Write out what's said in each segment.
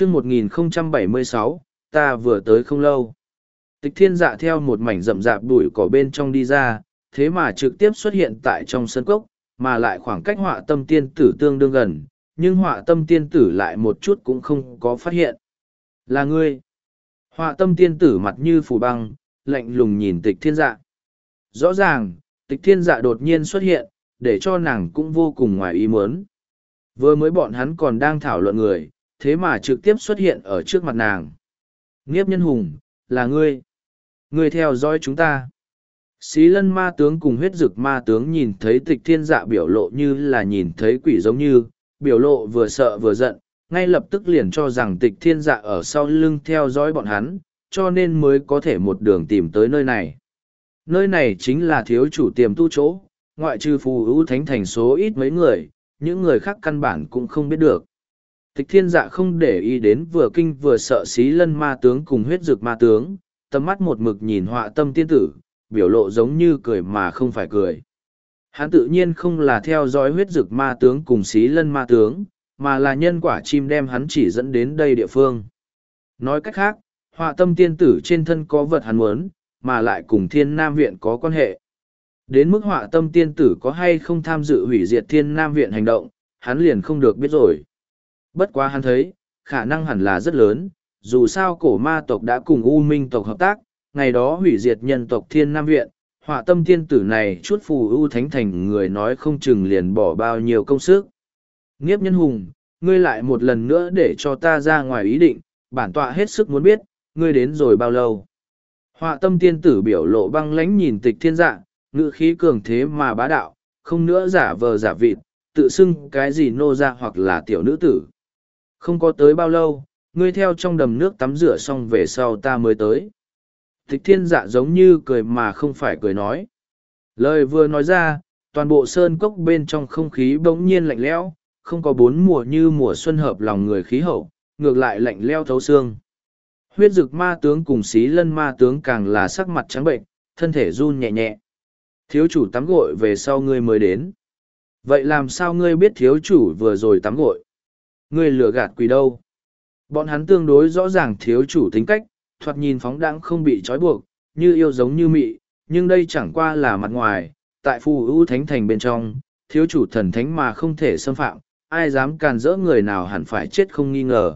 chương 1076, ta vừa tới không lâu. Tịch thiên dạ theo một mảnh rậm rạp đuổi cỏ bên trong đi ra, thế mà trực tiếp xuất hiện tại trong sân cốc, mà lại khoảng cách họa tâm tiên tử tương đương gần, nhưng họa tâm tiên tử lại một chút cũng không có phát hiện. Là ngươi. Họa tâm tiên tử mặt như phủ băng, lạnh lùng nhìn tịch thiên dạ. Rõ ràng, tịch thiên dạ đột nhiên xuất hiện, để cho nàng cũng vô cùng ngoài ý muốn. Vừa mới bọn hắn còn đang thảo luận người, thế mà trực tiếp xuất hiện ở trước mặt nàng. Nghiếp nhân hùng, là ngươi. Ngươi theo dõi chúng ta. Xí lân ma tướng cùng huyết dực ma tướng nhìn thấy tịch thiên dạ biểu lộ như là nhìn thấy quỷ giống như, biểu lộ vừa sợ vừa giận, ngay lập tức liền cho rằng tịch thiên dạ ở sau lưng theo dõi bọn hắn, cho nên mới có thể một đường tìm tới nơi này. Nơi này chính là thiếu chủ tiềm tu chỗ, ngoại trừ phù ưu thánh thành số ít mấy người, những người khác căn bản cũng không biết được. Tịch thiên dạ không để ý đến vừa kinh vừa sợ xí lân ma tướng cùng huyết dực ma tướng, tầm mắt một mực nhìn họa tâm tiên tử, biểu lộ giống như cười mà không phải cười. Hắn tự nhiên không là theo dõi huyết dực ma tướng cùng xí lân ma tướng, mà là nhân quả chim đem hắn chỉ dẫn đến đây địa phương. Nói cách khác, họa tâm tiên tử trên thân có vật hắn muốn, mà lại cùng thiên nam viện có quan hệ. Đến mức họa tâm tiên tử có hay không tham dự hủy diệt thiên nam viện hành động, hắn liền không được biết rồi. Bất quá hắn thấy, khả năng hẳn là rất lớn, dù sao cổ ma tộc đã cùng U Minh tộc hợp tác, ngày đó hủy diệt nhân tộc thiên nam viện, họa tâm tiên tử này chút phù ưu thánh thành người nói không chừng liền bỏ bao nhiêu công sức. Nghiếp nhân hùng, ngươi lại một lần nữa để cho ta ra ngoài ý định, bản tọa hết sức muốn biết, ngươi đến rồi bao lâu. Họa tâm tiên tử biểu lộ băng lánh nhìn tịch thiên dạ, ngự khí cường thế mà bá đạo, không nữa giả vờ giả vịt, tự xưng cái gì nô ra hoặc là tiểu nữ tử. Không có tới bao lâu, ngươi theo trong đầm nước tắm rửa xong về sau ta mới tới. Tịch thiên dạ giống như cười mà không phải cười nói. Lời vừa nói ra, toàn bộ sơn cốc bên trong không khí bỗng nhiên lạnh lẽo, không có bốn mùa như mùa xuân hợp lòng người khí hậu, ngược lại lạnh leo thấu xương. Huyết dực ma tướng cùng xí lân ma tướng càng là sắc mặt trắng bệnh, thân thể run nhẹ nhẹ. Thiếu chủ tắm gội về sau ngươi mới đến. Vậy làm sao ngươi biết thiếu chủ vừa rồi tắm gội? Ngươi lừa gạt quỷ đâu? Bọn hắn tương đối rõ ràng thiếu chủ tính cách, thoạt nhìn phóng đãng không bị trói buộc, như yêu giống như mị, nhưng đây chẳng qua là mặt ngoài, tại phù ưu thánh thành bên trong, thiếu chủ thần thánh mà không thể xâm phạm, ai dám càn rỡ người nào hẳn phải chết không nghi ngờ.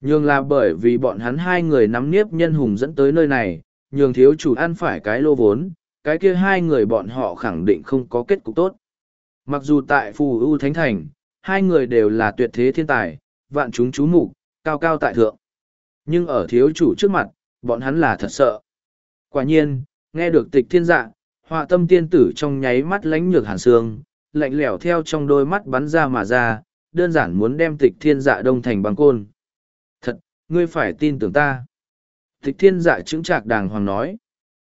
Nhưng là bởi vì bọn hắn hai người nắm niếp nhân hùng dẫn tới nơi này, nhường thiếu chủ ăn phải cái lô vốn, cái kia hai người bọn họ khẳng định không có kết cục tốt. Mặc dù tại phù ưu thánh thành, hai người đều là tuyệt thế thiên tài, vạn chúng chú mục cao cao tại thượng. Nhưng ở thiếu chủ trước mặt, bọn hắn là thật sợ. Quả nhiên, nghe được tịch thiên dạ, họa tâm tiên tử trong nháy mắt lánh nhược hàn xương, lạnh lẽo theo trong đôi mắt bắn ra mà ra, đơn giản muốn đem tịch thiên dạ đông thành bằng côn. Thật, ngươi phải tin tưởng ta. Tịch thiên dạ chứng trạc đàng hoàng nói.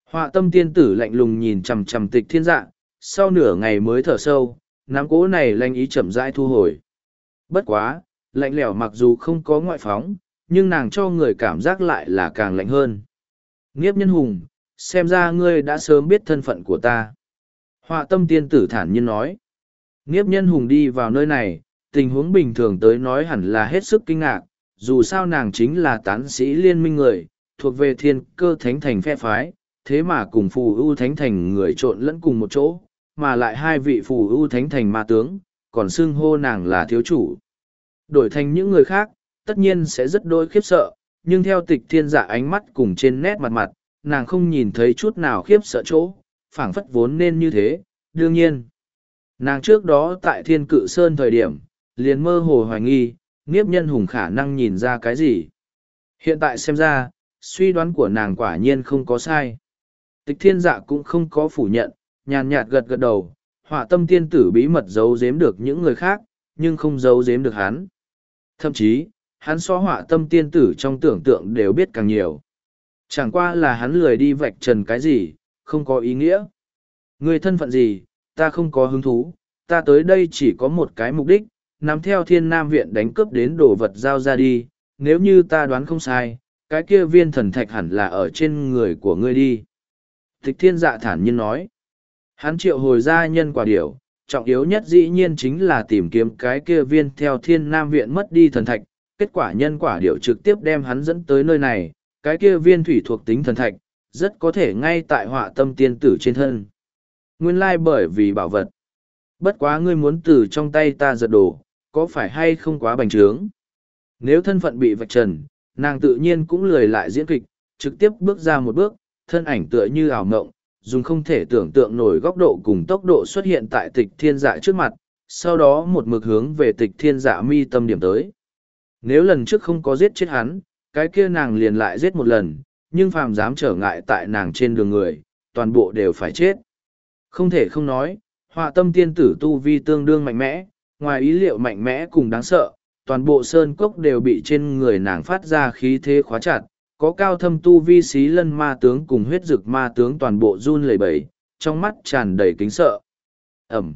Họa tâm tiên tử lạnh lùng nhìn chầm chầm tịch thiên dạ, sau nửa ngày mới thở sâu, nắm cố này lanh ý chậm rãi thu hồi. Bất quá, lạnh lẽo mặc dù không có ngoại phóng, nhưng nàng cho người cảm giác lại là càng lạnh hơn. Nghiếp nhân hùng, xem ra ngươi đã sớm biết thân phận của ta. Họa tâm tiên tử thản nhiên nói. Nghiếp nhân hùng đi vào nơi này, tình huống bình thường tới nói hẳn là hết sức kinh ngạc, dù sao nàng chính là tán sĩ liên minh người, thuộc về thiên cơ thánh thành phe phái, thế mà cùng phù ưu thánh thành người trộn lẫn cùng một chỗ, mà lại hai vị phù ưu thánh thành ma tướng, còn xưng hô nàng là thiếu chủ. Đổi thành những người khác, tất nhiên sẽ rất đôi khiếp sợ, nhưng theo tịch thiên giả ánh mắt cùng trên nét mặt mặt, nàng không nhìn thấy chút nào khiếp sợ chỗ, phảng phất vốn nên như thế, đương nhiên. Nàng trước đó tại thiên cự sơn thời điểm, liền mơ hồ hoài nghi, nghiếp nhân hùng khả năng nhìn ra cái gì. Hiện tại xem ra, suy đoán của nàng quả nhiên không có sai. Tịch thiên dạ cũng không có phủ nhận, nhàn nhạt gật gật đầu, họa tâm tiên tử bí mật giấu giếm được những người khác, nhưng không giấu giếm được hắn. Thậm chí, hắn so họa tâm tiên tử trong tưởng tượng đều biết càng nhiều. Chẳng qua là hắn lười đi vạch trần cái gì, không có ý nghĩa. Người thân phận gì, ta không có hứng thú, ta tới đây chỉ có một cái mục đích, nắm theo thiên nam viện đánh cướp đến đồ vật giao ra đi, nếu như ta đoán không sai, cái kia viên thần thạch hẳn là ở trên người của ngươi đi. Tịch thiên dạ thản nhiên nói, hắn triệu hồi ra nhân quả điểu, trọng yếu nhất dĩ nhiên chính là tìm kiếm cái kia viên theo thiên nam viện mất đi thần thạch, kết quả nhân quả điểu trực tiếp đem hắn dẫn tới nơi này, cái kia viên thủy thuộc tính thần thạch, rất có thể ngay tại họa tâm tiên tử trên thân. Nguyên lai bởi vì bảo vật. Bất quá ngươi muốn từ trong tay ta giật đồ, có phải hay không quá bành trướng? Nếu thân phận bị vạch trần, nàng tự nhiên cũng lười lại diễn kịch, trực tiếp bước ra một bước, thân ảnh tựa như ảo mộng, dùng không thể tưởng tượng nổi góc độ cùng tốc độ xuất hiện tại tịch thiên dạ trước mặt, sau đó một mực hướng về tịch thiên dạ mi tâm điểm tới. Nếu lần trước không có giết chết hắn, cái kia nàng liền lại giết một lần, nhưng phàm dám trở ngại tại nàng trên đường người, toàn bộ đều phải chết. Không thể không nói, họa tâm tiên tử tu vi tương đương mạnh mẽ, ngoài ý liệu mạnh mẽ cùng đáng sợ, toàn bộ sơn cốc đều bị trên người nàng phát ra khí thế khóa chặt, có cao thâm tu vi xí lân ma tướng cùng huyết dực ma tướng toàn bộ run lẩy bẩy, trong mắt tràn đầy kính sợ. Ẩm.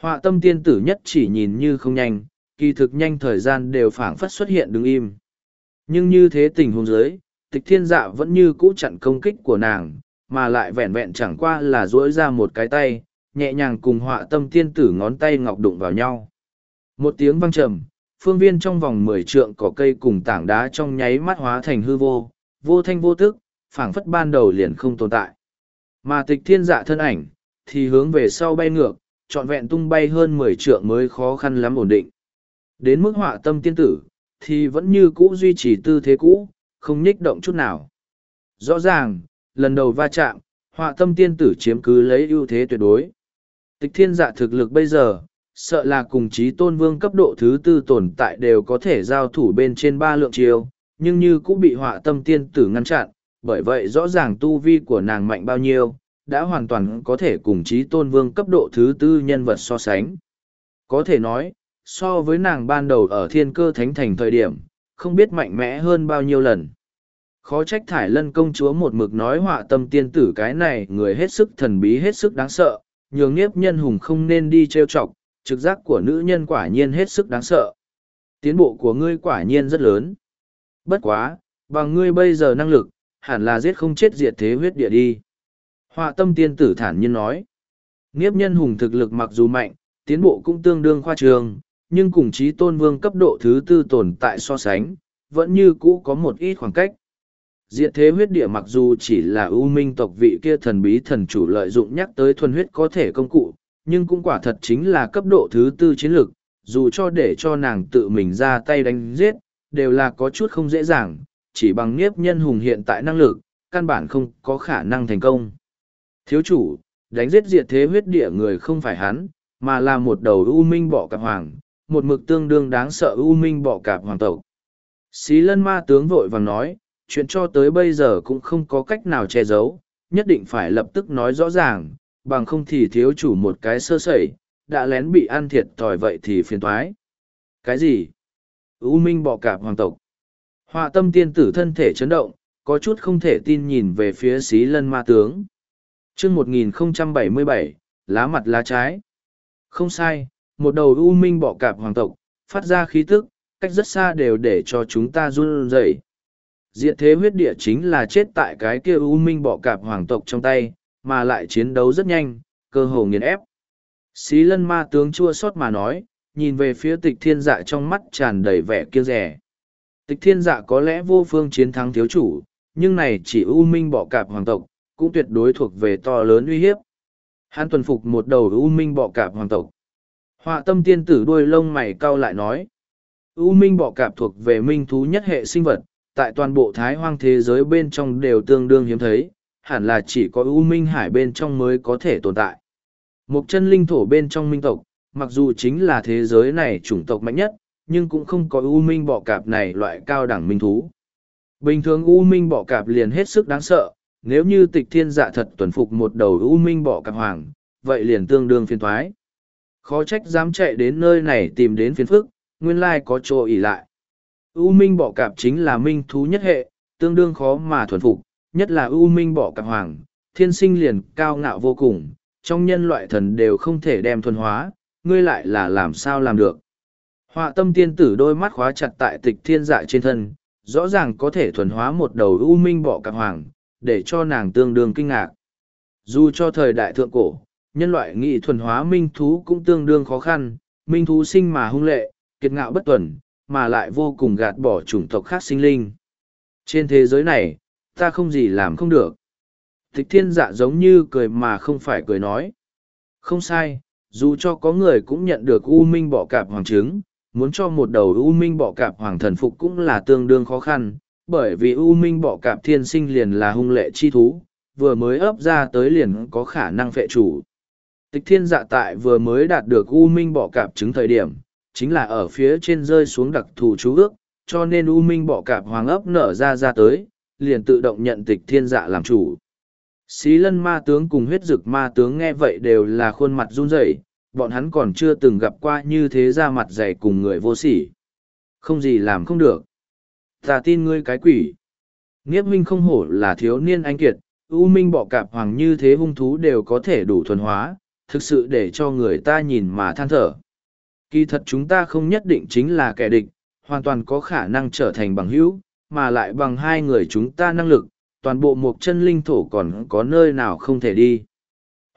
Họa tâm tiên tử nhất chỉ nhìn như không nhanh, kỳ thực nhanh thời gian đều phảng phất xuất hiện đứng im. Nhưng như thế tình huống dưới, tịch thiên dạ vẫn như cũ chặn công kích của nàng, mà lại vẹn vẹn chẳng qua là duỗi ra một cái tay, nhẹ nhàng cùng họa tâm tiên tử ngón tay ngọc đụng vào nhau. Một tiếng vang trầm, phương viên trong vòng mười trượng cỏ cây cùng tảng đá trong nháy mắt hóa thành hư vô, vô thanh vô tức, phảng phất ban đầu liền không tồn tại. Mà tịch thiên dạ thân ảnh, thì hướng về sau bay ngược, trọn vẹn tung bay hơn mười trượng mới khó khăn lắm ổn định. Đến mức họa tâm tiên tử, thì vẫn như cũ duy trì tư thế cũ, không nhích động chút nào. Rõ ràng, lần đầu va chạm, họa tâm tiên tử chiếm cứ lấy ưu thế tuyệt đối. Tịch thiên dạ thực lực bây giờ, sợ là cùng chí tôn vương cấp độ thứ tư tồn tại đều có thể giao thủ bên trên ba lượng chiêu, nhưng như cũng bị họa tâm tiên tử ngăn chặn, bởi vậy rõ ràng tu vi của nàng mạnh bao nhiêu, đã hoàn toàn có thể cùng chí tôn vương cấp độ thứ tư nhân vật so sánh. Có thể nói, so với nàng ban đầu ở thiên cơ thánh thành thời điểm, không biết mạnh mẽ hơn bao nhiêu lần. Khó trách thải lân công chúa một mực nói họa tâm tiên tử cái này người hết sức thần bí hết sức đáng sợ, nhường nhiếp nhân hùng không nên đi trêu chọc, trực giác của nữ nhân quả nhiên hết sức đáng sợ. Tiến bộ của ngươi quả nhiên rất lớn. Bất quá, bằng ngươi bây giờ năng lực, hẳn là giết không chết diệt thế huyết địa đi. Họa tâm tiên tử thản nhiên nói. Nghiếp nhân hùng thực lực mặc dù mạnh, tiến bộ cũng tương đương khoa trường, nhưng cùng chí tôn vương cấp độ thứ tư tồn tại so sánh, vẫn như cũ có một ít khoảng cách. Diệt thế huyết địa mặc dù chỉ là ưu minh tộc vị kia thần bí thần chủ lợi dụng nhắc tới thuần huyết có thể công cụ, nhưng cũng quả thật chính là cấp độ thứ tư chiến lược, dù cho để cho nàng tự mình ra tay đánh giết, đều là có chút không dễ dàng, chỉ bằng nghiếp nhân hùng hiện tại năng lực, căn bản không có khả năng thành công. Thiếu chủ, đánh giết diệt thế huyết địa người không phải hắn, mà là một đầu u minh bọ cạp hoàng, một mực tương đương đáng sợ u minh bọ cạp hoàng tộc. Xí lân ma tướng vội vàng nói, chuyện cho tới bây giờ cũng không có cách nào che giấu, nhất định phải lập tức nói rõ ràng, bằng không thì thiếu chủ một cái sơ sẩy, đã lén bị ăn thiệt thòi vậy thì phiền toái. Cái gì? U Minh bọ cạp hoàng tộc. Họa tâm tiên tử thân thể chấn động, có chút không thể tin nhìn về phía xí lân ma tướng. chương 1077, lá mặt lá trái. Không sai, một đầu U Minh bọ cạp hoàng tộc, phát ra khí tức, cách rất xa đều để cho chúng ta run rẩy. Diệt thế huyết địa chính là chết tại cái kia U Minh bọ cạp hoàng tộc trong tay, mà lại chiến đấu rất nhanh, cơ hồ nghiền ép. Xí lân ma tướng chua xót mà nói, nhìn về phía tịch thiên dạ trong mắt tràn đầy vẻ kiêng rẻ. Tịch thiên dạ có lẽ vô phương chiến thắng thiếu chủ, nhưng này chỉ ưu minh bọ cạp hoàng tộc, cũng tuyệt đối thuộc về to lớn uy hiếp. Hắn tuần phục một đầu ưu minh bọ cạp hoàng tộc. Họa tâm tiên tử đuôi lông mày cau lại nói. ưu minh bọ cạp thuộc về minh thú nhất hệ sinh vật, tại toàn bộ thái hoang thế giới bên trong đều tương đương hiếm thấy, hẳn là chỉ có U Minh Hải bên trong mới có thể tồn tại. Một chân linh thổ bên trong minh tộc, mặc dù chính là thế giới này chủng tộc mạnh nhất, nhưng cũng không có U Minh bọ cạp này loại cao đẳng minh thú. Bình thường U Minh bọ cạp liền hết sức đáng sợ, nếu như tịch thiên dạ thật tuần phục một đầu U Minh bọ cạp hoàng, vậy liền tương đương phiền thoái. Khó trách dám chạy đến nơi này tìm đến phiền phức, nguyên lai có chỗ ỉ lại. U Minh bọ cạp chính là minh thú nhất hệ, tương đương khó mà thuần phục, nhất là ưu minh bỏ Cạp hoàng, thiên sinh liền cao ngạo vô cùng, trong nhân loại thần đều không thể đem thuần hóa, ngươi lại là làm sao làm được. Họa tâm tiên tử đôi mắt khóa chặt tại tịch thiên dạ trên thân, rõ ràng có thể thuần hóa một đầu ưu minh bỏ Cạp hoàng, để cho nàng tương đương kinh ngạc. Dù cho thời đại thượng cổ, nhân loại nghị thuần hóa minh thú cũng tương đương khó khăn, minh thú sinh mà hung lệ, kiệt ngạo bất tuần, mà lại vô cùng gạt bỏ chủng tộc khác sinh linh. Trên thế giới này, ta không gì làm không được. Tịch thiên dạ giống như cười mà không phải cười nói. Không sai, dù cho có người cũng nhận được U Minh bọ cạp hoàng trứng, muốn cho một đầu U Minh bọ cạp hoàng thần phục cũng là tương đương khó khăn, bởi vì U Minh bọ cạp thiên sinh liền là hung lệ chi thú, vừa mới ấp ra tới liền có khả năng phệ chủ. Tịch thiên dạ tại vừa mới đạt được U Minh bọ cạp trứng thời điểm, chính là ở phía trên rơi xuống đặc thù chú ước, cho nên U Minh bọ cạp hoàng ấp nở ra ra tới, liền tự động nhận tịch thiên dạ làm chủ. Xí lân ma tướng cùng huyết dực ma tướng nghe vậy đều là khuôn mặt run rẩy, bọn hắn còn chưa từng gặp qua như thế ra mặt dày cùng người vô sỉ. Không gì làm không được. Ta tin ngươi cái quỷ. Nghiếp minh không hổ là thiếu niên anh kiệt, ưu Minh bọ cạp hoàng như thế hung thú đều có thể đủ thuần hóa, thực sự để cho người ta nhìn mà than thở. Kỳ thật chúng ta không nhất định chính là kẻ địch, hoàn toàn có khả năng trở thành bằng hữu, mà lại bằng hai người chúng ta năng lực, toàn bộ một chân linh thổ còn có nơi nào không thể đi.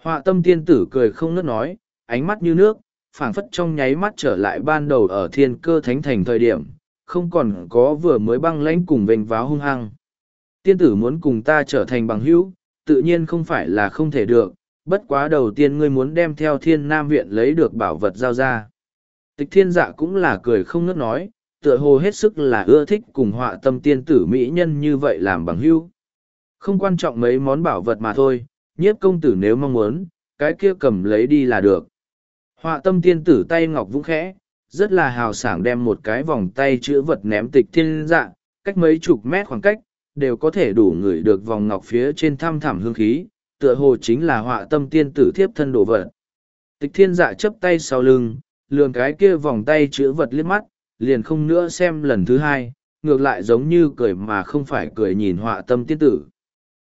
Họa tâm tiên tử cười không ngớt nói, ánh mắt như nước, phảng phất trong nháy mắt trở lại ban đầu ở thiên cơ thánh thành thời điểm, không còn có vừa mới băng lãnh cùng vênh váo hung hăng. Tiên tử muốn cùng ta trở thành bằng hữu, tự nhiên không phải là không thể được, bất quá đầu tiên ngươi muốn đem theo thiên nam viện lấy được bảo vật giao ra. Tịch thiên dạ cũng là cười không ngớt nói, tựa hồ hết sức là ưa thích cùng họa tâm tiên tử mỹ nhân như vậy làm bằng hữu. Không quan trọng mấy món bảo vật mà thôi, nhiếp công tử nếu mong muốn, cái kia cầm lấy đi là được. Họa tâm tiên tử tay ngọc vũng khẽ, rất là hào sảng đem một cái vòng tay chữ vật ném tịch thiên dạ, cách mấy chục mét khoảng cách, đều có thể đủ ngửi được vòng ngọc phía trên thăm thẳm hương khí, tựa hồ chính là họa tâm tiên tử thiếp thân đồ vật. Tịch thiên dạ chấp tay sau lưng, lường cái kia vòng tay chữ vật liếc mắt, liền không nữa xem lần thứ hai, ngược lại giống như cười mà không phải cười nhìn họa tâm tiên tử.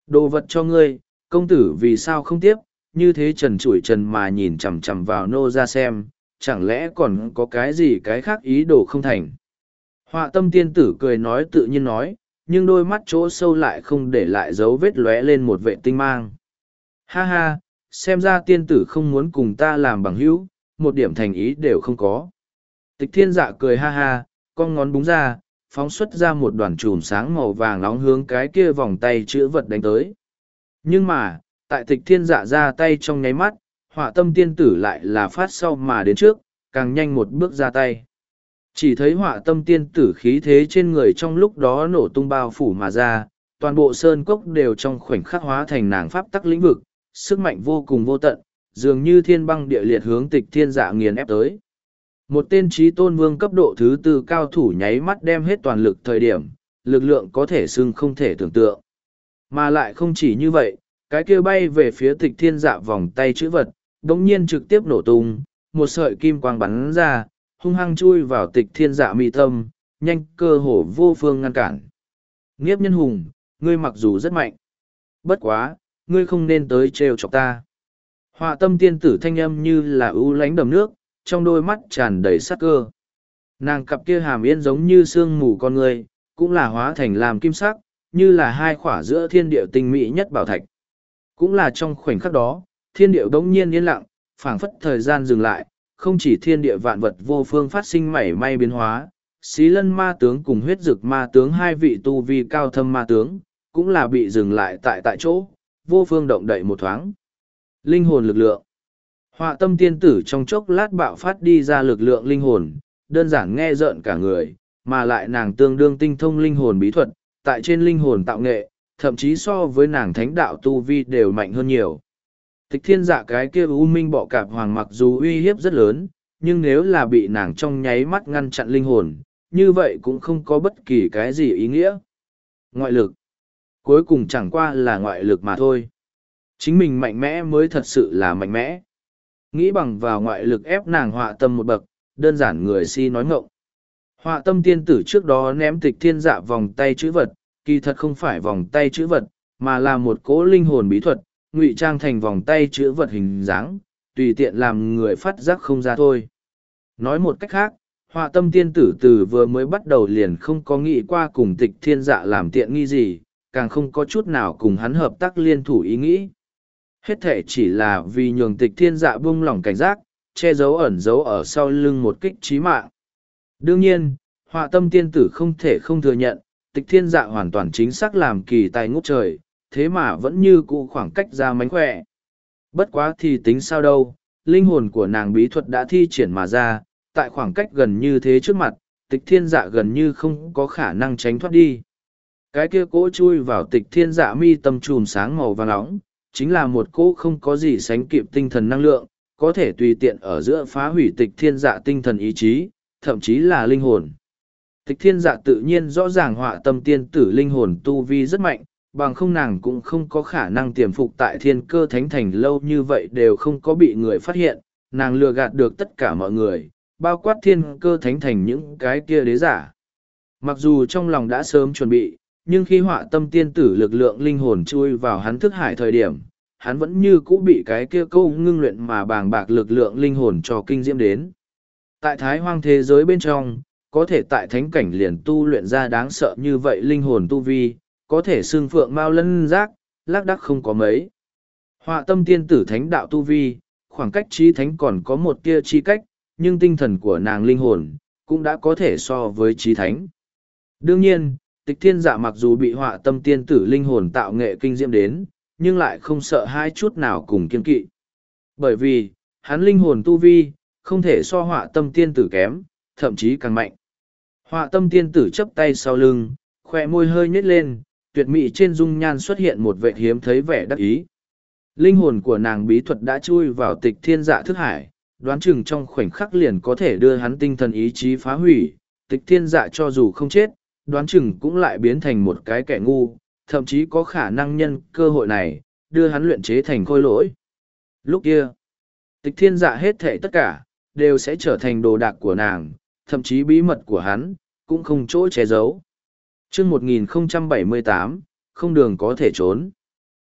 Đồ vật cho ngươi, công tử vì sao không tiếp, như thế trần trụi trần mà nhìn chằm chằm vào nô ra xem, chẳng lẽ còn có cái gì cái khác ý đồ không thành. Họa tâm tiên tử cười nói tự nhiên nói, nhưng đôi mắt chỗ sâu lại không để lại dấu vết lóe lên một vệ tinh mang. Ha ha, xem ra tiên tử không muốn cùng ta làm bằng hữu, một điểm thành ý đều không có. Tịch thiên dạ cười ha ha, con ngón búng ra, phóng xuất ra một đoàn chùm sáng màu vàng nóng hướng cái kia vòng tay chữ vật đánh tới. Nhưng mà, tại tịch thiên dạ ra tay trong nháy mắt, họa tâm tiên tử lại là phát sau mà đến trước, càng nhanh một bước ra tay. Chỉ thấy họa tâm tiên tử khí thế trên người trong lúc đó nổ tung bao phủ mà ra, toàn bộ sơn cốc đều trong khoảnh khắc hóa thành nàng pháp tắc lĩnh vực, sức mạnh vô cùng vô tận, dường như thiên băng địa liệt hướng tịch thiên dạ nghiền ép tới. Một tên trí tôn vương cấp độ thứ tư cao thủ nháy mắt đem hết toàn lực thời điểm, lực lượng có thể xưng không thể tưởng tượng. Mà lại không chỉ như vậy, cái kia bay về phía tịch thiên dạ vòng tay chữ vật, đống nhiên trực tiếp nổ tung, một sợi kim quang bắn ra, hung hăng chui vào tịch thiên dạ mi tâm, nhanh cơ hồ vô phương ngăn cản. Nghiếp nhân hùng, ngươi mặc dù rất mạnh. Bất quá, ngươi không nên tới trêu chọc ta. Họa tâm tiên tử thanh âm như là ưu lánh đầm nước, trong đôi mắt tràn đầy sắc cơ. Nàng cặp kia hàm yên giống như sương mù con người, cũng là hóa thành làm kim sắc, như là hai khỏa giữa thiên địa tinh mỹ nhất bảo thạch. Cũng là trong khoảnh khắc đó, thiên địa đống nhiên yên lặng, phảng phất thời gian dừng lại, không chỉ thiên địa vạn vật vô phương phát sinh mảy may biến hóa, xí lân ma tướng cùng huyết dực ma tướng hai vị tu vi cao thâm ma tướng, cũng là bị dừng lại tại tại chỗ, vô phương động đậy một thoáng. Linh hồn lực lượng Họa tâm tiên tử trong chốc lát bạo phát đi ra lực lượng linh hồn, đơn giản nghe rợn cả người, mà lại nàng tương đương tinh thông linh hồn bí thuật, tại trên linh hồn tạo nghệ, thậm chí so với nàng thánh đạo tu vi đều mạnh hơn nhiều. Tịch thiên dạ cái kia u minh bọ cạp hoàng mặc dù uy hiếp rất lớn, nhưng nếu là bị nàng trong nháy mắt ngăn chặn linh hồn, như vậy cũng không có bất kỳ cái gì ý nghĩa. Ngoại lực. Cuối cùng chẳng qua là ngoại lực mà thôi. Chính mình mạnh mẽ mới thật sự là mạnh mẽ. Nghĩ bằng vào ngoại lực ép nàng họa tâm một bậc, đơn giản người si nói ngộng. Họa tâm tiên tử trước đó ném tịch thiên dạ vòng tay chữ vật, kỳ thật không phải vòng tay chữ vật, mà là một cỗ linh hồn bí thuật, ngụy trang thành vòng tay chữ vật hình dáng, tùy tiện làm người phát giác không ra thôi. Nói một cách khác, họa tâm tiên tử từ vừa mới bắt đầu liền không có nghĩ qua cùng tịch thiên dạ làm tiện nghi gì, càng không có chút nào cùng hắn hợp tác liên thủ ý nghĩ. Hết thể chỉ là vì nhường tịch thiên dạ buông lỏng cảnh giác, che giấu ẩn giấu ở sau lưng một kích trí mạng. Đương nhiên, họa tâm tiên tử không thể không thừa nhận, tịch thiên dạ hoàn toàn chính xác làm kỳ tài ngút trời, thế mà vẫn như cụ khoảng cách ra mánh khỏe. Bất quá thì tính sao đâu, linh hồn của nàng bí thuật đã thi triển mà ra, tại khoảng cách gần như thế trước mặt, tịch thiên dạ gần như không có khả năng tránh thoát đi. Cái kia cỗ chui vào tịch thiên dạ mi tâm trùm sáng màu vàng nóng, chính là một cỗ không có gì sánh kịp tinh thần năng lượng, có thể tùy tiện ở giữa phá hủy tịch thiên dạ tinh thần ý chí, thậm chí là linh hồn. Tịch thiên dạ tự nhiên rõ ràng họa tâm tiên tử linh hồn tu vi rất mạnh, bằng không nàng cũng không có khả năng tiềm phục tại thiên cơ thánh thành lâu như vậy đều không có bị người phát hiện, nàng lừa gạt được tất cả mọi người, bao quát thiên cơ thánh thành những cái kia đế giả. Mặc dù trong lòng đã sớm chuẩn bị, nhưng khi họa tâm tiên tử lực lượng linh hồn chui vào hắn thức hải thời điểm, hắn vẫn như cũ bị cái kia câu ngưng luyện mà bàng bạc lực lượng linh hồn cho kinh diễm đến. Tại thái hoang thế giới bên trong, có thể tại thánh cảnh liền tu luyện ra đáng sợ như vậy linh hồn tu vi, có thể xương phượng mau lân giác, lác đắc không có mấy. Họa tâm tiên tử thánh đạo tu vi, khoảng cách trí thánh còn có một tia chi cách, nhưng tinh thần của nàng linh hồn, cũng đã có thể so với trí thánh. Đương nhiên, tịch thiên dạ mặc dù bị họa tâm tiên tử linh hồn tạo nghệ kinh diễm đến, nhưng lại không sợ hai chút nào cùng kiên kỵ. Bởi vì, hắn linh hồn tu vi, không thể so họa tâm tiên tử kém, thậm chí càng mạnh. Họa tâm tiên tử chấp tay sau lưng, khỏe môi hơi nhếch lên, tuyệt mỹ trên dung nhan xuất hiện một vệ hiếm thấy vẻ đắc ý. Linh hồn của nàng bí thuật đã chui vào tịch thiên dạ thức hải, đoán chừng trong khoảnh khắc liền có thể đưa hắn tinh thần ý chí phá hủy, tịch thiên dạ cho dù không chết, đoán chừng cũng lại biến thành một cái kẻ ngu, thậm chí có khả năng nhân cơ hội này, đưa hắn luyện chế thành khôi lỗi. Lúc kia, tịch thiên dạ hết thể tất cả, đều sẽ trở thành đồ đạc của nàng, thậm chí bí mật của hắn, cũng không chỗ che giấu. chương 1078, không đường có thể trốn.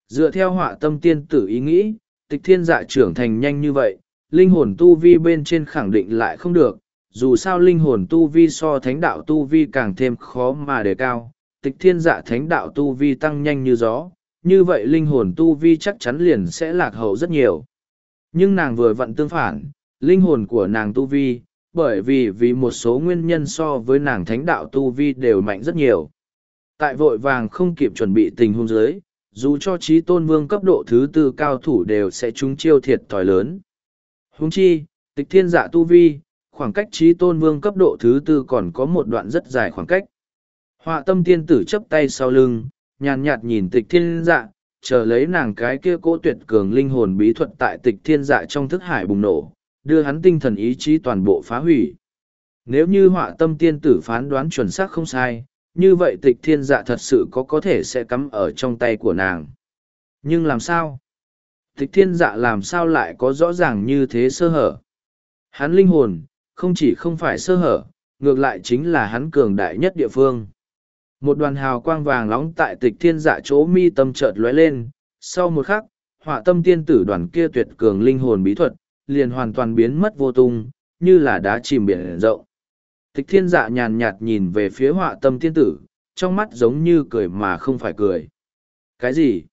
Dựa theo họa tâm tiên tử ý nghĩ, tịch thiên dạ trưởng thành nhanh như vậy, linh hồn tu vi bên trên khẳng định lại không được, dù sao linh hồn tu vi so thánh đạo tu vi càng thêm khó mà đề cao, tịch thiên dạ thánh đạo tu vi tăng nhanh như gió, như vậy linh hồn tu vi chắc chắn liền sẽ lạc hậu rất nhiều. Nhưng nàng vừa vặn tương phản, linh hồn của nàng tu vi, bởi vì vì một số nguyên nhân so với nàng thánh đạo tu vi đều mạnh rất nhiều. Tại vội vàng không kịp chuẩn bị tình huống giới, dù cho trí tôn vương cấp độ thứ tư cao thủ đều sẽ trúng chiêu thiệt thòi lớn. Huống chi, tịch thiên dạ tu vi, khoảng cách trí tôn vương cấp độ thứ tư còn có một đoạn rất dài khoảng cách. Họa tâm tiên tử chấp tay sau lưng, nhàn nhạt nhìn tịch thiên dạ, chờ lấy nàng cái kia cỗ tuyệt cường linh hồn bí thuật tại tịch thiên dạ trong thức hải bùng nổ, đưa hắn tinh thần ý chí toàn bộ phá hủy. Nếu như họa tâm tiên tử phán đoán chuẩn xác không sai, như vậy tịch thiên dạ thật sự có có thể sẽ cắm ở trong tay của nàng. Nhưng làm sao? Tịch thiên dạ làm sao lại có rõ ràng như thế sơ hở? Hắn linh hồn, không chỉ không phải sơ hở, ngược lại chính là hắn cường đại nhất địa phương. Một đoàn hào quang vàng nóng tại tịch thiên dạ chỗ mi tâm chợt lóe lên, sau một khắc, họa tâm tiên tử đoàn kia tuyệt cường linh hồn bí thuật, liền hoàn toàn biến mất vô tung, như là đá chìm biển rộng. Tịch thiên dạ nhàn nhạt nhìn về phía họa tâm tiên tử, trong mắt giống như cười mà không phải cười. Cái gì?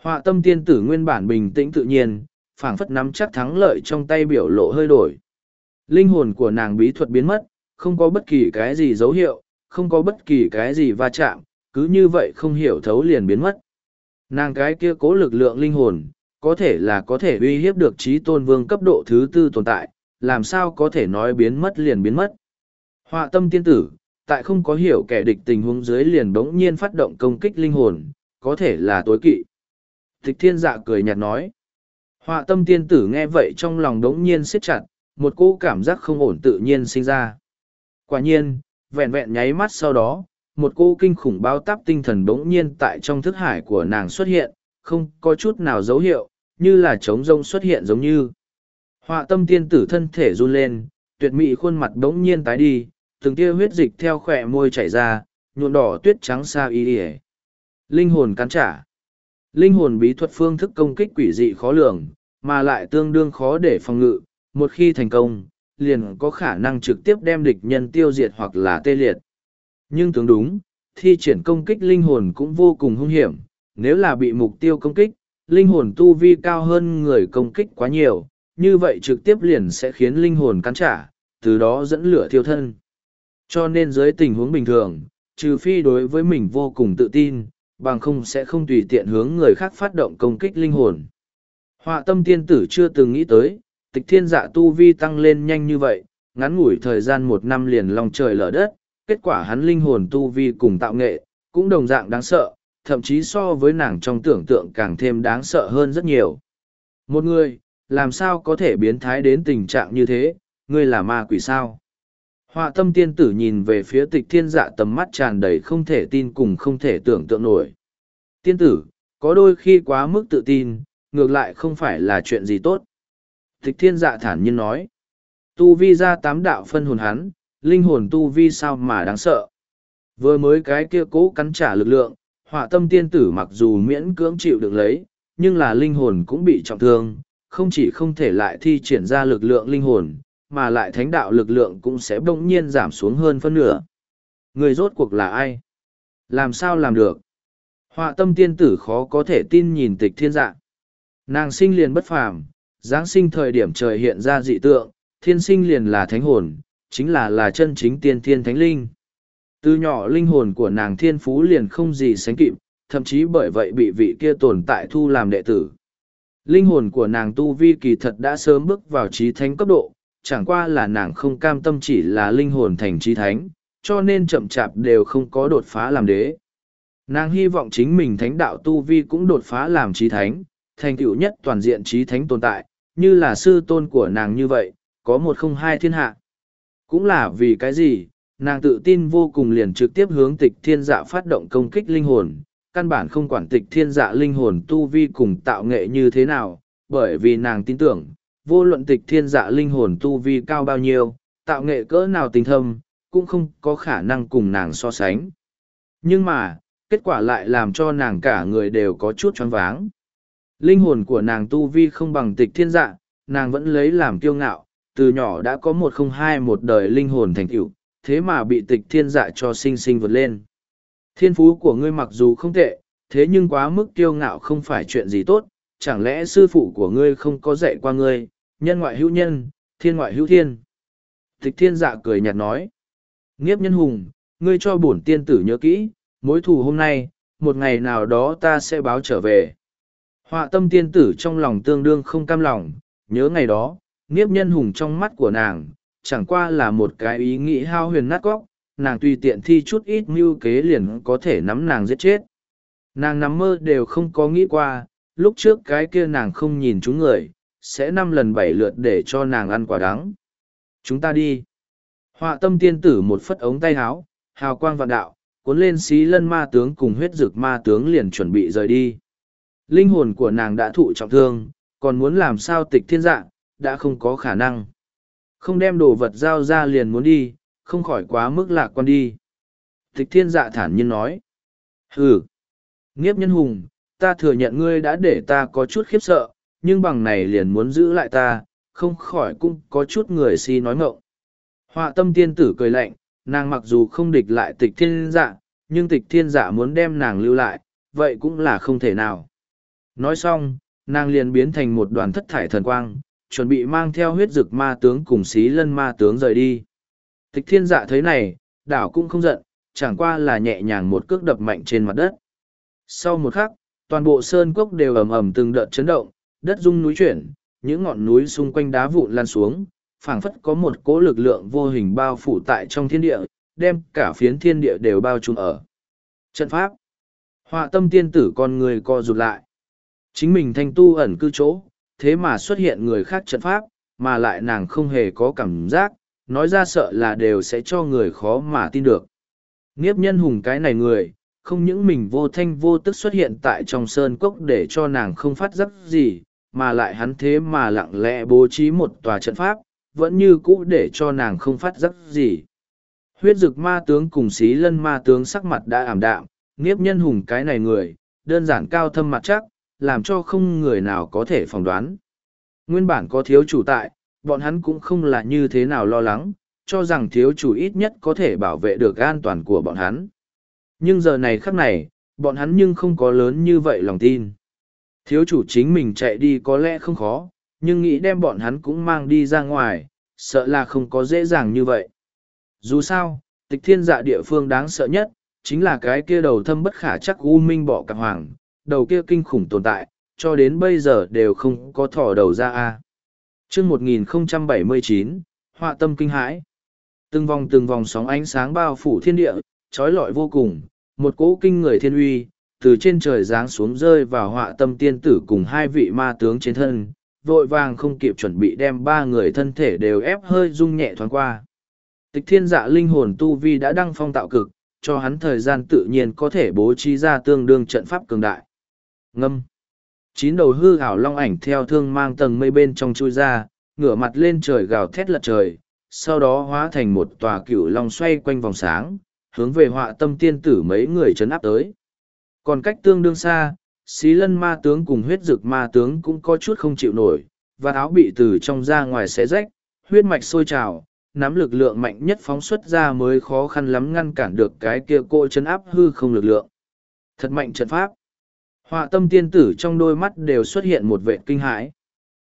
Họa tâm tiên tử nguyên bản bình tĩnh tự nhiên, phảng phất nắm chắc thắng lợi trong tay biểu lộ hơi đổi. Linh hồn của nàng bí thuật biến mất, không có bất kỳ cái gì dấu hiệu, không có bất kỳ cái gì va chạm, cứ như vậy không hiểu thấu liền biến mất. Nàng cái kia cố lực lượng linh hồn, có thể là có thể uy hiếp được trí tôn vương cấp độ thứ tư tồn tại, làm sao có thể nói biến mất liền biến mất. Họa tâm tiên tử, tại không có hiểu kẻ địch tình huống dưới liền bỗng nhiên phát động công kích linh hồn, có thể là tối kỵ. Tịch thiên dạ cười nhạt nói. Họa tâm tiên tử nghe vậy trong lòng đống nhiên siết chặt, một cỗ cảm giác không ổn tự nhiên sinh ra. Quả nhiên, vẹn vẹn nháy mắt sau đó, một cô kinh khủng bao táp tinh thần bỗng nhiên tại trong thức hải của nàng xuất hiện, không có chút nào dấu hiệu, như là trống rông xuất hiện giống như. Họa tâm tiên tử thân thể run lên, tuyệt mỹ khuôn mặt bỗng nhiên tái đi, từng tia huyết dịch theo khỏe môi chảy ra, nhuộm đỏ tuyết trắng xa y ỉa linh hồn cắn trả linh hồn bí thuật phương thức công kích quỷ dị khó lường mà lại tương đương khó để phòng ngự một khi thành công liền có khả năng trực tiếp đem địch nhân tiêu diệt hoặc là tê liệt. Nhưng tướng đúng thi triển công kích linh hồn cũng vô cùng hung hiểm. Nếu là bị mục tiêu công kích linh hồn tu vi cao hơn người công kích quá nhiều như vậy trực tiếp liền sẽ khiến linh hồn cắn trả từ đó dẫn lửa thiêu thân. Cho nên dưới tình huống bình thường, trừ phi đối với mình vô cùng tự tin, bằng không sẽ không tùy tiện hướng người khác phát động công kích linh hồn. Họa tâm tiên tử chưa từng nghĩ tới, tịch thiên dạ tu vi tăng lên nhanh như vậy, ngắn ngủi thời gian một năm liền lòng trời lở đất, kết quả hắn linh hồn tu vi cùng tạo nghệ, cũng đồng dạng đáng sợ, thậm chí so với nàng trong tưởng tượng càng thêm đáng sợ hơn rất nhiều. Một người, làm sao có thể biến thái đến tình trạng như thế, ngươi là ma quỷ sao? Họa tâm tiên tử nhìn về phía tịch thiên dạ tầm mắt tràn đầy không thể tin cùng không thể tưởng tượng nổi. Tiên tử, có đôi khi quá mức tự tin, ngược lại không phải là chuyện gì tốt. Tịch thiên dạ thản nhiên nói. Tu vi ra tám đạo phân hồn hắn, linh hồn tu vi sao mà đáng sợ. Vừa mới cái kia cố cắn trả lực lượng, họa tâm tiên tử mặc dù miễn cưỡng chịu được lấy, nhưng là linh hồn cũng bị trọng thương, không chỉ không thể lại thi triển ra lực lượng linh hồn, mà lại thánh đạo lực lượng cũng sẽ bỗng nhiên giảm xuống hơn phân nửa. Người rốt cuộc là ai? Làm sao làm được? Họa tâm tiên tử khó có thể tin nhìn tịch thiên dạ. Nàng sinh liền bất phàm, Giáng sinh thời điểm trời hiện ra dị tượng, thiên sinh liền là thánh hồn, chính là là chân chính tiên thiên thánh linh. Từ nhỏ linh hồn của nàng thiên phú liền không gì sánh kịp, thậm chí bởi vậy bị vị kia tồn tại thu làm đệ tử. Linh hồn của nàng tu vi kỳ thật đã sớm bước vào trí thánh cấp độ, chẳng qua là nàng không cam tâm chỉ là linh hồn thành trí thánh, cho nên chậm chạp đều không có đột phá làm đế. Nàng hy vọng chính mình thánh đạo tu vi cũng đột phá làm trí thánh, thành tựu nhất toàn diện trí thánh tồn tại, như là sư tôn của nàng như vậy, có một không hai thiên hạ. Cũng là vì cái gì, nàng tự tin vô cùng liền trực tiếp hướng tịch thiên dạ phát động công kích linh hồn, căn bản không quản tịch thiên dạ linh hồn tu vi cùng tạo nghệ như thế nào, bởi vì nàng tin tưởng, vô luận tịch thiên dạ linh hồn tu vi cao bao nhiêu, tạo nghệ cỡ nào tình thâm, cũng không có khả năng cùng nàng so sánh. Nhưng mà, kết quả lại làm cho nàng cả người đều có chút choáng váng. Linh hồn của nàng tu vi không bằng tịch thiên dạ, nàng vẫn lấy làm kiêu ngạo, từ nhỏ đã có một không hai một đời linh hồn thành tựu, thế mà bị tịch thiên dạ cho sinh sinh vượt lên. Thiên phú của ngươi mặc dù không tệ, thế nhưng quá mức kiêu ngạo không phải chuyện gì tốt, chẳng lẽ sư phụ của ngươi không có dạy qua ngươi, nhân ngoại hữu nhân, thiên ngoại hữu thiên. Tịch thiên dạ cười nhạt nói, nghiếp nhân hùng, ngươi cho bổn tiên tử nhớ kỹ, mối thù hôm nay, một ngày nào đó ta sẽ báo trở về. Họa tâm tiên tử trong lòng tương đương không cam lòng, nhớ ngày đó, nghiếp nhân hùng trong mắt của nàng, chẳng qua là một cái ý nghĩ hao huyền nát góc, nàng tùy tiện thi chút ít mưu kế liền có thể nắm nàng giết chết. Nàng nằm mơ đều không có nghĩ qua, lúc trước cái kia nàng không nhìn chúng người, sẽ năm lần bảy lượt để cho nàng ăn quả đắng. Chúng ta đi. Họa tâm tiên tử một phất ống tay háo, hào quang vạn đạo, cuốn lên xí lân ma tướng cùng huyết dực ma tướng liền chuẩn bị rời đi. Linh hồn của nàng đã thụ trọng thương, còn muốn làm sao tịch thiên dạ, đã không có khả năng. Không đem đồ vật giao ra liền muốn đi, không khỏi quá mức lạc quan đi. Tịch thiên dạ thản nhiên nói. Ừ. Nghiếp nhân hùng, ta thừa nhận ngươi đã để ta có chút khiếp sợ, nhưng bằng này liền muốn giữ lại ta, không khỏi cũng có chút người si nói ngộng. Họa tâm tiên tử cười lạnh, nàng mặc dù không địch lại tịch thiên dạ, nhưng tịch thiên dạ muốn đem nàng lưu lại, vậy cũng là không thể nào. Nói xong, nàng liền biến thành một đoàn thất thải thần quang, chuẩn bị mang theo huyết dực ma tướng cùng xí lân ma tướng rời đi. Tịch thiên dạ thấy này, đảo cũng không giận, chẳng qua là nhẹ nhàng một cước đập mạnh trên mặt đất. Sau một khắc, toàn bộ sơn cốc đều ầm ầm từng đợt chấn động, đất rung núi chuyển, những ngọn núi xung quanh đá vụn lan xuống, phảng phất có một cỗ lực lượng vô hình bao phủ tại trong thiên địa, đem cả phiến thiên địa đều bao trùm ở. Trận pháp. Họa tâm tiên tử con người co rụt lại. Chính mình thanh tu ẩn cư chỗ, thế mà xuất hiện người khác trận pháp, mà lại nàng không hề có cảm giác, nói ra sợ là đều sẽ cho người khó mà tin được. Nghiếp nhân hùng cái này người, không những mình vô thanh vô tức xuất hiện tại trong sơn cốc để cho nàng không phát giác gì, mà lại hắn thế mà lặng lẽ bố trí một tòa trận pháp, vẫn như cũ để cho nàng không phát giác gì. Huyết dực ma tướng cùng xí lân ma tướng sắc mặt đã ảm đạm, nghiếp nhân hùng cái này người, đơn giản cao thâm mặt chắc, làm cho không người nào có thể phỏng đoán. Nguyên bản có thiếu chủ tại, bọn hắn cũng không là như thế nào lo lắng, cho rằng thiếu chủ ít nhất có thể bảo vệ được an toàn của bọn hắn. Nhưng giờ này khắc này, bọn hắn nhưng không có lớn như vậy lòng tin. Thiếu chủ chính mình chạy đi có lẽ không khó, nhưng nghĩ đem bọn hắn cũng mang đi ra ngoài, sợ là không có dễ dàng như vậy. Dù sao, Tịch thiên dạ địa phương đáng sợ nhất, chính là cái kia đầu thâm bất khả chắc u minh bỏ Cả hoàng, đầu kia kinh khủng tồn tại, cho đến bây giờ đều không có thỏ đầu ra a. Chương 1079, Họa tâm kinh hãi. Từng vòng từng vòng sóng ánh sáng bao phủ thiên địa, trói lọi vô cùng, một cỗ kinh người thiên uy, từ trên trời giáng xuống rơi vào họa tâm tiên tử cùng hai vị ma tướng trên thân, vội vàng không kịp chuẩn bị đem ba người thân thể đều ép hơi rung nhẹ thoáng qua. Tịch thiên dạ linh hồn tu vi đã đăng phong tạo cực, cho hắn thời gian tự nhiên có thể bố trí ra tương đương trận pháp cường đại. Ngâm. Chín đầu hư ảo long ảnh theo thương mang tầng mây bên trong chui ra, ngửa mặt lên trời gào thét lật trời, sau đó hóa thành một tòa cựu long xoay quanh vòng sáng, hướng về họa tâm tiên tử mấy người chấn áp tới. Còn cách tương đương xa, xí lân ma tướng cùng huyết dực ma tướng cũng có chút không chịu nổi, và áo bị từ trong ra ngoài xé rách, huyết mạch sôi trào, nắm lực lượng mạnh nhất phóng xuất ra mới khó khăn lắm ngăn cản được cái kia cô chấn áp hư không lực lượng. Thật mạnh trận pháp. Họa tâm tiên tử trong đôi mắt đều xuất hiện một vệ kinh hãi.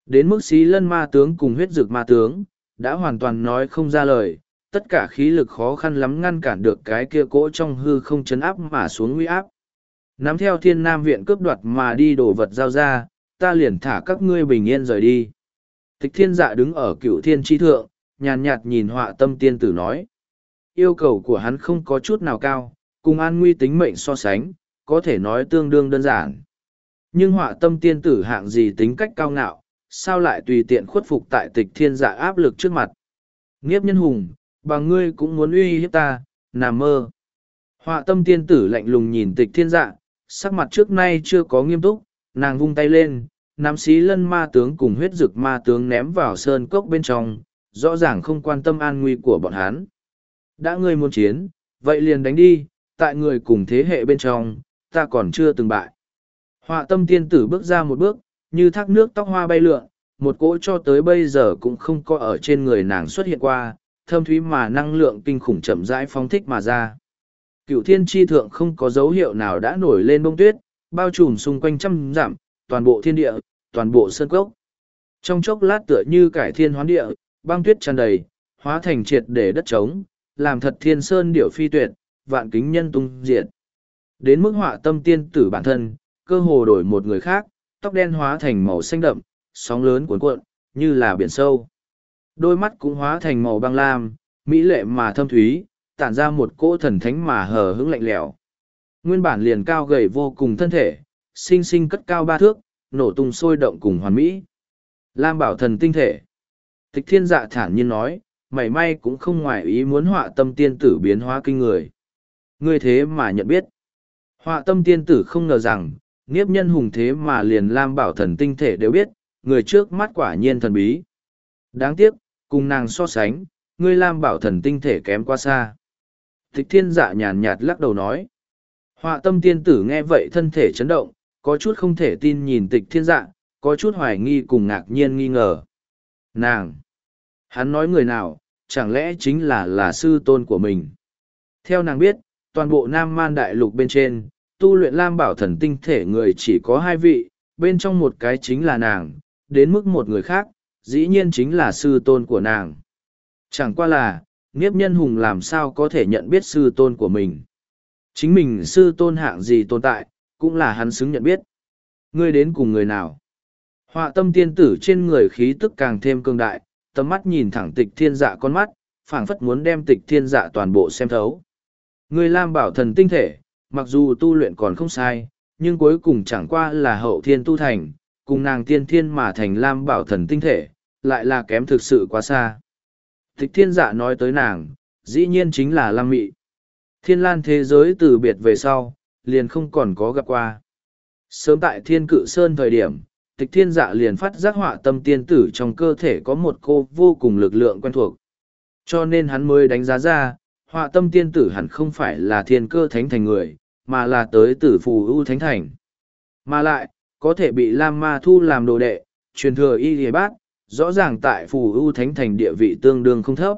Đến mức xí lân ma tướng cùng huyết dược ma tướng, đã hoàn toàn nói không ra lời, tất cả khí lực khó khăn lắm ngăn cản được cái kia cỗ trong hư không chấn áp mà xuống nguy áp. Nắm theo thiên nam viện cướp đoạt mà đi đổ vật giao ra, ta liền thả các ngươi bình yên rời đi. Tịch thiên dạ đứng ở cựu thiên tri thượng, nhàn nhạt nhìn họa tâm tiên tử nói. Yêu cầu của hắn không có chút nào cao, cùng an nguy tính mệnh so sánh, có thể nói tương đương đơn giản. Nhưng họa tâm tiên tử hạng gì tính cách cao ngạo, sao lại tùy tiện khuất phục tại tịch thiên dạ áp lực trước mặt. Nghiếp nhân hùng, bằng ngươi cũng muốn uy hiếp ta, nằm mơ. Họa tâm tiên tử lạnh lùng nhìn tịch thiên dạ, sắc mặt trước nay chưa có nghiêm túc, nàng vung tay lên, nắm xí lân ma tướng cùng huyết dực ma tướng ném vào sơn cốc bên trong, rõ ràng không quan tâm an nguy của bọn hắn. Đã ngươi muốn chiến, vậy liền đánh đi, tại người cùng thế hệ bên trong, ta còn chưa từng bại. Họa tâm tiên tử bước ra một bước, như thác nước tóc hoa bay lượn, một cỗ cho tới bây giờ cũng không có ở trên người nàng xuất hiện qua, thâm thúy mà năng lượng kinh khủng chậm rãi phóng thích mà ra. Cựu thiên tri thượng không có dấu hiệu nào đã nổi lên bông tuyết, bao trùm xung quanh trăm giảm, toàn bộ thiên địa, toàn bộ sơn cốc. Trong chốc lát tựa như cải thiên hoán địa, băng tuyết tràn đầy, hóa thành triệt để đất trống, làm thật thiên sơn điểu phi tuyệt, vạn kính nhân tung diệt. Đến mức họa tâm tiên tử bản thân, cơ hồ đổi một người khác, tóc đen hóa thành màu xanh đậm, sóng lớn cuốn cuộn, như là biển sâu. Đôi mắt cũng hóa thành màu băng lam, mỹ lệ mà thâm thúy, tản ra một cỗ thần thánh mà hờ hững lạnh lẽo. Nguyên bản liền cao gầy vô cùng thân thể, sinh sinh cất cao ba thước, nổ tung sôi động cùng hoàn mỹ. Lam bảo thần tinh thể. Tịch thiên dạ thản nhiên nói, mảy may cũng không ngoài ý muốn họa tâm tiên tử biến hóa kinh người. Ngươi thế mà nhận biết. Họa tâm tiên tử không ngờ rằng, nghiếp nhân hùng thế mà liền Lam bảo thần tinh thể đều biết, người trước mắt quả nhiên thần bí. Đáng tiếc, cùng nàng so sánh, ngươi Lam bảo thần tinh thể kém quá xa. Tịch thiên dạ nhàn nhạt lắc đầu nói. Họa tâm tiên tử nghe vậy thân thể chấn động, có chút không thể tin nhìn tịch thiên dạ, có chút hoài nghi cùng ngạc nhiên nghi ngờ. Nàng! Hắn nói người nào, chẳng lẽ chính là là sư tôn của mình? Theo nàng biết, toàn bộ Nam Man Đại Lục bên trên, tu luyện Lam Bảo Thần tinh thể người chỉ có hai vị, bên trong một cái chính là nàng, đến mức một người khác, dĩ nhiên chính là sư tôn của nàng. Chẳng qua là, Niếp Nhân Hùng làm sao có thể nhận biết sư tôn của mình. Chính mình sư tôn hạng gì tồn tại, cũng là hắn xứng nhận biết. Ngươi đến cùng người nào? Họa tâm tiên tử trên người khí tức càng thêm cương đại, tầm mắt nhìn thẳng tịch thiên dạ con mắt, phảng phất muốn đem tịch thiên dạ toàn bộ xem thấu. Người Lam bảo thần tinh thể, mặc dù tu luyện còn không sai, nhưng cuối cùng chẳng qua là hậu thiên tu thành, cùng nàng tiên thiên mà thành Lam bảo thần tinh thể, lại là kém thực sự quá xa. Tịch thiên dạ nói tới nàng, dĩ nhiên chính là Lam Mị. Thiên lan thế giới từ biệt về sau, liền không còn có gặp qua. Sớm tại thiên cự sơn thời điểm, tịch thiên dạ liền phát giác họa tâm tiên tử trong cơ thể có một cô vô cùng lực lượng quen thuộc. Cho nên hắn mới đánh giá ra, họa tâm tiên tử hẳn không phải là thiên cơ thánh thành người, mà là tới tử phù ưu thánh thành. Mà lại, có thể bị Lam Ma Thu làm đồ đệ, truyền thừa y hề bát, rõ ràng tại phù ưu thánh thành địa vị tương đương không thấp.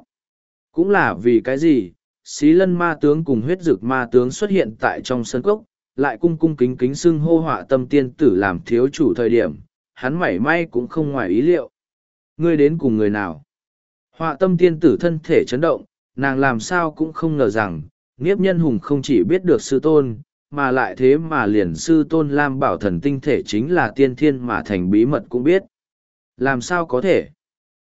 Cũng là vì cái gì, xí lân ma tướng cùng huyết dực ma tướng xuất hiện tại trong sân cốc, lại cung cung kính kính xưng hô họa tâm tiên tử làm thiếu chủ thời điểm, hắn mảy may cũng không ngoài ý liệu. Ngươi đến cùng người nào? Họa tâm tiên tử thân thể chấn động, nàng làm sao cũng không ngờ rằng, Niếp Nhân Hùng không chỉ biết được sư tôn, mà lại thế mà liền sư tôn Lam Bảo Thần tinh thể chính là tiên thiên mà thành bí mật cũng biết. Làm sao có thể?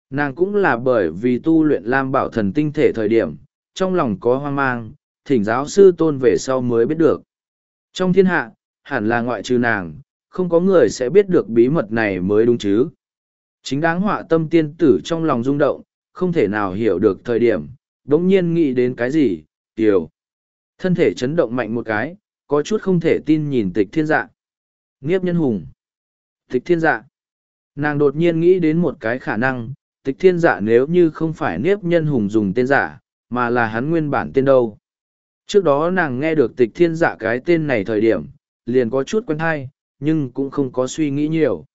Nàng cũng là bởi vì tu luyện Lam Bảo Thần tinh thể thời điểm, trong lòng có hoang mang, thỉnh giáo sư tôn về sau mới biết được. Trong thiên hạ, hẳn là ngoại trừ nàng, không có người sẽ biết được bí mật này mới đúng chứ. Chính đáng họa tâm tiên tử trong lòng rung động, không thể nào hiểu được thời điểm, đống nhiên nghĩ đến cái gì, tiểu. Thân thể chấn động mạnh một cái, có chút không thể tin nhìn tịch thiên dạ. Nghiếp nhân hùng. Tịch thiên dạ. Nàng đột nhiên nghĩ đến một cái khả năng, tịch thiên dạ nếu như không phải niếp nhân hùng dùng tên giả, mà là hắn nguyên bản tên đâu. Trước đó nàng nghe được tịch thiên dạ cái tên này thời điểm, liền có chút quen hay, nhưng cũng không có suy nghĩ nhiều.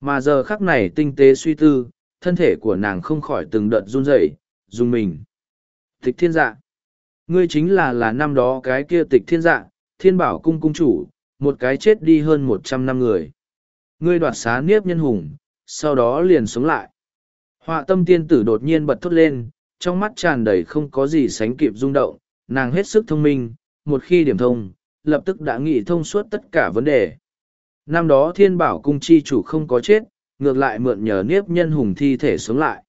Mà giờ khắc này tinh tế suy tư, thân thể của nàng không khỏi từng đợt run rẩy, dùng mình. Tịch thiên dạ. Ngươi chính là là năm đó cái kia tịch thiên dạ, thiên bảo cung cung chủ, một cái chết đi hơn một trăm năm người. Ngươi đoạt xá niếp nhân hùng, sau đó liền sống lại. Họa tâm tiên tử đột nhiên bật thốt lên, trong mắt tràn đầy không có gì sánh kịp rung động, nàng hết sức thông minh, một khi điểm thông, lập tức đã nghĩ thông suốt tất cả vấn đề. Năm đó thiên bảo cung chi chủ không có chết, ngược lại mượn nhờ niếp nhân hùng thi thể sống lại.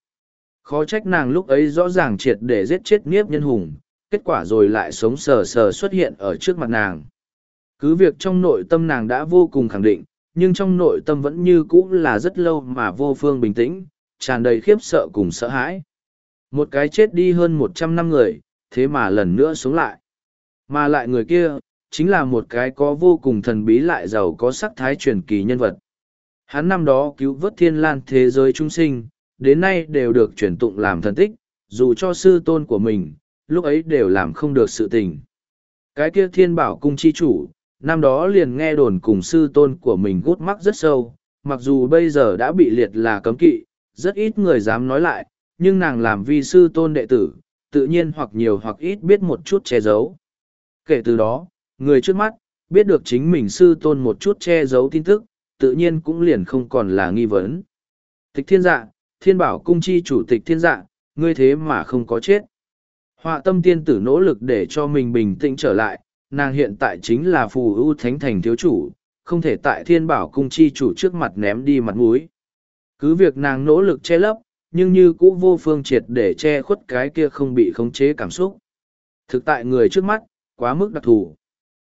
Khó trách nàng lúc ấy rõ ràng triệt để giết chết niếp nhân hùng, kết quả rồi lại sống sờ sờ xuất hiện ở trước mặt nàng. Cứ việc trong nội tâm nàng đã vô cùng khẳng định, nhưng trong nội tâm vẫn như cũ là rất lâu mà vô phương bình tĩnh, tràn đầy khiếp sợ cùng sợ hãi. Một cái chết đi hơn một trăm năm người, thế mà lần nữa sống lại. Mà lại người kia, chính là một cái có vô cùng thần bí lại giàu có sắc thái truyền kỳ nhân vật. Hắn năm đó cứu vớt thiên lan thế giới trung sinh, đến nay đều được truyền tụng làm thần tích, dù cho sư tôn của mình, lúc ấy đều làm không được sự tình. Cái kia thiên bảo cung chi chủ, năm đó liền nghe đồn cùng sư tôn của mình gút mắc rất sâu, mặc dù bây giờ đã bị liệt là cấm kỵ, rất ít người dám nói lại, nhưng nàng làm vi sư tôn đệ tử, tự nhiên hoặc nhiều hoặc ít biết một chút che giấu. Kể từ đó, người trước mắt, biết được chính mình sư tôn một chút che giấu tin tức, tự nhiên cũng liền không còn là nghi vấn. Tịch thiên dạ, thiên bảo cung chi chủ tịch thiên dạ, ngươi thế mà không có chết. Họa tâm tiên tử nỗ lực để cho mình bình tĩnh trở lại, nàng hiện tại chính là phù ưu thánh thành thiếu chủ, không thể tại thiên bảo cung chi chủ trước mặt ném đi mặt mũi. Cứ việc nàng nỗ lực che lấp, nhưng như cũ vô phương triệt để che khuất cái kia không bị khống chế cảm xúc. Thực tại người trước mắt, quá mức đặc thù.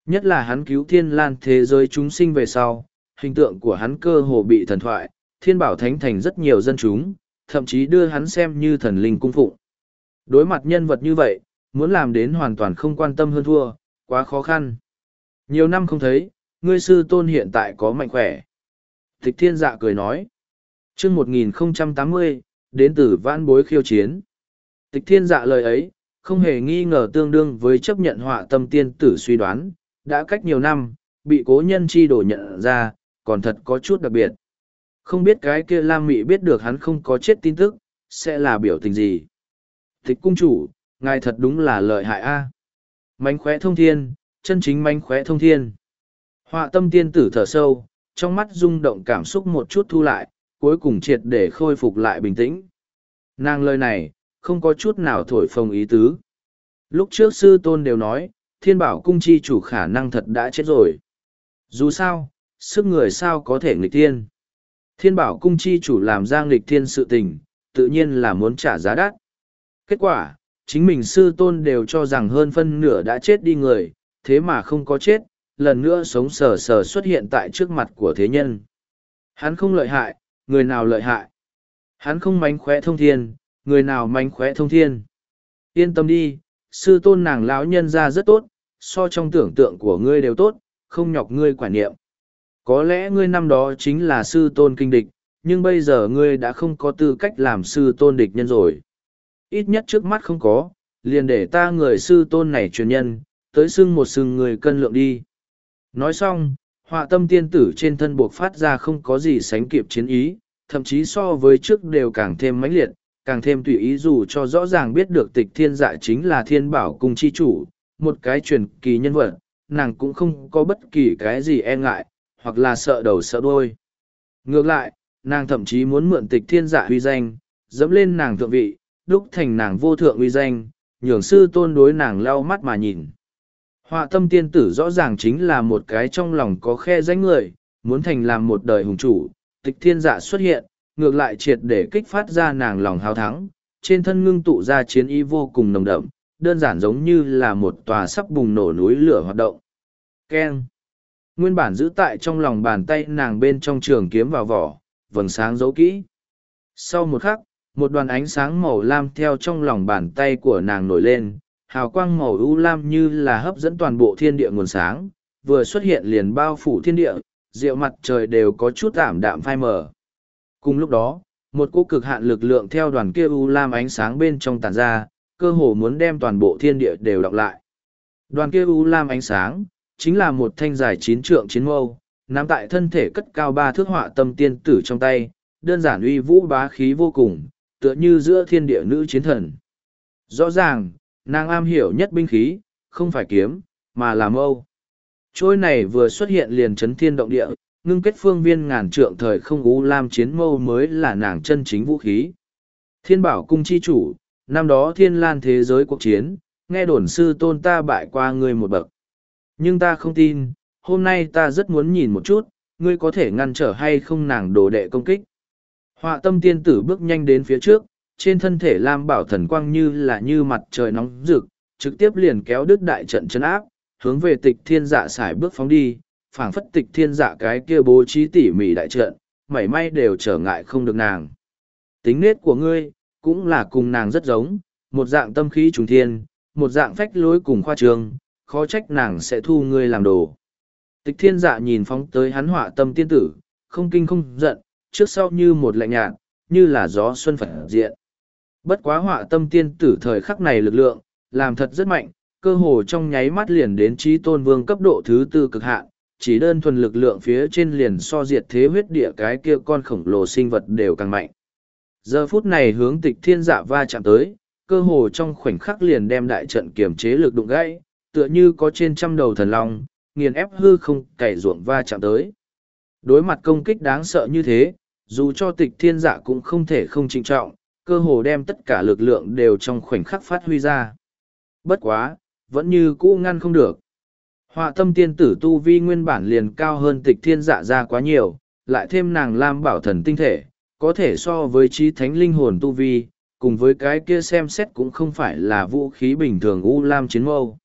Nhất là hắn cứu thiên lan thế giới chúng sinh về sau, hình tượng của hắn cơ hồ bị thần thoại, thiên bảo thánh thành rất nhiều dân chúng, thậm chí đưa hắn xem như thần linh cung phụng. Đối mặt nhân vật như vậy, muốn làm đến hoàn toàn không quan tâm hơn thua, quá khó khăn. Nhiều năm không thấy, ngươi sư tôn hiện tại có mạnh khỏe. Tịch thiên dạ cười nói. chương 1080, đến từ vãn bối khiêu chiến. Tịch thiên dạ lời ấy, không hề nghi ngờ tương đương với chấp nhận họa tâm tiên tử suy đoán, đã cách nhiều năm, bị cố nhân chi đổ nhận ra, còn thật có chút đặc biệt. Không biết cái kia Lam Mị biết được hắn không có chết tin tức, sẽ là biểu tình gì. Tịch cung chủ, ngài thật đúng là lợi hại a. À. Mánh khóe thông thiên, chân chính mánh khóe thông thiên. Họa tâm tiên tử thở sâu, trong mắt rung động cảm xúc một chút thu lại, cuối cùng triệt để khôi phục lại bình tĩnh. Nàng lời này, không có chút nào thổi phồng ý tứ. Lúc trước sư tôn đều nói, thiên bảo cung chi chủ khả năng thật đã chết rồi. Dù sao, sức người sao có thể nghịch tiên? Thiên bảo cung chi chủ làm ra nghịch thiên sự tình, tự nhiên là muốn trả giá đắt. Kết quả, chính mình sư tôn đều cho rằng hơn phân nửa đã chết đi người, thế mà không có chết, lần nữa sống sờ sờ xuất hiện tại trước mặt của thế nhân. Hắn không lợi hại, người nào lợi hại. Hắn không mánh khóe thông thiên, người nào mánh khóe thông thiên. Yên tâm đi, sư tôn nàng lão nhân ra rất tốt, so trong tưởng tượng của ngươi đều tốt, không nhọc ngươi quả niệm. Có lẽ ngươi năm đó chính là sư tôn kinh địch, nhưng bây giờ ngươi đã không có tư cách làm sư tôn địch nhân rồi. Ít nhất trước mắt không có, liền để ta người sư tôn này truyền nhân, tới xưng một sừng người cân lượng đi. Nói xong, họa tâm tiên tử trên thân buộc phát ra không có gì sánh kịp chiến ý, thậm chí so với trước đều càng thêm mãnh liệt, càng thêm tùy ý dù cho rõ ràng biết được tịch thiên dạ chính là thiên bảo cung chi chủ, một cái truyền kỳ nhân vật, nàng cũng không có bất kỳ cái gì e ngại, hoặc là sợ đầu sợ đôi. Ngược lại, nàng thậm chí muốn mượn tịch thiên dạ giả huy danh, dẫm lên nàng thượng vị, đúc thành nàng vô thượng uy danh, nhường sư tôn đối nàng lau mắt mà nhìn. Họa tâm tiên tử rõ ràng chính là một cái trong lòng có khe danh người, muốn thành làm một đời hùng chủ, tịch thiên dạ xuất hiện, ngược lại triệt để kích phát ra nàng lòng hào thắng, trên thân ngưng tụ ra chiến ý vô cùng nồng đậm, đơn giản giống như là một tòa sắp bùng nổ núi lửa hoạt động. Keng! Nguyên bản giữ tại trong lòng bàn tay nàng bên trong trường kiếm vào vỏ, vầng sáng giấu kỹ. Sau một khắc, một đoàn ánh sáng màu lam theo trong lòng bàn tay của nàng nổi lên, hào quang màu u lam như là hấp dẫn toàn bộ thiên địa nguồn sáng, vừa xuất hiện liền bao phủ thiên địa, rượu mặt trời đều có chút ảm đạm phai mờ. Cùng lúc đó, một cô cực hạn lực lượng theo đoàn kia u lam ánh sáng bên trong tàn ra, cơ hồ muốn đem toàn bộ thiên địa đều đọc lại. Đoàn kia u lam ánh sáng, chính là một thanh dài chín trượng chiến mâu, nắm tại thân thể cất cao ba thước họa tâm tiên tử trong tay, đơn giản uy vũ bá khí vô cùng, tựa như giữa thiên địa nữ chiến thần. Rõ ràng, nàng am hiểu nhất binh khí, không phải kiếm, mà là mâu. Trôi này vừa xuất hiện liền chấn thiên động địa, ngưng kết phương viên ngàn trượng thời không u lam chiến mâu mới là nàng chân chính vũ khí. Thiên bảo cung chi chủ, năm đó thiên lan thế giới cuộc chiến, nghe đồn sư tôn ta bại qua ngươi một bậc. Nhưng ta không tin, hôm nay ta rất muốn nhìn một chút, ngươi có thể ngăn trở hay không nàng đồ đệ công kích. Họa tâm tiên tử bước nhanh đến phía trước, trên thân thể Lam bảo thần quang như là như mặt trời nóng rực, trực tiếp liền kéo đứt đại trận chân áp, hướng về tịch thiên dạ xài bước phóng đi, phảng phất tịch thiên dạ cái kia bố trí tỉ mỉ đại trận, mảy may đều trở ngại không được nàng. Tính nết của ngươi, cũng là cùng nàng rất giống, một dạng tâm khí trùng thiên, một dạng phách lối cùng khoa trường khó trách nàng sẽ thu ngươi làm đồ. Tịch thiên dạ nhìn phóng tới hắn họa tâm tiên tử, không kinh không giận, trước sau như một lạnh nhạt, như là gió xuân phật diện. Bất quá họa tâm tiên tử thời khắc này lực lượng, làm thật rất mạnh, cơ hồ trong nháy mắt liền đến trí tôn vương cấp độ thứ tư cực hạn, chỉ đơn thuần lực lượng phía trên liền so diệt thế huyết địa cái kia con khổng lồ sinh vật đều càng mạnh. Giờ phút này hướng tịch thiên dạ va chạm tới, cơ hồ trong khoảnh khắc liền đem đại trận kiềm chế lực đụng gãy, tựa như có trên trăm đầu thần long, nghiền ép hư không cày ruộng va chạm tới. Đối mặt công kích đáng sợ như thế, dù cho tịch thiên dạ cũng không thể không trinh trọng, cơ hồ đem tất cả lực lượng đều trong khoảnh khắc phát huy ra. Bất quá, vẫn như cũ ngăn không được. Họa tâm tiên tử tu vi nguyên bản liền cao hơn tịch thiên dạ ra quá nhiều, lại thêm nàng lam bảo thần tinh thể, có thể so với trí thánh linh hồn tu vi, cùng với cái kia xem xét cũng không phải là vũ khí bình thường u lam chiến mâu.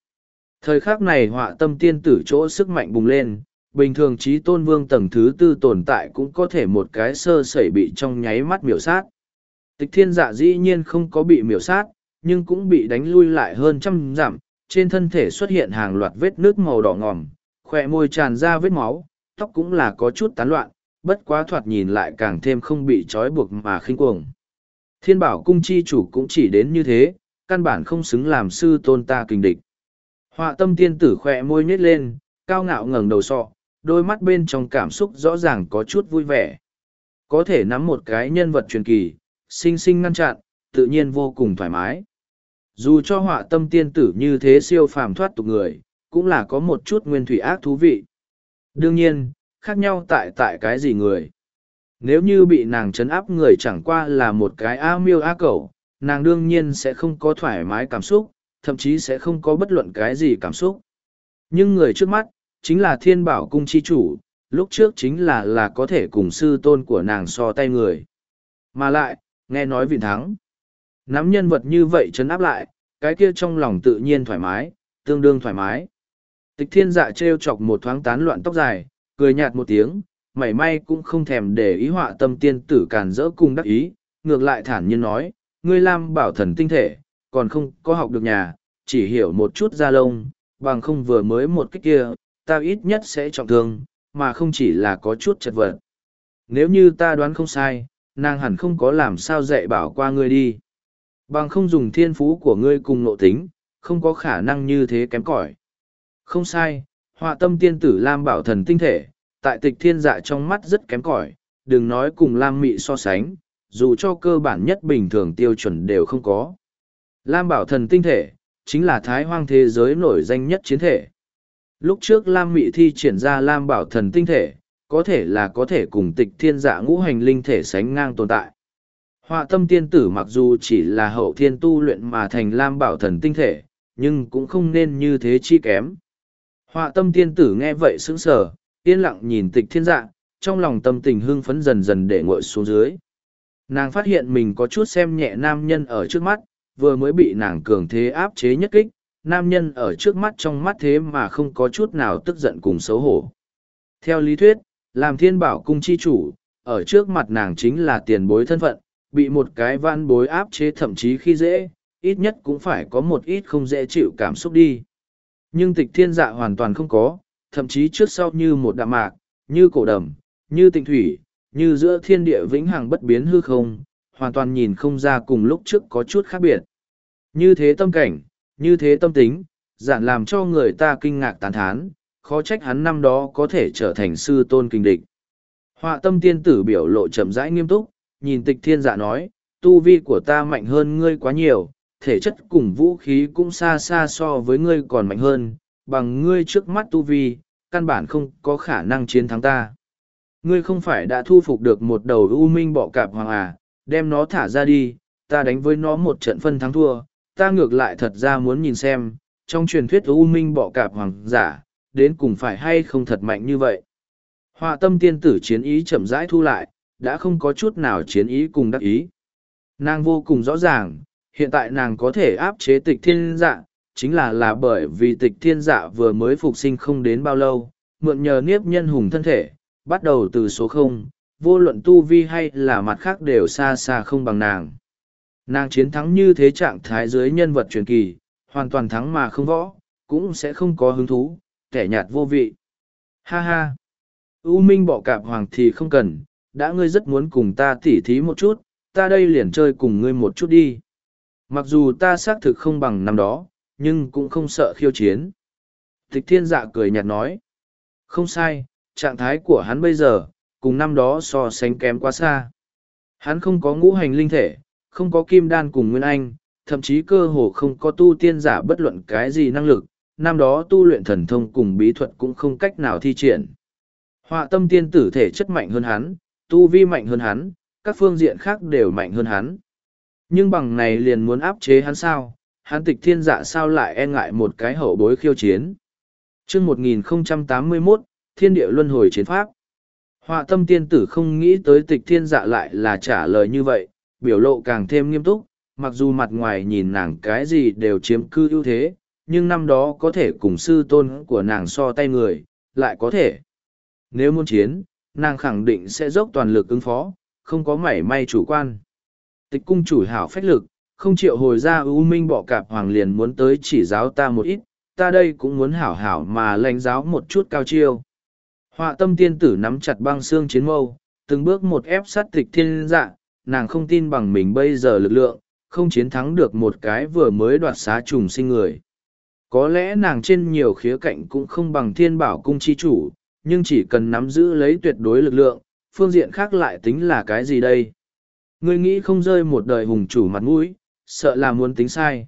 Thời khắc này họa tâm tiên tử chỗ sức mạnh bùng lên, bình thường trí tôn vương tầng thứ tư tồn tại cũng có thể một cái sơ sẩy bị trong nháy mắt miểu sát. Tịch thiên dạ dĩ nhiên không có bị miểu sát, nhưng cũng bị đánh lui lại hơn trăm dặm, trên thân thể xuất hiện hàng loạt vết nước màu đỏ ngòm, khỏe môi tràn ra vết máu, tóc cũng là có chút tán loạn, bất quá thoạt nhìn lại càng thêm không bị trói buộc mà khinh cuồng. Thiên bảo cung chi chủ cũng chỉ đến như thế, căn bản không xứng làm sư tôn ta kinh địch. Họa tâm tiên tử khỏe môi nhếch lên, cao ngạo ngẩng đầu sọ, đôi mắt bên trong cảm xúc rõ ràng có chút vui vẻ. Có thể nắm một cái nhân vật truyền kỳ, sinh sinh ngăn chặn, tự nhiên vô cùng thoải mái. Dù cho họa tâm tiên tử như thế siêu phàm thoát tục người, cũng là có một chút nguyên thủy ác thú vị. Đương nhiên, khác nhau tại tại cái gì người. Nếu như bị nàng chấn áp người chẳng qua là một cái a miêu a cẩu, nàng đương nhiên sẽ không có thoải mái cảm xúc, thậm chí sẽ không có bất luận cái gì cảm xúc. Nhưng người trước mắt, chính là thiên bảo cung chi chủ, lúc trước chính là là có thể cùng sư tôn của nàng so tay người. Mà lại, nghe nói vị thắng. Nắm nhân vật như vậy chấn áp lại, cái kia trong lòng tự nhiên thoải mái, tương đương thoải mái. Tịch thiên dạ trêu chọc một thoáng tán loạn tóc dài, cười nhạt một tiếng, mảy may cũng không thèm để ý họa tâm tiên tử càn rỡ cùng đắc ý, ngược lại thản nhiên nói, ngươi lam bảo thần tinh thể, còn không có học được nhà, chỉ hiểu một chút da lông, bằng không vừa mới một cách kia, ta ít nhất sẽ trọng thương, mà không chỉ là có chút chật vật. Nếu như ta đoán không sai, nàng hẳn không có làm sao dạy bảo qua ngươi đi. Bằng không dùng thiên phú của ngươi cùng nộ tính, không có khả năng như thế kém cỏi. Không sai, họa tâm tiên tử Lam bảo thần tinh thể, tại tịch thiên dạ trong mắt rất kém cỏi, đừng nói cùng Lam mị so sánh, dù cho cơ bản nhất bình thường tiêu chuẩn đều không có. Lam bảo thần tinh thể, chính là thái hoang thế giới nổi danh nhất chiến thể. Lúc trước Lam mị thi triển ra Lam bảo thần tinh thể, có thể là có thể cùng tịch thiên dạ ngũ hành linh thể sánh ngang tồn tại. Họa tâm tiên tử mặc dù chỉ là hậu thiên tu luyện mà thành lam bảo thần tinh thể, nhưng cũng không nên như thế chi kém. Họa tâm tiên tử nghe vậy sững sờ, yên lặng nhìn tịch thiên dạ, trong lòng tâm tình hưng phấn dần dần để ngội xuống dưới. Nàng phát hiện mình có chút xem nhẹ nam nhân ở trước mắt, vừa mới bị nàng cường thế áp chế nhất kích, nam nhân ở trước mắt trong mắt thế mà không có chút nào tức giận cùng xấu hổ. Theo lý thuyết, làm thiên bảo cung chi chủ, ở trước mặt nàng chính là tiền bối thân phận, bị một cái van bối áp chế thậm chí khi dễ, ít nhất cũng phải có một ít không dễ chịu cảm xúc đi. Nhưng tịch thiên dạ hoàn toàn không có, thậm chí trước sau như một đạm mạc, như cổ đầm, như tịnh thủy, như giữa thiên địa vĩnh hằng bất biến hư không, hoàn toàn nhìn không ra cùng lúc trước có chút khác biệt. Như thế tâm cảnh, như thế tâm tính, giản làm cho người ta kinh ngạc tán thán, khó trách hắn năm đó có thể trở thành sư tôn kinh địch. Họa tâm tiên tử biểu lộ chậm rãi nghiêm túc, nhìn tịch thiên dạ nói, tu vi của ta mạnh hơn ngươi quá nhiều, thể chất cùng vũ khí cũng xa xa so với ngươi còn mạnh hơn, bằng ngươi trước mắt tu vi, căn bản không có khả năng chiến thắng ta. Ngươi không phải đã thu phục được một đầu u minh bọ cạp hoàng à, đem nó thả ra đi, ta đánh với nó một trận phân thắng thua, ta ngược lại thật ra muốn nhìn xem, trong truyền thuyết u minh bọ cạp hoàng giả, đến cùng phải hay không thật mạnh như vậy. Họa tâm tiên tử chiến ý chậm rãi thu lại, đã không có chút nào chiến ý cùng đắc ý. Nàng vô cùng rõ ràng, hiện tại nàng có thể áp chế tịch thiên dạ, chính là là bởi vì tịch thiên dạ vừa mới phục sinh không đến bao lâu, mượn nhờ niếp nhân hùng thân thể, bắt đầu từ số không, vô luận tu vi hay là mặt khác đều xa xa không bằng nàng. Nàng chiến thắng như thế trạng thái dưới nhân vật truyền kỳ, hoàn toàn thắng mà không võ, cũng sẽ không có hứng thú, kẻ nhạt vô vị. Ha ha! U Minh bỏ cạp hoàng thì không cần, đã ngươi rất muốn cùng ta tỉ thí một chút, ta đây liền chơi cùng ngươi một chút đi. Mặc dù ta xác thực không bằng năm đó, nhưng cũng không sợ khiêu chiến. Tịch thiên dạ cười nhạt nói. Không sai, trạng thái của hắn bây giờ, cùng năm đó so sánh kém quá xa. Hắn không có ngũ hành linh thể, không có kim đan cùng nguyên anh, thậm chí cơ hồ không có tu tiên giả bất luận cái gì năng lực, năm đó tu luyện thần thông cùng bí thuật cũng không cách nào thi triển. Họa tâm tiên tử thể chất mạnh hơn hắn, tu vi mạnh hơn hắn, các phương diện khác đều mạnh hơn hắn. Nhưng bằng này liền muốn áp chế hắn sao, hắn tịch thiên dạ sao lại e ngại một cái hậu bối khiêu chiến. chương 1081, Thiên địa luân hồi chiến pháp. Họa tâm tiên tử không nghĩ tới tịch thiên dạ lại là trả lời như vậy, biểu lộ càng thêm nghiêm túc, mặc dù mặt ngoài nhìn nàng cái gì đều chiếm cư ưu thế, nhưng năm đó có thể cùng sư tôn của nàng so tay người, lại có thể. Nếu muốn chiến, nàng khẳng định sẽ dốc toàn lực ứng phó, không có mảy may chủ quan. Tịch cung chủ hảo phách lực, không chịu hồi ra ưu minh bọ cạp hoàng liền muốn tới chỉ giáo ta một ít, ta đây cũng muốn hảo hảo mà lãnh giáo một chút cao chiêu. Họa tâm tiên tử nắm chặt băng xương chiến mâu, từng bước một ép sát tịch thiên dạ, nàng không tin bằng mình bây giờ lực lượng, không chiến thắng được một cái vừa mới đoạt xá trùng sinh người. Có lẽ nàng trên nhiều khía cạnh cũng không bằng thiên bảo cung chi chủ, nhưng chỉ cần nắm giữ lấy tuyệt đối lực lượng, phương diện khác lại tính là cái gì đây? Ngươi nghĩ không rơi một đời hùng chủ mặt mũi, sợ là muốn tính sai.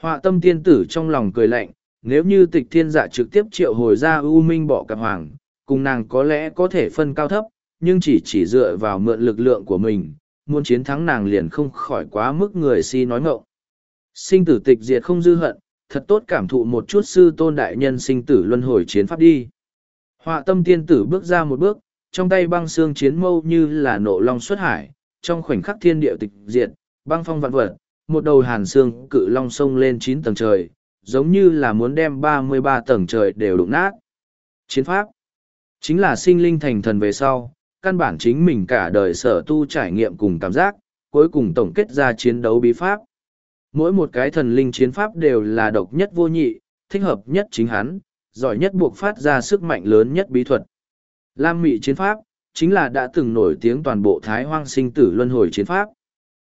Họa tâm tiên tử trong lòng cười lạnh, nếu như tịch thiên dạ trực tiếp triệu hồi ra U minh bỏ cặp hoàng, cùng nàng có lẽ có thể phân cao thấp, nhưng chỉ chỉ dựa vào mượn lực lượng của mình, muốn chiến thắng nàng liền không khỏi quá mức người si nói ngộng. Sinh tử tịch diệt không dư hận, thật tốt cảm thụ một chút sư tôn đại nhân sinh tử luân hồi chiến pháp đi. Họa tâm tiên tử bước ra một bước, trong tay băng xương chiến mâu như là nộ long xuất hải, trong khoảnh khắc thiên địa tịch diệt, băng phong vạn vật, một đầu hàn xương cự long sông lên chín tầng trời, giống như là muốn đem ba mươi ba tầng trời đều đụng nát. Chiến pháp chính là sinh linh thành thần về sau, căn bản chính mình cả đời sở tu trải nghiệm cùng cảm giác, cuối cùng tổng kết ra chiến đấu bí pháp. Mỗi một cái thần linh chiến pháp đều là độc nhất vô nhị, thích hợp nhất chính hắn, giỏi nhất buộc phát ra sức mạnh lớn nhất bí thuật. Lam Mị chiến pháp, chính là đã từng nổi tiếng toàn bộ thái hoang sinh tử luân hồi chiến pháp.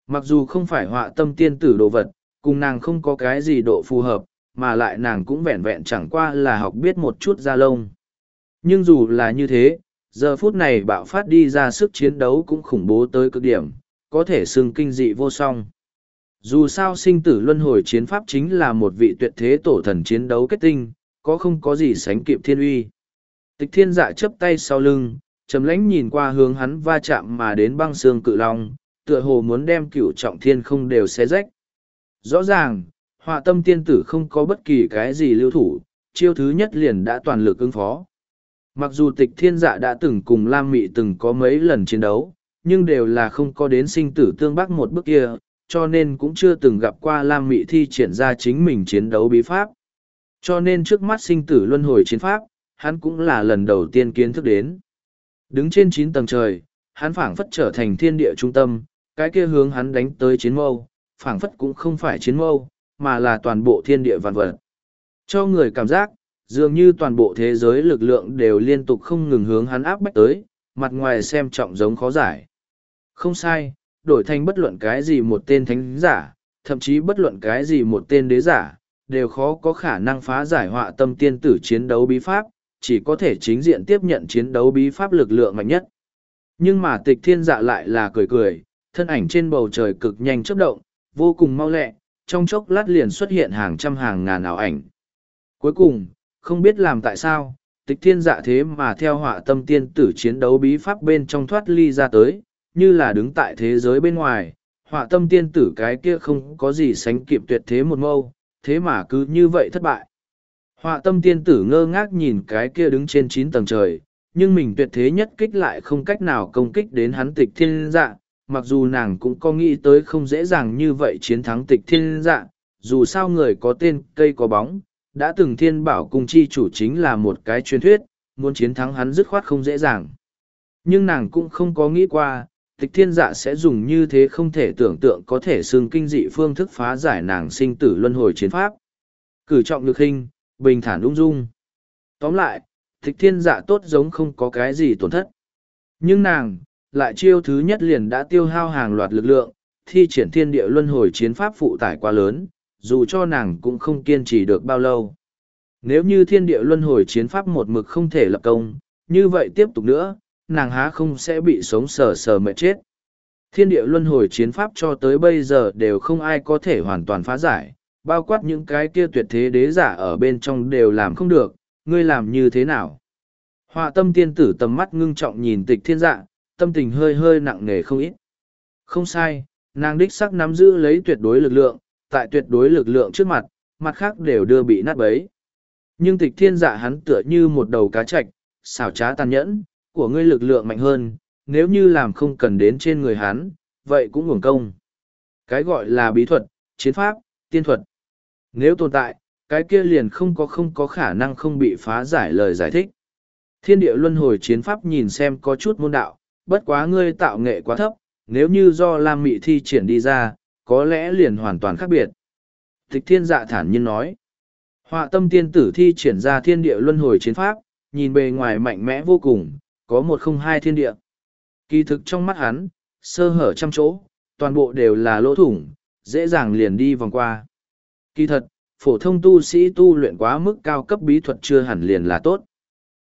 Mặc dù không phải họa tâm tiên tử đồ vật, cùng nàng không có cái gì độ phù hợp, mà lại nàng cũng vẹn vẹn chẳng qua là học biết một chút ra lông. Nhưng dù là như thế, giờ phút này bạo phát đi ra sức chiến đấu cũng khủng bố tới cực điểm, có thể xưng kinh dị vô song. Dù sao sinh tử luân hồi chiến pháp chính là một vị tuyệt thế tổ thần chiến đấu kết tinh, có không có gì sánh kịp thiên uy. Tịch thiên dạ chấp tay sau lưng, trầm lãnh nhìn qua hướng hắn va chạm mà đến băng xương cự long, tựa hồ muốn đem cửu trọng thiên không đều xé rách. Rõ ràng, họa tâm tiên tử không có bất kỳ cái gì lưu thủ, chiêu thứ nhất liền đã toàn lực ứng phó. Mặc dù tịch thiên dạ đã từng cùng Lam Mị từng có mấy lần chiến đấu, nhưng đều là không có đến sinh tử tương bắc một bước kia, cho nên cũng chưa từng gặp qua Lam Mị thi triển ra chính mình chiến đấu bí pháp. Cho nên trước mắt sinh tử luân hồi chiến pháp, hắn cũng là lần đầu tiên kiến thức đến. Đứng trên chín tầng trời, hắn phảng phất trở thành thiên địa trung tâm, cái kia hướng hắn đánh tới chiến mâu, phảng phất cũng không phải chiến mâu, mà là toàn bộ thiên địa vạn vật. Cho người cảm giác, dường như toàn bộ thế giới lực lượng đều liên tục không ngừng hướng hắn áp bách tới, mặt ngoài xem trọng giống khó giải. Không sai, đổi thành bất luận cái gì một tên thánh giả, thậm chí bất luận cái gì một tên đế giả, đều khó có khả năng phá giải họa tâm tiên tử chiến đấu bí pháp, chỉ có thể chính diện tiếp nhận chiến đấu bí pháp lực lượng mạnh nhất. Nhưng mà tịch thiên dạ lại là cười cười, thân ảnh trên bầu trời cực nhanh chớp động, vô cùng mau lẹ, trong chốc lát liền xuất hiện hàng trăm hàng ngàn ảo ảnh. Cuối cùng, không biết làm tại sao, tịch thiên dạ thế mà theo họa tâm tiên tử chiến đấu bí pháp bên trong thoát ly ra tới, như là đứng tại thế giới bên ngoài, họa tâm tiên tử cái kia không có gì sánh kịp tuyệt thế một mâu, thế mà cứ như vậy thất bại. Họa tâm tiên tử ngơ ngác nhìn cái kia đứng trên chín tầng trời, nhưng mình tuyệt thế nhất kích lại không cách nào công kích đến hắn tịch thiên dạ, mặc dù nàng cũng có nghĩ tới không dễ dàng như vậy chiến thắng tịch thiên dạ, dù sao người có tên cây có bóng, đã từng thiên bảo cung chi chủ chính là một cái truyền thuyết, muốn chiến thắng hắn dứt khoát không dễ dàng. Nhưng nàng cũng không có nghĩ qua, tịch thiên dạ sẽ dùng như thế không thể tưởng tượng có thể xưng kinh dị phương thức phá giải nàng sinh tử luân hồi chiến pháp. Cử trọng lực hình, bình thản ung dung. Tóm lại, tịch thiên dạ tốt giống không có cái gì tổn thất. Nhưng nàng, lại chiêu thứ nhất liền đã tiêu hao hàng loạt lực lượng, thi triển thiên địa luân hồi chiến pháp phụ tải quá lớn, dù cho nàng cũng không kiên trì được bao lâu. Nếu như thiên địa luân hồi chiến pháp một mực không thể lập công, như vậy tiếp tục nữa, nàng há không sẽ bị sống sờ sờ mệt chết. Thiên địa luân hồi chiến pháp cho tới bây giờ đều không ai có thể hoàn toàn phá giải, bao quát những cái kia tuyệt thế đế giả ở bên trong đều làm không được, ngươi làm như thế nào? Họa tâm tiên tử tầm mắt ngưng trọng nhìn tịch thiên dạ, tâm tình hơi hơi nặng nề không ít. Không sai, nàng đích sắc nắm giữ lấy tuyệt đối lực lượng, tại tuyệt đối lực lượng trước mặt, mặt khác đều đưa bị nát bấy. Nhưng tịch thiên dạ hắn tựa như một đầu cá chạch, xảo trá tàn nhẫn, của ngươi lực lượng mạnh hơn, nếu như làm không cần đến trên người hắn, vậy cũng ngủng công. Cái gọi là bí thuật, chiến pháp, tiên thuật. Nếu tồn tại, cái kia liền không có không có khả năng không bị phá giải lời giải thích. Thiên địa luân hồi chiến pháp nhìn xem có chút môn đạo, bất quá ngươi tạo nghệ quá thấp, nếu như do Lam Mị thi triển đi ra, có lẽ liền hoàn toàn khác biệt. Tịch thiên dạ thản nhiên nói. Họa tâm tiên tử thi triển ra thiên địa luân hồi chiến pháp, nhìn bề ngoài mạnh mẽ vô cùng, có một không hai thiên địa. Kỳ thực trong mắt hắn, sơ hở trăm chỗ, toàn bộ đều là lỗ thủng, dễ dàng liền đi vòng qua. Kỳ thật, phổ thông tu sĩ tu luyện quá mức cao cấp bí thuật chưa hẳn liền là tốt.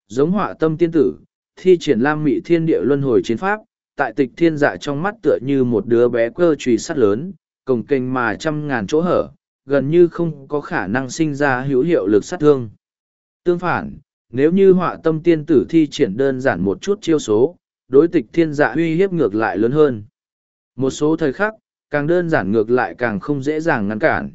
Giống họa tâm tiên tử, thi triển lam mị thiên địa luân hồi chiến pháp, tại tịch thiên dạ trong mắt tựa như một đứa bé cơ trùy sắt lớn, cồng kênh mà trăm ngàn chỗ hở, gần như không có khả năng sinh ra hữu hiệu lực sát thương. Tương phản, nếu như họa tâm tiên tử thi triển đơn giản một chút chiêu số, đối tịch thiên dạ uy hiếp ngược lại lớn hơn. Một số thời khắc, càng đơn giản ngược lại càng không dễ dàng ngăn cản.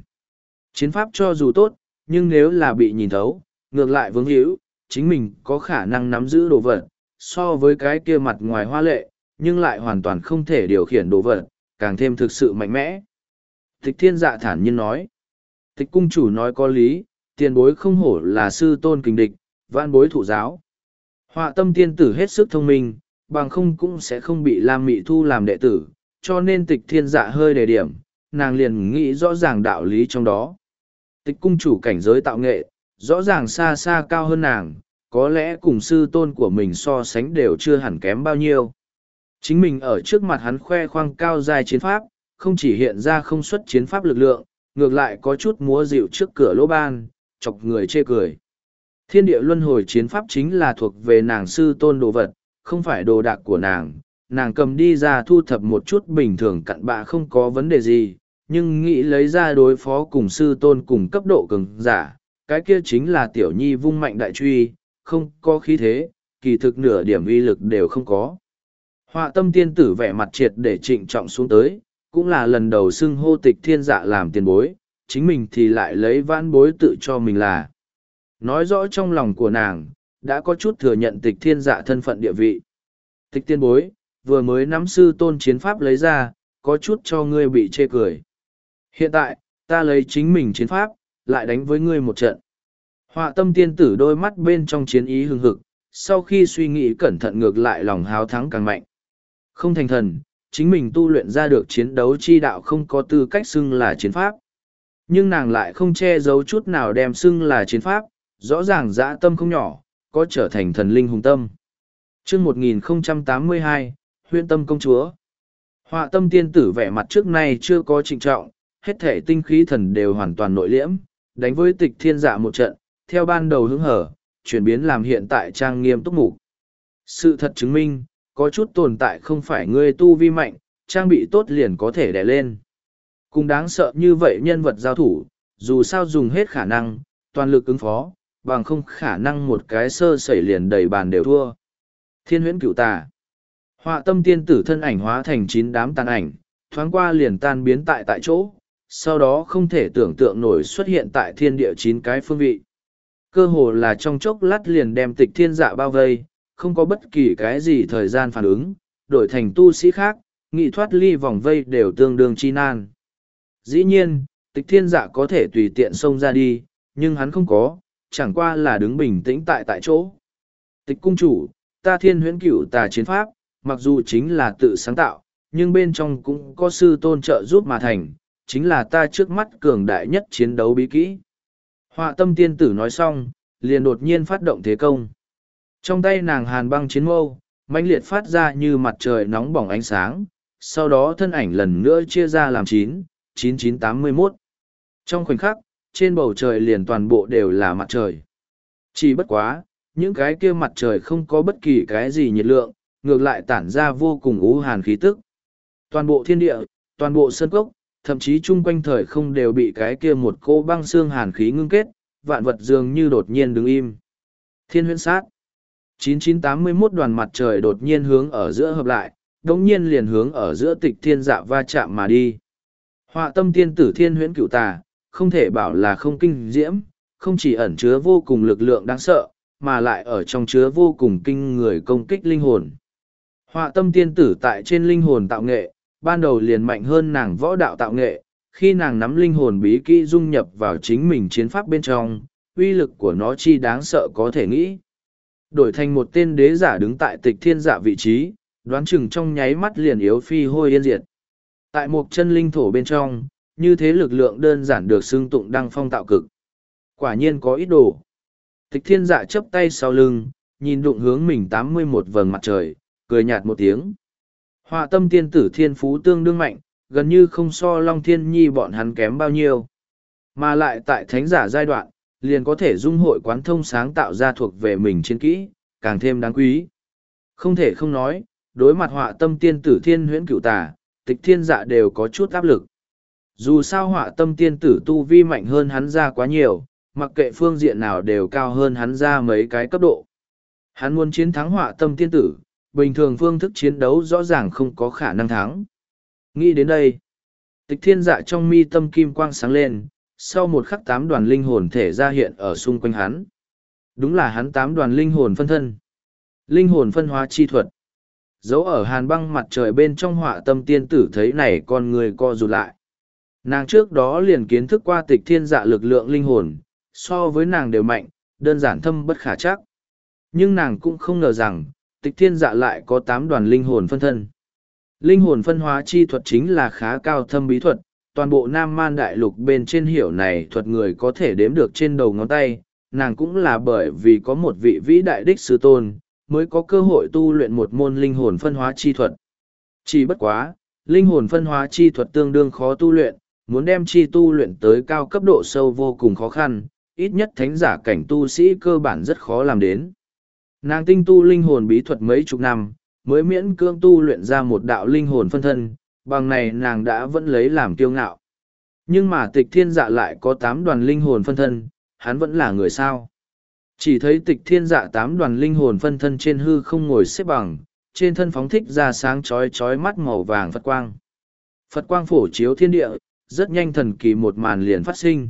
Chiến pháp cho dù tốt, nhưng nếu là bị nhìn thấu, ngược lại vướng hữu, chính mình có khả năng nắm giữ đồ vật, so với cái kia mặt ngoài hoa lệ, nhưng lại hoàn toàn không thể điều khiển đồ vật, càng thêm thực sự mạnh mẽ. Tịch thiên dạ thản nhiên nói. Tịch cung chủ nói có lý, tiền bối không hổ là sư tôn kình địch, vạn bối thủ giáo. Họa tâm tiên tử hết sức thông minh, bằng không cũng sẽ không bị Lam Mị Thu làm đệ tử, cho nên tịch thiên dạ hơi đề điểm, nàng liền nghĩ rõ ràng đạo lý trong đó. Tịch cung chủ cảnh giới tạo nghệ, rõ ràng xa xa cao hơn nàng, có lẽ cùng sư tôn của mình so sánh đều chưa hẳn kém bao nhiêu. Chính mình ở trước mặt hắn khoe khoang cao dài chiến pháp, không chỉ hiện ra không xuất chiến pháp lực lượng, ngược lại có chút múa dịu trước cửa lỗ ban, chọc người chê cười. Thiên địa luân hồi chiến pháp chính là thuộc về nàng sư tôn đồ vật, không phải đồ đạc của nàng. Nàng cầm đi ra thu thập một chút bình thường cặn bạ không có vấn đề gì, nhưng nghĩ lấy ra đối phó cùng sư tôn cùng cấp độ cường giả, cái kia chính là tiểu nhi vung mạnh đại truy, không có khí thế, kỳ thực nửa điểm uy lực đều không có. Họa tâm tiên tử vẻ mặt triệt để trịnh trọng xuống tới, cũng là lần đầu xưng hô tịch thiên dạ làm tiền bối, chính mình thì lại lấy vãn bối tự cho mình là. Nói rõ trong lòng của nàng, đã có chút thừa nhận tịch thiên dạ thân phận địa vị. Tịch tiên bối, vừa mới nắm sư tôn chiến pháp lấy ra, có chút cho ngươi bị chê cười. Hiện tại, ta lấy chính mình chiến pháp, lại đánh với ngươi một trận. Họa tâm tiên tử đôi mắt bên trong chiến ý hưng hực, sau khi suy nghĩ cẩn thận ngược lại lòng háo thắng càng mạnh. Không thành thần, chính mình tu luyện ra được chiến đấu chi đạo không có tư cách xưng là chiến pháp. Nhưng nàng lại không che giấu chút nào đem xưng là chiến pháp, rõ ràng dã tâm không nhỏ, có trở thành thần linh hùng tâm. chương 1082, huyện tâm công chúa. Họa tâm tiên tử vẻ mặt trước nay chưa có trịnh trọng, hết thể tinh khí thần đều hoàn toàn nội liễm, đánh với tịch thiên dạ một trận, theo ban đầu hứng hở, chuyển biến làm hiện tại trang nghiêm túc mục. Sự thật chứng minh, có chút tồn tại không phải ngươi tu vi mạnh, trang bị tốt liền có thể đè lên. Cùng đáng sợ như vậy nhân vật giao thủ, dù sao dùng hết khả năng, toàn lực ứng phó, bằng không khả năng một cái sơ sẩy liền đầy bàn đều thua. Thiên huyễn cửu tà. Họa tâm tiên tử thân ảnh hóa thành chín đám tàn ảnh, thoáng qua liền tan biến tại tại chỗ, sau đó không thể tưởng tượng nổi xuất hiện tại thiên địa chín cái phương vị. Cơ hồ là trong chốc lát liền đem tịch thiên dạ bao vây, không có bất kỳ cái gì thời gian phản ứng, đổi thành tu sĩ khác, nghị thoát ly vòng vây đều tương đương chi nan. Dĩ nhiên, tịch thiên dạ có thể tùy tiện xông ra đi, nhưng hắn không có, chẳng qua là đứng bình tĩnh tại tại chỗ. Tịch cung chủ, ta thiên huyễn cửu tà chiến pháp, mặc dù chính là tự sáng tạo, nhưng bên trong cũng có sư tôn trợ giúp mà thành, chính là ta trước mắt cường đại nhất chiến đấu bí kỹ. Họa tâm tiên tử nói xong, liền đột nhiên phát động thế công. Trong tay nàng hàn băng chiến mâu, mãnh liệt phát ra như mặt trời nóng bỏng ánh sáng, sau đó thân ảnh lần nữa chia ra làm chín, chín chín tám mươi 9981. Trong khoảnh khắc, trên bầu trời liền toàn bộ đều là mặt trời. Chỉ bất quá, những cái kia mặt trời không có bất kỳ cái gì nhiệt lượng, ngược lại tản ra vô cùng ú hàn khí tức. Toàn bộ thiên địa, toàn bộ sân cốc, thậm chí chung quanh thời không đều bị cái kia một cô băng xương hàn khí ngưng kết, vạn vật dường như đột nhiên đứng im. Thiên huyễn sát. 9981 đoàn mặt trời đột nhiên hướng ở giữa hợp lại, đống nhiên liền hướng ở giữa tịch thiên dạ va chạm mà đi. Họa tâm tiên tử thiên huyễn cửu tà, không thể bảo là không kinh diễm, không chỉ ẩn chứa vô cùng lực lượng đáng sợ, mà lại ở trong chứa vô cùng kinh người công kích linh hồn. Họa tâm tiên tử tại trên linh hồn tạo nghệ, ban đầu liền mạnh hơn nàng võ đạo tạo nghệ, khi nàng nắm linh hồn bí kỹ dung nhập vào chính mình chiến pháp bên trong, uy lực của nó chi đáng sợ có thể nghĩ. Đổi thành một tên đế giả đứng tại tịch thiên giả vị trí, đoán chừng trong nháy mắt liền yếu phi hôi yên diệt. Tại một chân linh thổ bên trong, như thế lực lượng đơn giản được xưng tụng đăng phong tạo cực. Quả nhiên có ít đồ. Tịch thiên dạ chấp tay sau lưng, nhìn đụng hướng mình tám mươi một vầng mặt trời, cười nhạt một tiếng. Họa tâm tiên tử thiên phú tương đương mạnh, gần như không so Long Thiên Nhi bọn hắn kém bao nhiêu. Mà lại tại thánh giả giai đoạn, liền có thể dung hội quán thông sáng tạo ra thuộc về mình chiến kỹ, càng thêm đáng quý. Không thể không nói, đối mặt họa tâm tiên tử thiên huyễn cựu tà, tịch thiên dạ đều có chút áp lực. Dù sao họa tâm tiên tử tu vi mạnh hơn hắn ra quá nhiều, mặc kệ phương diện nào đều cao hơn hắn ra mấy cái cấp độ. Hắn muốn chiến thắng họa tâm tiên tử, bình thường phương thức chiến đấu rõ ràng không có khả năng thắng. Nghĩ đến đây, tịch thiên dạ trong mi tâm kim quang sáng lên, sau một khắc tám đoàn linh hồn thể ra hiện ở xung quanh hắn. Đúng là hắn tám đoàn linh hồn phân thân. Linh hồn phân hóa chi thuật. Dấu ở hàn băng mặt trời bên trong họa tâm tiên tử thấy này con người co rụt lại. Nàng trước đó liền kiến thức qua tịch thiên dạ lực lượng linh hồn, so với nàng đều mạnh, đơn giản thâm bất khả chắc. Nhưng nàng cũng không ngờ rằng, tịch thiên dạ lại có tám đoàn linh hồn phân thân. Linh hồn phân hóa chi thuật chính là khá cao thâm bí thuật, toàn bộ Nam Man Đại Lục bên trên hiểu này thuật người có thể đếm được trên đầu ngón tay, nàng cũng là bởi vì có một vị vĩ đại đích sư tôn, mới có cơ hội tu luyện một môn linh hồn phân hóa chi thuật. Chỉ bất quá, linh hồn phân hóa chi thuật tương đương khó tu luyện, muốn đem chi tu luyện tới cao cấp độ sâu vô cùng khó khăn, ít nhất thánh giả cảnh tu sĩ cơ bản rất khó làm đến. Nàng tinh tu linh hồn bí thuật mấy chục năm, mới miễn cưỡng tu luyện ra một đạo linh hồn phân thân, bằng này nàng đã vẫn lấy làm kiêu ngạo. Nhưng mà tịch thiên dạ lại có tám đoàn linh hồn phân thân, hắn vẫn là người sao. Chỉ thấy tịch thiên dạ tám đoàn linh hồn phân thân trên hư không ngồi xếp bằng, trên thân phóng thích ra sáng chói chói mắt màu vàng Phật quang. Phật quang phổ chiếu thiên địa, rất nhanh thần kỳ một màn liền phát sinh.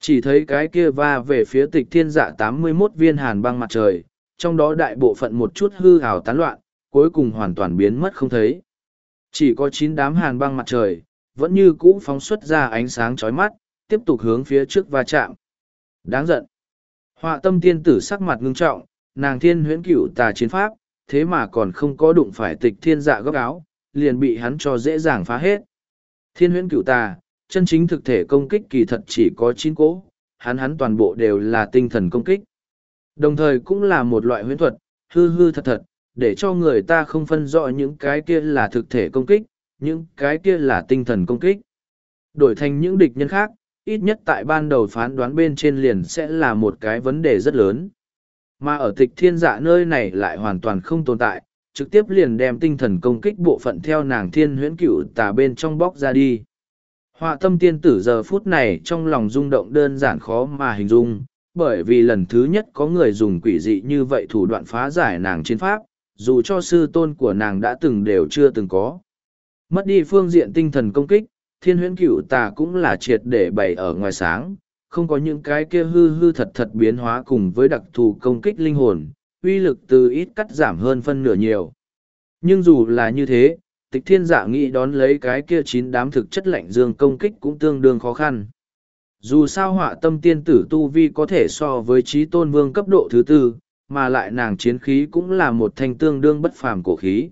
Chỉ thấy cái kia va về phía tịch thiên dạ tám mươi 81 viên hàn băng mặt trời, trong đó đại bộ phận một chút hư hào tán loạn, cuối cùng hoàn toàn biến mất không thấy. Chỉ có chín đám hàn băng mặt trời, vẫn như cũ phóng xuất ra ánh sáng chói mắt, tiếp tục hướng phía trước va chạm. Đáng giận. Họa tâm tiên tử sắc mặt ngưng trọng, nàng thiên huyễn cửu tà chiến pháp, thế mà còn không có đụng phải tịch thiên dạ góc áo, liền bị hắn cho dễ dàng phá hết. Thiên huyễn cửu tà, chân chính thực thể công kích kỳ thật chỉ có chín cỗ, hắn hắn toàn bộ đều là tinh thần công kích. Đồng thời cũng là một loại huyễn thuật, hư hư thật thật, để cho người ta không phân rõ những cái kia là thực thể công kích, những cái kia là tinh thần công kích. Đổi thành những địch nhân khác, ít nhất tại ban đầu phán đoán bên trên liền sẽ là một cái vấn đề rất lớn. Mà ở tịch thiên dạ nơi này lại hoàn toàn không tồn tại, trực tiếp liền đem tinh thần công kích bộ phận theo nàng thiên huyễn cửu tà bên trong bóc ra đi. Họa tâm tiên tử giờ phút này trong lòng rung động đơn giản khó mà hình dung, bởi vì lần thứ nhất có người dùng quỷ dị như vậy thủ đoạn phá giải nàng chiến pháp, dù cho sư tôn của nàng đã từng đều chưa từng có. Mất đi phương diện tinh thần công kích, thiên huyễn cửu tà cũng là triệt để bày ở ngoài sáng, không có những cái kia hư hư thật thật biến hóa cùng với đặc thù công kích linh hồn, uy lực từ ít cắt giảm hơn phân nửa nhiều. Nhưng dù là như thế, tịch thiên giả nghĩ đón lấy cái kia chín đám thực chất lạnh dương công kích cũng tương đương khó khăn. Dù sao họa tâm tiên tử tu vi có thể so với trí tôn vương cấp độ thứ tư, mà lại nàng chiến khí cũng là một thanh tương đương bất phàm cổ khí.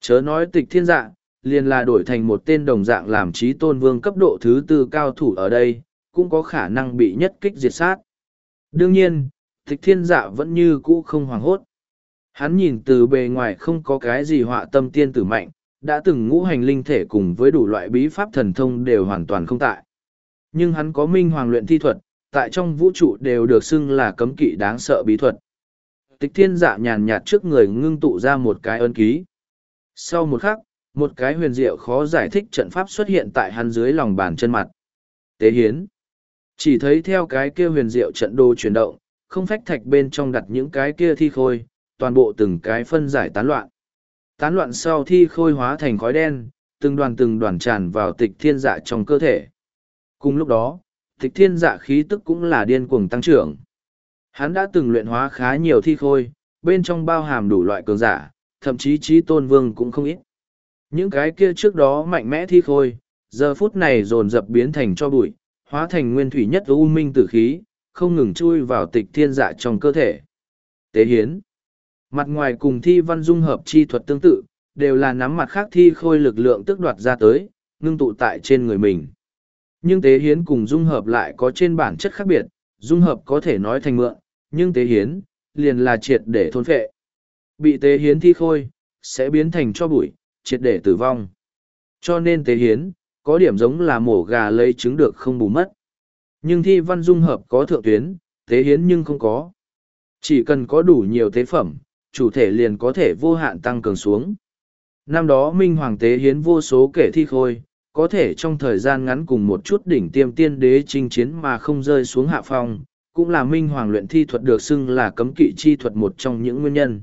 Chớ nói tịch thiên dạ, liền là đổi thành một tên đồng dạng làm trí tôn vương cấp độ thứ tư cao thủ ở đây, cũng có khả năng bị nhất kích diệt sát. Đương nhiên, tịch thiên dạ vẫn như cũ không hoảng hốt. Hắn nhìn từ bề ngoài không có cái gì họa tâm tiên tử mạnh, đã từng ngũ hành linh thể cùng với đủ loại bí pháp thần thông đều hoàn toàn không tại. Nhưng hắn có minh hoàng luyện thi thuật, tại trong vũ trụ đều được xưng là cấm kỵ đáng sợ bí thuật. Tịch thiên dạ nhàn nhạt trước người ngưng tụ ra một cái ân ký. Sau một khắc, một cái huyền diệu khó giải thích trận pháp xuất hiện tại hắn dưới lòng bàn chân mặt. Tế hiến. Chỉ thấy theo cái kia huyền diệu trận đồ chuyển động, không phách thạch bên trong đặt những cái kia thi khôi, toàn bộ từng cái phân giải tán loạn. Tán loạn sau thi khôi hóa thành khói đen, từng đoàn từng đoàn tràn vào tịch thiên dạ trong cơ thể. Cùng lúc đó, tịch thiên dạ khí tức cũng là điên cuồng tăng trưởng. Hắn đã từng luyện hóa khá nhiều thi khôi, bên trong bao hàm đủ loại cường giả, thậm chí trí tôn vương cũng không ít. Những cái kia trước đó mạnh mẽ thi khôi, giờ phút này dồn dập biến thành cho bụi, hóa thành nguyên thủy nhất u minh tử khí, không ngừng chui vào tịch thiên dạ trong cơ thể. Tế hiến Mặt ngoài cùng thi văn dung hợp chi thuật tương tự, đều là nắm mặt khác thi khôi lực lượng tức đoạt ra tới, ngưng tụ tại trên người mình. Nhưng tế hiến cùng dung hợp lại có trên bản chất khác biệt, dung hợp có thể nói thành mượn, nhưng tế hiến, liền là triệt để thôn phệ. Bị tế hiến thi khôi, sẽ biến thành cho bụi, triệt để tử vong. Cho nên tế hiến, có điểm giống là mổ gà lấy trứng được không bù mất. Nhưng thi văn dung hợp có thượng tuyến, tế hiến nhưng không có. Chỉ cần có đủ nhiều tế phẩm, chủ thể liền có thể vô hạn tăng cường xuống. Năm đó Minh Hoàng tế hiến vô số kể thi khôi, có thể trong thời gian ngắn cùng một chút đỉnh tiêm tiên đế chinh chiến mà không rơi xuống hạ phong, cũng là Minh Hoàng luyện thi thuật được xưng là cấm kỵ chi thuật một trong những nguyên nhân.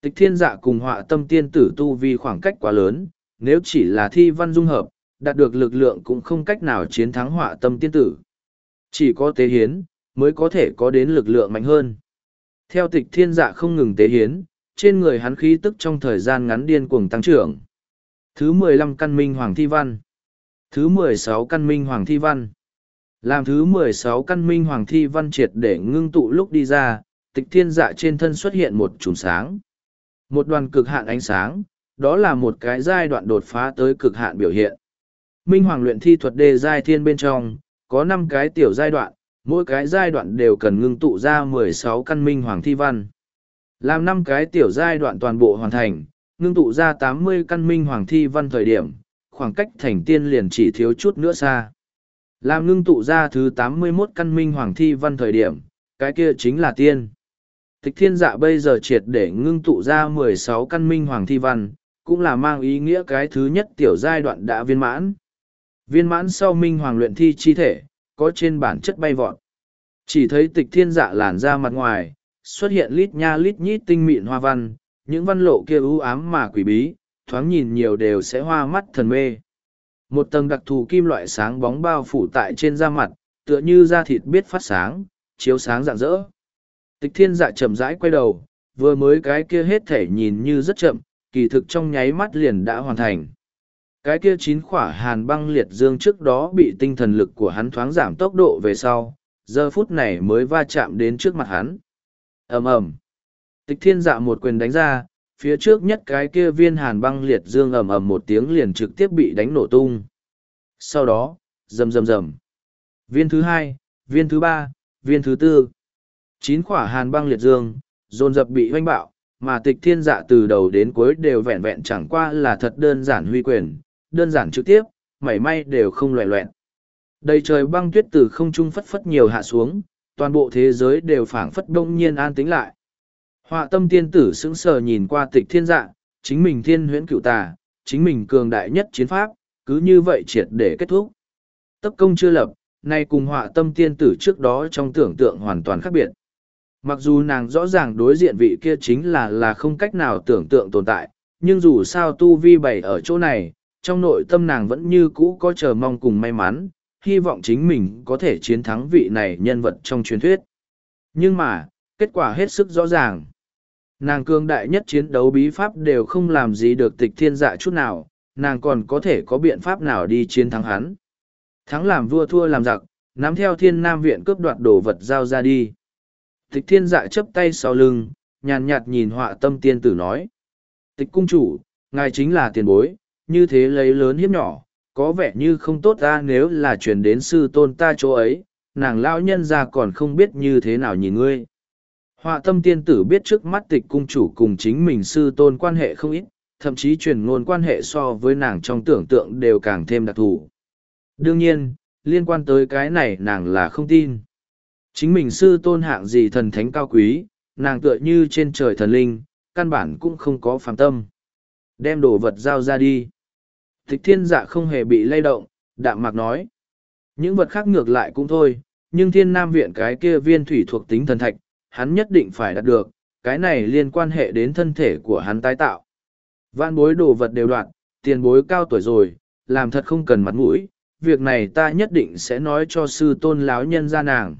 Tịch thiên dạ cùng họa tâm tiên tử tu vì khoảng cách quá lớn, nếu chỉ là thi văn dung hợp, đạt được lực lượng cũng không cách nào chiến thắng họa tâm tiên tử. Chỉ có tế hiến, mới có thể có đến lực lượng mạnh hơn. Theo tịch thiên dạ không ngừng tế hiến, trên người hắn khí tức trong thời gian ngắn điên cuồng tăng trưởng. Thứ mười lăm căn minh hoàng thi văn. Thứ mười sáu căn minh hoàng thi văn. Làm thứ mười sáu căn minh hoàng thi văn triệt để ngưng tụ lúc đi ra, tịch thiên dạ trên thân xuất hiện một chùm sáng. Một đoàn cực hạn ánh sáng, đó là một cái giai đoạn đột phá tới cực hạn biểu hiện. Minh hoàng luyện thi thuật đề giai thiên bên trong, có năm cái tiểu giai đoạn, mỗi cái giai đoạn đều cần ngưng tụ ra mười sáu căn minh hoàng thi văn. Làm năm cái tiểu giai đoạn toàn bộ hoàn thành, ngưng tụ ra tám mươi căn minh hoàng thi văn thời điểm, khoảng cách thành tiên liền chỉ thiếu chút nữa xa. Làm ngưng tụ ra thứ tám mươi 81 căn minh hoàng thi văn thời điểm, cái kia chính là tiên. Tịch thiên dạ bây giờ triệt để ngưng tụ ra mười sáu căn minh hoàng thi văn, cũng là mang ý nghĩa cái thứ nhất tiểu giai đoạn đã viên mãn. Viên mãn sau minh hoàng luyện thi chi thể, có trên bản chất bay vọt. Chỉ thấy tịch thiên dạ làn ra mặt ngoài, xuất hiện lít nha lít nhít tinh mịn hoa văn, những văn lộ kia ưu ám mà quỷ bí, thoáng nhìn nhiều đều sẽ hoa mắt thần mê. Một tầng đặc thù kim loại sáng bóng bao phủ tại trên da mặt, tựa như da thịt biết phát sáng, chiếu sáng rạng rỡ. Tịch thiên dạ chậm rãi quay đầu, vừa mới cái kia hết thể nhìn như rất chậm, kỳ thực trong nháy mắt liền đã hoàn thành. Cái kia chín khỏa hàn băng liệt dương trước đó bị tinh thần lực của hắn thoáng giảm tốc độ về sau, giờ phút này mới va chạm đến trước mặt hắn. ầm ầm Tịch thiên dạ một quyền đánh ra, phía trước nhất cái kia viên hàn băng liệt dương ầm ầm một tiếng liền trực tiếp bị đánh nổ tung. Sau đó, rầm rầm rầm. Viên thứ hai, viên thứ ba, viên thứ tư. Chín quả hàn băng liệt dương, dồn dập bị hoanh bạo, mà tịch thiên dạ từ đầu đến cuối đều vẹn vẹn chẳng qua là thật đơn giản huy quyền, đơn giản trực tiếp, mảy may đều không loẹ loẹn. Đầy trời băng tuyết từ không trung phất phất nhiều hạ xuống, toàn bộ thế giới đều phảng phất đông nhiên an tĩnh lại. Họa tâm tiên tử sững sờ nhìn qua tịch thiên dạ, chính mình thiên huyễn cựu tà, chính mình cường đại nhất chiến pháp, cứ như vậy triệt để kết thúc. Tấp công chưa lập, nay cùng họa tâm tiên tử trước đó trong tưởng tượng hoàn toàn khác biệt. Mặc dù nàng rõ ràng đối diện vị kia chính là là không cách nào tưởng tượng tồn tại, nhưng dù sao tu vi bày ở chỗ này, trong nội tâm nàng vẫn như cũ có chờ mong cùng may mắn, hy vọng chính mình có thể chiến thắng vị này nhân vật trong truyền thuyết. Nhưng mà, kết quả hết sức rõ ràng. Nàng cương đại nhất chiến đấu bí pháp đều không làm gì được tịch thiên dạ chút nào, nàng còn có thể có biện pháp nào đi chiến thắng hắn. Thắng làm vua thua làm giặc, nắm theo thiên nam viện cướp đoạt đồ vật giao ra đi. Tịch thiên dạ chấp tay sau lưng, nhàn nhạt nhìn họa tâm tiên tử nói. Tịch cung chủ, ngài chính là tiền bối, như thế lấy lớn hiếp nhỏ, có vẻ như không tốt ta nếu là chuyển đến sư tôn ta chỗ ấy, nàng lão nhân ra còn không biết như thế nào nhìn ngươi. Họa tâm tiên tử biết trước mắt tịch cung chủ cùng chính mình sư tôn quan hệ không ít, thậm chí truyền ngôn quan hệ so với nàng trong tưởng tượng đều càng thêm đặc thù. Đương nhiên, liên quan tới cái này nàng là không tin. Chính mình sư tôn hạng gì thần thánh cao quý, nàng tựa như trên trời thần linh, căn bản cũng không có phàm tâm. Đem đồ vật giao ra đi. Tịch thiên dạ không hề bị lay động, đạm mạc nói. Những vật khác ngược lại cũng thôi, nhưng thiên nam viện cái kia viên thủy thuộc tính thần thạch, hắn nhất định phải đạt được, cái này liên quan hệ đến thân thể của hắn tái tạo. Vạn bối đồ vật đều đoạn, tiền bối cao tuổi rồi, làm thật không cần mặt mũi, việc này ta nhất định sẽ nói cho sư tôn láo nhân ra nàng.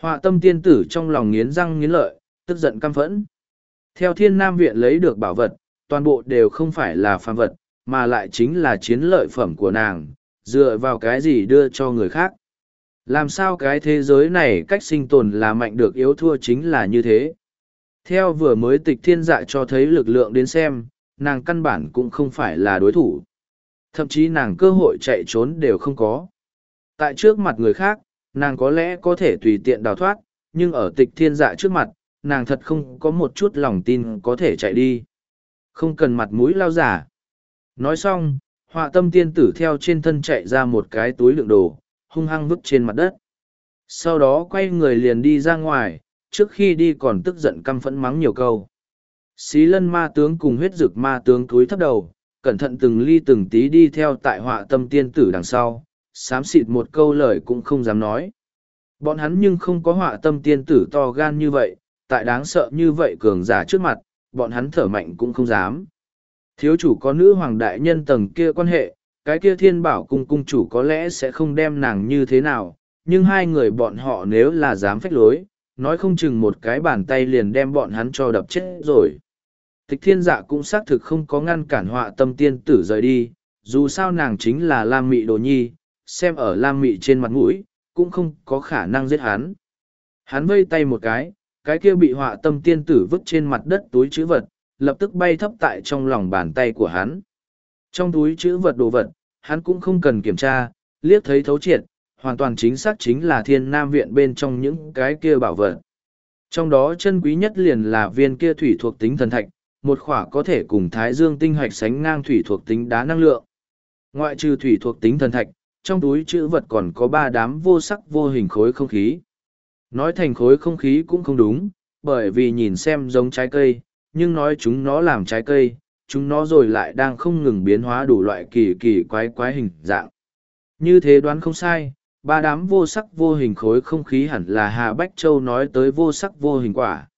Họa tâm tiên tử trong lòng nghiến răng nghiến lợi, tức giận căm phẫn. Theo thiên nam viện lấy được bảo vật, toàn bộ đều không phải là phàm vật, mà lại chính là chiến lợi phẩm của nàng, dựa vào cái gì đưa cho người khác. Làm sao cái thế giới này cách sinh tồn là mạnh được yếu thua chính là như thế. Theo vừa mới tịch thiên dạ cho thấy lực lượng đến xem, nàng căn bản cũng không phải là đối thủ. Thậm chí nàng cơ hội chạy trốn đều không có. Tại trước mặt người khác, nàng có lẽ có thể tùy tiện đào thoát, nhưng ở tịch thiên dạ trước mặt, nàng thật không có một chút lòng tin có thể chạy đi. Không cần mặt mũi lao giả. Nói xong, họa tâm tiên tử theo trên thân chạy ra một cái túi lượng đồ, hung hăng vứt trên mặt đất. Sau đó quay người liền đi ra ngoài, trước khi đi còn tức giận căm phẫn mắng nhiều câu. Xí lân ma tướng cùng huyết dực ma tướng cúi thấp đầu, cẩn thận từng ly từng tí đi theo tại họa tâm tiên tử đằng sau, xám xịt một câu lời cũng không dám nói. Bọn hắn nhưng không có họa tâm tiên tử to gan như vậy, tại đáng sợ như vậy cường giả trước mặt, bọn hắn thở mạnh cũng không dám. Thiếu chủ có nữ hoàng đại nhân tầng kia quan hệ, cái kia thiên bảo cung cung chủ có lẽ sẽ không đem nàng như thế nào, nhưng hai người bọn họ nếu là dám phách lối, nói không chừng một cái bàn tay liền đem bọn hắn cho đập chết rồi. Tịch thiên dạ cũng xác thực không có ngăn cản họa tâm tiên tử rời đi, dù sao nàng chính là Lam Mị Đồ Nhi, xem ở Lam Mị trên mặt mũi, cũng không có khả năng giết hắn. Hắn vây tay một cái, cái kia bị họa tâm tiên tử vứt trên mặt đất túi chữ vật, lập tức bay thấp tại trong lòng bàn tay của hắn. Trong túi chữ vật đồ vật, hắn cũng không cần kiểm tra, liếc thấy thấu triệt, hoàn toàn chính xác chính là thiên nam viện bên trong những cái kia bảo vật. Trong đó chân quý nhất liền là viên kia thủy thuộc tính thần thạch, một khỏa có thể cùng thái dương tinh hoạch sánh ngang thủy thuộc tính đá năng lượng. Ngoại trừ thủy thuộc tính thần thạch, trong túi chữ vật còn có ba đám vô sắc vô hình khối không khí. Nói thành khối không khí cũng không đúng, bởi vì nhìn xem giống trái cây, nhưng nói chúng nó làm trái cây, chúng nó rồi lại đang không ngừng biến hóa đủ loại kỳ kỳ quái quái hình dạng. Như thế đoán không sai, ba đám vô sắc vô hình khối không khí hẳn là Hà Bách Châu nói tới vô sắc vô hình quả.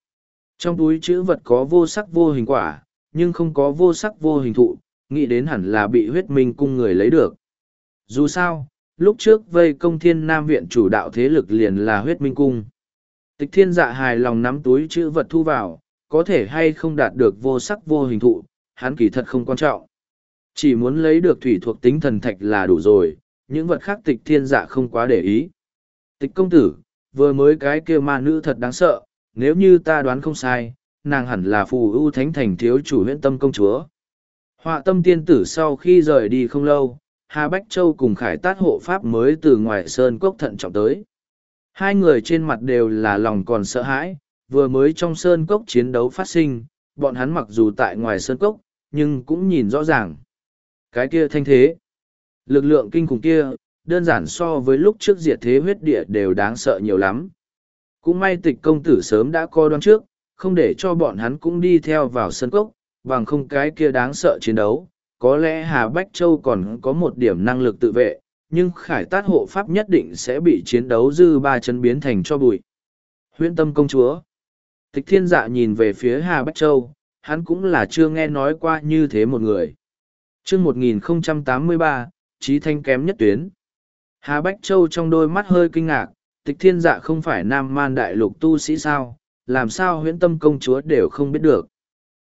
Trong túi chữ vật có vô sắc vô hình quả, nhưng không có vô sắc vô hình thụ, nghĩ đến hẳn là bị huyết minh cung người lấy được. Dù sao, lúc trước vây công thiên nam viện chủ đạo thế lực liền là huyết minh cung. Tịch thiên dạ hài lòng nắm túi chữ vật thu vào, có thể hay không đạt được vô sắc vô hình thụ, hắn kỳ thật không quan trọng. Chỉ muốn lấy được thủy thuộc tính thần thạch là đủ rồi, những vật khác tịch thiên dạ không quá để ý. Tịch công tử, vừa mới cái kia ma nữ thật đáng sợ, nếu như ta đoán không sai, nàng hẳn là phù ưu thánh thành thiếu chủ huyện tâm công chúa. Họa tâm tiên tử sau khi rời đi không lâu, Hà Bách Châu cùng khải tát hộ pháp mới từ ngoài sơn cốc thận trọng tới. Hai người trên mặt đều là lòng còn sợ hãi, vừa mới trong sơn cốc chiến đấu phát sinh, bọn hắn mặc dù tại ngoài sơn cốc, nhưng cũng nhìn rõ ràng. Cái kia thanh thế, lực lượng kinh khủng kia, đơn giản so với lúc trước diệt thế huyết địa đều đáng sợ nhiều lắm. Cũng may tịch công tử sớm đã coi đoán trước, không để cho bọn hắn cũng đi theo vào sân cốc, bằng không cái kia đáng sợ chiến đấu. Có lẽ Hà Bách Châu còn có một điểm năng lực tự vệ, nhưng khải tát hộ pháp nhất định sẽ bị chiến đấu dư ba chân biến thành cho bụi. Huyễn tâm công chúa. Tịch thiên dạ nhìn về phía Hà Bách Châu, hắn cũng là chưa nghe nói qua như thế một người. chương 1083, trí thanh kém nhất tuyến. Hà Bách Châu trong đôi mắt hơi kinh ngạc, tịch thiên dạ không phải nam man đại lục tu sĩ sao, làm sao huyễn tâm công chúa đều không biết được.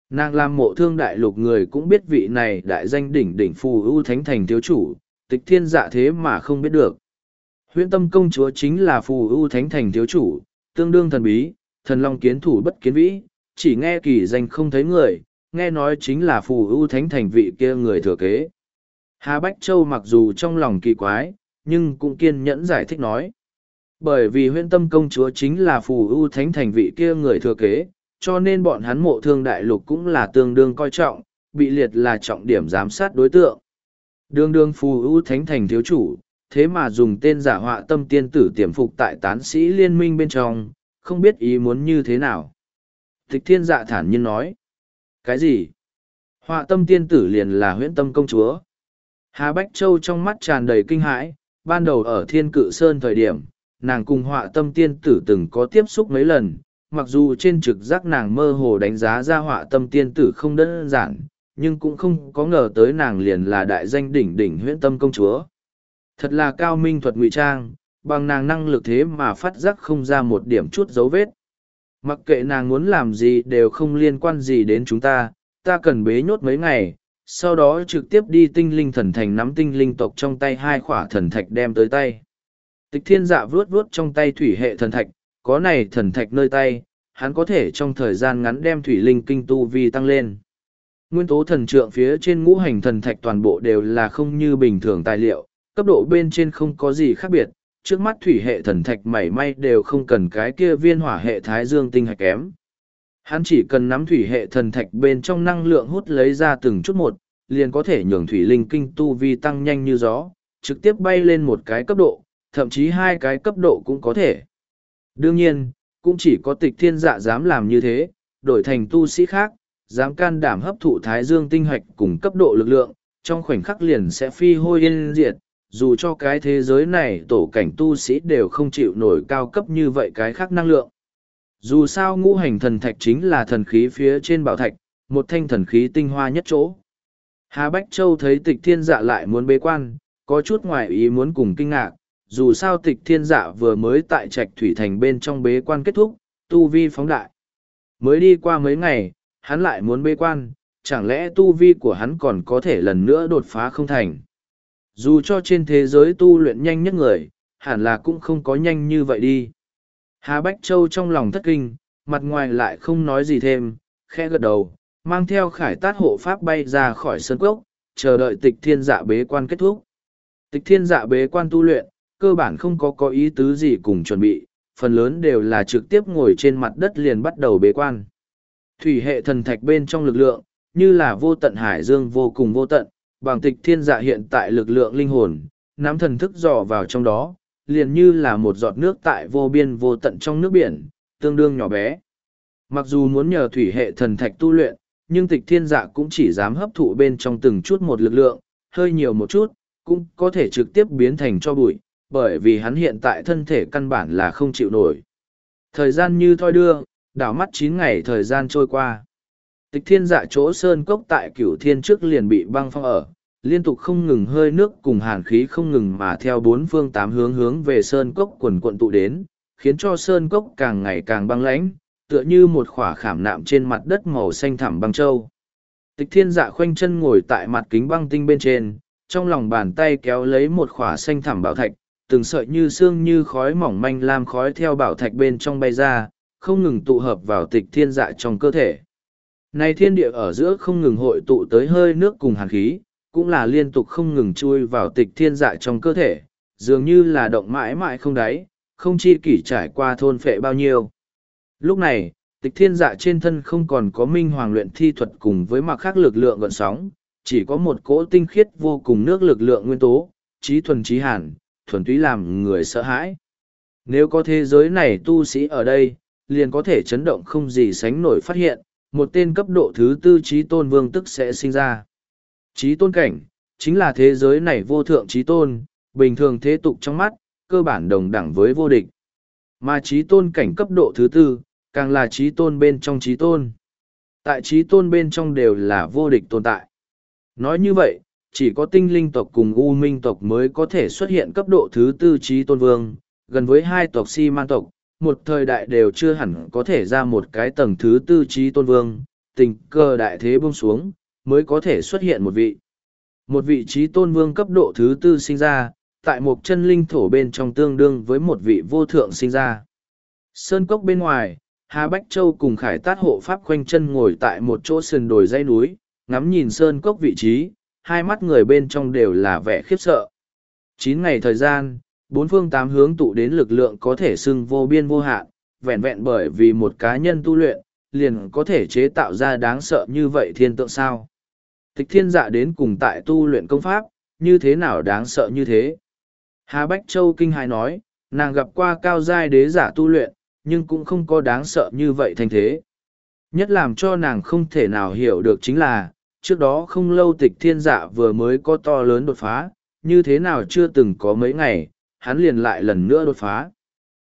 Nàng làm mộ thương đại lục người cũng biết vị này đại danh đỉnh đỉnh phù ưu thánh thành thiếu chủ, tịch thiên dạ thế mà không biết được. Huyễn tâm công chúa chính là phù ưu thánh thành thiếu chủ, tương đương thần bí, thần long kiến thủ bất kiến vĩ, chỉ nghe kỳ danh không thấy người, nghe nói chính là phù ưu thánh thành vị kia người thừa kế. Hà Bách Châu mặc dù trong lòng kỳ quái, nhưng cũng kiên nhẫn giải thích nói. Bởi vì huyễn tâm công chúa chính là phù ưu thánh thành vị kia người thừa kế, cho nên bọn hắn mộ thương đại lục cũng là tương đương coi trọng, bị liệt là trọng điểm giám sát đối tượng. Đương đương phù ưu thánh thành thiếu chủ, thế mà dùng tên giả họa tâm tiên tử tiềm phục tại tán sĩ liên minh bên trong, không biết ý muốn như thế nào. Tịch thiên dạ thản nhiên nói. Cái gì? Họa tâm tiên tử liền là huyễn tâm công chúa. Hà Bách Châu trong mắt tràn đầy kinh hãi, ban đầu ở thiên cự sơn thời điểm, nàng cùng họa tâm tiên tử từng có tiếp xúc mấy lần, mặc dù trên trực giác nàng mơ hồ đánh giá ra họa tâm tiên tử không đơn giản, nhưng cũng không có ngờ tới nàng liền là đại danh đỉnh đỉnh huyễn tâm công chúa. Thật là cao minh thuật ngụy trang, bằng nàng năng lực thế mà phát giác không ra một điểm chút dấu vết. Mặc kệ nàng muốn làm gì đều không liên quan gì đến chúng ta, ta cần bế nhốt mấy ngày, sau đó trực tiếp đi tinh linh thần thành nắm tinh linh tộc trong tay hai khỏa thần thạch đem tới tay. Tịch thiên dạ vuốt vuốt trong tay thủy hệ thần thạch, có này thần thạch nơi tay, hắn có thể trong thời gian ngắn đem thủy linh kinh tu vi tăng lên. Nguyên tố thần trượng phía trên ngũ hành thần thạch toàn bộ đều là không như bình thường tài liệu, cấp độ bên trên không có gì khác biệt, trước mắt thủy hệ thần thạch mảy may đều không cần cái kia viên hỏa hệ thái dương tinh hạch kém. Hắn chỉ cần nắm thủy hệ thần thạch bên trong năng lượng hút lấy ra từng chút một, liền có thể nhường thủy linh kinh tu vi tăng nhanh như gió, trực tiếp bay lên một cái cấp độ, thậm chí hai cái cấp độ cũng có thể. Đương nhiên, cũng chỉ có tịch thiên dạ dám làm như thế, đổi thành tu sĩ khác, dám can đảm hấp thụ thái dương tinh hạch cùng cấp độ lực lượng, trong khoảnh khắc liền sẽ phi hôi yên diệt, dù cho cái thế giới này tổ cảnh tu sĩ đều không chịu nổi cao cấp như vậy cái khác năng lượng. Dù sao ngũ hành thần thạch chính là thần khí phía trên bảo thạch, một thanh thần khí tinh hoa nhất chỗ. Hà Bách Châu thấy tịch thiên dạ lại muốn bế quan, có chút ngoài ý muốn cùng kinh ngạc, dù sao tịch thiên dạ vừa mới tại trạch thủy thành bên trong bế quan kết thúc, tu vi phóng đại. Mới đi qua mấy ngày, hắn lại muốn bế quan, chẳng lẽ tu vi của hắn còn có thể lần nữa đột phá không thành. Dù cho trên thế giới tu luyện nhanh nhất người, hẳn là cũng không có nhanh như vậy đi. Hà Bách Châu trong lòng thất kinh, mặt ngoài lại không nói gì thêm, khẽ gật đầu, mang theo khải tát hộ pháp bay ra khỏi sân cốc, chờ đợi tịch thiên dạ bế quan kết thúc. Tịch thiên dạ bế quan tu luyện, cơ bản không có có ý tứ gì cùng chuẩn bị, phần lớn đều là trực tiếp ngồi trên mặt đất liền bắt đầu bế quan. Thủy hệ thần thạch bên trong lực lượng, như là vô tận hải dương vô cùng vô tận, bằng tịch thiên dạ hiện tại lực lượng linh hồn, nắm thần thức dò vào trong đó, liền như là một giọt nước tại vô biên vô tận trong nước biển, tương đương nhỏ bé. Mặc dù muốn nhờ thủy hệ thần thạch tu luyện, nhưng tịch thiên dạ cũng chỉ dám hấp thụ bên trong từng chút một lực lượng, hơi nhiều một chút, cũng có thể trực tiếp biến thành cho bụi, bởi vì hắn hiện tại thân thể căn bản là không chịu nổi. Thời gian như thoi đưa, đảo mắt chín ngày thời gian trôi qua tịch thiên dạ chỗ sơn cốc tại cửu thiên trước liền bị băng phong ở, liên tục không ngừng hơi nước cùng hàn khí không ngừng mà theo bốn phương tám hướng hướng về sơn cốc quần quận tụ đến, khiến cho sơn cốc càng ngày càng băng lãnh, tựa như một khỏa khảm nạm trên mặt đất màu xanh thẳm băng châu. Tịch thiên dạ khoanh chân ngồi tại mặt kính băng tinh bên trên, trong lòng bàn tay kéo lấy một khỏa xanh thẳm bảo thạch, từng sợi như xương như khói mỏng manh lam khói theo bảo thạch bên trong bay ra, không ngừng tụ hợp vào tịch thiên dạ trong cơ thể này thiên địa ở giữa không ngừng hội tụ tới hơi nước cùng hàn khí, cũng là liên tục không ngừng chui vào tịch thiên dạ trong cơ thể, dường như là động mãi mãi không đáy, không chi kỷ trải qua thôn phệ bao nhiêu. Lúc này, tịch thiên dạ trên thân không còn có minh hoàng luyện thi thuật cùng với mặc khác lực lượng gọn sóng, chỉ có một cỗ tinh khiết vô cùng nước lực lượng nguyên tố, trí thuần trí hàn, thuần túy làm người sợ hãi. Nếu có thế giới này tu sĩ ở đây, liền có thể chấn động không gì sánh nổi phát hiện, một tên cấp độ thứ tư trí tôn vương tức sẽ sinh ra. Trí tôn cảnh, chính là thế giới này vô thượng trí tôn, bình thường thế tục trong mắt, cơ bản đồng đẳng với vô địch. Mà trí tôn cảnh cấp độ thứ tư, càng là trí tôn bên trong trí tôn. Tại trí tôn bên trong đều là vô địch tồn tại. Nói như vậy, chỉ có tinh linh tộc cùng u minh tộc mới có thể xuất hiện cấp độ thứ tư trí tôn vương, gần với hai tộc si man tộc, một thời đại đều chưa hẳn có thể ra một cái tầng thứ tư trí tôn vương, tình cơ đại thế buông xuống, mới có thể xuất hiện một vị. Một vị trí tôn vương cấp độ thứ tư sinh ra, tại một chân linh thổ bên trong tương đương với một vị vô thượng sinh ra. Sơn cốc bên ngoài, Hà Bách Châu cùng khải tát hộ pháp khoanh chân ngồi tại một chỗ sườn đồi dây núi, ngắm nhìn sơn cốc vị trí, hai mắt người bên trong đều là vẻ khiếp sợ. Chín ngày thời gian, bốn phương tám hướng tụ đến lực lượng có thể xưng vô biên vô hạn, vẹn vẹn bởi vì một cá nhân tu luyện, liền có thể chế tạo ra đáng sợ như vậy thiên tượng sao. Tịch thiên dạ đến cùng tại tu luyện công pháp, như thế nào đáng sợ như thế. Hà Bách Châu kinh hài nói, nàng gặp qua cao giai đế giả tu luyện, nhưng cũng không có đáng sợ như vậy thành thế. Nhất làm cho nàng không thể nào hiểu được chính là, trước đó không lâu tịch thiên dạ vừa mới có to lớn đột phá, như thế nào chưa từng có mấy ngày, hắn liền lại lần nữa đột phá.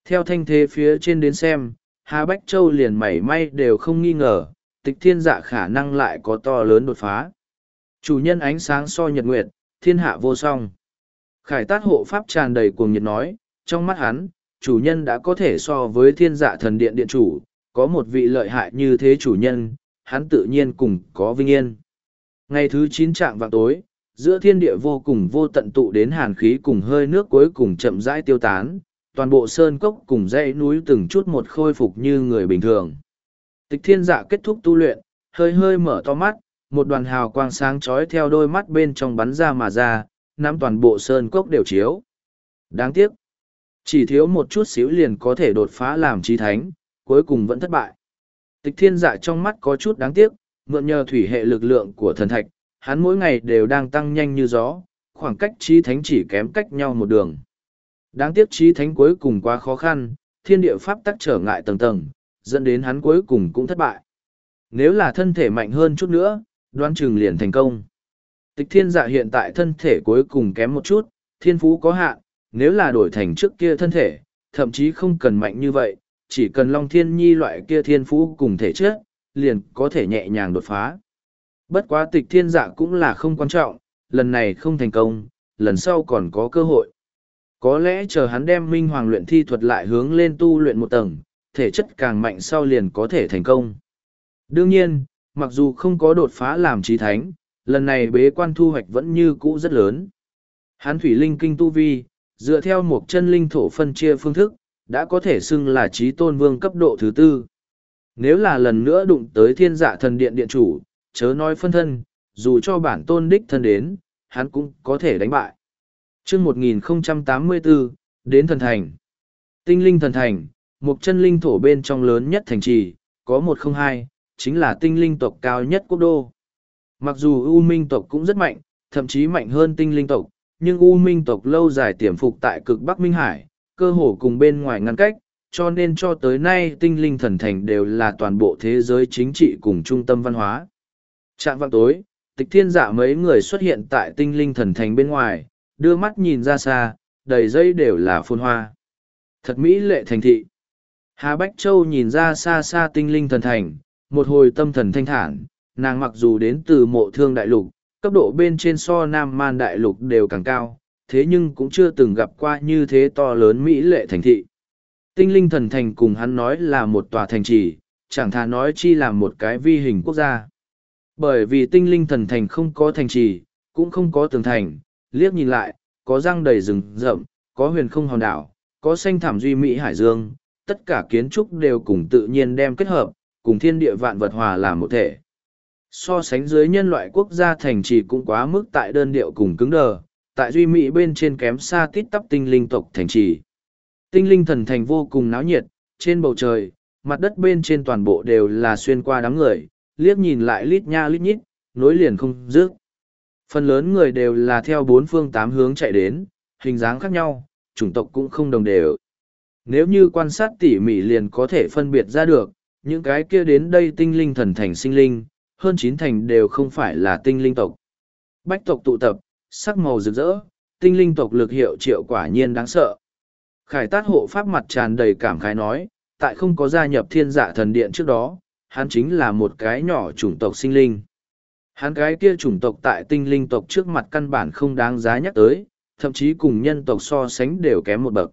Theo thanh thế phía trên đến xem, Hà Bách Châu liền mảy may đều không nghi ngờ, tịch thiên dạ khả năng lại có to lớn đột phá. Chủ nhân ánh sáng so nhật nguyệt, thiên hạ vô song. Khải tát hộ pháp tràn đầy cuồng nhiệt nói, trong mắt hắn, chủ nhân đã có thể so với thiên dạ thần điện điện chủ, có một vị lợi hại như thế chủ nhân, hắn tự nhiên cùng có vinh yên. Ngày thứ chín trạng vào tối, giữa thiên địa vô cùng vô tận tụ đến hàn khí cùng hơi nước cuối cùng chậm rãi tiêu tán, toàn bộ sơn cốc cùng dãy núi từng chút một khôi phục như người bình thường. Tịch thiên dạ kết thúc tu luyện, hơi hơi mở to mắt, một đoàn hào quang sáng chói theo đôi mắt bên trong bắn ra mà ra, nắm toàn bộ sơn cốc đều chiếu. Đáng tiếc, chỉ thiếu một chút xíu liền có thể đột phá làm trí thánh, cuối cùng vẫn thất bại. Tịch thiên dạ trong mắt có chút đáng tiếc, mượn nhờ thủy hệ lực lượng của thần thạch, hắn mỗi ngày đều đang tăng nhanh như gió, khoảng cách trí thánh chỉ kém cách nhau một đường. Đáng tiếc trí thánh cuối cùng quá khó khăn, thiên địa pháp tắc trở ngại tầng tầng, dẫn đến hắn cuối cùng cũng thất bại. Nếu là thân thể mạnh hơn chút nữa, đoán chừng liền thành công. Tịch thiên dạ hiện tại thân thể cuối cùng kém một chút, thiên phú có hạn, nếu là đổi thành trước kia thân thể, thậm chí không cần mạnh như vậy, chỉ cần long thiên nhi loại kia thiên phú cùng thể chất, liền có thể nhẹ nhàng đột phá. Bất quá tịch thiên dạ cũng là không quan trọng, lần này không thành công, lần sau còn có cơ hội. Có lẽ chờ hắn đem minh hoàng luyện thi thuật lại hướng lên tu luyện một tầng, thể chất càng mạnh sau liền có thể thành công. Đương nhiên, mặc dù không có đột phá làm trí thánh, lần này bế quan thu hoạch vẫn như cũ rất lớn. Hắn thủy linh kinh tu vi, dựa theo một chân linh thổ phân chia phương thức, đã có thể xưng là trí tôn vương cấp độ thứ tư. Nếu là lần nữa đụng tới thiên dạ thần điện điện chủ, chớ nói phân thân, dù cho bản tôn đích thân đến, hắn cũng có thể đánh bại. chương 1084, đến thần thành. Tinh linh thần thành, một chân linh thổ bên trong lớn nhất thành trì, có một không hai, chính là tinh linh tộc cao nhất quốc đô. Mặc dù U Minh tộc cũng rất mạnh, thậm chí mạnh hơn tinh linh tộc, nhưng U Minh tộc lâu dài tiềm phục tại cực Bắc Minh Hải, cơ hồ cùng bên ngoài ngăn cách, cho nên cho tới nay tinh linh thần thành đều là toàn bộ thế giới chính trị cùng trung tâm văn hóa. Trạng vạng tối, tịch thiên dạ mấy người xuất hiện tại tinh linh thần thành bên ngoài, đưa mắt nhìn ra xa, đầy dây đều là phôn hoa. Thật mỹ lệ thành thị. Hà Bách Châu nhìn ra xa xa tinh linh thần thành, một hồi tâm thần thanh thản, nàng mặc dù đến từ mộ thương đại lục, cấp độ bên trên so nam man đại lục đều càng cao, thế nhưng cũng chưa từng gặp qua như thế to lớn mỹ lệ thành thị. Tinh linh thần thành cùng hắn nói là một tòa thành trì, chẳng thà nói chi là một cái vi hình quốc gia. Bởi vì tinh linh thần thành không có thành trì, cũng không có tường thành, liếc nhìn lại, có răng đầy rừng rậm, có huyền không hòn đảo, có xanh thảm duy mỹ hải dương, tất cả kiến trúc đều cùng tự nhiên đem kết hợp, cùng thiên địa vạn vật hòa làm một thể. So sánh dưới nhân loại quốc gia thành trì cũng quá mức tại đơn điệu cùng cứng đờ, tại duy mỹ bên trên kém xa tít tắp tinh linh tộc thành trì. Tinh linh thần thành vô cùng náo nhiệt, trên bầu trời, mặt đất bên trên toàn bộ đều là xuyên qua đám người, liếc nhìn lại lít nha lít nhít, nối liền không dứt. Phần lớn người đều là theo bốn phương tám hướng chạy đến, hình dáng khác nhau, chủng tộc cũng không đồng đều. Nếu như quan sát tỉ mỉ liền có thể phân biệt ra được, những cái kia đến đây tinh linh thần thành sinh linh, hơn chín thành đều không phải là tinh linh tộc. Bách tộc tụ tập, sắc màu rực rỡ, tinh linh tộc lực hiệu triệu quả nhiên đáng sợ. Khải tát hộ pháp mặt tràn đầy cảm khái nói, tại không có gia nhập thiên dạ thần điện trước đó, hắn chính là một cái nhỏ chủng tộc sinh linh. Hắn cái kia chủng tộc tại tinh linh tộc trước mặt căn bản không đáng giá nhắc tới, thậm chí cùng nhân tộc so sánh đều kém một bậc.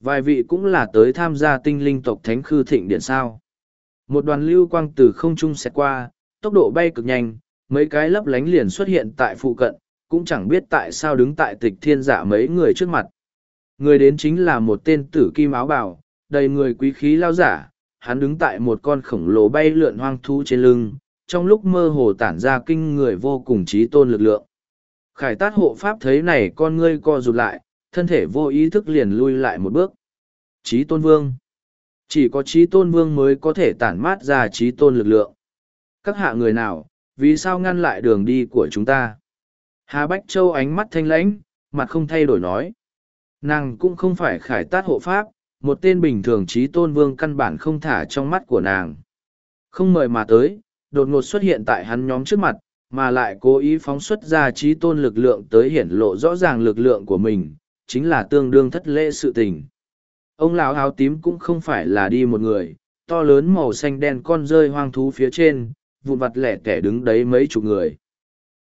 Vài vị cũng là tới tham gia tinh linh tộc thánh khư thịnh điện sao. Một đoàn lưu quang từ không trung xẹt qua, tốc độ bay cực nhanh, mấy cái lấp lánh liền xuất hiện tại phụ cận, cũng chẳng biết tại sao đứng tại tịch thiên giả mấy người trước mặt. Người đến chính là một tên tử kim áo bào, đầy người quý khí lao giả, hắn đứng tại một con khổng lồ bay lượn hoang thú trên lưng, trong lúc mơ hồ tản ra kinh người vô cùng trí tôn lực lượng. Khải tát hộ pháp thấy này con ngươi co rụt lại, thân thể vô ý thức liền lui lại một bước. Trí tôn vương. Chỉ có trí tôn vương mới có thể tản mát ra trí tôn lực lượng. Các hạ người nào, vì sao ngăn lại đường đi của chúng ta? Hà Bách Châu ánh mắt thanh lãnh, mặt không thay đổi nói. Nàng cũng không phải khải tát hộ pháp, một tên bình thường trí tôn vương căn bản không thả trong mắt của nàng. Không mời mà tới, đột ngột xuất hiện tại hắn nhóm trước mặt, mà lại cố ý phóng xuất ra trí tôn lực lượng tới hiển lộ rõ ràng lực lượng của mình, chính là tương đương thất lễ sự tình. Ông lão áo tím cũng không phải là đi một người, to lớn màu xanh đen con rơi hoang thú phía trên, vụn vặt lẻ tẻ đứng đấy mấy chục người.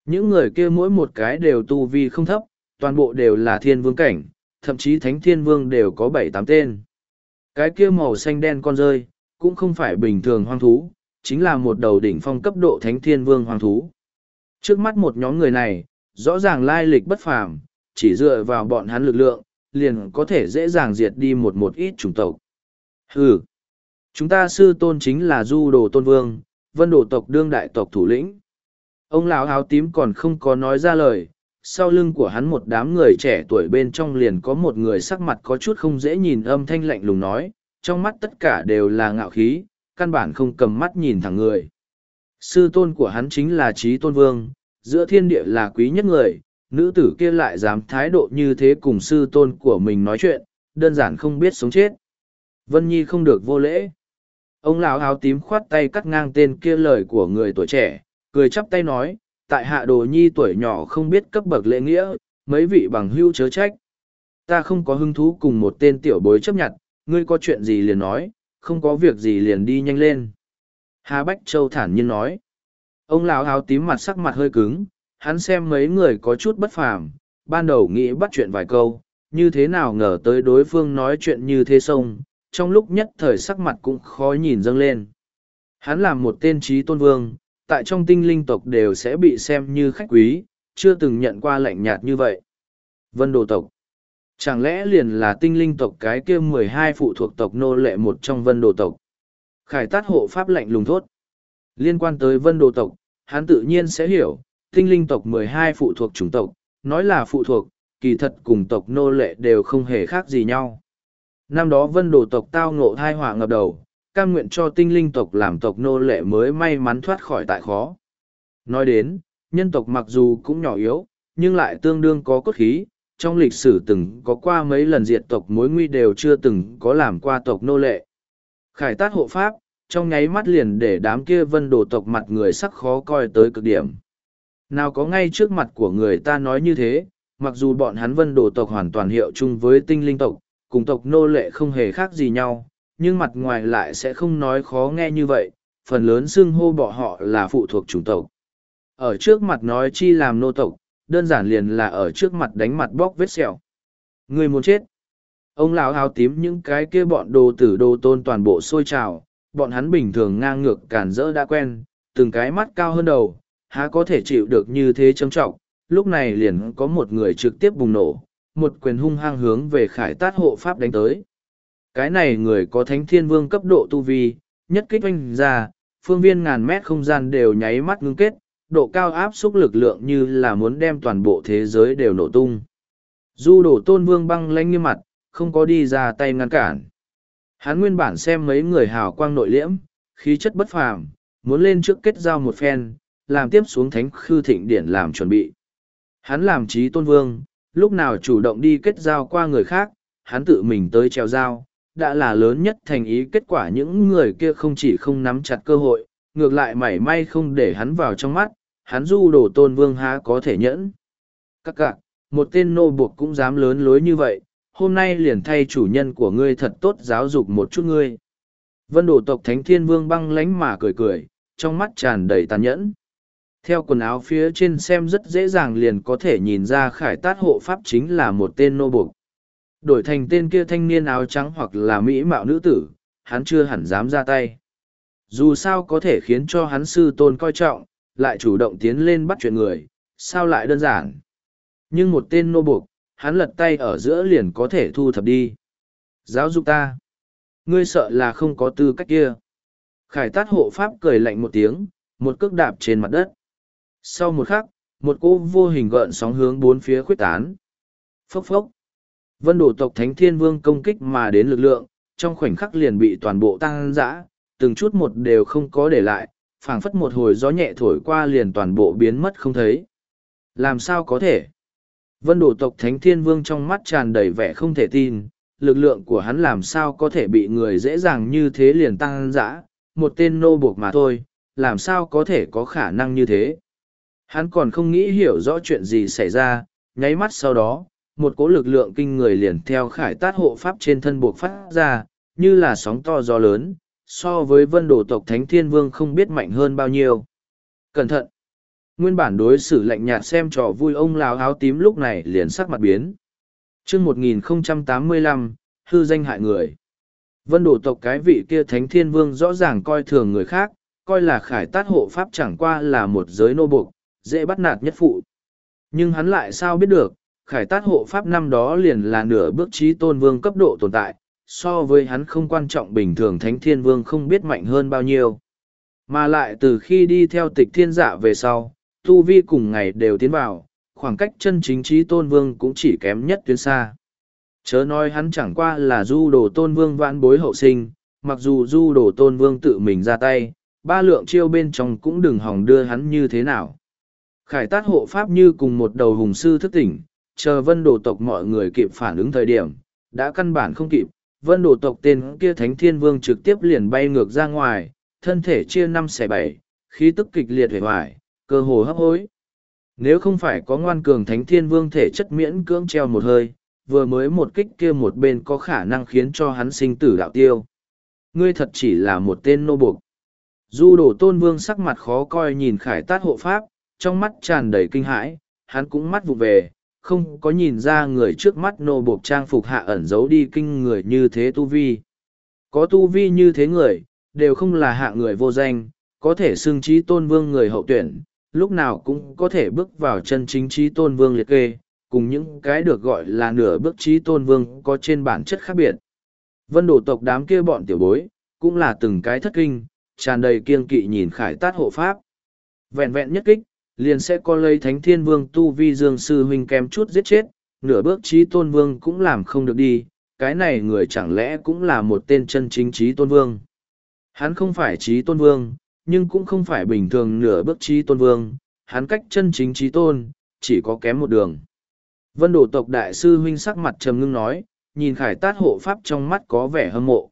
Những người kia mỗi một cái đều tu vi không thấp, toàn bộ đều là thiên vương cảnh, thậm chí thánh thiên vương đều có bảy tám tên. Cái kia màu xanh đen con rơi, cũng không phải bình thường hoang thú, chính là một đầu đỉnh phong cấp độ thánh thiên vương hoang thú. Trước mắt một nhóm người này, rõ ràng lai lịch bất phàm, chỉ dựa vào bọn hắn lực lượng, liền có thể dễ dàng diệt đi một một ít chủng tộc. Hừ! Chúng ta sư tôn chính là du đồ tôn vương, vân đồ tộc đương đại tộc thủ lĩnh. Ông lão áo tím còn không có nói ra lời, sau lưng của hắn một đám người trẻ tuổi bên trong liền có một người sắc mặt có chút không dễ nhìn âm thanh lạnh lùng nói, trong mắt tất cả đều là ngạo khí, căn bản không cầm mắt nhìn thẳng người. Sư tôn của hắn chính là trí tôn vương, giữa thiên địa là quý nhất người, nữ tử kia lại dám thái độ như thế cùng sư tôn của mình nói chuyện, đơn giản không biết sống chết. Vân Nhi không được vô lễ. Ông lão áo tím khoát tay cắt ngang tên kia lời của người tuổi trẻ, cười chắp tay nói, tại hạ đồ nhi tuổi nhỏ không biết cấp bậc lễ nghĩa, mấy vị bằng hưu chớ trách. Ta không có hứng thú cùng một tên tiểu bối chấp nhận, ngươi có chuyện gì liền nói, không có việc gì liền đi nhanh lên. Hà Bách Châu thản nhiên nói. Ông lão áo tím mặt sắc mặt hơi cứng, hắn xem mấy người có chút bất phàm, ban đầu nghĩ bắt chuyện vài câu, như thế nào ngờ tới đối phương nói chuyện như thế sông, trong lúc nhất thời sắc mặt cũng khó nhìn dâng lên. Hắn là một tên trí tôn vương, tại trong tinh linh tộc đều sẽ bị xem như khách quý, chưa từng nhận qua lạnh nhạt như vậy. Vân đồ tộc. Chẳng lẽ liền là tinh linh tộc cái kia mười hai phụ thuộc tộc nô lệ một trong vân đồ tộc? Khải tát hộ pháp lạnh lùng thốt. Liên quan tới vân đồ tộc, hắn tự nhiên sẽ hiểu, tinh linh tộc mười hai phụ thuộc chủng tộc, nói là phụ thuộc, kỳ thật cùng tộc nô lệ đều không hề khác gì nhau. Năm đó vân đồ tộc tao ngộ thai họa ngập đầu, cam nguyện cho tinh linh tộc làm tộc nô lệ mới may mắn thoát khỏi tại khó. Nói đến, nhân tộc mặc dù cũng nhỏ yếu, nhưng lại tương đương có cốt khí, trong lịch sử từng có qua mấy lần diệt tộc mối nguy đều chưa từng có làm qua tộc nô lệ. Khải tát hộ pháp, trong nháy mắt liền để đám kia vân đồ tộc mặt người sắc khó coi tới cực điểm. Nào có ngay trước mặt của người ta nói như thế, mặc dù bọn hắn vân đồ tộc hoàn toàn hiệu chung với tinh linh tộc, cùng tộc nô lệ không hề khác gì nhau, nhưng mặt ngoài lại sẽ không nói khó nghe như vậy, phần lớn xưng hô bỏ họ là phụ thuộc chủng tộc. Ở trước mặt nói chi làm nô tộc, đơn giản liền là ở trước mặt đánh mặt bóc vết sẹo. Người muốn chết. Ông lão áo tím những cái kia bọn đồ tử đồ tôn toàn bộ sôi trào, bọn hắn bình thường ngang ngược cản rỡ đã quen, từng cái mắt cao hơn đầu, há có thể chịu được như thế trầm trọng. Lúc này liền có một người trực tiếp bùng nổ, một quyền hung hăng hướng về khải tát hộ pháp đánh tới. Cái này người có thánh thiên vương cấp độ tu vi, nhất kích oanh ra, phương viên ngàn mét không gian đều nháy mắt ngưng kết, độ cao áp xúc lực lượng như là muốn đem toàn bộ thế giới đều nổ tung. Du đổ tôn vương băng lanh như mặt, không có đi ra tay ngăn cản. Hắn nguyên bản xem mấy người hào quang nội liễm, khí chất bất phàm, muốn lên trước kết giao một phen, làm tiếp xuống thánh khư thịnh điển làm chuẩn bị. Hắn làm trí tôn vương, lúc nào chủ động đi kết giao qua người khác, hắn tự mình tới treo giao, đã là lớn nhất thành ý kết quả những người kia không chỉ không nắm chặt cơ hội, ngược lại mảy may không để hắn vào trong mắt, hắn du đồ tôn vương há có thể nhẫn. Các cạc, một tên nô buộc cũng dám lớn lối như vậy, hôm nay liền thay chủ nhân của ngươi thật tốt giáo dục một chút ngươi. Vân đổ tộc Thánh Thiên Vương băng lánh mà cười cười, trong mắt tràn đầy tàn nhẫn. Theo quần áo phía trên xem rất dễ dàng liền có thể nhìn ra khải tát hộ pháp chính là một tên nô buộc. Đổi thành tên kia thanh niên áo trắng hoặc là mỹ mạo nữ tử, hắn chưa hẳn dám ra tay. Dù sao có thể khiến cho hắn sư tôn coi trọng, lại chủ động tiến lên bắt chuyện người, sao lại đơn giản. Nhưng một tên nô buộc, hắn lật tay ở giữa liền có thể thu thập đi. Giáo dục ta. Ngươi sợ là không có tư cách kia. Khải tát hộ pháp cười lạnh một tiếng, một cước đạp trên mặt đất. Sau một khắc, một cô vô hình gợn sóng hướng bốn phía khuyết tán. Phốc phốc. Vân đổ tộc Thánh Thiên Vương công kích mà đến lực lượng, trong khoảnh khắc liền bị toàn bộ tăng dã, từng chút một đều không có để lại, phảng phất một hồi gió nhẹ thổi qua liền toàn bộ biến mất không thấy. Làm sao có thể? Vân đổ tộc Thánh Thiên Vương trong mắt tràn đầy vẻ không thể tin, lực lượng của hắn làm sao có thể bị người dễ dàng như thế liền tăng dã, một tên nô buộc mà thôi, làm sao có thể có khả năng như thế. Hắn còn không nghĩ hiểu rõ chuyện gì xảy ra, nháy mắt sau đó, một cỗ lực lượng kinh người liền theo khải tát hộ pháp trên thân buộc phát ra, như là sóng to gió lớn, so với vân đồ tộc Thánh Thiên Vương không biết mạnh hơn bao nhiêu. Cẩn thận! Nguyên bản đối xử lạnh nhạt xem trò vui ông lào áo tím lúc này liền sắc mặt biến. chương 1085, hư danh hại người. Vân đồ tộc cái vị kia Thánh Thiên Vương rõ ràng coi thường người khác, coi là khải tát hộ pháp chẳng qua là một giới nô buộc, dễ bắt nạt nhất phụ. Nhưng hắn lại sao biết được, khải tát hộ pháp năm đó liền là nửa bước trí tôn vương cấp độ tồn tại, so với hắn không quan trọng bình thường thánh thiên vương không biết mạnh hơn bao nhiêu. Mà lại từ khi đi theo tịch thiên dạ về sau, tu vi cùng ngày đều tiến vào, khoảng cách chân chính trí tôn vương cũng chỉ kém nhất tuyến xa. Chớ nói hắn chẳng qua là du đồ tôn vương vãn bối hậu sinh, mặc dù du đồ tôn vương tự mình ra tay, ba lượng chiêu bên trong cũng đừng hòng đưa hắn như thế nào. Khải tát hộ pháp như cùng một đầu hùng sư thức tỉnh, chờ vân đồ tộc mọi người kịp phản ứng thời điểm, đã căn bản không kịp, vân đồ tộc tên kia thánh thiên vương trực tiếp liền bay ngược ra ngoài, thân thể chia năm xẻ bảy, khí tức kịch liệt hề hoài, cơ hồ hấp hối. Nếu không phải có ngoan cường thánh thiên vương thể chất miễn cưỡng treo một hơi, vừa mới một kích kia một bên có khả năng khiến cho hắn sinh tử đạo tiêu. Ngươi thật chỉ là một tên nô buộc. Du đổ tôn vương sắc mặt khó coi nhìn khải tát hộ pháp, trong mắt tràn đầy kinh hãi, hắn cũng mắt vụ về, không có nhìn ra người trước mắt nô buộc trang phục hạ ẩn giấu đi kinh người như thế tu vi. Có tu vi như thế người, đều không là hạ người vô danh, có thể xưng trí tôn vương người hậu tuyển, lúc nào cũng có thể bước vào chân chính trí tôn vương liệt kê, cùng những cái được gọi là nửa bước trí tôn vương có trên bản chất khác biệt. Vân đồ tộc đám kia bọn tiểu bối, cũng là từng cái thất kinh, tràn đầy kiên kỵ nhìn khải tát hộ pháp. Vẹn vẹn nhất kích, liền sẽ có lấy thánh thiên vương tu vi dương sư huynh kém chút giết chết, nửa bước trí tôn vương cũng làm không được đi, cái này người chẳng lẽ cũng là một tên chân chính trí tôn vương. Hắn không phải trí tôn vương, nhưng cũng không phải bình thường nửa bước trí tôn vương, hắn cách chân chính trí tôn, chỉ có kém một đường. Vân đồ tộc đại sư huynh sắc mặt trầm ngưng nói, nhìn khải tát hộ pháp trong mắt có vẻ hâm mộ.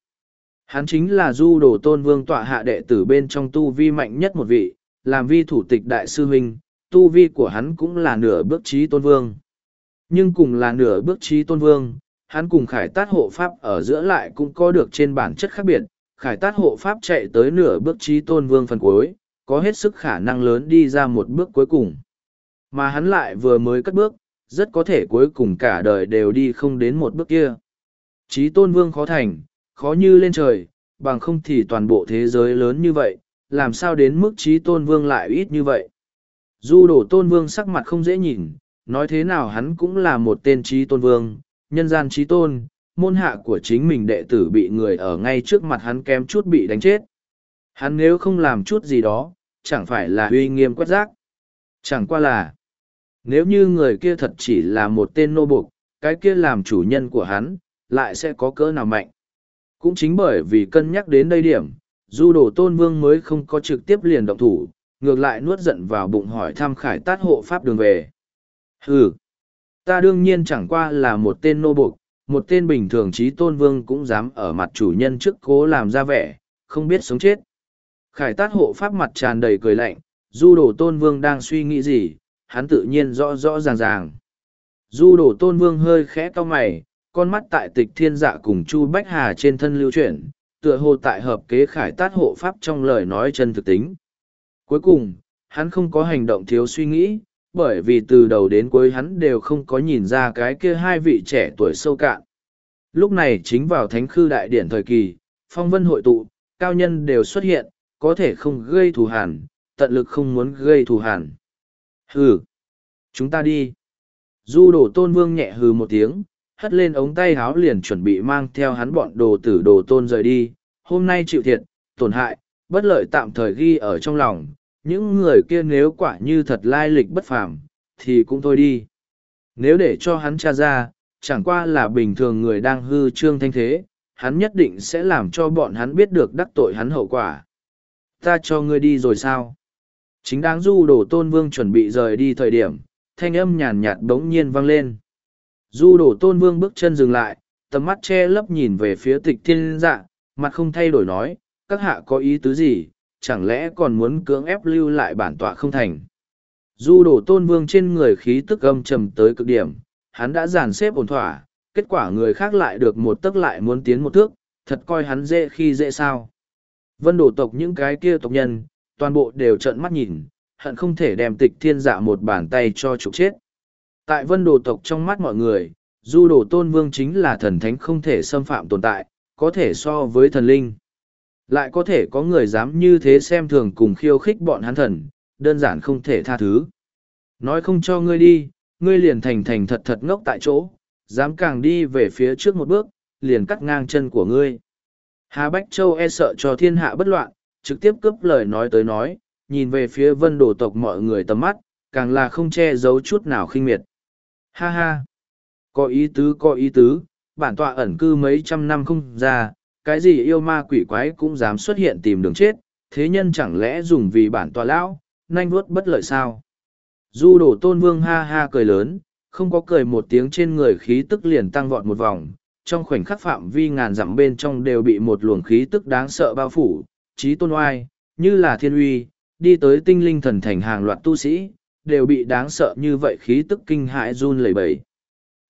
Hắn chính là du đồ tôn vương tọa hạ đệ tử bên trong tu vi mạnh nhất một vị, làm vi thủ tịch đại sư huynh, tu vi của hắn cũng là nửa bước trí tôn vương. Nhưng cùng là nửa bước trí tôn vương, hắn cùng khải tát hộ pháp ở giữa lại cũng có được trên bản chất khác biệt, khải tát hộ pháp chạy tới nửa bước trí tôn vương phần cuối, có hết sức khả năng lớn đi ra một bước cuối cùng. Mà hắn lại vừa mới cất bước, rất có thể cuối cùng cả đời đều đi không đến một bước kia. Trí tôn vương khó thành, khó như lên trời, bằng không thì toàn bộ thế giới lớn như vậy, làm sao đến mức trí tôn vương lại ít như vậy. Du đổ tôn vương sắc mặt không dễ nhìn, nói thế nào hắn cũng là một tên trí tôn vương, nhân gian trí tôn, môn hạ của chính mình đệ tử bị người ở ngay trước mặt hắn kém chút bị đánh chết. Hắn nếu không làm chút gì đó, chẳng phải là uy nghiêm quét rác. Chẳng qua là, nếu như người kia thật chỉ là một tên nô buộc, cái kia làm chủ nhân của hắn, lại sẽ có cỡ nào mạnh. Cũng chính bởi vì cân nhắc đến đây điểm, du đồ tôn vương mới không có trực tiếp liền động thủ, ngược lại nuốt giận vào bụng hỏi thăm khải tát hộ pháp đường về. Ừ, ta đương nhiên chẳng qua là một tên nô buộc, một tên bình thường trí tôn vương cũng dám ở mặt chủ nhân trước cố làm ra vẻ, không biết sống chết. Khải tát hộ pháp mặt tràn đầy cười lạnh, du đồ tôn vương đang suy nghĩ gì, hắn tự nhiên rõ rõ ràng ràng. Du đồ tôn vương hơi khẽ cau mày, con mắt tại tịch thiên dạ cùng Chu Bách Hà trên thân lưu chuyển, tựa hồ tại hợp kế khải tát hộ pháp trong lời nói chân thực tính. Cuối cùng, hắn không có hành động thiếu suy nghĩ, bởi vì từ đầu đến cuối hắn đều không có nhìn ra cái kia hai vị trẻ tuổi sâu cạn. Lúc này chính vào thánh khư đại điển thời kỳ, phong vân hội tụ, cao nhân đều xuất hiện, có thể không gây thù hàn, tận lực không muốn gây thù hàn. Hừ, chúng ta đi. Du đổ tôn vương nhẹ hừ một tiếng, hất lên ống tay háo liền chuẩn bị mang theo hắn bọn đồ tử đồ tôn rời đi. Hôm nay chịu thiệt, tổn hại, bất lợi tạm thời ghi ở trong lòng, những người kia nếu quả như thật lai lịch bất phàm, thì cũng thôi đi. Nếu để cho hắn tra ra, chẳng qua là bình thường người đang hư trương thanh thế, hắn nhất định sẽ làm cho bọn hắn biết được đắc tội hắn hậu quả. Ta cho ngươi đi rồi sao? Chính đáng du đổ tôn vương chuẩn bị rời đi thời điểm, thanh âm nhàn nhạt bỗng nhiên vang lên. Du đổ tôn vương bước chân dừng lại, tầm mắt che lấp nhìn về phía tịch thiên dạ, mặt không thay đổi nói, các hạ có ý tứ gì, chẳng lẽ còn muốn cưỡng ép lưu lại bản tọa không thành. Du đổ tôn vương trên người khí tức âm trầm tới cực điểm, hắn đã dàn xếp ổn thỏa, kết quả người khác lại được một tấc lại muốn tiến một thước, thật coi hắn dễ khi dễ sao. Vân đổ tộc những cái kia tộc nhân, toàn bộ đều trợn mắt nhìn, hận không thể đem tịch thiên dạ một bàn tay cho trục chết. Tại vân đồ tộc trong mắt mọi người, du đồ tôn vương chính là thần thánh không thể xâm phạm tồn tại, có thể so với thần linh. Lại có thể có người dám như thế xem thường cùng khiêu khích bọn hắn thần, đơn giản không thể tha thứ. Nói không cho ngươi đi, ngươi liền thành thành thật thật ngốc tại chỗ, dám càng đi về phía trước một bước, liền cắt ngang chân của ngươi. Hà Bách Châu e sợ cho thiên hạ bất loạn, trực tiếp cướp lời nói tới nói, nhìn về phía vân đồ tộc mọi người tầm mắt, càng là không che giấu chút nào khinh miệt. Ha ha! Có ý tứ có ý tứ, bản tọa ẩn cư mấy trăm năm không ra, cái gì yêu ma quỷ quái cũng dám xuất hiện tìm đường chết, thế nhân chẳng lẽ dùng vì bản tọa lão, nanh vuốt bất lợi sao? Du đổ tôn vương ha ha cười lớn, không có cười một tiếng trên người khí tức liền tăng vọt một vòng, trong khoảnh khắc phạm vi ngàn dặm bên trong đều bị một luồng khí tức đáng sợ bao phủ, trí tôn oai, như là thiên uy, đi tới tinh linh thần thành hàng loạt tu sĩ, đều bị đáng sợ như vậy khí tức kinh hãi run lẩy bẩy.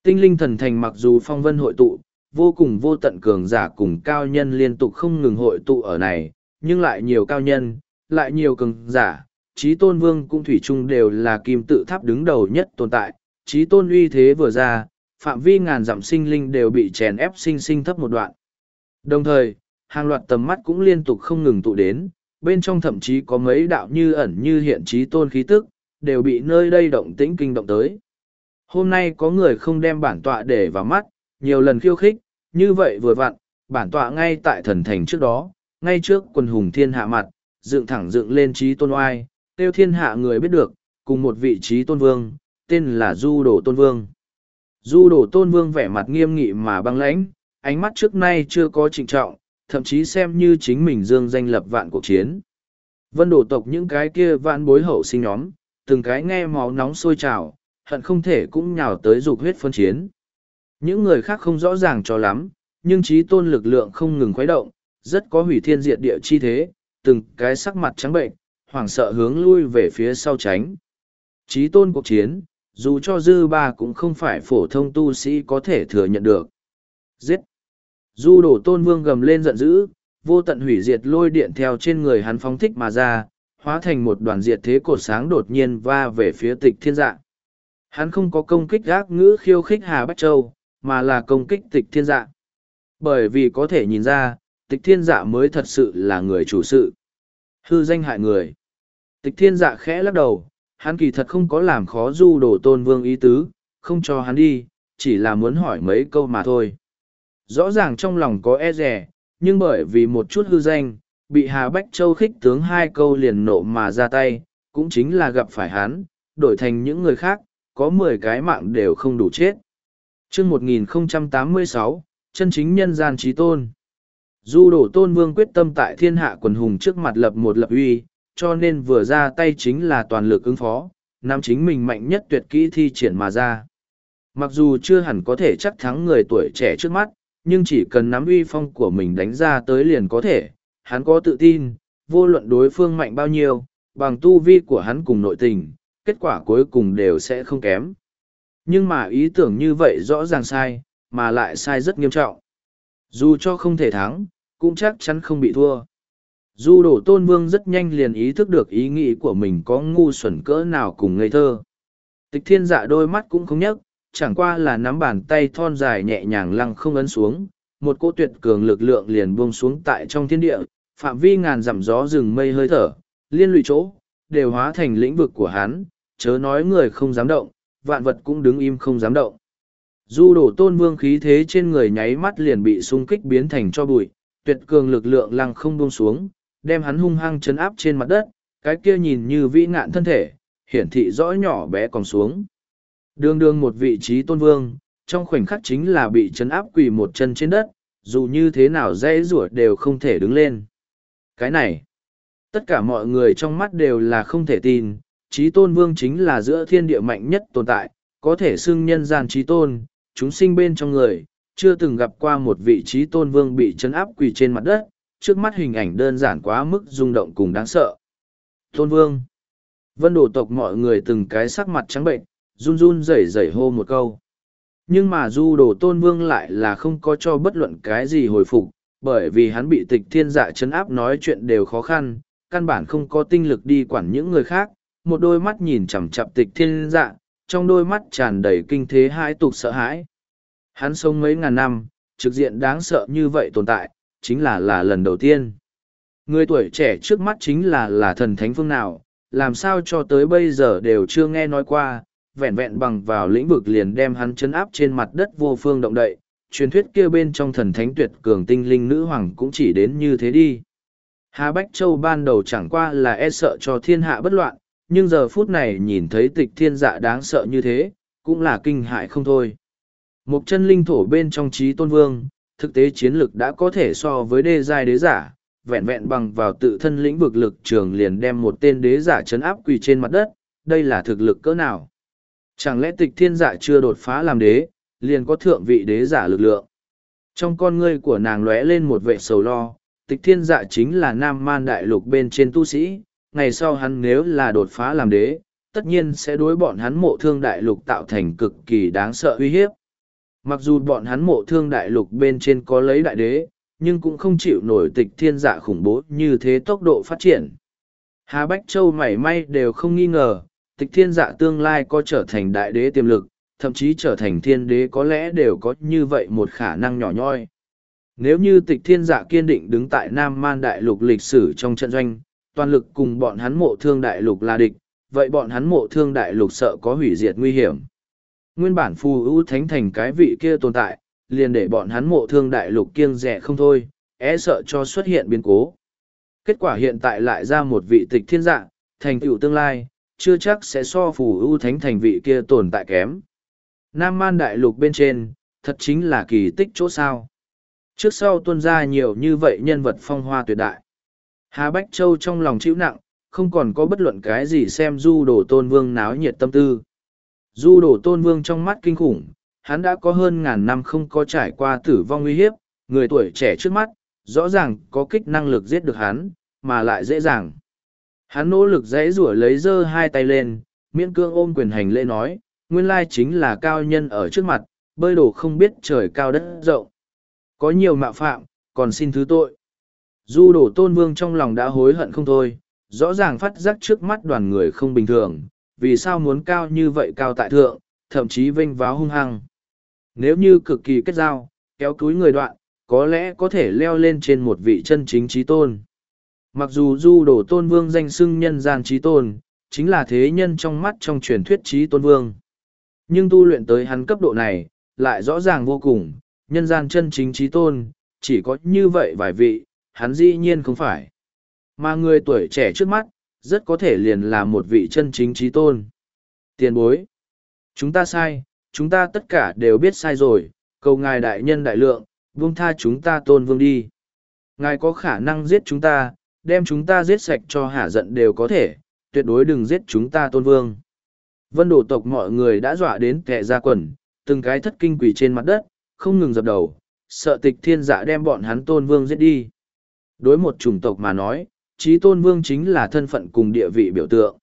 Tinh linh thần thành mặc dù phong vân hội tụ, vô cùng vô tận cường giả cùng cao nhân liên tục không ngừng hội tụ ở này, nhưng lại nhiều cao nhân, lại nhiều cường giả, trí tôn vương cũng thủy chung đều là kim tự tháp đứng đầu nhất tồn tại, trí tôn uy thế vừa ra, phạm vi ngàn dặm sinh linh đều bị chèn ép sinh sinh thấp một đoạn. Đồng thời, hàng loạt tầm mắt cũng liên tục không ngừng tụ đến, bên trong thậm chí có mấy đạo như ẩn như hiện trí tôn khí tức, đều bị nơi đây động tĩnh kinh động tới. Hôm nay có người không đem bản tọa để vào mắt, nhiều lần khiêu khích, như vậy vừa vặn, bản tọa ngay tại thần thành trước đó, ngay trước quần hùng thiên hạ mặt, dựng thẳng dựng lên trí tôn oai, tiêu thiên hạ người biết được, cùng một vị trí tôn vương, tên là Du Đồ Tôn Vương. Du Đồ Tôn Vương vẻ mặt nghiêm nghị mà băng lãnh, ánh mắt trước nay chưa có trịnh trọng, thậm chí xem như chính mình dương danh lập vạn cuộc chiến. Vân đổ tộc những cái kia vạn bối hậu sinh nhóm, từng cái nghe máu nóng sôi trào, hận không thể cũng nhào tới dục huyết phân chiến. Những người khác không rõ ràng cho lắm, nhưng trí tôn lực lượng không ngừng khuấy động, rất có hủy thiên diệt địa chi thế, từng cái sắc mặt trắng bệnh, hoảng sợ hướng lui về phía sau tránh. Trí tôn cuộc chiến, dù cho dư ba cũng không phải phổ thông tu sĩ có thể thừa nhận được. Giết! Du đổ tôn vương gầm lên giận dữ, vô tận hủy diệt lôi điện theo trên người hắn phóng thích mà ra, hóa thành một đoàn diệt thế cột sáng đột nhiên va về phía tịch thiên dạ. Hắn không có công kích gác ngữ khiêu khích Hà Bách Châu, mà là công kích tịch thiên dạ. Bởi vì có thể nhìn ra, tịch thiên dạ mới thật sự là người chủ sự. Hư danh hại người. Tịch thiên dạ khẽ lắc đầu, hắn kỳ thật không có làm khó du đổ tôn vương ý tứ, không cho hắn đi, chỉ là muốn hỏi mấy câu mà thôi. Rõ ràng trong lòng có e rẻ, nhưng bởi vì một chút hư danh, bị Hà Bách Châu khích tướng hai câu liền nộ mà ra tay, cũng chính là gặp phải hắn, đổi thành những người khác, có mười cái mạng đều không đủ chết. chương 1086, chân chính nhân gian trí tôn. Du đổ tôn vương quyết tâm tại thiên hạ quần hùng trước mặt lập một lập uy, cho nên vừa ra tay chính là toàn lực ứng phó, nam chính mình mạnh nhất tuyệt kỹ thi triển mà ra. Mặc dù chưa hẳn có thể chắc thắng người tuổi trẻ trước mắt, nhưng chỉ cần nắm uy phong của mình đánh ra tới liền có thể, hắn có tự tin, vô luận đối phương mạnh bao nhiêu, bằng tu vi của hắn cùng nội tình, kết quả cuối cùng đều sẽ không kém. Nhưng mà ý tưởng như vậy rõ ràng sai, mà lại sai rất nghiêm trọng. Dù cho không thể thắng, cũng chắc chắn không bị thua. Du đổ tôn vương rất nhanh liền ý thức được ý nghĩ của mình có ngu xuẩn cỡ nào cùng ngây thơ. Tịch thiên dạ đôi mắt cũng không nhấc, chẳng qua là nắm bàn tay thon dài nhẹ nhàng lăng không ấn xuống, một cỗ tuyệt cường lực lượng liền buông xuống tại trong thiên địa, phạm vi ngàn dặm gió rừng mây hơi thở, liên lụy chỗ, đều hóa thành lĩnh vực của hắn, chớ nói người không dám động, vạn vật cũng đứng im không dám động. Du đổ tôn vương khí thế trên người nháy mắt liền bị xung kích biến thành cho bụi, tuyệt cường lực lượng lăng không buông xuống, đem hắn hung hăng chấn áp trên mặt đất, cái kia nhìn như vĩ ngạn thân thể, hiển thị rõ nhỏ bé còn xuống. Đường đường một vị trí tôn vương, trong khoảnh khắc chính là bị chấn áp quỳ một chân trên đất, dù như thế nào dễ rủa đều không thể đứng lên. Cái này, tất cả mọi người trong mắt đều là không thể tin, trí tôn vương chính là giữa thiên địa mạnh nhất tồn tại, có thể xưng nhân gian trí tôn, chúng sinh bên trong người, chưa từng gặp qua một vị trí tôn vương bị chấn áp quỳ trên mặt đất, trước mắt hình ảnh đơn giản quá mức rung động cùng đáng sợ. Tôn vương, vân đổ tộc mọi người từng cái sắc mặt trắng bệnh, run run rẩy rẩy hô một câu. Nhưng mà du đồ tôn vương lại là không có cho bất luận cái gì hồi phục, bởi vì hắn bị tịch thiên dạ chấn áp nói chuyện đều khó khăn, căn bản không có tinh lực đi quản những người khác, một đôi mắt nhìn chằm chặp tịch thiên dạ, trong đôi mắt tràn đầy kinh thế hãi tục sợ hãi. Hắn sống mấy ngàn năm, trực diện đáng sợ như vậy tồn tại, chính là là lần đầu tiên. Người tuổi trẻ trước mắt chính là là thần thánh phương nào, làm sao cho tới bây giờ đều chưa nghe nói qua, vẹn vẹn bằng vào lĩnh vực liền đem hắn chấn áp trên mặt đất vô phương động đậy, truyền thuyết kia bên trong thần thánh tuyệt cường tinh linh nữ hoàng cũng chỉ đến như thế đi. Hà Bách Châu ban đầu chẳng qua là e sợ cho thiên hạ bất loạn, nhưng giờ phút này nhìn thấy tịch thiên dạ đáng sợ như thế, cũng là kinh hại không thôi. Một chân linh thổ bên trong trí tôn vương, thực tế chiến lực đã có thể so với đê giai đế giả, vẹn vẹn bằng vào tự thân lĩnh vực lực trường liền đem một tên đế giả chấn áp quỳ trên mặt đất, đây là thực lực cỡ nào. Chẳng lẽ tịch thiên dạ chưa đột phá làm đế, liền có thượng vị đế giả lực lượng. Trong con ngươi của nàng lóe lên một vệ sầu lo, tịch thiên dạ chính là nam man đại lục bên trên tu sĩ, ngày sau hắn nếu là đột phá làm đế, tất nhiên sẽ đối bọn hắn mộ thương đại lục tạo thành cực kỳ đáng sợ uy hiếp. Mặc dù bọn hắn mộ thương đại lục bên trên có lấy đại đế, nhưng cũng không chịu nổi tịch thiên dạ khủng bố như thế tốc độ phát triển. Hà Bách Châu mảy may đều không nghi ngờ, tịch thiên dạ tương lai có trở thành đại đế tiềm lực, thậm chí trở thành thiên đế có lẽ đều có như vậy một khả năng nhỏ nhoi. Nếu như tịch thiên dạ kiên định đứng tại Nam Man Đại Lục lịch sử trong trận doanh, toàn lực cùng bọn hắn mộ thương Đại Lục là địch, vậy bọn hắn mộ thương Đại Lục sợ có hủy diệt nguy hiểm. Nguyên bản phù ưu thánh thành cái vị kia tồn tại, liền để bọn hắn mộ thương Đại Lục kiêng rẻ không thôi, é e sợ cho xuất hiện biến cố. Kết quả hiện tại lại ra một vị tịch thiên dạ, thành tựu tương lai, chưa chắc sẽ so phù ưu thánh thành vị kia tồn tại kém. Nam man đại lục bên trên, thật chính là kỳ tích chỗ sao. Trước sau tuân ra nhiều như vậy nhân vật phong hoa tuyệt đại. Hà Bách Châu trong lòng chịu nặng, không còn có bất luận cái gì xem du Đổ tôn vương náo nhiệt tâm tư. Du Đổ tôn vương trong mắt kinh khủng, hắn đã có hơn ngàn năm không có trải qua tử vong uy hiếp, người tuổi trẻ trước mắt, rõ ràng có kích năng lực giết được hắn, mà lại dễ dàng. Hắn nỗ lực dãy rủa lấy dơ hai tay lên, miễn cương ôm quyền hành lễ nói, nguyên lai chính là cao nhân ở trước mặt, bơi đổ không biết trời cao đất rộng. Có nhiều mạo phạm, còn xin thứ tội. Du đổ tôn vương trong lòng đã hối hận không thôi, rõ ràng phát giác trước mắt đoàn người không bình thường, vì sao muốn cao như vậy cao tại thượng, thậm chí vênh váo hung hăng. Nếu như cực kỳ kết giao, kéo túi người đoạn, có lẽ có thể leo lên trên một vị chân chính trí tôn. Mặc dù du đổ tôn vương danh xưng nhân gian trí tôn, chính là thế nhân trong mắt trong truyền thuyết trí tôn vương. Nhưng tu luyện tới hắn cấp độ này, lại rõ ràng vô cùng, nhân gian chân chính trí tôn, chỉ có như vậy vài vị, hắn dĩ nhiên không phải. Mà người tuổi trẻ trước mắt, rất có thể liền là một vị chân chính trí tôn. Tiền bối. Chúng ta sai, chúng ta tất cả đều biết sai rồi, cầu ngài đại nhân đại lượng, buông tha chúng ta tôn vương đi. Ngài có khả năng giết chúng ta, đem chúng ta giết sạch cho hả giận đều có thể, tuyệt đối đừng giết chúng ta tôn vương. Vân đổ tộc mọi người đã dọa đến kẻ ra quần, từng cái thất kinh quỷ trên mặt đất, không ngừng dập đầu, sợ tịch thiên dạ đem bọn hắn tôn vương giết đi. Đối một chủng tộc mà nói, trí tôn vương chính là thân phận cùng địa vị biểu tượng.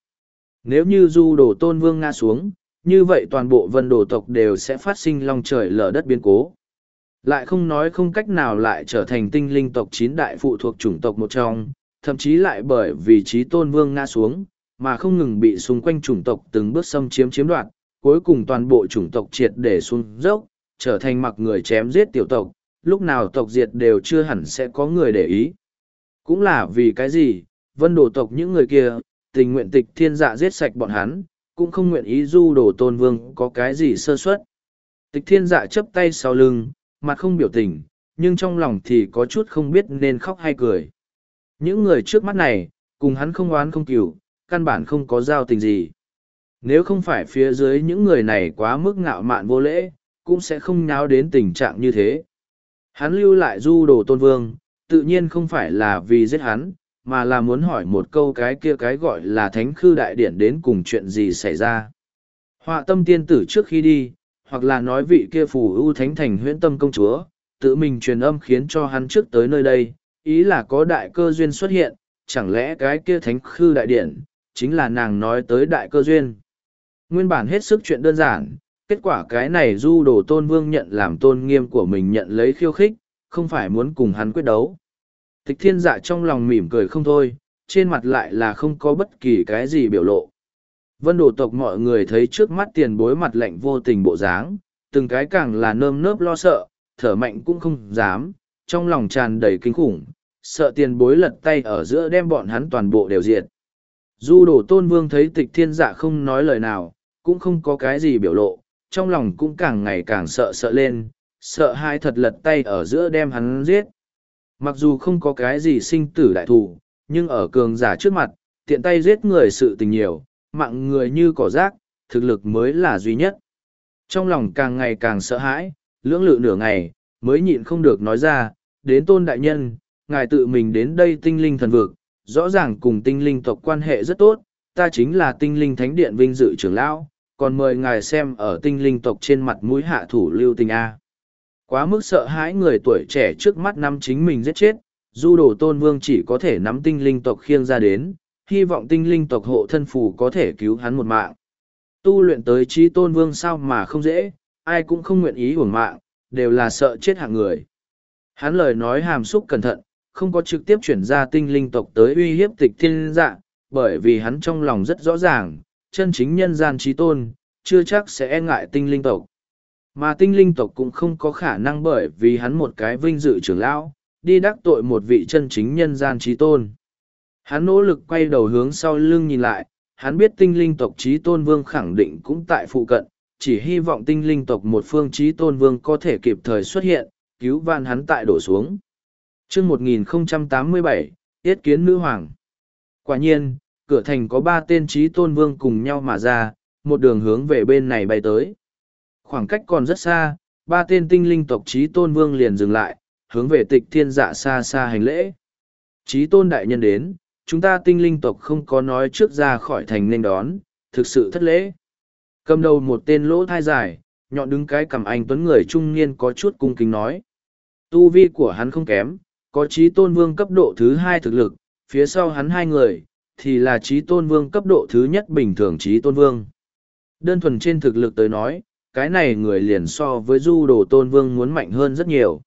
Nếu như du đổ tôn vương ngã xuống, như vậy toàn bộ vân đồ tộc đều sẽ phát sinh long trời lở đất biến cố. Lại không nói không cách nào lại trở thành tinh linh tộc chín đại phụ thuộc chủng tộc một trong, thậm chí lại bởi vì trí tôn vương ngã xuống, mà không ngừng bị xung quanh chủng tộc từng bước xâm chiếm chiếm đoạt, cuối cùng toàn bộ chủng tộc triệt để xuống dốc, trở thành mặc người chém giết tiểu tộc, lúc nào tộc diệt đều chưa hẳn sẽ có người để ý. Cũng là vì cái gì, vân đồ tộc những người kia, tình nguyện tịch thiên dạ giết sạch bọn hắn, cũng không nguyện ý du đồ tôn vương có cái gì sơ suất. Tịch thiên dạ chấp tay sau lưng, mặt không biểu tình, nhưng trong lòng thì có chút không biết nên khóc hay cười. Những người trước mắt này, cùng hắn không oán không cửu, căn bản không có giao tình gì. Nếu không phải phía dưới những người này quá mức ngạo mạn vô lễ, cũng sẽ không nháo đến tình trạng như thế. Hắn lưu lại du đồ tôn vương, tự nhiên không phải là vì giết hắn, mà là muốn hỏi một câu cái kia cái gọi là thánh khư đại điển đến cùng chuyện gì xảy ra. Họa tâm tiên tử trước khi đi, hoặc là nói vị kia phù ưu thánh thành huyễn tâm công chúa, tự mình truyền âm khiến cho hắn trước tới nơi đây, ý là có đại cơ duyên xuất hiện, chẳng lẽ cái kia thánh khư đại điển, chính là nàng nói tới đại cơ duyên. Nguyên bản hết sức chuyện đơn giản, kết quả cái này du đồ tôn vương nhận làm tôn nghiêm của mình nhận lấy khiêu khích, không phải muốn cùng hắn quyết đấu. Tịch thiên dạ trong lòng mỉm cười không thôi, trên mặt lại là không có bất kỳ cái gì biểu lộ. Vân đồ tộc mọi người thấy trước mắt tiền bối mặt lạnh vô tình bộ dáng, từng cái càng là nơm nớp lo sợ, thở mạnh cũng không dám, trong lòng tràn đầy kinh khủng, sợ tiền bối lật tay ở giữa đem bọn hắn toàn bộ đều diệt. Du đổ tôn vương thấy tịch thiên dạ không nói lời nào, cũng không có cái gì biểu lộ, trong lòng cũng càng ngày càng sợ sợ lên, sợ hai thật lật tay ở giữa đem hắn giết. Mặc dù không có cái gì sinh tử đại thù, nhưng ở cường giả trước mặt, tiện tay giết người sự tình nhiều, mạng người như cỏ rác, thực lực mới là duy nhất. Trong lòng càng ngày càng sợ hãi, lưỡng lự nửa ngày, mới nhịn không được nói ra, đến tôn đại nhân, ngài tự mình đến đây tinh linh thần vực, rõ ràng cùng tinh linh tộc quan hệ rất tốt, ta chính là tinh linh thánh điện vinh dự trưởng lão, còn mời ngài xem ở tinh linh tộc trên mặt mũi hạ thủ lưu tình A. Quá mức sợ hãi người tuổi trẻ trước mắt năm chính mình giết chết, du đồ tôn vương chỉ có thể nắm tinh linh tộc khiêng ra đến, hy vọng tinh linh tộc hộ thân phù có thể cứu hắn một mạng. Tu luyện tới trí tôn vương sao mà không dễ, ai cũng không nguyện ý hưởng mạng, đều là sợ chết hạng người. Hắn lời nói hàm xúc cẩn thận, không có trực tiếp chuyển ra tinh linh tộc tới uy hiếp tịch thiên dạ, bởi vì hắn trong lòng rất rõ ràng, chân chính nhân gian trí tôn, chưa chắc sẽ e ngại tinh linh tộc. Mà tinh linh tộc cũng không có khả năng bởi vì hắn một cái vinh dự trưởng lão, đi đắc tội một vị chân chính nhân gian trí tôn. Hắn nỗ lực quay đầu hướng sau lưng nhìn lại, hắn biết tinh linh tộc trí tôn vương khẳng định cũng tại phụ cận, chỉ hy vọng tinh linh tộc một phương trí tôn vương có thể kịp thời xuất hiện, cứu van hắn tại đổ xuống chương 1087, Yết kiến nữ hoàng. Quả nhiên, cửa thành có ba tên trí tôn vương cùng nhau mà ra, một đường hướng về bên này bay tới. Khoảng cách còn rất xa, ba tên tinh linh tộc trí tôn vương liền dừng lại, hướng về tịch thiên dạ xa xa hành lễ. Trí tôn đại nhân đến, chúng ta tinh linh tộc không có nói trước ra khỏi thành nên đón, thực sự thất lễ. Cầm đầu một tên lỗ thai dài, nhọn đứng cái cầm anh tuấn người trung niên có chút cung kính nói. Tu vi của hắn không kém, có trí tôn vương cấp độ thứ hai thực lực, phía sau hắn hai người, thì là trí tôn vương cấp độ thứ nhất bình thường trí tôn vương. Đơn thuần trên thực lực tới nói, cái này người liền so với du đồ tôn vương muốn mạnh hơn rất nhiều.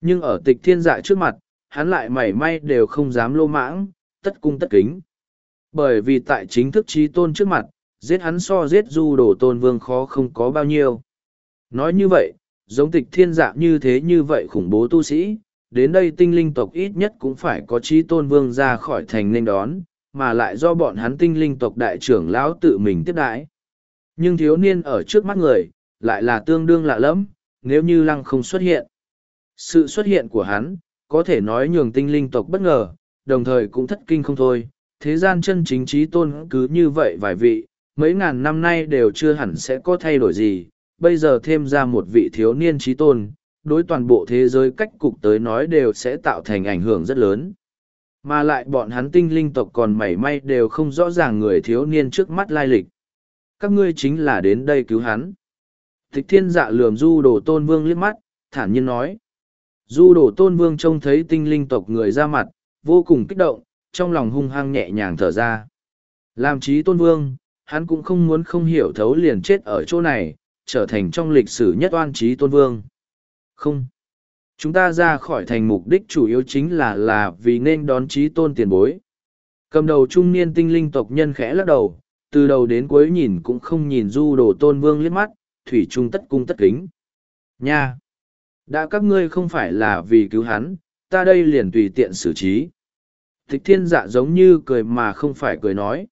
Nhưng ở tịch thiên dạ trước mặt, hắn lại mảy may đều không dám lô mãng, tất cung tất kính. Bởi vì tại chính thức trí tôn trước mặt, giết hắn so giết du đồ tôn vương khó không có bao nhiêu. Nói như vậy, giống tịch thiên dạ như thế như vậy khủng bố tu sĩ, đến đây tinh linh tộc ít nhất cũng phải có trí tôn vương ra khỏi thành nên đón, mà lại do bọn hắn tinh linh tộc đại trưởng lão tự mình tiếp đãi. Nhưng thiếu niên ở trước mắt người, lại là tương đương lạ lẫm, nếu như lăng không xuất hiện. Sự xuất hiện của hắn, có thể nói nhường tinh linh tộc bất ngờ, đồng thời cũng thất kinh không thôi. Thế gian chân chính trí tôn cứ như vậy vài vị, mấy ngàn năm nay đều chưa hẳn sẽ có thay đổi gì, bây giờ thêm ra một vị thiếu niên trí tôn, đối toàn bộ thế giới cách cục tới nói đều sẽ tạo thành ảnh hưởng rất lớn. Mà lại bọn hắn tinh linh tộc còn mảy may đều không rõ ràng người thiếu niên trước mắt lai lịch. Các ngươi chính là đến đây cứu hắn. Tịch thiên dạ lườm du đồ tôn vương liếc mắt, thản nhiên nói. Du đồ tôn vương trông thấy tinh linh tộc người ra mặt, vô cùng kích động, trong lòng hung hăng nhẹ nhàng thở ra. Làm trí tôn vương, hắn cũng không muốn không hiểu thấu liền chết ở chỗ này, trở thành trong lịch sử nhất oan trí tôn vương. Không. Chúng ta ra khỏi thành mục đích chủ yếu chính là là vì nên đón trí tôn tiền bối. Cầm đầu trung niên tinh linh tộc nhân khẽ lắc đầu, từ đầu đến cuối nhìn cũng không nhìn du đồ tôn vương liếc mắt, thủy trung tất cung tất kính. Nha! Đã các ngươi không phải là vì cứu hắn, ta đây liền tùy tiện xử trí. Tịch thiên dạ giống như cười mà không phải cười nói.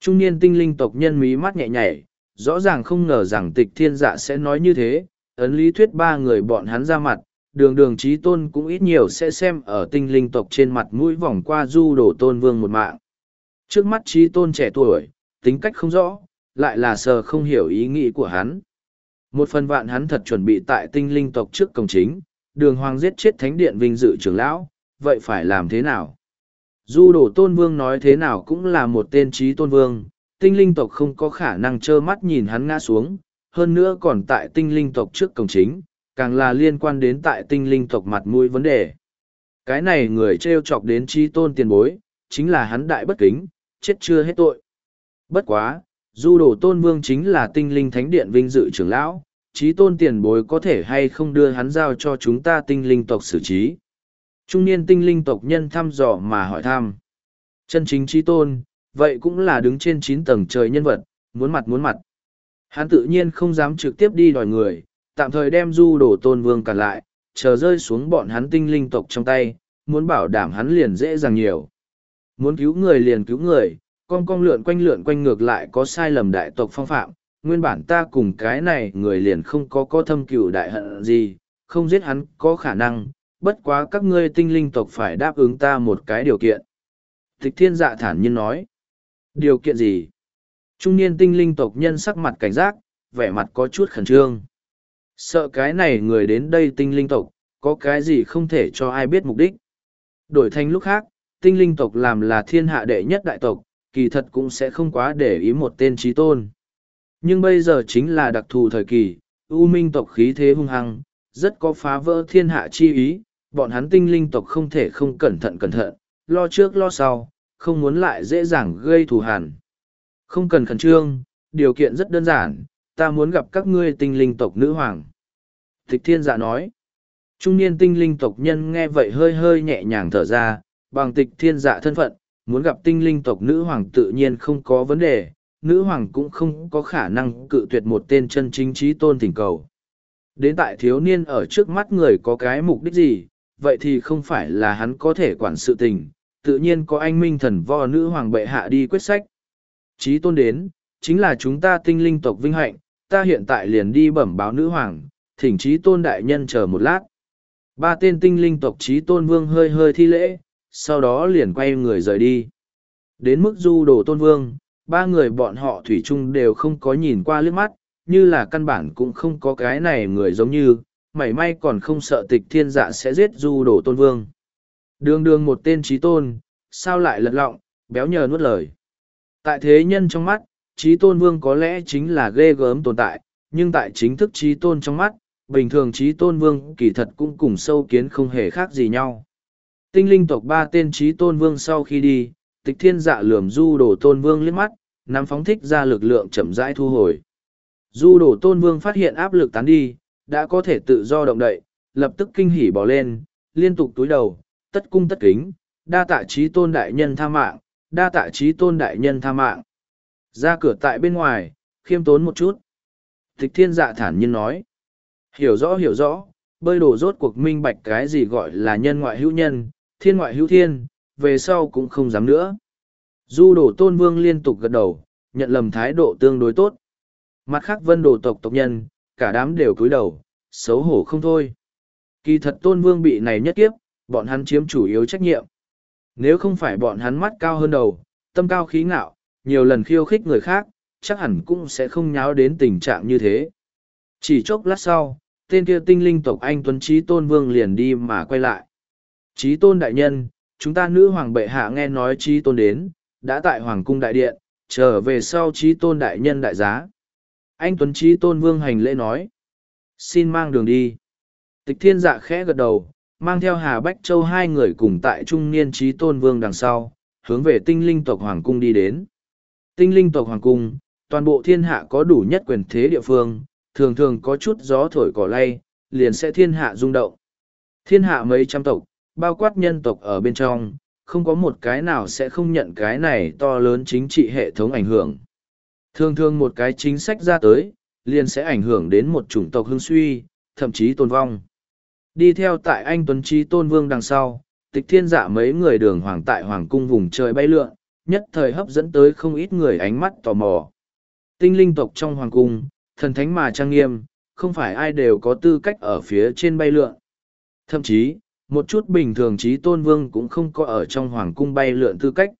Trung niên tinh linh tộc nhân mí mắt nhẹ nhảy, rõ ràng không ngờ rằng tịch thiên dạ sẽ nói như thế, ấn lý thuyết ba người bọn hắn ra mặt, đường đường trí tôn cũng ít nhiều sẽ xem ở tinh linh tộc trên mặt mũi vòng qua du đổ tôn vương một mạng. Trước mắt trí tôn trẻ tuổi, tính cách không rõ, lại là sờ không hiểu ý nghĩ của hắn. Một phần vạn hắn thật chuẩn bị tại tinh linh tộc trước cổng chính, đường hoàng giết chết thánh điện vinh dự trưởng lão, vậy phải làm thế nào? Du đổ tôn vương nói thế nào cũng là một tên trí tôn vương, tinh linh tộc không có khả năng trơ mắt nhìn hắn ngã xuống, hơn nữa còn tại tinh linh tộc trước cổng chính, càng là liên quan đến tại tinh linh tộc mặt mũi vấn đề. Cái này người trêu chọc đến trí tôn tiền bối, chính là hắn đại bất kính, chết chưa hết tội. Bất quá, du đồ tôn vương chính là tinh linh thánh điện vinh dự trưởng lão, trí tôn tiền bối có thể hay không đưa hắn giao cho chúng ta tinh linh tộc xử trí. Trung niên tinh linh tộc nhân thăm dò mà hỏi thăm. Chân chính trí tôn, vậy cũng là đứng trên chín tầng trời nhân vật, muốn mặt muốn mặt. Hắn tự nhiên không dám trực tiếp đi đòi người, tạm thời đem du đổ tôn vương cản lại, chờ rơi xuống bọn hắn tinh linh tộc trong tay, muốn bảo đảm hắn liền dễ dàng nhiều. Muốn cứu người liền cứu người, con con lượn quanh lượn quanh ngược lại có sai lầm đại tộc phong phạm, nguyên bản ta cùng cái này người liền không có có thâm cửu đại hận gì, không giết hắn có khả năng, bất quá các ngươi tinh linh tộc phải đáp ứng ta một cái điều kiện. Thích thiên dạ thản nhiên nói. Điều kiện gì? Trung niên tinh linh tộc nhân sắc mặt cảnh giác, vẻ mặt có chút khẩn trương. Sợ cái này người đến đây tinh linh tộc, có cái gì không thể cho ai biết mục đích. Đổi thành lúc khác, tinh linh tộc làm là thiên hạ đệ nhất đại tộc, kỳ thật cũng sẽ không quá để ý một tên trí tôn. Nhưng bây giờ chính là đặc thù thời kỳ, U minh tộc khí thế hung hăng, rất có phá vỡ thiên hạ chi ý, bọn hắn tinh linh tộc không thể không cẩn thận cẩn thận, lo trước lo sau, không muốn lại dễ dàng gây thù hàn. Không cần khẩn trương, điều kiện rất đơn giản, ta muốn gặp các ngươi tinh linh tộc nữ hoàng. Tịch thiên dạ nói. Trung niên tinh linh tộc nhân nghe vậy hơi hơi nhẹ nhàng thở ra, bằng tịch thiên dạ thân phận, muốn gặp tinh linh tộc nữ hoàng tự nhiên không có vấn đề, nữ hoàng cũng không có khả năng cự tuyệt một tên chân chính trí tôn thỉnh cầu. Đến tại thiếu niên ở trước mắt người có cái mục đích gì, vậy thì không phải là hắn có thể quản sự tình, tự nhiên có anh minh thần vo nữ hoàng bệ hạ đi quyết sách. Trí tôn đến, chính là chúng ta tinh linh tộc vinh hạnh, ta hiện tại liền đi bẩm báo nữ hoàng, thỉnh trí tôn đại nhân chờ một lát. Ba tên tinh linh tộc trí tôn vương hơi hơi thi lễ, sau đó liền quay người rời đi. Đến mức du đồ tôn vương, ba người bọn họ thủy chung đều không có nhìn qua liếc mắt, như là căn bản cũng không có cái này người giống như, mảy may còn không sợ tịch thiên dạ sẽ giết du đồ tôn vương. Đường đường một tên trí tôn, sao lại lật lọng, béo nhờ nuốt lời. Tại thế nhân trong mắt, trí tôn vương có lẽ chính là ghê gớm tồn tại, nhưng tại chính thức trí tôn trong mắt, bình thường trí tôn vương kỳ thật cũng cùng sâu kiến không hề khác gì nhau. Tinh linh tộc ba tên trí tôn vương sau khi đi, tịch thiên dạ lườm du đổ tôn vương liếc mắt, nắm phóng thích ra lực lượng chậm rãi thu hồi. Du đổ tôn vương phát hiện áp lực tán đi, đã có thể tự do động đậy, lập tức kinh hỉ bỏ lên, liên tục túi đầu, tất cung tất kính, đa tạ trí tôn đại nhân tha mạng, đa tạ trí tôn đại nhân tha mạng. Ra cửa tại bên ngoài, khiêm tốn một chút. Tịch thiên dạ thản nhiên nói. Hiểu rõ hiểu rõ, bơi đổ rốt cuộc minh bạch cái gì gọi là nhân ngoại hữu nhân, thiên ngoại hữu thiên, về sau cũng không dám nữa. Du đổ tôn vương liên tục gật đầu, nhận lầm thái độ tương đối tốt. Mặt khác vân đồ tộc tộc nhân, cả đám đều cúi đầu, xấu hổ không thôi. Kỳ thật tôn vương bị này nhất kiếp, bọn hắn chiếm chủ yếu trách nhiệm. Nếu không phải bọn hắn mắt cao hơn đầu, tâm cao khí ngạo, nhiều lần khiêu khích người khác, chắc hẳn cũng sẽ không nháo đến tình trạng như thế. Chỉ chốc lát sau, tên kia tinh linh tộc anh Tuấn Trí Tôn Vương liền đi mà quay lại. Trí Tôn Đại Nhân, chúng ta nữ hoàng bệ hạ nghe nói Trí Tôn đến, đã tại Hoàng cung Đại Điện, trở về sau Trí Tôn Đại Nhân đại giá. Anh Tuấn Trí Tôn Vương hành lễ nói. Xin mang đường đi. Tịch thiên dạ khẽ gật đầu, mang theo Hà Bách Châu hai người cùng tại trung niên Trí Tôn Vương đằng sau, hướng về tinh linh tộc Hoàng cung đi đến. Tinh linh tộc Hoàng cung, toàn bộ thiên hạ có đủ nhất quyền thế địa phương, thường thường có chút gió thổi cỏ lay, liền sẽ thiên hạ rung động. Thiên hạ mấy trăm tộc, bao quát nhân tộc ở bên trong, không có một cái nào sẽ không nhận cái này to lớn chính trị hệ thống ảnh hưởng. Thường thường một cái chính sách ra tới, liền sẽ ảnh hưởng đến một chủng tộc hương suy, thậm chí tồn vong. Đi theo tại anh Tuấn Trí Tôn Vương đằng sau, tịch thiên dạ mấy người đường hoàng tại hoàng cung vùng trời bay lượn, nhất thời hấp dẫn tới không ít người ánh mắt tò mò. Tinh linh tộc trong hoàng cung, thần thánh mà trang nghiêm, không phải ai đều có tư cách ở phía trên bay lượn. Thậm chí, một chút bình thường trí tôn vương cũng không có ở trong hoàng cung bay lượn tư cách.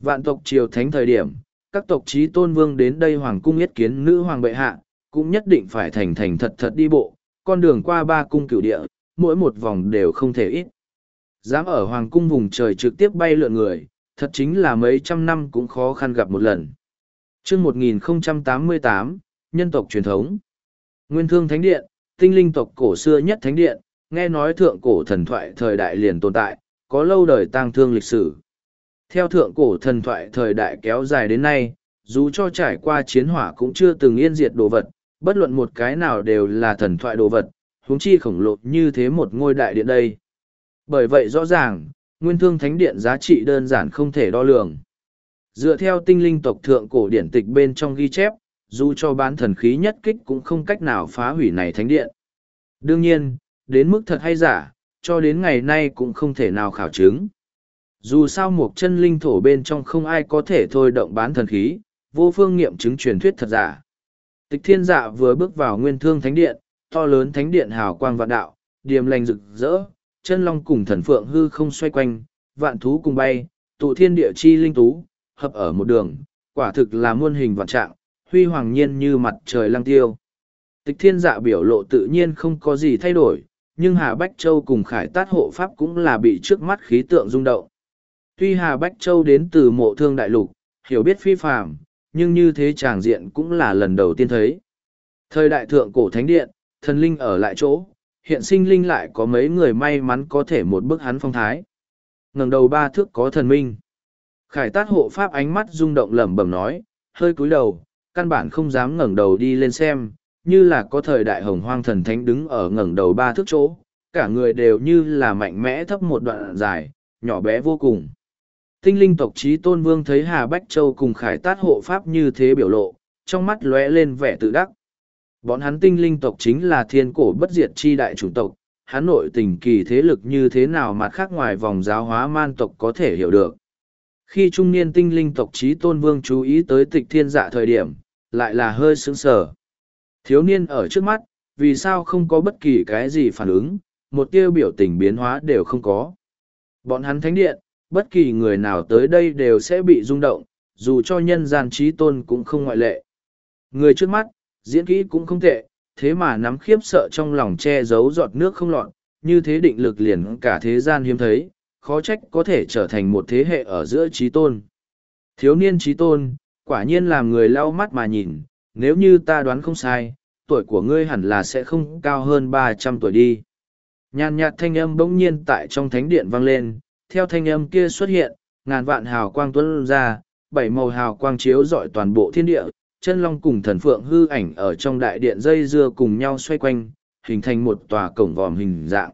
Vạn tộc triều thánh thời điểm, các tộc trí tôn vương đến đây hoàng cung yết kiến nữ hoàng bệ hạ, cũng nhất định phải thành thành thật thật đi bộ, con đường qua ba cung cửu địa, mỗi một vòng đều không thể ít. Dám ở hoàng cung vùng trời trực tiếp bay lượn người, thật chính là mấy trăm năm cũng khó khăn gặp một lần. Trước 1088, nhân tộc truyền thống. Nguyên thương thánh điện, tinh linh tộc cổ xưa nhất thánh điện, nghe nói thượng cổ thần thoại thời đại liền tồn tại, có lâu đời tang thương lịch sử. Theo thượng cổ thần thoại thời đại kéo dài đến nay, dù cho trải qua chiến hỏa cũng chưa từng yên diệt đồ vật, bất luận một cái nào đều là thần thoại đồ vật, huống chi khổng lồ như thế một ngôi đại điện đây. Bởi vậy rõ ràng, nguyên thương thánh điện giá trị đơn giản không thể đo lường. Dựa theo tinh linh tộc thượng cổ điển tịch bên trong ghi chép, dù cho bán thần khí nhất kích cũng không cách nào phá hủy này thánh điện. Đương nhiên, đến mức thật hay giả, cho đến ngày nay cũng không thể nào khảo chứng. Dù sao một chân linh thổ bên trong không ai có thể thôi động bán thần khí, vô phương nghiệm chứng truyền thuyết thật giả. Tịch thiên dạ vừa bước vào nguyên thương thánh điện, to lớn thánh điện hào quang vạn đạo, điềm lành rực rỡ, chân long cùng thần phượng hư không xoay quanh, vạn thú cùng bay, tụ thiên địa chi linh tú, hợp ở một đường, quả thực là muôn hình vạn trạng, huy hoàng nhiên như mặt trời lăng tiêu. Tịch thiên dạ biểu lộ tự nhiên không có gì thay đổi, nhưng Hà Bách Châu cùng khải tát hộ pháp cũng là bị trước mắt khí tượng rung động. Tuy Hà Bách Châu đến từ mộ thương đại lục, hiểu biết phi phàm, nhưng như thế tràng diện cũng là lần đầu tiên thấy. Thời đại thượng cổ thánh điện, thần linh ở lại chỗ, hiện sinh linh lại có mấy người may mắn có thể một bức hắn phong thái. ngẩng đầu ba thước có thần minh. Khải tát hộ pháp ánh mắt rung động lẩm bẩm nói, hơi cúi đầu, căn bản không dám ngẩng đầu đi lên xem, như là có thời đại hồng hoang thần thánh đứng ở ngẩng đầu ba thước chỗ, cả người đều như là mạnh mẽ thấp một đoạn dài, nhỏ bé vô cùng. Tinh linh tộc trí tôn vương thấy Hà Bách Châu cùng khải tát hộ pháp như thế biểu lộ, trong mắt lóe lên vẻ tự đắc. Bọn hắn tinh linh tộc chính là thiên cổ bất diệt chi đại chủ tộc, hắn nội tình kỳ thế lực như thế nào mặt khác ngoài vòng giáo hóa man tộc có thể hiểu được. Khi trung niên tinh linh tộc trí tôn vương chú ý tới tịch thiên dạ thời điểm, lại là hơi sững sờ. Thiếu niên ở trước mắt, vì sao không có bất kỳ cái gì phản ứng, một tiêu biểu tình biến hóa đều không có. Bọn hắn thánh điện, bất kỳ người nào tới đây đều sẽ bị rung động, dù cho nhân gian trí tôn cũng không ngoại lệ. Người trước mắt, diễn kỹ cũng không tệ, thế mà nắm khiếp sợ trong lòng che giấu giọt nước không lọt, như thế định lực liền cả thế gian hiếm thấy, khó trách có thể trở thành một thế hệ ở giữa trí tôn. Thiếu niên trí tôn, quả nhiên làm người lau mắt mà nhìn, nếu như ta đoán không sai, tuổi của ngươi hẳn là sẽ không cao hơn ba trăm tuổi đi. Nhàn nhạt thanh âm bỗng nhiên tại trong thánh điện vang lên, theo thanh âm kia xuất hiện, ngàn vạn hào quang tuôn ra, bảy màu hào quang chiếu rọi toàn bộ thiên địa, chân long cùng thần phượng hư ảnh ở trong đại điện dây dưa cùng nhau xoay quanh, hình thành một tòa cổng vòm hình dạng.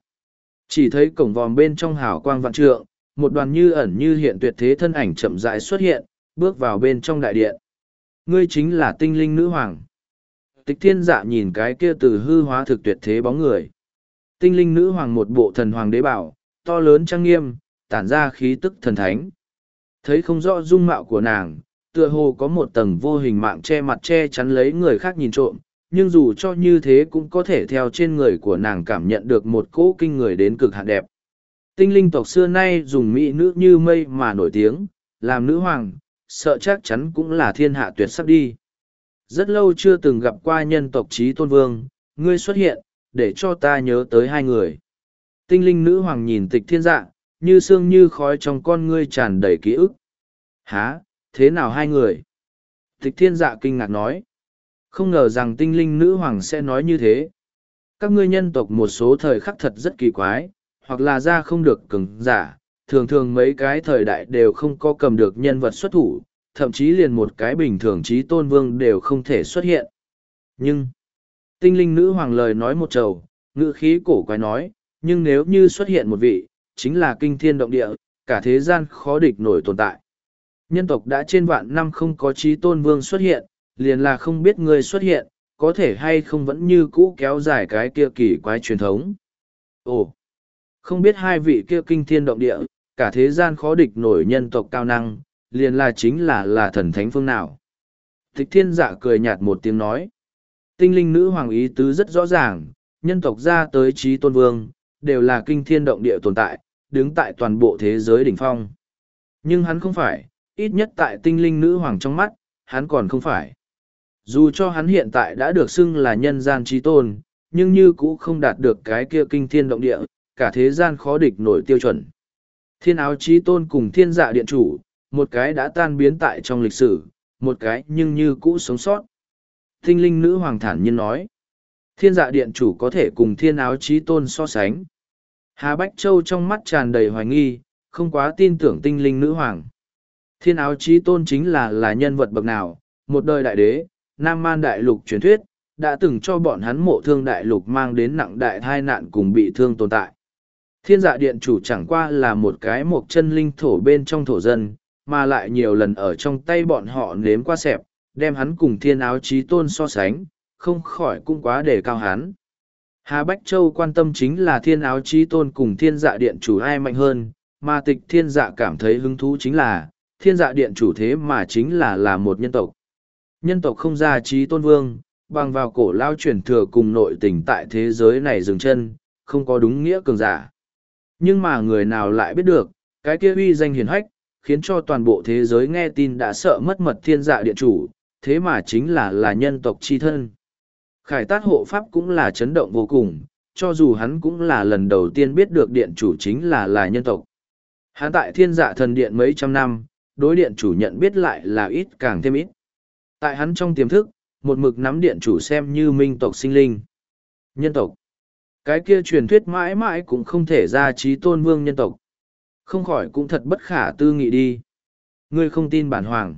Chỉ thấy cổng vòm bên trong hào quang vạn trượng, một đoàn như ẩn như hiện tuyệt thế thân ảnh chậm rãi xuất hiện, bước vào bên trong đại điện. Ngươi chính là tinh linh nữ hoàng. Tịch thiên dạ nhìn cái kia từ hư hóa thực tuyệt thế bóng người. Tinh linh nữ hoàng một bộ thần hoàng đế bảo, to lớn trang nghiêm, tản ra khí tức thần thánh. Thấy không rõ dung mạo của nàng, tựa hồ có một tầng vô hình mạng che mặt che chắn lấy người khác nhìn trộm, nhưng dù cho như thế cũng có thể theo trên người của nàng cảm nhận được một cỗ kinh người đến cực hạn đẹp. Tinh linh tộc xưa nay dùng mỹ nữ như mây mà nổi tiếng, làm nữ hoàng, sợ chắc chắn cũng là thiên hạ tuyệt sắc đi. Rất lâu chưa từng gặp qua nhân tộc trí tôn vương, ngươi xuất hiện, để cho ta nhớ tới hai người. Tinh linh nữ hoàng nhìn tịch thiên dạ, như xương như khói trong con ngươi tràn đầy ký ức. Há, thế nào hai người? Tịch thiên dạ kinh ngạc nói. Không ngờ rằng tinh linh nữ hoàng sẽ nói như thế. Các ngươi nhân tộc một số thời khắc thật rất kỳ quái, hoặc là ra không được cứng giả, thường thường mấy cái thời đại đều không có cầm được nhân vật xuất thủ, thậm chí liền một cái bình thường trí tôn vương đều không thể xuất hiện. Nhưng, tinh linh nữ hoàng lời nói một trầu, ngữ khí cổ quái nói, nhưng nếu như xuất hiện một vị, chính là kinh thiên động địa, cả thế gian khó địch nổi tồn tại. Nhân tộc đã trên vạn năm không có trí tôn vương xuất hiện, liền là không biết người xuất hiện, có thể hay không vẫn như cũ kéo dài cái kia kỳ quái truyền thống. Ồ, không biết hai vị kia kinh thiên động địa, cả thế gian khó địch nổi nhân tộc cao năng, liền là chính là là thần thánh phương nào. Thích thiên dạ cười nhạt một tiếng nói. Tinh linh nữ hoàng ý tứ rất rõ ràng, nhân tộc ra tới trí tôn vương, đều là kinh thiên động địa tồn tại, đứng tại toàn bộ thế giới đỉnh phong. Nhưng hắn không phải, ít nhất tại tinh linh nữ hoàng trong mắt, hắn còn không phải. Dù cho hắn hiện tại đã được xưng là nhân gian trí tôn, nhưng như cũ không đạt được cái kia kinh thiên động địa, cả thế gian khó địch nổi tiêu chuẩn. Thiên áo trí tôn cùng thiên dạ điện chủ, một cái đã tan biến tại trong lịch sử, một cái nhưng như cũ sống sót. Tinh linh nữ hoàng thản nhiên nói, thiên dạ điện chủ có thể cùng thiên áo trí tôn so sánh. Hà Bách Châu trong mắt tràn đầy hoài nghi, không quá tin tưởng tinh linh nữ hoàng. Thiên áo trí tôn chính là là nhân vật bậc nào, một đời đại đế, Nam Man Đại Lục truyền thuyết, đã từng cho bọn hắn mộ thương Đại Lục mang đến nặng đại thai nạn cùng bị thương tồn tại. Thiên dạ điện chủ chẳng qua là một cái một chân linh thổ bên trong thổ dân, mà lại nhiều lần ở trong tay bọn họ nếm qua sẹp, đem hắn cùng thiên áo trí tôn so sánh, không khỏi cũng quá để cao hắn. Hà Bách Châu quan tâm chính là thiên áo trí tôn cùng thiên dạ điện chủ ai mạnh hơn, mà tịch thiên dạ cảm thấy hứng thú chính là, thiên dạ điện chủ thế mà chính là là một nhân tộc. Nhân tộc không ra trí tôn vương, bằng vào cổ lao truyền thừa cùng nội tình tại thế giới này dừng chân, không có đúng nghĩa cường giả. Nhưng mà người nào lại biết được, cái kia uy danh hiền hách, khiến cho toàn bộ thế giới nghe tin đã sợ mất mật thiên dạ điện chủ, thế mà chính là là nhân tộc chi thân. Khải tát hộ pháp cũng là chấn động vô cùng, cho dù hắn cũng là lần đầu tiên biết được điện chủ chính là là nhân tộc. Hắn tại thiên dạ thần điện mấy trăm năm, đối điện chủ nhận biết lại là ít càng thêm ít. Tại hắn trong tiềm thức, một mực nắm điện chủ xem như minh tộc sinh linh. Nhân tộc. Cái kia truyền thuyết mãi mãi cũng không thể ra trí tôn vương nhân tộc. Không khỏi cũng thật bất khả tư nghị đi. Ngươi không tin bản hoàng.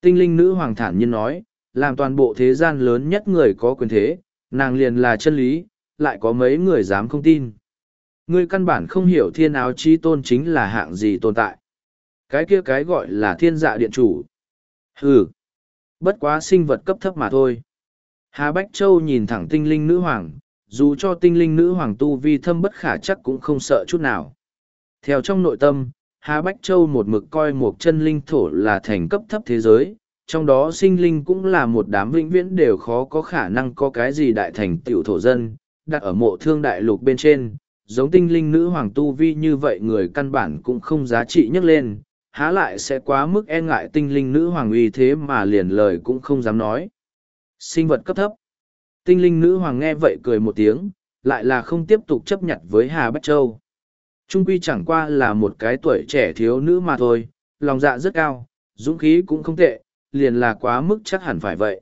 Tinh linh nữ hoàng thản nhiên nói, làm toàn bộ thế gian lớn nhất người có quyền thế, nàng liền là chân lý, lại có mấy người dám không tin. Ngươi căn bản không hiểu thiên áo trí tôn chính là hạng gì tồn tại. Cái kia cái gọi là thiên dạ điện chủ. Hừ, bất quá sinh vật cấp thấp mà thôi. Hà Bách Châu nhìn thẳng tinh linh nữ hoàng, dù cho tinh linh nữ hoàng tu vi thâm bất khả chắc cũng không sợ chút nào. Theo trong nội tâm, Hà Bách Châu một mực coi một chân linh thổ là thành cấp thấp thế giới, trong đó sinh linh cũng là một đám vĩnh viễn đều khó có khả năng có cái gì đại thành tiểu thổ dân, đặt ở mộ thương đại lục bên trên, giống tinh linh nữ hoàng tu vi như vậy người căn bản cũng không giá trị nhắc lên, há lại sẽ quá mức e ngại tinh linh nữ hoàng uy thế mà liền lời cũng không dám nói. Sinh vật cấp thấp. Tinh linh nữ hoàng nghe vậy cười một tiếng, lại là không tiếp tục chấp nhận với Hà Bách Châu. Trung quy chẳng qua là một cái tuổi trẻ thiếu nữ mà thôi, lòng dạ rất cao, dũng khí cũng không tệ, liền là quá mức chắc hẳn phải vậy.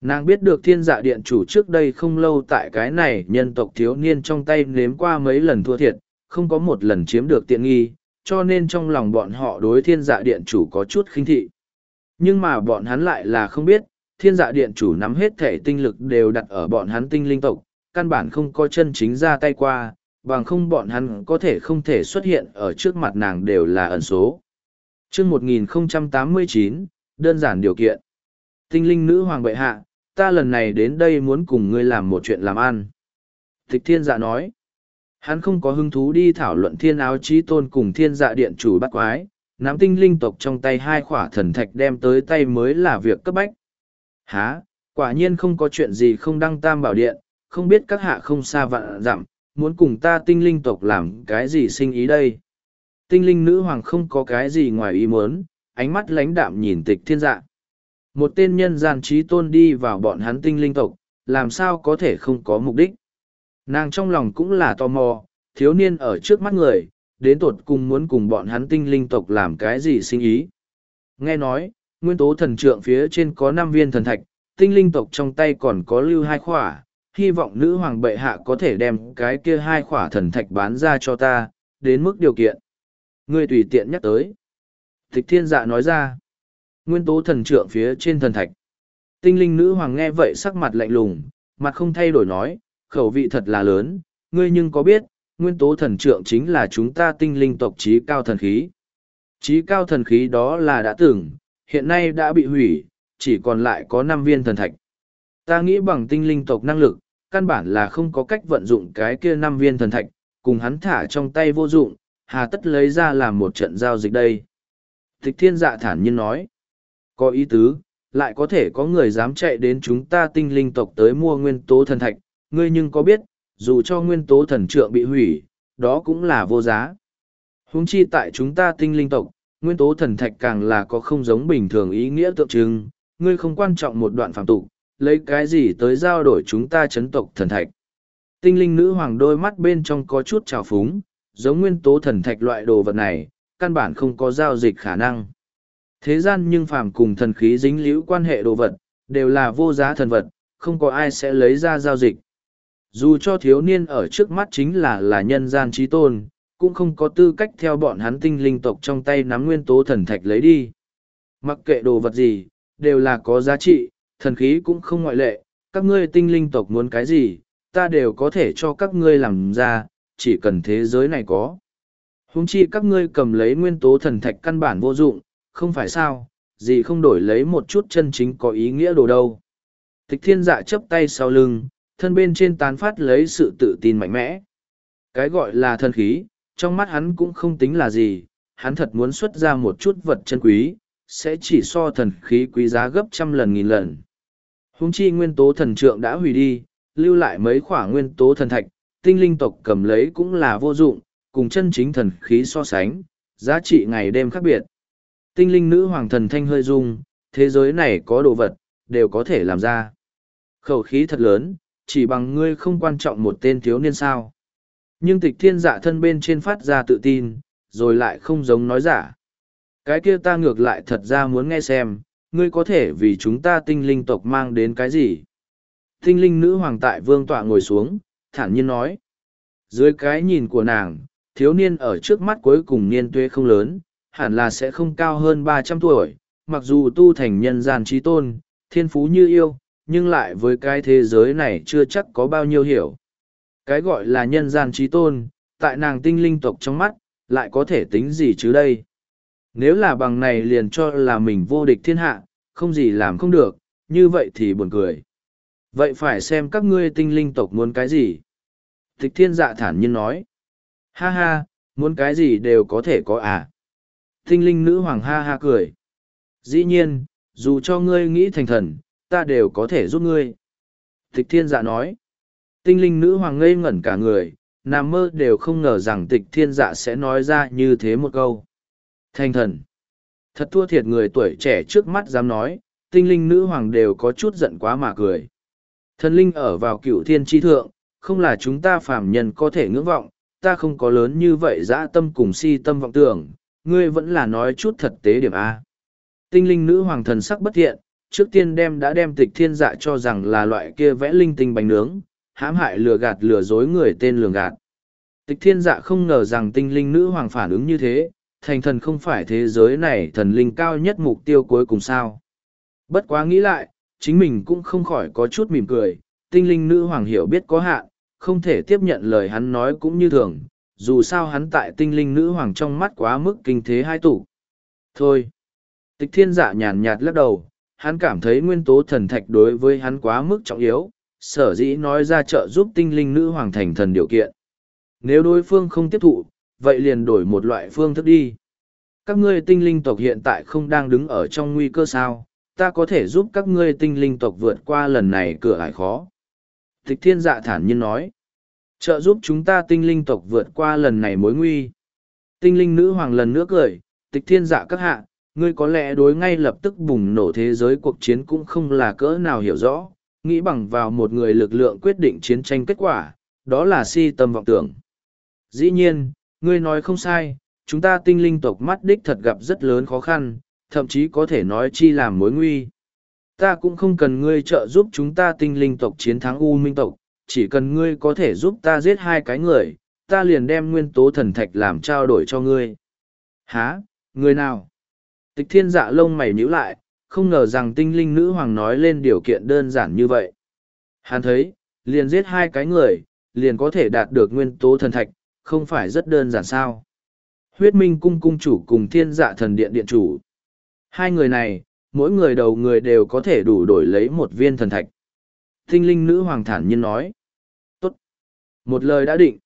Nàng biết được thiên dạ điện chủ trước đây không lâu tại cái này nhân tộc thiếu niên trong tay nếm qua mấy lần thua thiệt, không có một lần chiếm được tiện nghi, cho nên trong lòng bọn họ đối thiên dạ điện chủ có chút khinh thị. Nhưng mà bọn hắn lại là không biết, thiên dạ điện chủ nắm hết thể tinh lực đều đặt ở bọn hắn tinh linh tộc, căn bản không có chân chính ra tay qua, bằng không bọn hắn có thể không thể xuất hiện ở trước mặt nàng đều là ẩn số. chương 1089, đơn giản điều kiện. Tinh linh nữ hoàng bệ hạ, ta lần này đến đây muốn cùng ngươi làm một chuyện làm ăn. Tịch thiên dạ nói, hắn không có hứng thú đi thảo luận thiên áo trí tôn cùng thiên dạ điện chủ bắt quái, nắm tinh linh tộc trong tay hai khỏa thần thạch đem tới tay mới là việc cấp bách. Há, quả nhiên không có chuyện gì không đăng tam bảo điện, không biết các hạ không xa vạn dặm, muốn cùng ta tinh linh tộc làm cái gì sinh ý đây. Tinh linh nữ hoàng không có cái gì ngoài ý muốn, ánh mắt lãnh đạm nhìn tịch thiên dạ. Một tên nhân gian trí tôn đi vào bọn hắn tinh linh tộc, làm sao có thể không có mục đích. Nàng trong lòng cũng là tò mò, thiếu niên ở trước mắt người, đến tột cùng muốn cùng bọn hắn tinh linh tộc làm cái gì sinh ý. Nghe nói, nguyên tố thần trượng phía trên có năm viên thần thạch, tinh linh tộc trong tay còn có lưu hai khỏa, hy vọng nữ hoàng bệ hạ có thể đem cái kia hai khỏa thần thạch bán ra cho ta, đến mức điều kiện. Ngươi tùy tiện nhắc tới. Tịch thiên dạ nói ra, nguyên tố thần trượng phía trên thần thạch. Tinh linh nữ hoàng nghe vậy sắc mặt lạnh lùng, mặt không thay đổi nói, khẩu vị thật là lớn, ngươi nhưng có biết, nguyên tố thần trượng chính là chúng ta tinh linh tộc trí cao thần khí. Trí cao thần khí đó là đã từng, hiện nay đã bị hủy, chỉ còn lại có năm viên thần thạch. Ta nghĩ bằng tinh linh tộc năng lực, căn bản là không có cách vận dụng cái kia năm viên thần thạch, cùng hắn thả trong tay vô dụng, hà tất lấy ra làm một trận giao dịch đây. Thích thiên dạ thản nhiên nói, có ý tứ, lại có thể có người dám chạy đến chúng ta tinh linh tộc tới mua nguyên tố thần thạch, ngươi nhưng có biết, dù cho nguyên tố thần trượng bị hủy, đó cũng là vô giá. Húng chi tại chúng ta tinh linh tộc, nguyên tố thần thạch càng là có không giống bình thường ý nghĩa tượng trưng, ngươi không quan trọng một đoạn phạm tục, lấy cái gì tới giao đổi chúng ta chấn tộc thần thạch. Tinh linh nữ hoàng đôi mắt bên trong có chút trào phúng, giống nguyên tố thần thạch loại đồ vật này, căn bản không có giao dịch khả năng. Thế gian nhưng phàm cùng thần khí dính liễu quan hệ đồ vật, đều là vô giá thần vật, không có ai sẽ lấy ra giao dịch. Dù cho thiếu niên ở trước mắt chính là là nhân gian trí tôn, cũng không có tư cách theo bọn hắn tinh linh tộc trong tay nắm nguyên tố thần thạch lấy đi. Mặc kệ đồ vật gì, đều là có giá trị, thần khí cũng không ngoại lệ, các ngươi tinh linh tộc muốn cái gì, ta đều có thể cho các ngươi làm ra, chỉ cần thế giới này có. Húng chi các ngươi cầm lấy nguyên tố thần thạch căn bản vô dụng, không phải sao, gì không đổi lấy một chút chân chính có ý nghĩa đồ đâu. Tịch thiên dạ chấp tay sau lưng, thân bên trên tán phát lấy sự tự tin mạnh mẽ. Cái gọi là thần khí, trong mắt hắn cũng không tính là gì, hắn thật muốn xuất ra một chút vật chân quý, sẽ chỉ so thần khí quý giá gấp trăm lần nghìn lần. Hùng chi nguyên tố thần trượng đã hủy đi, lưu lại mấy khỏa nguyên tố thần thạch, tinh linh tộc cầm lấy cũng là vô dụng, cùng chân chính thần khí so sánh, giá trị ngày đêm khác biệt. Tinh linh nữ hoàng thần thanh hơi rung, thế giới này có đồ vật, đều có thể làm ra. Khẩu khí thật lớn, chỉ bằng ngươi không quan trọng một tên thiếu niên sao. Nhưng tịch thiên dạ thân bên trên phát ra tự tin, rồi lại không giống nói giả. Cái kia ta ngược lại thật ra muốn nghe xem, ngươi có thể vì chúng ta tinh linh tộc mang đến cái gì? Tinh linh nữ hoàng tại vương tọa ngồi xuống, thản nhiên nói. Dưới cái nhìn của nàng, thiếu niên ở trước mắt cuối cùng niên tuế không lớn, hẳn là sẽ không cao hơn ba trăm tuổi, mặc dù tu thành nhân gian trí tôn, thiên phú như yêu, nhưng lại với cái thế giới này chưa chắc có bao nhiêu hiểu. Cái gọi là nhân gian trí tôn, tại nàng tinh linh tộc trong mắt, lại có thể tính gì chứ đây? Nếu là bằng này liền cho là mình vô địch thiên hạ, không gì làm không được, như vậy thì buồn cười. Vậy phải xem các ngươi tinh linh tộc muốn cái gì? Tịch thiên dạ thản nhiên nói. Ha ha, muốn cái gì đều có thể có à? Tinh linh nữ hoàng ha ha cười. Dĩ nhiên, dù cho ngươi nghĩ thành thần, ta đều có thể giúp ngươi. Tịch thiên dạ nói. Tinh linh nữ hoàng ngây ngẩn cả người, nằm mơ đều không ngờ rằng tịch thiên dạ sẽ nói ra như thế một câu. Thanh thần. Thật thua thiệt người tuổi trẻ trước mắt dám nói, tinh linh nữ hoàng đều có chút giận quá mà cười. Thần linh ở vào cựu thiên tri thượng, không là chúng ta phàm nhân có thể ngưỡng vọng, ta không có lớn như vậy dã tâm cùng si tâm vọng tưởng, ngươi vẫn là nói chút thật tế điểm A. Tinh linh nữ hoàng thần sắc bất thiện, trước tiên đem đã đem tịch thiên dạ cho rằng là loại kia vẽ linh tinh bánh nướng, hãm hại lừa gạt lừa dối người tên lường gạt. Tịch thiên dạ không ngờ rằng tinh linh nữ hoàng phản ứng như thế, thành thần không phải thế giới này thần linh cao nhất mục tiêu cuối cùng sao. Bất quá nghĩ lại, chính mình cũng không khỏi có chút mỉm cười, tinh linh nữ hoàng hiểu biết có hạn, không thể tiếp nhận lời hắn nói cũng như thường, dù sao hắn tại tinh linh nữ hoàng trong mắt quá mức kinh thế hai tủ. Thôi, tịch thiên dạ nhàn nhạt lắc đầu, hắn cảm thấy nguyên tố thần thạch đối với hắn quá mức trọng yếu, sở dĩ nói ra trợ giúp tinh linh nữ hoàng thành thần điều kiện. Nếu đối phương không tiếp thụ, vậy liền đổi một loại phương thức đi. Các ngươi tinh linh tộc hiện tại không đang đứng ở trong nguy cơ sao, ta có thể giúp các ngươi tinh linh tộc vượt qua lần này cửa ải khó. Tịch thiên dạ thản nhiên nói, trợ giúp chúng ta tinh linh tộc vượt qua lần này mối nguy. Tinh linh nữ hoàng lần nữa cười, tịch thiên dạ các hạ, ngươi có lẽ đối ngay lập tức bùng nổ thế giới cuộc chiến cũng không là cỡ nào hiểu rõ, nghĩ bằng vào một người lực lượng quyết định chiến tranh kết quả, đó là si tâm vọng tưởng. Dĩ nhiên, ngươi nói không sai, chúng ta tinh linh tộc mắt đích thật gặp rất lớn khó khăn, thậm chí có thể nói chi làm mối nguy. Ta cũng không cần ngươi trợ giúp chúng ta tinh linh tộc chiến thắng U Minh tộc, chỉ cần ngươi có thể giúp ta giết hai cái người, ta liền đem nguyên tố thần thạch làm trao đổi cho ngươi. Hả, người nào? Tịch thiên dạ lông mày nhíu lại, không ngờ rằng tinh linh nữ hoàng nói lên điều kiện đơn giản như vậy. Hắn thấy, liền giết hai cái người, liền có thể đạt được nguyên tố thần thạch, không phải rất đơn giản sao. Huyết minh cung cung chủ cùng thiên dạ thần điện điện chủ. Hai người này, mỗi người đầu người đều có thể đủ đổi lấy một viên thần thạch. Tinh linh nữ hoàng thản nhiên nói. Tốt. Một lời đã định.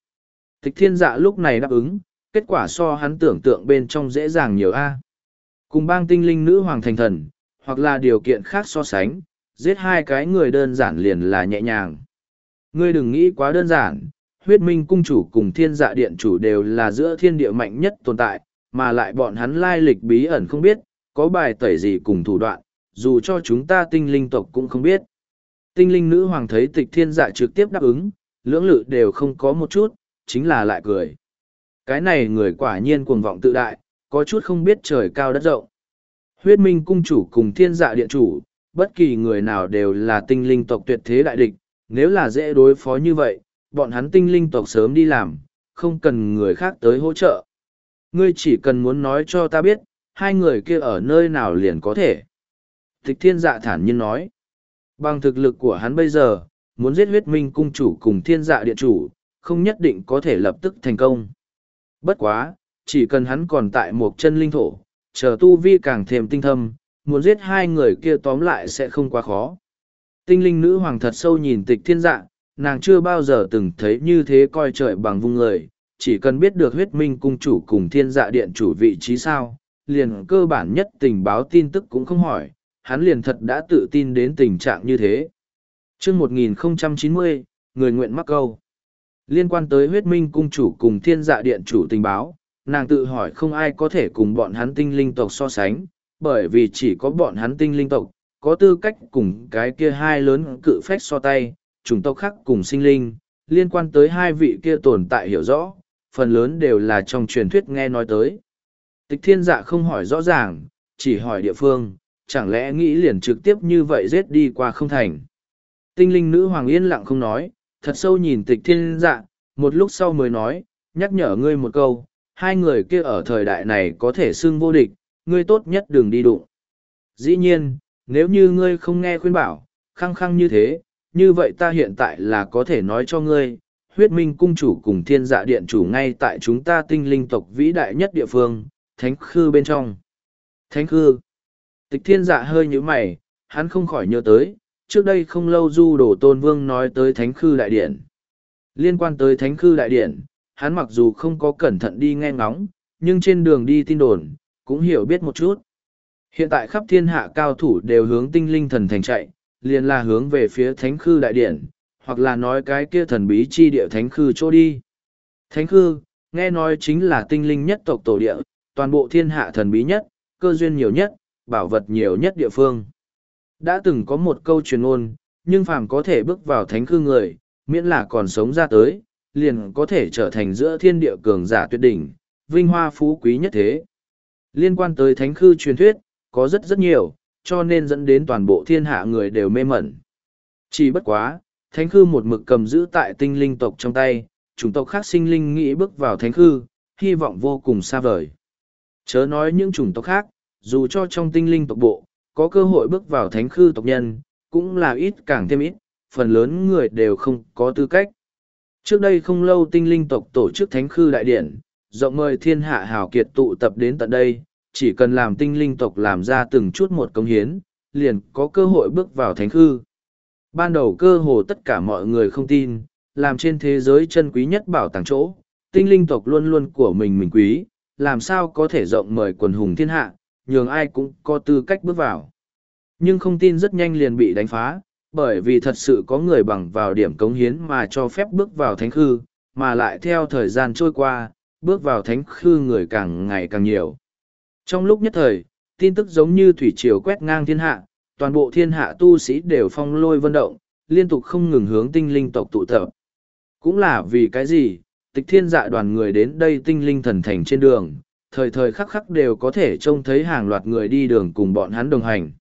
Tịch thiên dạ lúc này đáp ứng, kết quả so hắn tưởng tượng bên trong dễ dàng nhiều a. Cùng bang tinh linh nữ hoàng thành thần, hoặc là điều kiện khác so sánh, giết hai cái người đơn giản liền là nhẹ nhàng. Ngươi đừng nghĩ quá đơn giản, huyết minh cung chủ cùng thiên dạ điện chủ đều là giữa thiên địa mạnh nhất tồn tại, mà lại bọn hắn lai lịch bí ẩn không biết, có bài tẩy gì cùng thủ đoạn, dù cho chúng ta tinh linh tộc cũng không biết. Tinh linh nữ hoàng thấy tịch thiên dạ trực tiếp đáp ứng, lưỡng lự đều không có một chút, chính là lại cười. Cái này người quả nhiên cuồng vọng tự đại, có chút không biết trời cao đất rộng. Huyết minh cung chủ cùng thiên dạ điện chủ, bất kỳ người nào đều là tinh linh tộc tuyệt thế đại địch, nếu là dễ đối phó như vậy, bọn hắn tinh linh tộc sớm đi làm, không cần người khác tới hỗ trợ. Ngươi chỉ cần muốn nói cho ta biết, hai người kia ở nơi nào liền có thể. Tịch thiên dạ thản nhiên nói, bằng thực lực của hắn bây giờ, muốn giết huyết minh cung chủ cùng thiên dạ điện chủ, không nhất định có thể lập tức thành công. Bất quá, chỉ cần hắn còn tại một chân linh thổ, chờ tu vi càng thêm tinh thâm, muốn giết hai người kia tóm lại sẽ không quá khó. Tinh linh nữ hoàng thật sâu nhìn tịch thiên dạ, nàng chưa bao giờ từng thấy như thế coi trời bằng vung người, chỉ cần biết được huyết minh cung chủ cùng thiên dạ điện chủ vị trí sao, liền cơ bản nhất tình báo tin tức cũng không hỏi, hắn liền thật đã tự tin đến tình trạng như thế. chương 1090, người nguyện mắc câu. Liên quan tới huyết minh cung chủ cùng thiên dạ điện chủ tình báo, nàng tự hỏi không ai có thể cùng bọn hắn tinh linh tộc so sánh, bởi vì chỉ có bọn hắn tinh linh tộc, có tư cách cùng cái kia hai lớn cự phách so tay, chủng tộc khác cùng sinh linh, liên quan tới hai vị kia tồn tại hiểu rõ, phần lớn đều là trong truyền thuyết nghe nói tới. Tịch thiên dạ không hỏi rõ ràng, chỉ hỏi địa phương, chẳng lẽ nghĩ liền trực tiếp như vậy giết đi qua không thành. Tinh linh nữ hoàng yên lặng không nói, thật sâu nhìn tịch thiên dạ, một lúc sau mới nói, nhắc nhở ngươi một câu, hai người kia ở thời đại này có thể xưng vô địch, ngươi tốt nhất đừng đi đụng. Dĩ nhiên, nếu như ngươi không nghe khuyên bảo, khăng khăng như thế, như vậy ta hiện tại là có thể nói cho ngươi, huyết minh cung chủ cùng thiên dạ điện chủ ngay tại chúng ta tinh linh tộc vĩ đại nhất địa phương, thánh khư bên trong. Thánh khư. Tịch thiên dạ hơi như mày, hắn không khỏi nhớ tới, trước đây không lâu du đổ tôn vương nói tới thánh khư đại điện. Liên quan tới thánh khư đại điện, hắn mặc dù không có cẩn thận đi nghe ngóng, nhưng trên đường đi tin đồn, cũng hiểu biết một chút. Hiện tại khắp thiên hạ cao thủ đều hướng tinh linh thần thành chạy, liền là hướng về phía thánh khư đại điện, hoặc là nói cái kia thần bí chi địa thánh khư chỗ đi. Thánh khư, nghe nói chính là tinh linh nhất tộc tổ địa, toàn bộ thiên hạ thần bí nhất, cơ duyên nhiều nhất, bảo vật nhiều nhất địa phương. Đã từng có một câu truyền ngôn, nhưng phàm có thể bước vào thánh khư người, miễn là còn sống ra tới, liền có thể trở thành giữa thiên địa cường giả tuyệt đỉnh, vinh hoa phú quý nhất thế. Liên quan tới thánh khư truyền thuyết, có rất rất nhiều, cho nên dẫn đến toàn bộ thiên hạ người đều mê mẩn. Chỉ bất quá, thánh khư một mực cầm giữ tại tinh linh tộc trong tay, chủng tộc khác sinh linh nghĩ bước vào thánh khư, hy vọng vô cùng xa vời. Chớ nói những chủng tộc khác, dù cho trong tinh linh tộc bộ, có cơ hội bước vào thánh khư tộc nhân, cũng là ít càng thêm ít, phần lớn người đều không có tư cách. Trước đây không lâu tinh linh tộc tổ chức thánh khư đại điện, rộng mời thiên hạ hào kiệt tụ tập đến tận đây, chỉ cần làm tinh linh tộc làm ra từng chút một công hiến, liền có cơ hội bước vào thánh khư. Ban đầu cơ hồ tất cả mọi người không tin, làm trên thế giới chân quý nhất bảo tàng chỗ, tinh linh tộc luôn luôn của mình mình quý, làm sao có thể rộng mời quần hùng thiên hạ, nhường ai cũng có tư cách bước vào. Nhưng không tin rất nhanh liền bị đánh phá, bởi vì thật sự có người bằng vào điểm cống hiến mà cho phép bước vào thánh khư, mà lại theo thời gian trôi qua, bước vào thánh khư người càng ngày càng nhiều. Trong lúc nhất thời, tin tức giống như thủy triều quét ngang thiên hạ, toàn bộ thiên hạ tu sĩ đều phong lôi vân động, liên tục không ngừng hướng tinh linh tộc tụ tập. Cũng là vì cái gì, tịch thiên dạ đoàn người đến đây tinh linh thần thành trên đường, thời thời khắc khắc đều có thể trông thấy hàng loạt người đi đường cùng bọn hắn đồng hành.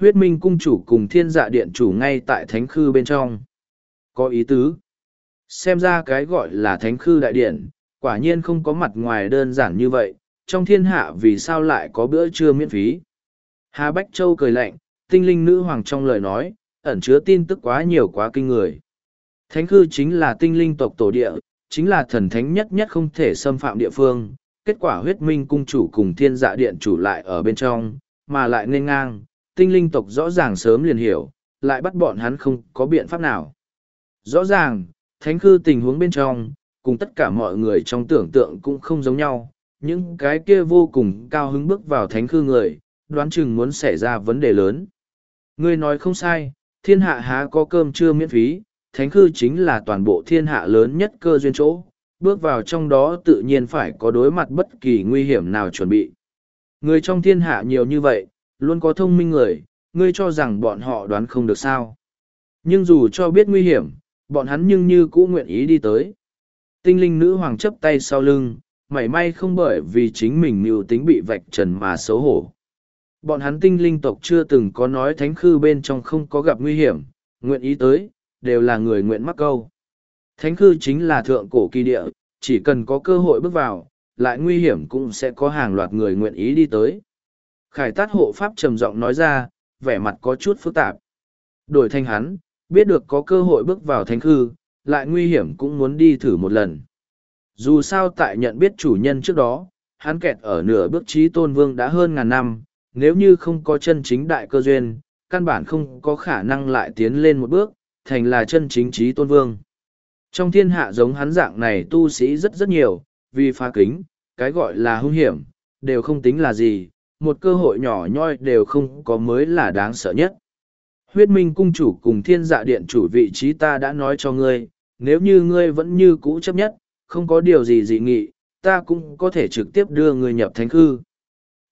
Huyết minh cung chủ cùng thiên dạ điện chủ ngay tại thánh khư bên trong. Có ý tứ. Xem ra cái gọi là thánh khư đại điện, quả nhiên không có mặt ngoài đơn giản như vậy, trong thiên hạ vì sao lại có bữa trưa miễn phí. Hà Bách Châu cười lạnh, tinh linh nữ hoàng trong lời nói, ẩn chứa tin tức quá nhiều quá kinh người. Thánh khư chính là tinh linh tộc tổ địa, chính là thần thánh nhất nhất không thể xâm phạm địa phương. Kết quả huyết minh cung chủ cùng thiên dạ điện chủ lại ở bên trong, mà lại nên ngang, tinh linh tộc rõ ràng sớm liền hiểu, lại bắt bọn hắn không có biện pháp nào. Rõ ràng, thánh khư tình huống bên trong, cùng tất cả mọi người trong tưởng tượng cũng không giống nhau. Những cái kia vô cùng cao hứng bước vào thánh khư người, đoán chừng muốn xảy ra vấn đề lớn. Ngươi nói không sai, thiên hạ há có cơm chưa miễn phí, thánh khư chính là toàn bộ thiên hạ lớn nhất cơ duyên chỗ, bước vào trong đó tự nhiên phải có đối mặt bất kỳ nguy hiểm nào chuẩn bị. Người trong thiên hạ nhiều như vậy, luôn có thông minh người, ngươi cho rằng bọn họ đoán không được sao. Nhưng dù cho biết nguy hiểm, bọn hắn nhưng như cũ nguyện ý đi tới. Tinh linh nữ hoàng chấp tay sau lưng, mảy may không bởi vì chính mình mưu tính bị vạch trần mà xấu hổ. Bọn hắn tinh linh tộc chưa từng có nói thánh khư bên trong không có gặp nguy hiểm, nguyện ý tới, đều là người nguyện mắc câu. Thánh khư chính là thượng cổ kỳ địa, chỉ cần có cơ hội bước vào, lại nguy hiểm cũng sẽ có hàng loạt người nguyện ý đi tới. Khải tát hộ pháp trầm giọng nói ra, vẻ mặt có chút phức tạp. Đổi thanh hắn, biết được có cơ hội bước vào thánh khư, lại nguy hiểm cũng muốn đi thử một lần. Dù sao tại nhận biết chủ nhân trước đó, hắn kẹt ở nửa bước trí tôn vương đã hơn ngàn năm, nếu như không có chân chính đại cơ duyên, căn bản không có khả năng lại tiến lên một bước, thành là chân chính trí tôn vương. Trong thiên hạ giống hắn dạng này tu sĩ rất rất nhiều, vì phá kính, cái gọi là hung hiểm, đều không tính là gì, một cơ hội nhỏ nhoi đều không có mới là đáng sợ nhất. Huyết minh cung chủ cùng thiên dạ điện chủ vị trí ta đã nói cho ngươi, nếu như ngươi vẫn như cũ chấp nhất, không có điều gì dị nghị, ta cũng có thể trực tiếp đưa ngươi nhập thánh khư.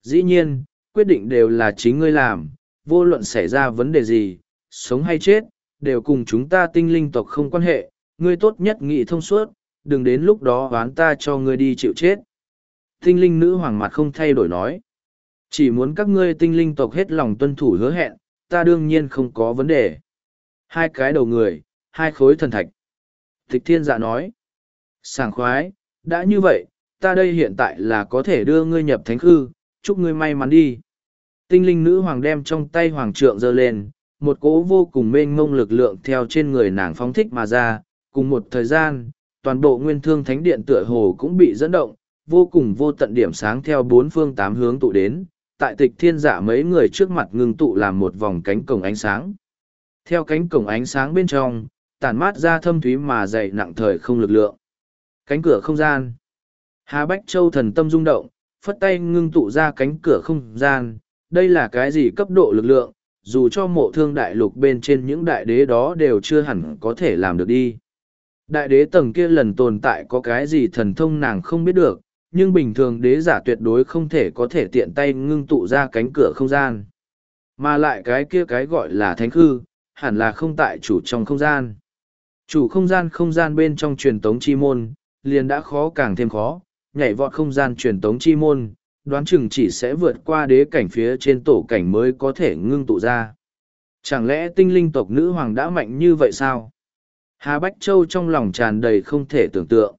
Dĩ nhiên, quyết định đều là chính ngươi làm, vô luận xảy ra vấn đề gì, sống hay chết, đều cùng chúng ta tinh linh tộc không quan hệ, ngươi tốt nhất nghị thông suốt, đừng đến lúc đó oán ta cho ngươi đi chịu chết. Tinh linh nữ hoàng mặt không thay đổi nói. Chỉ muốn các ngươi tinh linh tộc hết lòng tuân thủ hứa hẹn, ta đương nhiên không có vấn đề. Hai cái đầu người, hai khối thần thạch. Tịch thiên dạ nói. Sảng khoái, đã như vậy, ta đây hiện tại là có thể đưa ngươi nhập thánh khư, chúc ngươi may mắn đi. Tinh linh nữ hoàng đem trong tay hoàng trượng giơ lên, một cỗ vô cùng mênh mông lực lượng theo trên người nàng phóng thích mà ra, cùng một thời gian, toàn bộ nguyên thương thánh điện tựa hồ cũng bị dẫn động, vô cùng vô tận điểm sáng theo bốn phương tám hướng tụ đến, tại tịch thiên giả mấy người trước mặt ngưng tụ làm một vòng cánh cổng ánh sáng. Theo cánh cổng ánh sáng bên trong, tản mát ra thâm thúy mà dày nặng thời không lực lượng. Cánh cửa không gian. Hà Bách Châu thần tâm rung động, phất tay ngưng tụ ra cánh cửa không gian. Đây là cái gì cấp độ lực lượng, dù cho mộ thương đại lục bên trên những đại đế đó đều chưa hẳn có thể làm được đi. Đại đế tầng kia lần tồn tại có cái gì thần thông nàng không biết được, nhưng bình thường đế giả tuyệt đối không thể có thể tiện tay ngưng tụ ra cánh cửa không gian. Mà lại cái kia cái gọi là thánh khư, hẳn là không tại chủ trong không gian. Chủ không gian không gian bên trong truyền tống chi môn, liền đã khó càng thêm khó, nhảy vọt không gian truyền tống chi môn, đoán chừng chỉ sẽ vượt qua đế cảnh phía trên tổ cảnh mới có thể ngưng tụ ra. Chẳng lẽ tinh linh tộc nữ hoàng đã mạnh như vậy sao? Hà Bách Châu trong lòng tràn đầy không thể tưởng tượng.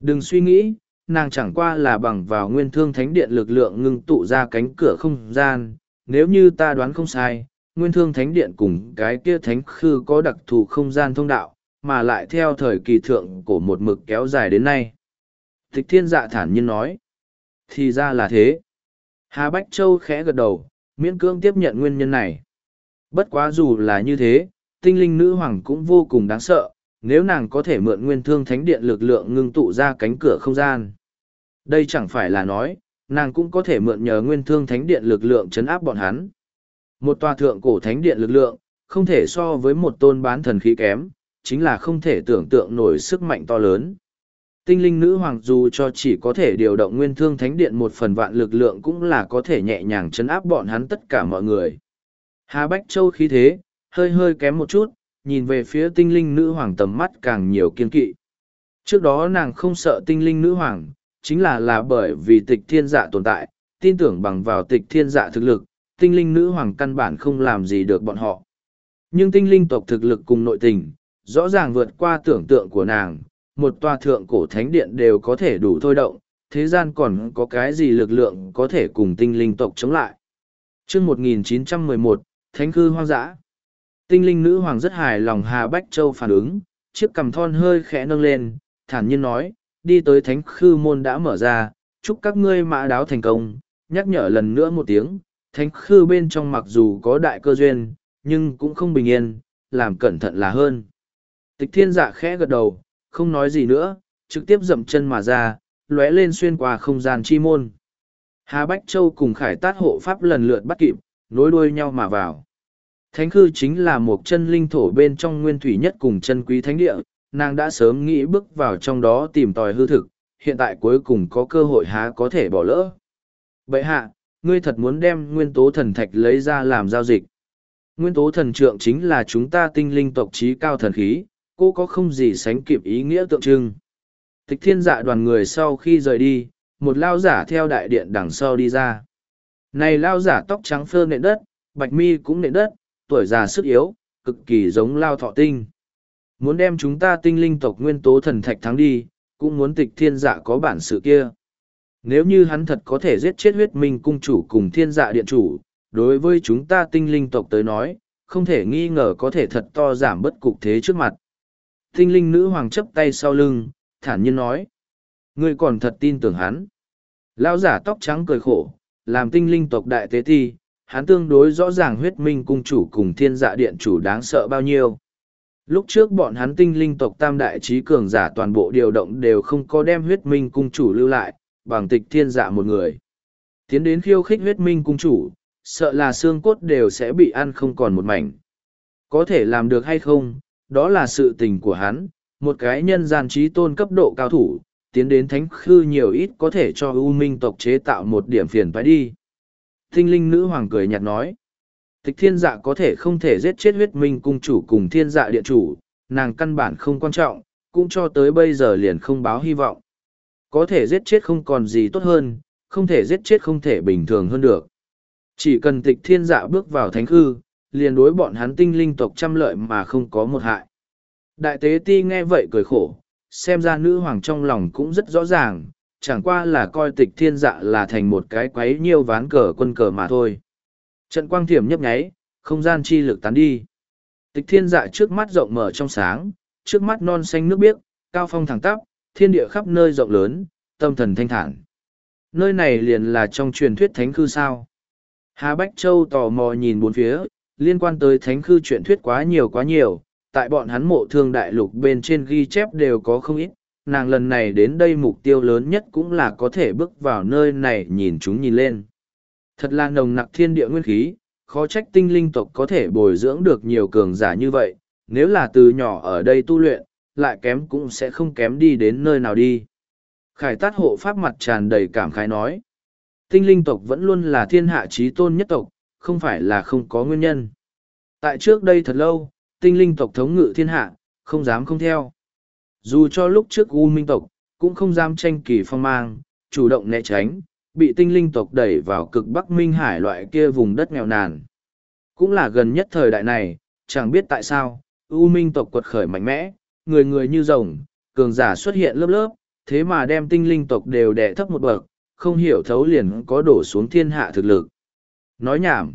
Đừng suy nghĩ, nàng chẳng qua là bằng vào nguyên thương thánh điện lực lượng ngưng tụ ra cánh cửa không gian. Nếu như ta đoán không sai, nguyên thương thánh điện cùng cái kia thánh khư có đặc thù không gian thông đạo, mà lại theo thời kỳ thượng của một mực kéo dài đến nay. Tịch thiên dạ thản nhiên nói. Thì ra là thế. Hà Bách Châu khẽ gật đầu, miễn cưỡng tiếp nhận nguyên nhân này. Bất quá dù là như thế, tinh linh nữ hoàng cũng vô cùng đáng sợ, nếu nàng có thể mượn nguyên thương thánh điện lực lượng ngưng tụ ra cánh cửa không gian. Đây chẳng phải là nói, nàng cũng có thể mượn nhờ nguyên thương thánh điện lực lượng chấn áp bọn hắn. Một tòa thượng cổ thánh điện lực lượng, không thể so với một tôn bán thần khí kém, chính là không thể tưởng tượng nổi sức mạnh to lớn. Tinh linh nữ hoàng dù cho chỉ có thể điều động nguyên thương thánh điện một phần vạn lực lượng cũng là có thể nhẹ nhàng chấn áp bọn hắn tất cả mọi người. Hà Bách Châu khí thế, hơi hơi kém một chút, nhìn về phía tinh linh nữ hoàng tầm mắt càng nhiều kiên kỵ. Trước đó nàng không sợ tinh linh nữ hoàng, chính là là bởi vì tịch thiên dạ tồn tại, tin tưởng bằng vào tịch thiên dạ thực lực, tinh linh nữ hoàng căn bản không làm gì được bọn họ. Nhưng tinh linh tộc thực lực cùng nội tình, rõ ràng vượt qua tưởng tượng của nàng, một tòa thượng cổ thánh điện đều có thể đủ thôi động, thế gian còn có cái gì lực lượng có thể cùng tinh linh tộc chống lại. chương 1911, Thánh Cư Hoang dã Tinh linh nữ hoàng rất hài lòng Hà Bách Châu phản ứng, chiếc cằm thon hơi khẽ nâng lên, thản nhiên nói, đi tới thánh khư môn đã mở ra, chúc các ngươi mã đáo thành công, nhắc nhở lần nữa một tiếng, thánh khư bên trong mặc dù có đại cơ duyên, nhưng cũng không bình yên, làm cẩn thận là hơn. Tịch thiên dạ khẽ gật đầu, không nói gì nữa, trực tiếp dậm chân mà ra, lóe lên xuyên qua không gian chi môn. Hà Bách Châu cùng khải tát hộ pháp lần lượt bắt kịp, nối đuôi nhau mà vào. Thánh khư chính là một chân linh thổ bên trong nguyên thủy nhất cùng chân quý thánh địa, nàng đã sớm nghĩ bước vào trong đó tìm tòi hư thực, hiện tại cuối cùng có cơ hội há có thể bỏ lỡ. Bệ hạ, ngươi thật muốn đem nguyên tố thần thạch lấy ra làm giao dịch. Nguyên tố thần trượng chính là chúng ta tinh linh tộc trí cao thần khí, cô có không gì sánh kịp ý nghĩa tượng trưng. Tịch thiên dạ đoàn người sau khi rời đi, một lao giả theo đại điện đằng sau đi ra. Này lao giả tóc trắng phơ nện đất, bạch mi cũng nện đất, tuổi già sức yếu, cực kỳ giống lao thọ tinh. Muốn đem chúng ta tinh linh tộc nguyên tố thần thạch thắng đi, cũng muốn tịch thiên dạ có bản sự kia. Nếu như hắn thật có thể giết chết huyết minh cung chủ cùng thiên dạ điện chủ, đối với chúng ta tinh linh tộc tới nói, không thể nghi ngờ có thể thật to giảm bất cục thế trước mặt. Tinh linh nữ hoàng chấp tay sau lưng, thản nhiên nói. Ngươi còn thật tin tưởng hắn. Lão giả tóc trắng cười khổ, làm tinh linh tộc đại tế thi, hắn tương đối rõ ràng huyết minh cung chủ cùng thiên dạ điện chủ đáng sợ bao nhiêu. Lúc trước bọn hắn tinh linh tộc tam đại trí cường giả toàn bộ điều động đều không có đem huyết minh cung chủ lưu lại, bằng tịch thiên dạ một người. Tiến đến khiêu khích huyết minh cung chủ, sợ là xương cốt đều sẽ bị ăn không còn một mảnh. Có thể làm được hay không, đó là sự tình của hắn, một cái nhân gian trí tôn cấp độ cao thủ, tiến đến thánh khư nhiều ít có thể cho ưu minh tộc chế tạo một điểm phiền phải đi. Tinh linh nữ hoàng cười nhạt nói, tịch thiên dạ có thể không thể giết chết huyết minh cung chủ cùng thiên dạ điện chủ, nàng căn bản không quan trọng, cũng cho tới bây giờ liền không báo hy vọng. Có thể giết chết không còn gì tốt hơn, không thể giết chết không thể bình thường hơn được. Chỉ cần tịch thiên dạ bước vào thánh khư, liền đối bọn hắn tinh linh tộc trăm lợi mà không có một hại. Đại tế ti nghe vậy cười khổ, xem ra nữ hoàng trong lòng cũng rất rõ ràng, chẳng qua là coi tịch thiên dạ là thành một cái quấy nhiều ván cờ quân cờ mà thôi. Trận quang thiểm nhấp nháy, không gian chi lực tán đi. Tịch thiên dạ trước mắt rộng mở trong sáng, trước mắt non xanh nước biếc, cao phong thẳng tắp, thiên địa khắp nơi rộng lớn, tâm thần thanh thản. Nơi này liền là trong truyền thuyết thánh khư sao. Hà Bách Châu tò mò nhìn bốn phía, liên quan tới thánh khư truyền thuyết quá nhiều quá nhiều, tại bọn hắn mộ thương đại lục bên trên ghi chép đều có không ít, nàng lần này đến đây mục tiêu lớn nhất cũng là có thể bước vào nơi này nhìn chúng nhìn lên. Thật là nồng nặc thiên địa nguyên khí, khó trách tinh linh tộc có thể bồi dưỡng được nhiều cường giả như vậy, nếu là từ nhỏ ở đây tu luyện, lại kém cũng sẽ không kém đi đến nơi nào đi. Khải tát hộ pháp mặt tràn đầy cảm khái nói. Tinh linh tộc vẫn luôn là thiên hạ trí tôn nhất tộc, không phải là không có nguyên nhân. Tại trước đây thật lâu, tinh linh tộc thống ngự thiên hạ, không dám không theo. Dù cho lúc trước U Minh tộc, cũng không dám tranh kỳ phong mang, chủ động né tránh, bị tinh linh tộc đẩy vào cực Bắc Minh Hải loại kia vùng đất nghèo nàn. Cũng là gần nhất thời đại này, chẳng biết tại sao, U Minh tộc quật khởi mạnh mẽ, người người như rồng, cường giả xuất hiện lớp lớp, thế mà đem tinh linh tộc đều đè thấp một bậc, không hiểu thấu liền có đổ xuống thiên hạ thực lực. Nói nhảm.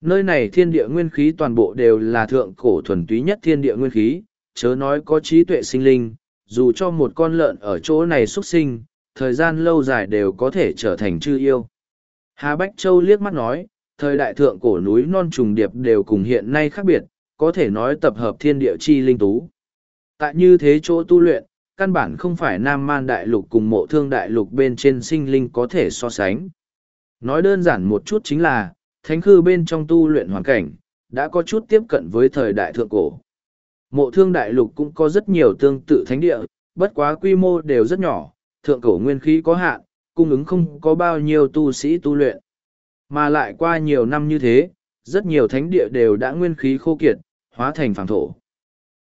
Nơi này thiên địa nguyên khí toàn bộ đều là thượng cổ thuần túy nhất thiên địa nguyên khí, chớ nói có trí tuệ sinh linh, dù cho một con lợn ở chỗ này xuất sinh, thời gian lâu dài đều có thể trở thành chư yêu. Hà Bách Châu liếc mắt nói, thời đại thượng cổ núi non trùng điệp đều cùng hiện nay khác biệt, có thể nói tập hợp thiên địa chi linh tú. Tại như thế chỗ tu luyện, căn bản không phải Nam Man Đại Lục cùng mộ thương Đại Lục bên trên sinh linh có thể so sánh. Nói đơn giản một chút chính là, thánh khư bên trong tu luyện hoàn cảnh, đã có chút tiếp cận với thời đại thượng cổ. Mộ thương Đại Lục cũng có rất nhiều tương tự thánh địa, bất quá quy mô đều rất nhỏ, thượng cổ nguyên khí có hạn, cung ứng không có bao nhiêu tu sĩ tu luyện. Mà lại qua nhiều năm như thế, rất nhiều thánh địa đều đã nguyên khí khô kiệt, hóa thành phẳng thổ.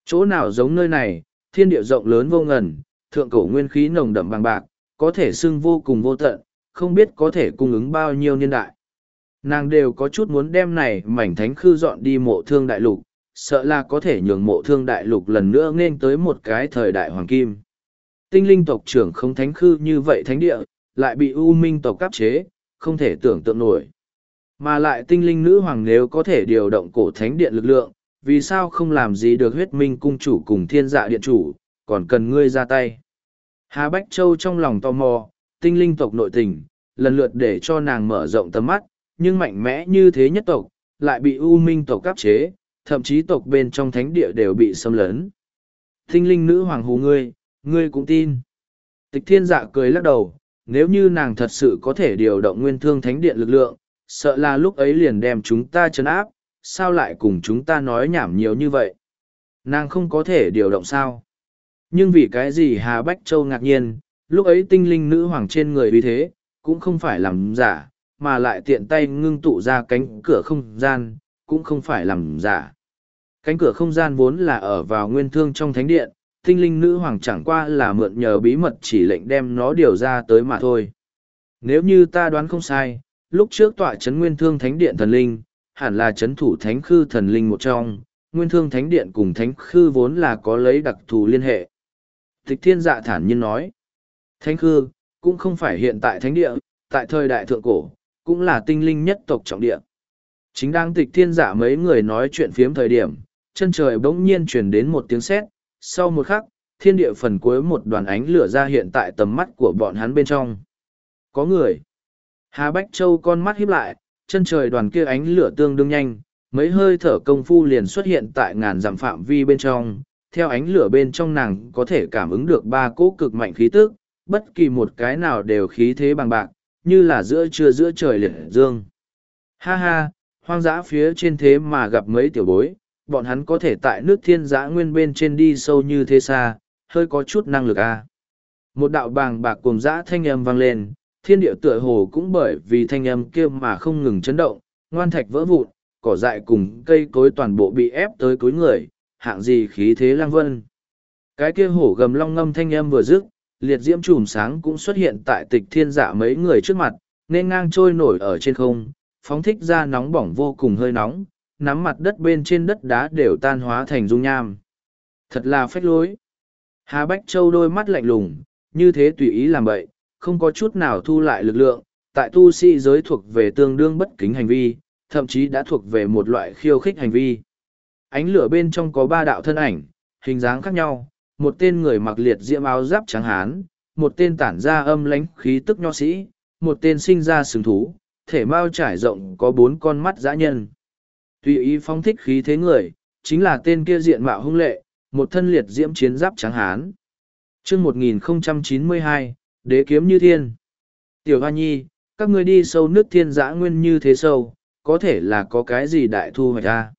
Chỗ nào giống nơi này, thiên địa rộng lớn vô ngần, thượng cổ nguyên khí nồng đậm bằng bạc, có thể xưng vô cùng vô tận, không biết có thể cung ứng bao nhiêu niên đại. Nàng đều có chút muốn đem này mảnh thánh khư dọn đi mộ thương đại lục, sợ là có thể nhường mộ thương đại lục lần nữa nên tới một cái thời đại hoàng kim. Tinh linh tộc trưởng không thánh khư như vậy thánh địa, lại bị U Minh tộc cáp chế, không thể tưởng tượng nổi. Mà lại tinh linh nữ hoàng nếu có thể điều động cổ thánh điện lực lượng, vì sao không làm gì được huyết minh cung chủ cùng thiên dạ điện chủ, còn cần ngươi ra tay. Hà Bách Châu trong lòng tò mò, tinh linh tộc nội tình, lần lượt để cho nàng mở rộng tầm mắt, nhưng mạnh mẽ như thế nhất tộc, lại bị U Minh tộc cáp chế, thậm chí tộc bên trong thánh địa đều bị xâm lấn. Thinh linh nữ hoàng hù ngươi, ngươi cũng tin. Tịch thiên dạ cười lắc đầu, nếu như nàng thật sự có thể điều động nguyên thương thánh điện lực lượng, sợ là lúc ấy liền đem chúng ta chấn áp, sao lại cùng chúng ta nói nhảm nhiều như vậy? Nàng không có thể điều động sao? Nhưng vì cái gì Hà Bách Châu ngạc nhiên, lúc ấy tinh linh nữ hoàng trên người vì thế, cũng không phải làm giả, mà lại tiện tay ngưng tụ ra cánh cửa không gian, cũng không phải làm giả. Cánh cửa không gian vốn là ở vào nguyên thương trong thánh điện, tinh linh nữ hoàng chẳng qua là mượn nhờ bí mật chỉ lệnh đem nó điều ra tới mà thôi. Nếu như ta đoán không sai, lúc trước tọa chấn nguyên thương thánh điện thần linh, hẳn là chấn thủ thánh khư thần linh một trong, nguyên thương thánh điện cùng thánh khư vốn là có lấy đặc thù liên hệ. Tịch thiên dạ thản nhiên nói, thánh khư, cũng không phải hiện tại thánh địa, tại thời đại thượng cổ, cũng là tinh linh nhất tộc trọng địa. Chính đang tịch thiên giả mấy người nói chuyện phiếm thời điểm, chân trời bỗng nhiên truyền đến một tiếng sét sau một khắc, thiên địa phần cuối một đoàn ánh lửa ra hiện tại tầm mắt của bọn hắn bên trong. Có người. Hà Bách Châu con mắt híp lại, chân trời đoàn kia ánh lửa tương đương nhanh, mấy hơi thở công phu liền xuất hiện tại ngàn dặm phạm vi bên trong. Theo ánh lửa bên trong nàng có thể cảm ứng được ba cỗ cực mạnh khí tức, bất kỳ một cái nào đều khí thế bằng bạc, như là giữa trưa giữa trời liệt dương. Ha ha, hoang dã phía trên thế mà gặp mấy tiểu bối, bọn hắn có thể tại nước thiên giã nguyên bên trên đi sâu như thế xa, hơi có chút năng lực a à. Một đạo bàng bạc cùng dã thanh âm vang lên, thiên địa tựa hồ cũng bởi vì thanh âm kia mà không ngừng chấn động, ngoan thạch vỡ vụn, cỏ dại cùng cây cối toàn bộ bị ép tới cuối người, hạng gì khí thế lang vân. Cái kia hổ gầm long ngâm thanh âm vừa dứt, liệt diễm chùm sáng cũng xuất hiện tại tịch thiên dạ mấy người trước mặt, nên ngang trôi nổi ở trên không, phóng thích ra nóng bỏng vô cùng hơi nóng, nắm mặt đất bên trên đất đá đều tan hóa thành dung nham. Thật là phách lối. Hà Bách Châu đôi mắt lạnh lùng, như thế tùy ý làm bậy, không có chút nào thu lại lực lượng, tại tu sĩ giới thuộc về tương đương bất kính hành vi, thậm chí đã thuộc về một loại khiêu khích hành vi. Ánh lửa bên trong có ba đạo thân ảnh, hình dáng khác nhau, một tên người mặc liệt diễm áo giáp trắng hán, một tên tản ra âm lãnh khí tức nho sĩ, một tên sinh ra sừng thú, thể mao trải rộng có bốn con mắt dã nhân. Tùy ý phóng thích khí thế người, chính là tên kia diện mạo hung lệ, một thân liệt diễm chiến giáp trắng hán. chương 1092, Đế kiếm như thiên. Tiểu Hoa Nhi, các ngươi đi sâu nước thiên dã nguyên như thế sâu, có thể là có cái gì đại thu hoạch ra.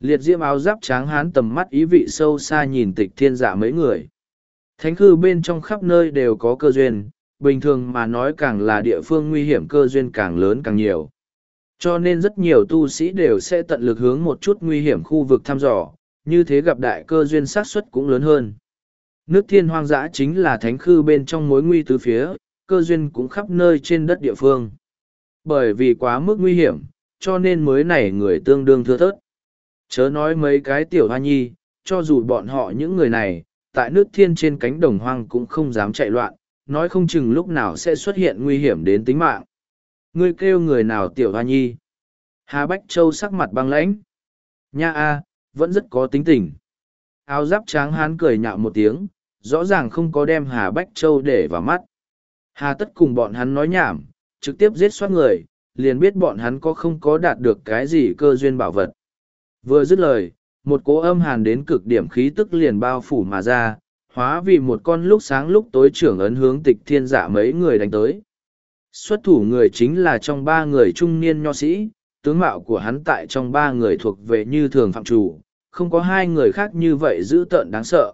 Liệt diễm áo giáp tráng hán tầm mắt ý vị sâu xa nhìn tịch thiên giả mấy người. Thánh khư bên trong khắp nơi đều có cơ duyên, bình thường mà nói càng là địa phương nguy hiểm cơ duyên càng lớn càng nhiều. Cho nên rất nhiều tu sĩ đều sẽ tận lực hướng một chút nguy hiểm khu vực thăm dò, như thế gặp đại cơ duyên xác suất cũng lớn hơn. Nước thiên hoang dã chính là thánh khư bên trong mối nguy tứ phía, cơ duyên cũng khắp nơi trên đất địa phương. Bởi vì quá mức nguy hiểm, cho nên mới này người tương đương thưa thớt. Chớ nói mấy cái tiểu hoa nhi, cho dù bọn họ những người này, tại nước thiên trên cánh đồng hoang cũng không dám chạy loạn, nói không chừng lúc nào sẽ xuất hiện nguy hiểm đến tính mạng. Ngươi kêu người nào tiểu hoa nhi? Hà Bách Châu sắc mặt băng lãnh. Nha a, vẫn rất có tính tình. Áo giáp tráng hán cười nhạo một tiếng, rõ ràng không có đem Hà Bách Châu để vào mắt. Hà tất cùng bọn hắn nói nhảm, trực tiếp giết soát người, liền biết bọn hắn có không có đạt được cái gì cơ duyên bảo vật. Vừa dứt lời, một cỗ âm hàn đến cực điểm khí tức liền bao phủ mà ra, hóa vì một con lúc sáng lúc tối trưởng ấn hướng tịch thiên dạ mấy người đánh tới. Xuất thủ người chính là trong ba người trung niên nho sĩ, tướng mạo của hắn tại trong ba người thuộc về như thường phạm chủ, không có hai người khác như vậy dữ tợn đáng sợ.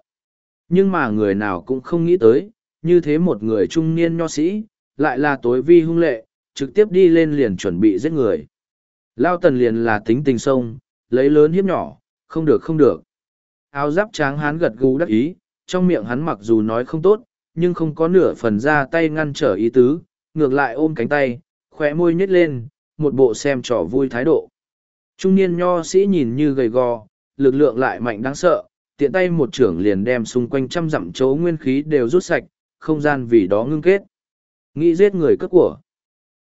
Nhưng mà người nào cũng không nghĩ tới, như thế một người trung niên nho sĩ, lại là tối vi hung lệ, trực tiếp đi lên liền chuẩn bị giết người. Lao tần liền là tính tình sông, lấy lớn hiếp nhỏ, không được không được. Áo giáp tráng hán gật gù đắc ý, trong miệng hắn mặc dù nói không tốt, nhưng không có nửa phần ra tay ngăn trở ý tứ, ngược lại ôm cánh tay, khóe môi nhếch lên, một bộ xem trò vui thái độ. Trung niên nho sĩ nhìn như gầy gò, lực lượng lại mạnh đáng sợ, tiện tay một trưởng liền đem xung quanh trăm dặm chấu nguyên khí đều rút sạch, không gian vì đó ngưng kết. Nghĩ giết người cất của.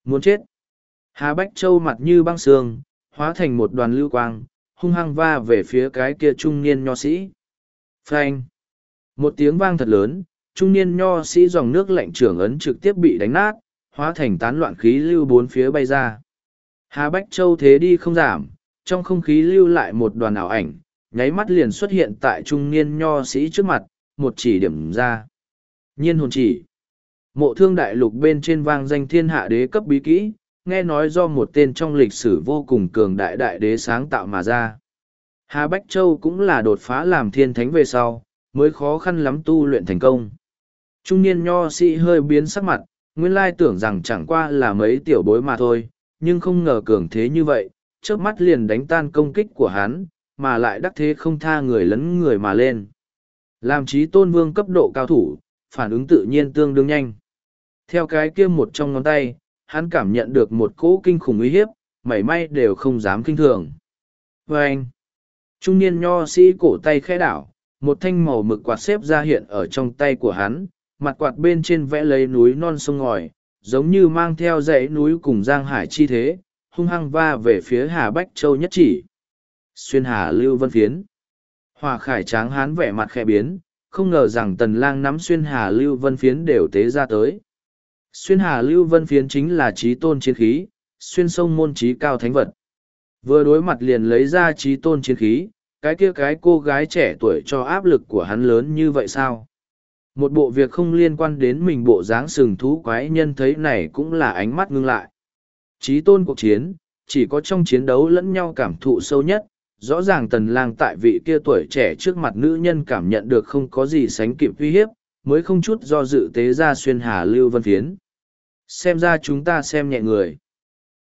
Muốn chết. Hà Bách Châu mặt như băng sương, hóa thành một đoàn lưu quang, hung hăng va về phía cái kia trung niên nho sĩ. Phanh. Một tiếng vang thật lớn, trung niên nho sĩ dòng nước lạnh trưởng ấn trực tiếp bị đánh nát, hóa thành tán loạn khí lưu bốn phía bay ra. Hà Bách Châu thế đi không giảm, trong không khí lưu lại một đoàn ảo ảnh, nháy mắt liền xuất hiện tại trung niên nho sĩ trước mặt, một chỉ điểm ra. Nhiên hồn chỉ. Mộ thương đại lục bên trên vang danh thiên hạ đế cấp bí kỹ, nghe nói do một tên trong lịch sử vô cùng cường đại đại đế sáng tạo mà ra. Hà Bách Châu cũng là đột phá làm thiên thánh về sau, mới khó khăn lắm tu luyện thành công. Trung niên nho sĩ hơi biến sắc mặt, nguyên lai tưởng rằng chẳng qua là mấy tiểu bối mà thôi, nhưng không ngờ cường thế như vậy, trước mắt liền đánh tan công kích của hắn, mà lại đắc thế không tha người lấn người mà lên. Làm trí tôn vương cấp độ cao thủ, phản ứng tự nhiên tương đương nhanh. Theo cái kia một trong ngón tay, hắn cảm nhận được một cỗ kinh khủng uy hiếp, mảy may đều không dám kinh thường. Và anh, trung niên nho sĩ cổ tay khẽ đảo, một thanh màu mực quạt xếp ra hiện ở trong tay của hắn, mặt quạt bên trên vẽ lấy núi non sông ngòi, giống như mang theo dãy núi cùng giang hải chi thế, hung hăng va về phía Hà Bách Châu nhất chỉ. Xuyên Hà Lưu Vân Phiến. Hòa khải tráng hán vẻ mặt khẽ biến, không ngờ rằng tần lang nắm xuyên Hà Lưu Vân Phiến đều tế ra tới. Xuyên Hà Lưu Vân Phiến chính là trí tôn chiến khí, xuyên sông môn trí cao thánh vật. Vừa đối mặt liền lấy ra trí tôn chiến khí, cái kia cái cô gái trẻ tuổi cho áp lực của hắn lớn như vậy sao? Một bộ việc không liên quan đến mình bộ dáng sừng thú quái nhân thấy này cũng là ánh mắt ngưng lại. Trí tôn cuộc chiến, chỉ có trong chiến đấu lẫn nhau cảm thụ sâu nhất, rõ ràng tần lang tại vị kia tuổi trẻ trước mặt nữ nhân cảm nhận được không có gì sánh kịp uy hiếp, mới không chút do dự tế ra xuyên hà lưu vân phiến. Xem ra chúng ta xem nhẹ người.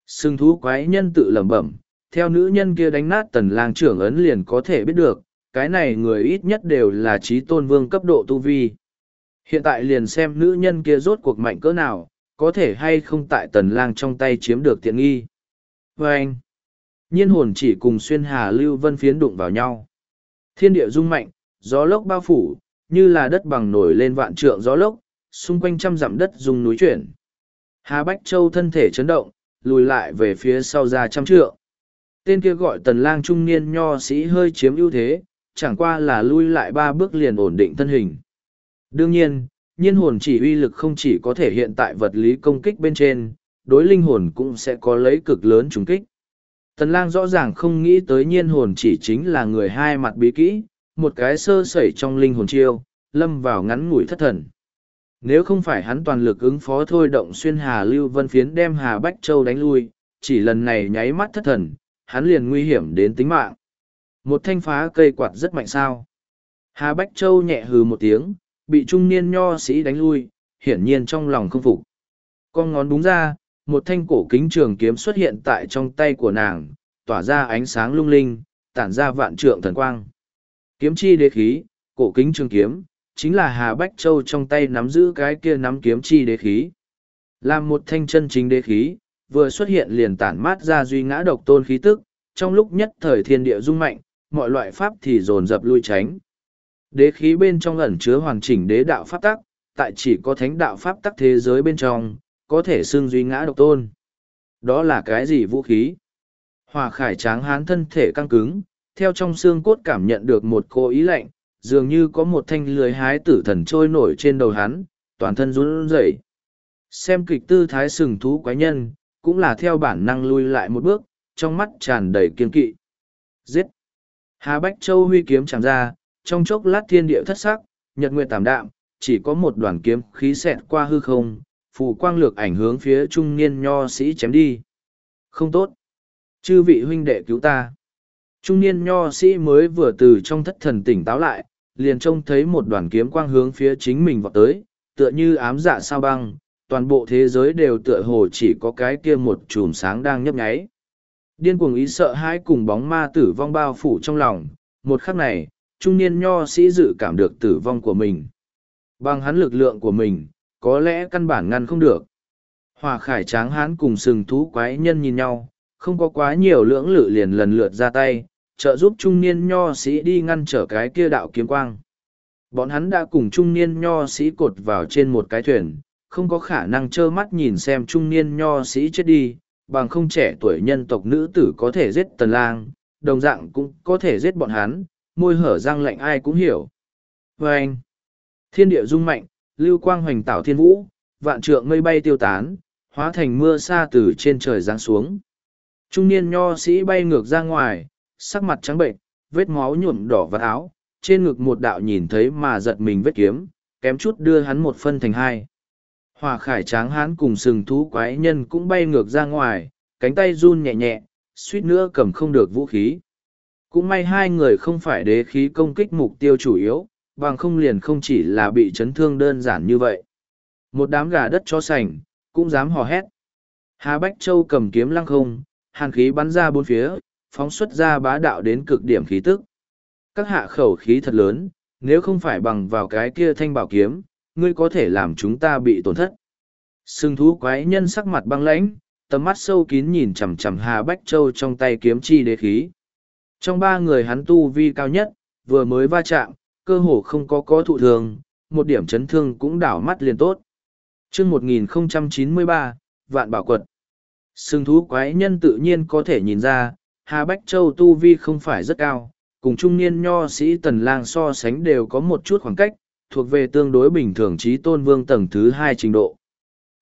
Sừng thú quái nhân tự lẩm bẩm, theo nữ nhân kia đánh nát tần lang trưởng ấn liền có thể biết được, cái này người ít nhất đều là trí tôn vương cấp độ tu vi. Hiện tại liền xem nữ nhân kia rốt cuộc mạnh cỡ nào, có thể hay không tại tần lang trong tay chiếm được tiện nghi. Và anh, nhiên hồn chỉ cùng xuyên hà lưu vân phiến đụng vào nhau. Thiên địa rung mạnh, gió lốc bao phủ, như là đất bằng nổi lên vạn trượng gió lốc, xung quanh trăm dặm đất rung núi chuyển. Hà Bách Châu thân thể chấn động, lùi lại về phía sau ra trăm trượng. Tên kia gọi tần lang trung niên nho sĩ hơi chiếm ưu thế, chẳng qua là lui lại ba bước liền ổn định thân hình. Đương nhiên, nhiên hồn chỉ uy lực không chỉ có thể hiện tại vật lý công kích bên trên, đối linh hồn cũng sẽ có lấy cực lớn trùng kích. Tần lang rõ ràng không nghĩ tới nhiên hồn chỉ chính là người hai mặt bí kỹ, một cái sơ sẩy trong linh hồn chiêu, lâm vào ngắn ngủi thất thần. Nếu không phải hắn toàn lực ứng phó thôi động xuyên Hà Lưu Vân Phiến đem Hà Bách Châu đánh lui, chỉ lần này nháy mắt thất thần, hắn liền nguy hiểm đến tính mạng. Một thanh phá cây quạt rất mạnh sao. Hà Bách Châu nhẹ hừ một tiếng, bị trung niên nho sĩ đánh lui, hiển nhiên trong lòng không phục. Con ngón đúng ra, một thanh cổ kính trường kiếm xuất hiện tại trong tay của nàng, tỏa ra ánh sáng lung linh, tản ra vạn trượng thần quang. Kiếm chi đế khí, cổ kính trường kiếm, chính là Hà Bách Châu trong tay nắm giữ cái kia nắm kiếm chi đế khí. Làm một thanh chân chính đế khí, vừa xuất hiện liền tản mát ra duy ngã độc tôn khí tức, trong lúc nhất thời thiên địa rung mạnh, mọi loại pháp thì dồn dập lui tránh. Đế khí bên trong ẩn chứa hoàn chỉnh đế đạo pháp tắc, tại chỉ có thánh đạo pháp tắc thế giới bên trong, có thể xưng duy ngã độc tôn. Đó là cái gì vũ khí? Hòa khải tráng hán thân thể căng cứng, theo trong xương cốt cảm nhận được một cô ý lạnh, dường như có một thanh lưới hái tử thần trôi nổi trên đầu hắn, toàn thân run rẩy. Xem kịch tư thái sừng thú quái nhân, cũng là theo bản năng lui lại một bước, trong mắt tràn đầy kiên kỵ. Giết! Hà Bách Châu huy kiếm chạm ra, trong chốc lát thiên địa thất sắc, nhật nguyệt tảm đạm, chỉ có một đoàn kiếm khí xẹt qua hư không, phù quang lược ảnh hướng phía trung niên nho sĩ chém đi. Không tốt! Chư vị huynh đệ cứu ta! Trung niên nho sĩ mới vừa từ trong thất thần tỉnh táo lại, liền trông thấy một đoàn kiếm quang hướng phía chính mình vọt tới, tựa như ám dạ sao băng, toàn bộ thế giới đều tựa hồ chỉ có cái kia một chùm sáng đang nhấp nháy. Điên cuồng ý sợ hãi cùng bóng ma tử vong bao phủ trong lòng, một khắc này, trung niên nho sĩ dự cảm được tử vong của mình. Bằng hắn lực lượng của mình, có lẽ căn bản ngăn không được. Hòa khải tráng hán cùng sừng thú quái nhân nhìn nhau, không có quá nhiều lưỡng lự liền lần lượt ra tay, trợ giúp trung niên nho sĩ đi ngăn trở cái kia đạo kiếm quang. Bọn hắn đã cùng trung niên nho sĩ cột vào trên một cái thuyền, không có khả năng trơ mắt nhìn xem trung niên nho sĩ chết đi, bằng không trẻ tuổi nhân tộc nữ tử có thể giết tần lang, đồng dạng cũng có thể giết bọn hắn, môi hở răng lạnh ai cũng hiểu. Và anh, thiên địa rung mạnh, lưu quang hoành tảo thiên vũ, vạn trượng mây bay tiêu tán, hóa thành mưa sa từ trên trời giáng xuống. Trung niên nho sĩ bay ngược ra ngoài, sắc mặt trắng bệnh, vết máu nhuộm đỏ vạt áo, trên ngực một đạo nhìn thấy mà giật mình vết kiếm, kém chút đưa hắn một phân thành hai. Hòa khải tráng hán cùng sừng thú quái nhân cũng bay ngược ra ngoài, cánh tay run nhẹ nhẹ, suýt nữa cầm không được vũ khí. Cũng may hai người không phải đế khí công kích mục tiêu chủ yếu, bằng không liền không chỉ là bị chấn thương đơn giản như vậy. Một đám gà đất cho sành, cũng dám hò hét. Hà Bách Châu cầm kiếm lăng không, hàn khí bắn ra bốn phía, phóng xuất ra bá đạo đến cực điểm khí tức. Các hạ khẩu khí thật lớn, nếu không phải bằng vào cái kia thanh bảo kiếm, ngươi có thể làm chúng ta bị tổn thất. Sừng thú quái nhân sắc mặt băng lãnh, tầm mắt sâu kín nhìn chằm chằm Hà Bách Châu trong tay kiếm chi đế khí. Trong ba người hắn tu vi cao nhất, vừa mới va chạm, cơ hồ không có có thụ thường, một điểm chấn thương cũng đảo mắt liền tốt. chương 1093, Vạn Bảo Quật. Sừng thú quái nhân tự nhiên có thể nhìn ra, Hà Bách Châu tu vi không phải rất cao, cùng trung niên nho sĩ tần lang so sánh đều có một chút khoảng cách, thuộc về tương đối bình thường trí tôn vương tầng thứ hai trình độ.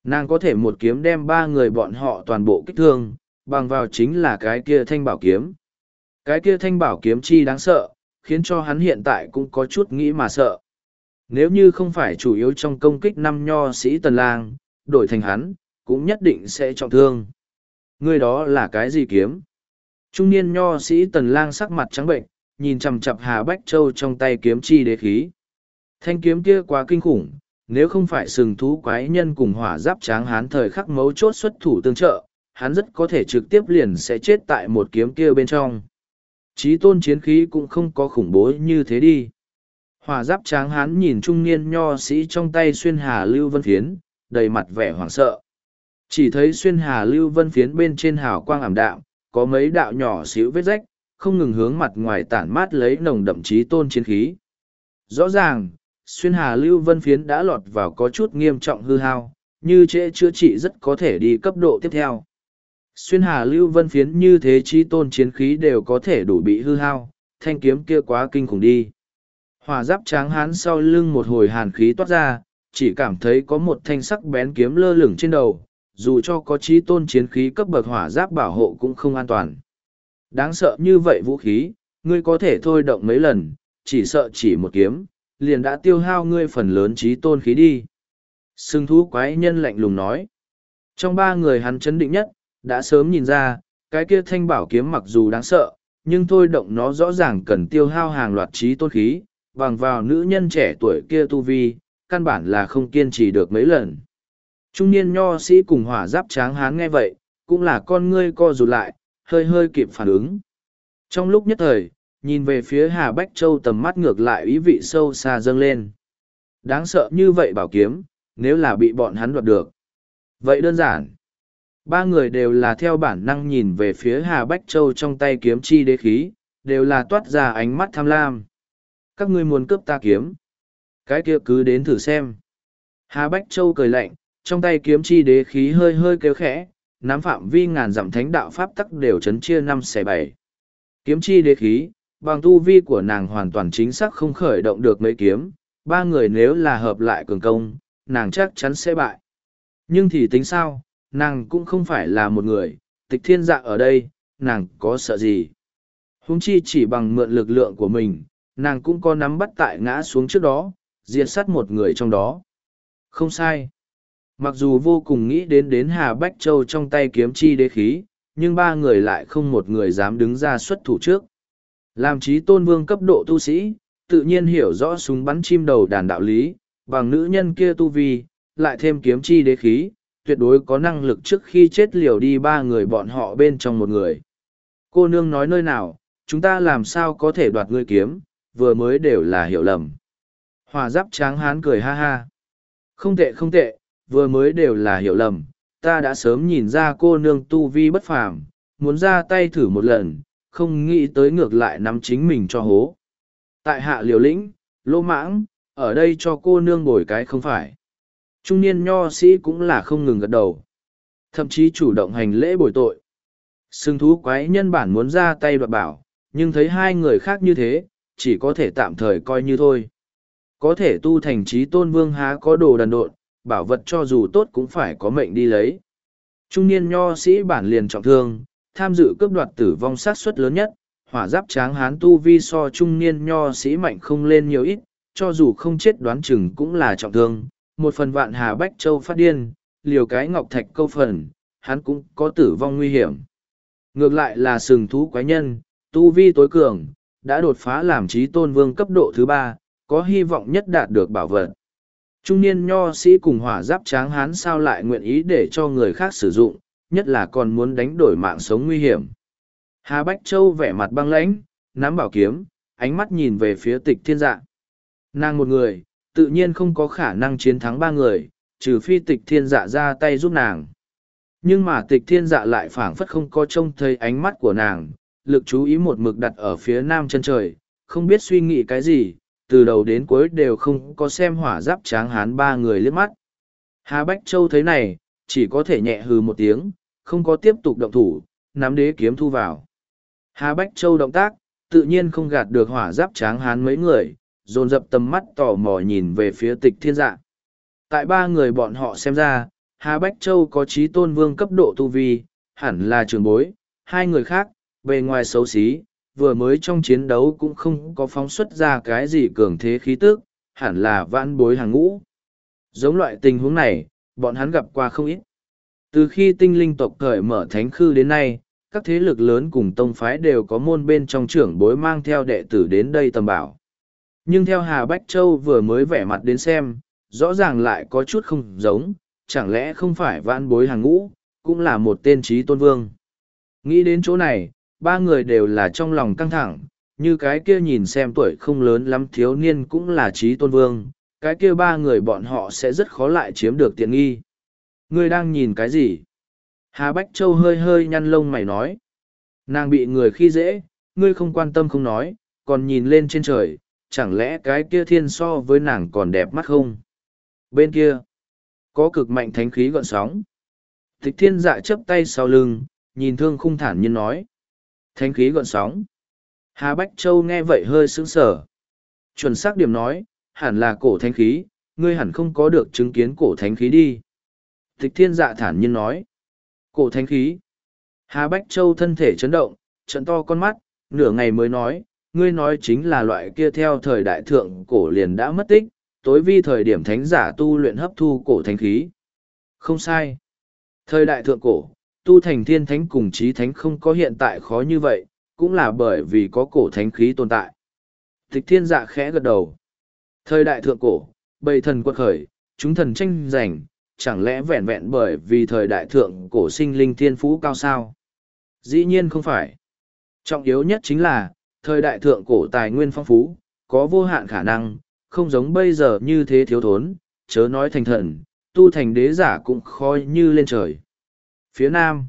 Nàng có thể một kiếm đem ba người bọn họ toàn bộ kích thương, bằng vào chính là cái kia thanh bảo kiếm. Cái kia thanh bảo kiếm chi đáng sợ, khiến cho hắn hiện tại cũng có chút nghĩ mà sợ. Nếu như không phải chủ yếu trong công kích năm nho sĩ tần lang, đổi thành hắn, cũng nhất định sẽ trọng thương. Người đó là cái gì kiếm? Trung niên nho sĩ tần lang sắc mặt trắng bệnh, nhìn chằm chặp Hà Bách Châu trong tay kiếm chi đế khí. Thanh kiếm kia quá kinh khủng, nếu không phải sừng thú quái nhân cùng hỏa giáp tráng hán thời khắc mấu chốt xuất thủ tương trợ, hắn rất có thể trực tiếp liền sẽ chết tại một kiếm kia bên trong. Chí tôn chiến khí cũng không có khủng bố như thế đi. Hỏa giáp tráng hán nhìn trung niên nho sĩ trong tay xuyên hà lưu vân phiến, đầy mặt vẻ hoảng sợ. Chỉ thấy xuyên hà lưu vân phiến bên trên hào quang ảm đạm, có mấy đạo nhỏ xíu vết rách, không ngừng hướng mặt ngoài tản mát lấy nồng đậm chí tôn chiến khí. Rõ ràng, xuyên hà lưu vân phiến đã lọt vào có chút nghiêm trọng hư hao, như trễ chữa trị rất có thể đi cấp độ tiếp theo. Xuyên hà lưu vân phiến như thế chi tôn chiến khí đều có thể đủ bị hư hao, thanh kiếm kia quá kinh khủng đi. Hỏa giáp tráng hán sau lưng một hồi hàn khí toát ra, chỉ cảm thấy có một thanh sắc bén kiếm lơ lửng trên đầu, dù cho có chi tôn chiến khí cấp bậc hỏa giáp bảo hộ cũng không an toàn. Đáng sợ như vậy vũ khí, ngươi có thể thôi động mấy lần, chỉ sợ chỉ một kiếm, liền đã tiêu hao ngươi phần lớn trí tôn khí đi. Sưng thú quái nhân lạnh lùng nói. Trong ba người hắn chấn định nhất, đã sớm nhìn ra, cái kia thanh bảo kiếm mặc dù đáng sợ, nhưng thôi động nó rõ ràng cần tiêu hao hàng loạt trí tôn khí, bằng vào nữ nhân trẻ tuổi kia tu vi, căn bản là không kiên trì được mấy lần. Trung niên nho sĩ cùng hỏa giáp tráng hán nghe vậy, cũng là con ngươi co rụt lại, hơi hơi kịp phản ứng. Trong lúc nhất thời, nhìn về phía Hà Bách Châu tầm mắt ngược lại ý vị sâu xa dâng lên. Đáng sợ như vậy bảo kiếm, nếu là bị bọn hắn đoạt được. Vậy đơn giản. Ba người đều là theo bản năng nhìn về phía Hà Bách Châu trong tay kiếm chi đế khí, đều là toát ra ánh mắt tham lam. Các ngươi muốn cướp ta kiếm. Cái kia cứ đến thử xem. Hà Bách Châu cười lạnh, trong tay kiếm chi đế khí hơi hơi kêu khẽ, nắm phạm vi ngàn dặm thánh đạo pháp tắc đều chấn chia năm xẻ bảy. Kiếm chi đế khí, bằng tu vi của nàng hoàn toàn chính xác không khởi động được mấy kiếm, ba người nếu là hợp lại cường công, nàng chắc chắn sẽ bại. Nhưng thì tính sao, nàng cũng không phải là một người, tịch thiên dạ ở đây, nàng có sợ gì. Húng chi chỉ bằng mượn lực lượng của mình, nàng cũng có nắm bắt tại ngã xuống trước đó, diệt sát một người trong đó. Không sai. Mặc dù vô cùng nghĩ đến đến Hà Bách Châu trong tay kiếm chi đế khí, nhưng ba người lại không một người dám đứng ra xuất thủ trước. Làm trí tôn vương cấp độ tu sĩ, tự nhiên hiểu rõ súng bắn chim đầu đàn đạo lý, bằng nữ nhân kia tu vi, lại thêm kiếm chi đế khí, tuyệt đối có năng lực trước khi chết liều đi ba người bọn họ bên trong một người. Cô nương nói nơi nào, chúng ta làm sao có thể đoạt ngươi kiếm, vừa mới đều là hiểu lầm. Hòa giáp tráng hán cười ha ha. Không tệ không tệ, vừa mới đều là hiểu lầm, ta đã sớm nhìn ra cô nương tu vi bất phàm, muốn ra tay thử một lần, không nghĩ tới ngược lại nắm chính mình cho hố. Tại hạ liều lĩnh, lô mãng, ở đây cho cô nương bồi cái không phải. Trung niên nho sĩ cũng là không ngừng gật đầu. Thậm chí chủ động hành lễ bồi tội. Sưng thú quái nhân bản muốn ra tay đoạt bảo, nhưng thấy hai người khác như thế, chỉ có thể tạm thời coi như thôi. Có thể tu thành trí tôn vương há có đồ đần độn, bảo vật cho dù tốt cũng phải có mệnh đi lấy. Trung niên nho sĩ bản liền trọng thương, tham dự cướp đoạt tử vong sát suất lớn nhất, hỏa giáp tráng hán tu vi so trung niên nho sĩ mạnh không lên nhiều ít, cho dù không chết đoán chừng cũng là trọng thương. Một phần vạn hà bách châu phát điên, liều cái ngọc thạch câu phần, hắn cũng có tử vong nguy hiểm. Ngược lại là sừng thú quái nhân, tu vi tối cường, đã đột phá làm trí tôn vương cấp độ thứ ba, có hy vọng nhất đạt được bảo vật. Trung niên nho sĩ cùng hỏa giáp tráng hán sao lại nguyện ý để cho người khác sử dụng, nhất là còn muốn đánh đổi mạng sống nguy hiểm. Hà Bách Châu vẻ mặt băng lãnh, nắm bảo kiếm, ánh mắt nhìn về phía tịch thiên dạ. Nàng một người, tự nhiên không có khả năng chiến thắng ba người, trừ phi tịch thiên dạ ra tay giúp nàng. Nhưng mà tịch thiên dạ lại phảng phất không có trông thấy ánh mắt của nàng, lực chú ý một mực đặt ở phía nam chân trời, không biết suy nghĩ cái gì, từ đầu đến cuối đều không có xem hỏa giáp tráng hán ba người liếc mắt. Hà Bách Châu thấy này, chỉ có thể nhẹ hừ một tiếng, không có tiếp tục động thủ, nắm đế kiếm thu vào. Hà Bách Châu động tác, tự nhiên không gạt được hỏa giáp tráng hán mấy người, dồn dập tầm mắt tò mò nhìn về phía tịch thiên dạ. Tại ba người bọn họ xem ra, Hà Bách Châu có trí tôn vương cấp độ tu vi, hẳn là trường bối, hai người khác, bề ngoài xấu xí, vừa mới trong chiến đấu cũng không có phóng xuất ra cái gì cường thế khí tức, hẳn là vãn bối hàng ngũ. Giống loại tình huống này, bọn hắn gặp qua không ít. Từ khi tinh linh tộc cởi mở thánh khư đến nay, các thế lực lớn cùng tông phái đều có môn bên trong trưởng bối mang theo đệ tử đến đây tầm bảo. Nhưng theo Hà Bách Châu vừa mới vẻ mặt đến xem, rõ ràng lại có chút không giống, chẳng lẽ không phải vãn bối hàng ngũ, cũng là một tên trí tôn vương. Nghĩ đến chỗ này, ba người đều là trong lòng căng thẳng, như cái kia nhìn xem tuổi không lớn lắm thiếu niên cũng là trí tôn vương, cái kia ba người bọn họ sẽ rất khó lại chiếm được tiện nghi. Ngươi đang nhìn cái gì? Hà Bách Châu hơi hơi nhăn lông mày nói. Nàng bị người khi dễ, ngươi không quan tâm không nói, còn nhìn lên trên trời, chẳng lẽ cái kia thiên so với nàng còn đẹp mắt không? Bên kia, có cực mạnh thánh khí gọn sóng. Thích thiên dạ chấp tay sau lưng, nhìn thương khung thản nhiên nói. Thánh khí gọn sóng. Hà Bách Châu nghe vậy hơi sững sờ. Chuẩn xác điểm nói, hẳn là cổ thánh khí, ngươi hẳn không có được chứng kiến cổ thánh khí đi. Tịch thiên dạ thản nhiên nói. Cổ thánh khí. Hà Bách Châu thân thể chấn động, trận to con mắt, nửa ngày mới nói, ngươi nói chính là loại kia theo thời đại thượng cổ liền đã mất tích, tối vi thời điểm thánh giả tu luyện hấp thu cổ thánh khí. Không sai. Thời đại thượng cổ, tu thành thiên thánh cùng trí thánh không có hiện tại khó như vậy, cũng là bởi vì có cổ thánh khí tồn tại. Tịch thiên dạ khẽ gật đầu. Thời đại thượng cổ, bầy thần quật khởi, chúng thần tranh giành, chẳng lẽ vẹn vẹn bởi vì thời đại thượng cổ sinh linh thiên phú cao sao? Dĩ nhiên không phải. Trọng yếu nhất chính là, thời đại thượng cổ tài nguyên phong phú, có vô hạn khả năng, không giống bây giờ như thế thiếu thốn, chớ nói thành thần, tu thành đế giả cũng khói như lên trời. Phía nam,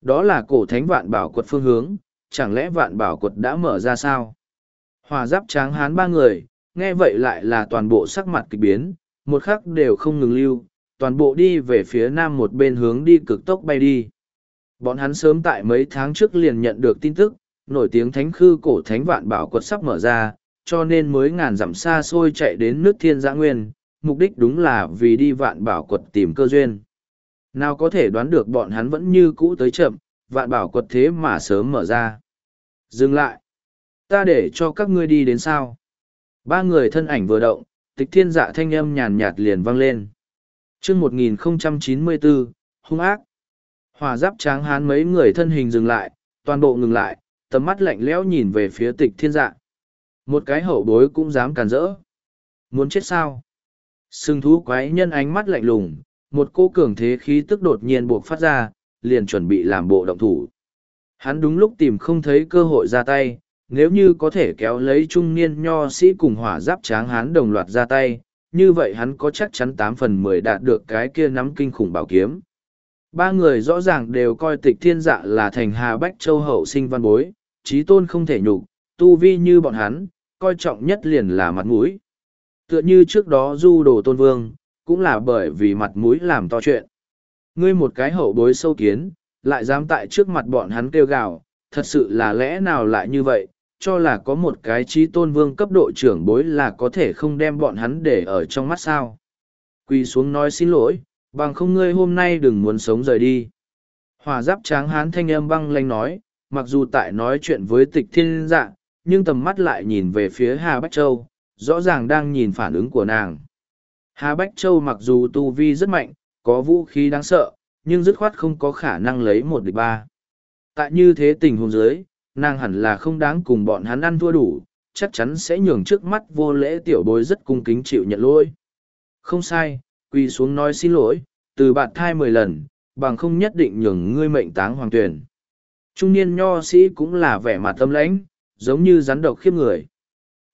đó là cổ thánh vạn bảo quật phương hướng, chẳng lẽ vạn bảo quật đã mở ra sao? Hòa giáp tráng hán ba người, nghe vậy lại là toàn bộ sắc mặt kịch biến, một khắc đều không ngừng lưu, toàn bộ đi về phía nam một bên hướng đi cực tốc bay đi. Bọn hắn sớm tại mấy tháng trước liền nhận được tin tức, nổi tiếng thánh khư cổ thánh vạn bảo quật sắp mở ra, cho nên mới ngàn dặm xa xôi chạy đến nước thiên giã nguyên, mục đích đúng là vì đi vạn bảo quật tìm cơ duyên. Nào có thể đoán được bọn hắn vẫn như cũ tới chậm, vạn bảo quật thế mà sớm mở ra. Dừng lại. Ta để cho các ngươi đi đến sao. Ba người thân ảnh vừa động, tịch thiên dạ thanh âm nhàn nhạt liền vang lên. chương 1094, hung ác. Hòa giáp tráng hán mấy người thân hình dừng lại, toàn bộ ngừng lại, tầm mắt lạnh lẽo nhìn về phía tịch thiên dạ. Một cái hậu bối cũng dám cản rỡ. Muốn chết sao? Sừng thú quái nhân ánh mắt lạnh lùng, một cô cường thế khí tức đột nhiên buộc phát ra, liền chuẩn bị làm bộ động thủ. Hắn đúng lúc tìm không thấy cơ hội ra tay, nếu như có thể kéo lấy trung niên nho sĩ cùng hỏa giáp tráng hán đồng loạt ra tay, như vậy hắn có chắc chắn tám phần mười đạt được cái kia nắm kinh khủng bảo kiếm. Ba người rõ ràng đều coi tịch thiên dạ là thành hà bách châu hậu sinh văn bối, trí tôn không thể nhục, tu vi như bọn hắn, coi trọng nhất liền là mặt mũi. Tựa như trước đó du đồ tôn vương, cũng là bởi vì mặt mũi làm to chuyện. Ngươi một cái hậu bối sâu kiến, lại dám tại trước mặt bọn hắn kêu gào, thật sự là lẽ nào lại như vậy, cho là có một cái trí tôn vương cấp độ trưởng bối là có thể không đem bọn hắn để ở trong mắt sao. Quỳ xuống nói xin lỗi, bằng không ngươi hôm nay đừng muốn sống rời đi. Hòa giáp tráng hán thanh âm băng lanh nói, mặc dù tại nói chuyện với tịch thiên dạ, nhưng tầm mắt lại nhìn về phía Hà Bách Châu, rõ ràng đang nhìn phản ứng của nàng. Hà Bách Châu mặc dù tu vi rất mạnh, có vũ khí đáng sợ, nhưng dứt khoát không có khả năng lấy một địch ba. Tại như thế tình huống dưới, nàng hẳn là không đáng cùng bọn hắn ăn thua đủ, chắc chắn sẽ nhường trước mắt vô lễ tiểu bối rất cung kính chịu nhận lỗi. Không sai, quỳ xuống nói xin lỗi, từ bạn thai mười lần, bằng không nhất định nhường ngươi mệnh táng hoàng tuyển. Trung niên nho sĩ cũng là vẻ mặt tâm lãnh, giống như rắn độc khiếp người.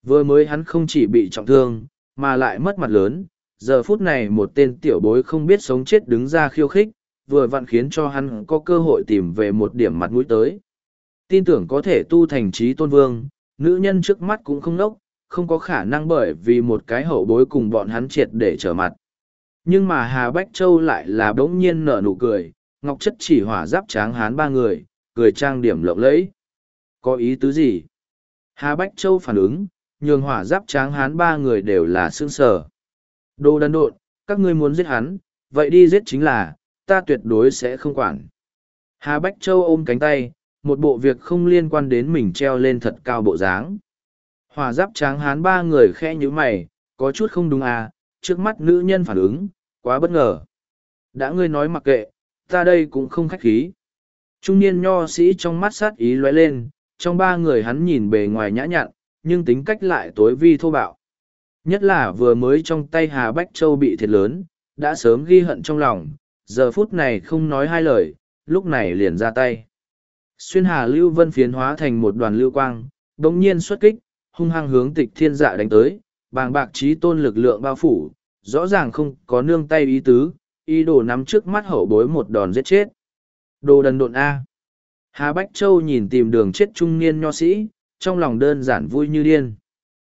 Vừa mới hắn không chỉ bị trọng thương, mà lại mất mặt lớn, giờ phút này một tên tiểu bối không biết sống chết đứng ra khiêu khích, vừa vặn khiến cho hắn có cơ hội tìm về một điểm mặt mũi tới. Tin tưởng có thể tu thành trí tôn vương, nữ nhân trước mắt cũng không nốc, không có khả năng bởi vì một cái hậu bối cùng bọn hắn triệt để trở mặt. Nhưng mà Hà Bách Châu lại là bỗng nhiên nở nụ cười, ngọc chất chỉ hỏa giáp tráng hán ba người, cười trang điểm lộng lẫy. Có ý tứ gì? Hà Bách Châu phản ứng, nhường hỏa giáp tráng hán ba người đều là xương sở. Đồ đần độn, các ngươi muốn giết hắn, vậy đi giết chính là, ta tuyệt đối sẽ không quản. Hà Bách Châu ôm cánh tay, một bộ việc không liên quan đến mình treo lên thật cao bộ dáng. Hỏa giáp tráng hán ba người khẽ như mày, có chút không đúng à, trước mắt nữ nhân phản ứng, quá bất ngờ. Đã ngươi nói mặc kệ, ta đây cũng không khách khí. Trung niên nho sĩ trong mắt sát ý lóe lên, trong ba người hắn nhìn bề ngoài nhã nhặn, nhưng tính cách lại tối vi thô bạo. Nhất là vừa mới trong tay Hà Bách Châu bị thiệt lớn, đã sớm ghi hận trong lòng, giờ phút này không nói hai lời, lúc này liền ra tay. Xuyên Hà Lưu Vân phiến hóa thành một đoàn lưu quang, đồng nhiên xuất kích, hung hăng hướng tịch thiên dạ đánh tới, bàng bạc trí tôn lực lượng bao phủ, rõ ràng không có nương tay ý tứ, ý đồ nắm trước mắt hậu bối một đòn giết chết. Đồ đần độn A. Hà Bách Châu nhìn tìm đường chết trung niên nho sĩ, trong lòng đơn giản vui như điên.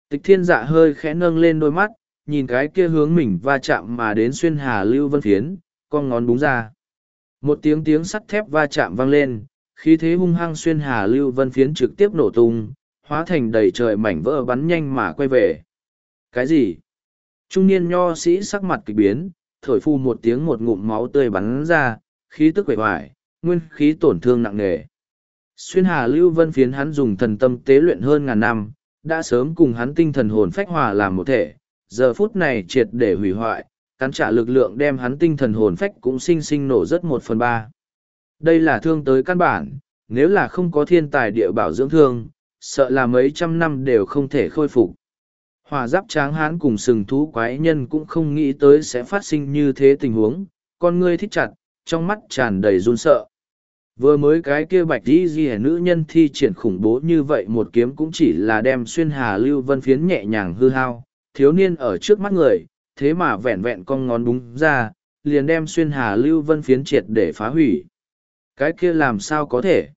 Tịch thiên dạ hơi khẽ nâng lên đôi mắt, nhìn cái kia hướng mình va chạm mà đến xuyên hà lưu vân phiến, con ngón búng ra. Một tiếng tiếng sắt thép va chạm vang lên, khí thế hung hăng xuyên hà lưu vân phiến trực tiếp nổ tung, hóa thành đầy trời mảnh vỡ bắn nhanh mà quay về. Cái gì? Trung niên nho sĩ sắc mặt kịch biến, thổi phu một tiếng một ngụm máu tươi bắn ra, khí tức quệ hoài, nguyên khí tổn thương nặng nề. Xuyên Hà Lưu Vân phiến hắn dùng thần tâm tế luyện hơn ngàn năm, đã sớm cùng hắn tinh thần hồn phách hòa làm một thể, giờ phút này triệt để hủy hoại, cắn trả lực lượng đem hắn tinh thần hồn phách cũng sinh sinh nổ rất một phần ba. Đây là thương tới căn bản, nếu là không có thiên tài địa bảo dưỡng thương, sợ là mấy trăm năm đều không thể khôi phục. Hòa giáp tráng hán cùng sừng thú quái nhân cũng không nghĩ tới sẽ phát sinh như thế tình huống, con ngươi thích chặt, trong mắt tràn đầy run sợ. Vừa mới cái kia bạch đi ghi nữ nhân thi triển khủng bố như vậy một kiếm cũng chỉ là đem xuyên hà lưu vân phiến nhẹ nhàng hư hao, thiếu niên ở trước mắt người, thế mà vẹn vẹn con ngón búng ra, liền đem xuyên hà lưu vân phiến triệt để phá hủy. Cái kia làm sao có thể?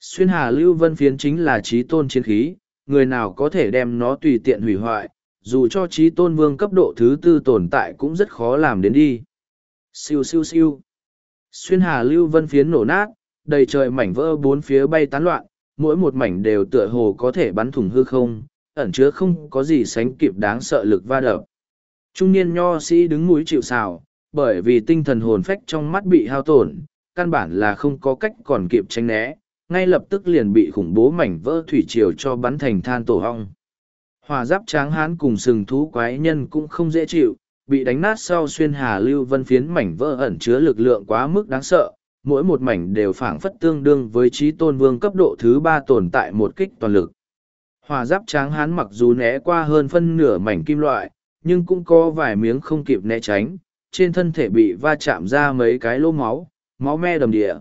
Xuyên hà lưu vân phiến chính là trí tôn chiến khí, người nào có thể đem nó tùy tiện hủy hoại, dù cho trí tôn vương cấp độ thứ tư tồn tại cũng rất khó làm đến đi. Siêu siêu siêu. Xuyên hà lưu vân phiến nổ nát, đầy trời mảnh vỡ bốn phía bay tán loạn, mỗi một mảnh đều tựa hồ có thể bắn thủng hư không, ẩn chứa không có gì sánh kịp đáng sợ lực va đập. Trung niên nho sĩ đứng núi chịu sào, bởi vì tinh thần hồn phách trong mắt bị hao tổn, căn bản là không có cách còn kịp tránh né, ngay lập tức liền bị khủng bố mảnh vỡ thủy triều cho bắn thành than tổ hong. Hòa giáp tráng hán cùng sừng thú quái nhân cũng không dễ chịu, bị đánh nát sau xuyên hà lưu vân phiến mảnh vỡ ẩn chứa lực lượng quá mức đáng sợ, mỗi một mảnh đều phảng phất tương đương với trí tôn vương cấp độ thứ ba tồn tại một kích toàn lực. Hòa giáp tráng hán mặc dù né qua hơn phân nửa mảnh kim loại, nhưng cũng có vài miếng không kịp né tránh, trên thân thể bị va chạm ra mấy cái lỗ máu, máu me đầm địa.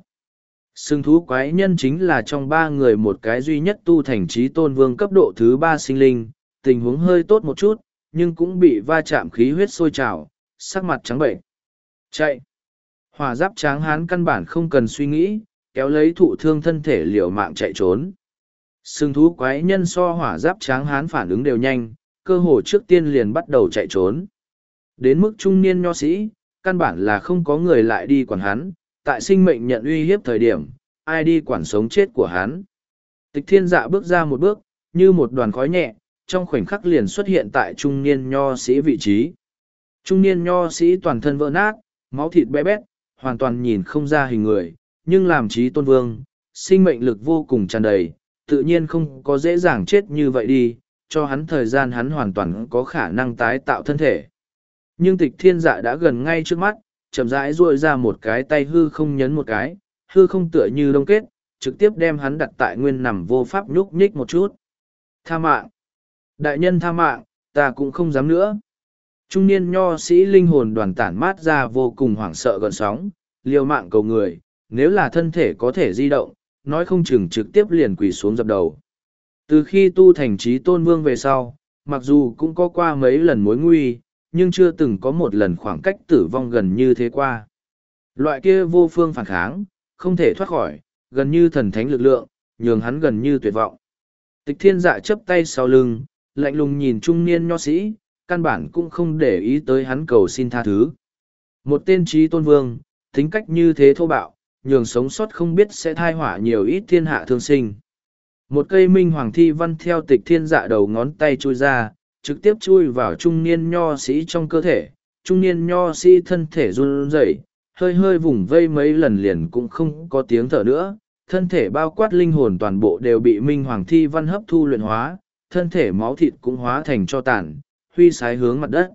Sừng thú quái nhân chính là trong ba người một cái duy nhất tu thành trí tôn vương cấp độ thứ ba sinh linh, tình huống hơi tốt một chút, nhưng cũng bị va chạm khí huyết sôi trào, sắc mặt trắng bệnh. Chạy! Hỏa giáp tráng hán căn bản không cần suy nghĩ, kéo lấy thụ thương thân thể liều mạng chạy trốn. Sừng thú quái nhân so hỏa giáp tráng hán phản ứng đều nhanh, cơ hồ trước tiên liền bắt đầu chạy trốn. Đến mức trung niên nho sĩ, căn bản là không có người lại đi quản hắn, tại sinh mệnh nhận uy hiếp thời điểm, ai đi quản sống chết của hắn. Tịch thiên dạ bước ra một bước, như một đoàn khói nhẹ, trong khoảnh khắc liền xuất hiện tại trung niên nho sĩ vị trí. Trung niên nho sĩ toàn thân vỡ nát, máu thịt bé bét, hoàn toàn nhìn không ra hình người, nhưng làm trí tôn vương, sinh mệnh lực vô cùng tràn đầy, tự nhiên không có dễ dàng chết như vậy đi, cho hắn thời gian hắn hoàn toàn có khả năng tái tạo thân thể. Nhưng tịch thiên dạ đã gần ngay trước mắt, chậm rãi duỗi ra một cái tay hư không nhấn một cái, hư không tựa như đông kết, trực tiếp đem hắn đặt tại nguyên nằm vô pháp nhúc nhích một chút. Tha mạng! Đại nhân tha mạng, ta cũng không dám nữa. Trung niên nho sĩ linh hồn đoàn tản mát ra vô cùng hoảng sợ gần sóng, liều mạng cầu người, nếu là thân thể có thể di động, nói không chừng trực tiếp liền quỳ xuống dập đầu. Từ khi tu thành trí tôn vương về sau, mặc dù cũng có qua mấy lần mối nguy, nhưng chưa từng có một lần khoảng cách tử vong gần như thế qua. Loại kia vô phương phản kháng, không thể thoát khỏi, gần như thần thánh lực lượng, nhường hắn gần như tuyệt vọng. Tịch thiên dạ chấp tay sau lưng, lạnh lùng nhìn trung niên nho sĩ, căn bản cũng không để ý tới hắn cầu xin tha thứ. Một tên trí tôn vương, tính cách như thế thô bạo, nhường sống sót không biết sẽ thai hỏa nhiều ít thiên hạ thương sinh. Một cây minh hoàng thi văn theo tịch thiên dạ đầu ngón tay chui ra, trực tiếp chui vào trung niên nho sĩ trong cơ thể. Trung niên nho sĩ thân thể run rẩy, hơi hơi vùng vây mấy lần liền cũng không có tiếng thở nữa. Thân thể bao quát linh hồn toàn bộ đều bị minh hoàng thi văn hấp thu luyện hóa, thân thể máu thịt cũng hóa thành cho tàn, huy sái hướng mặt đất.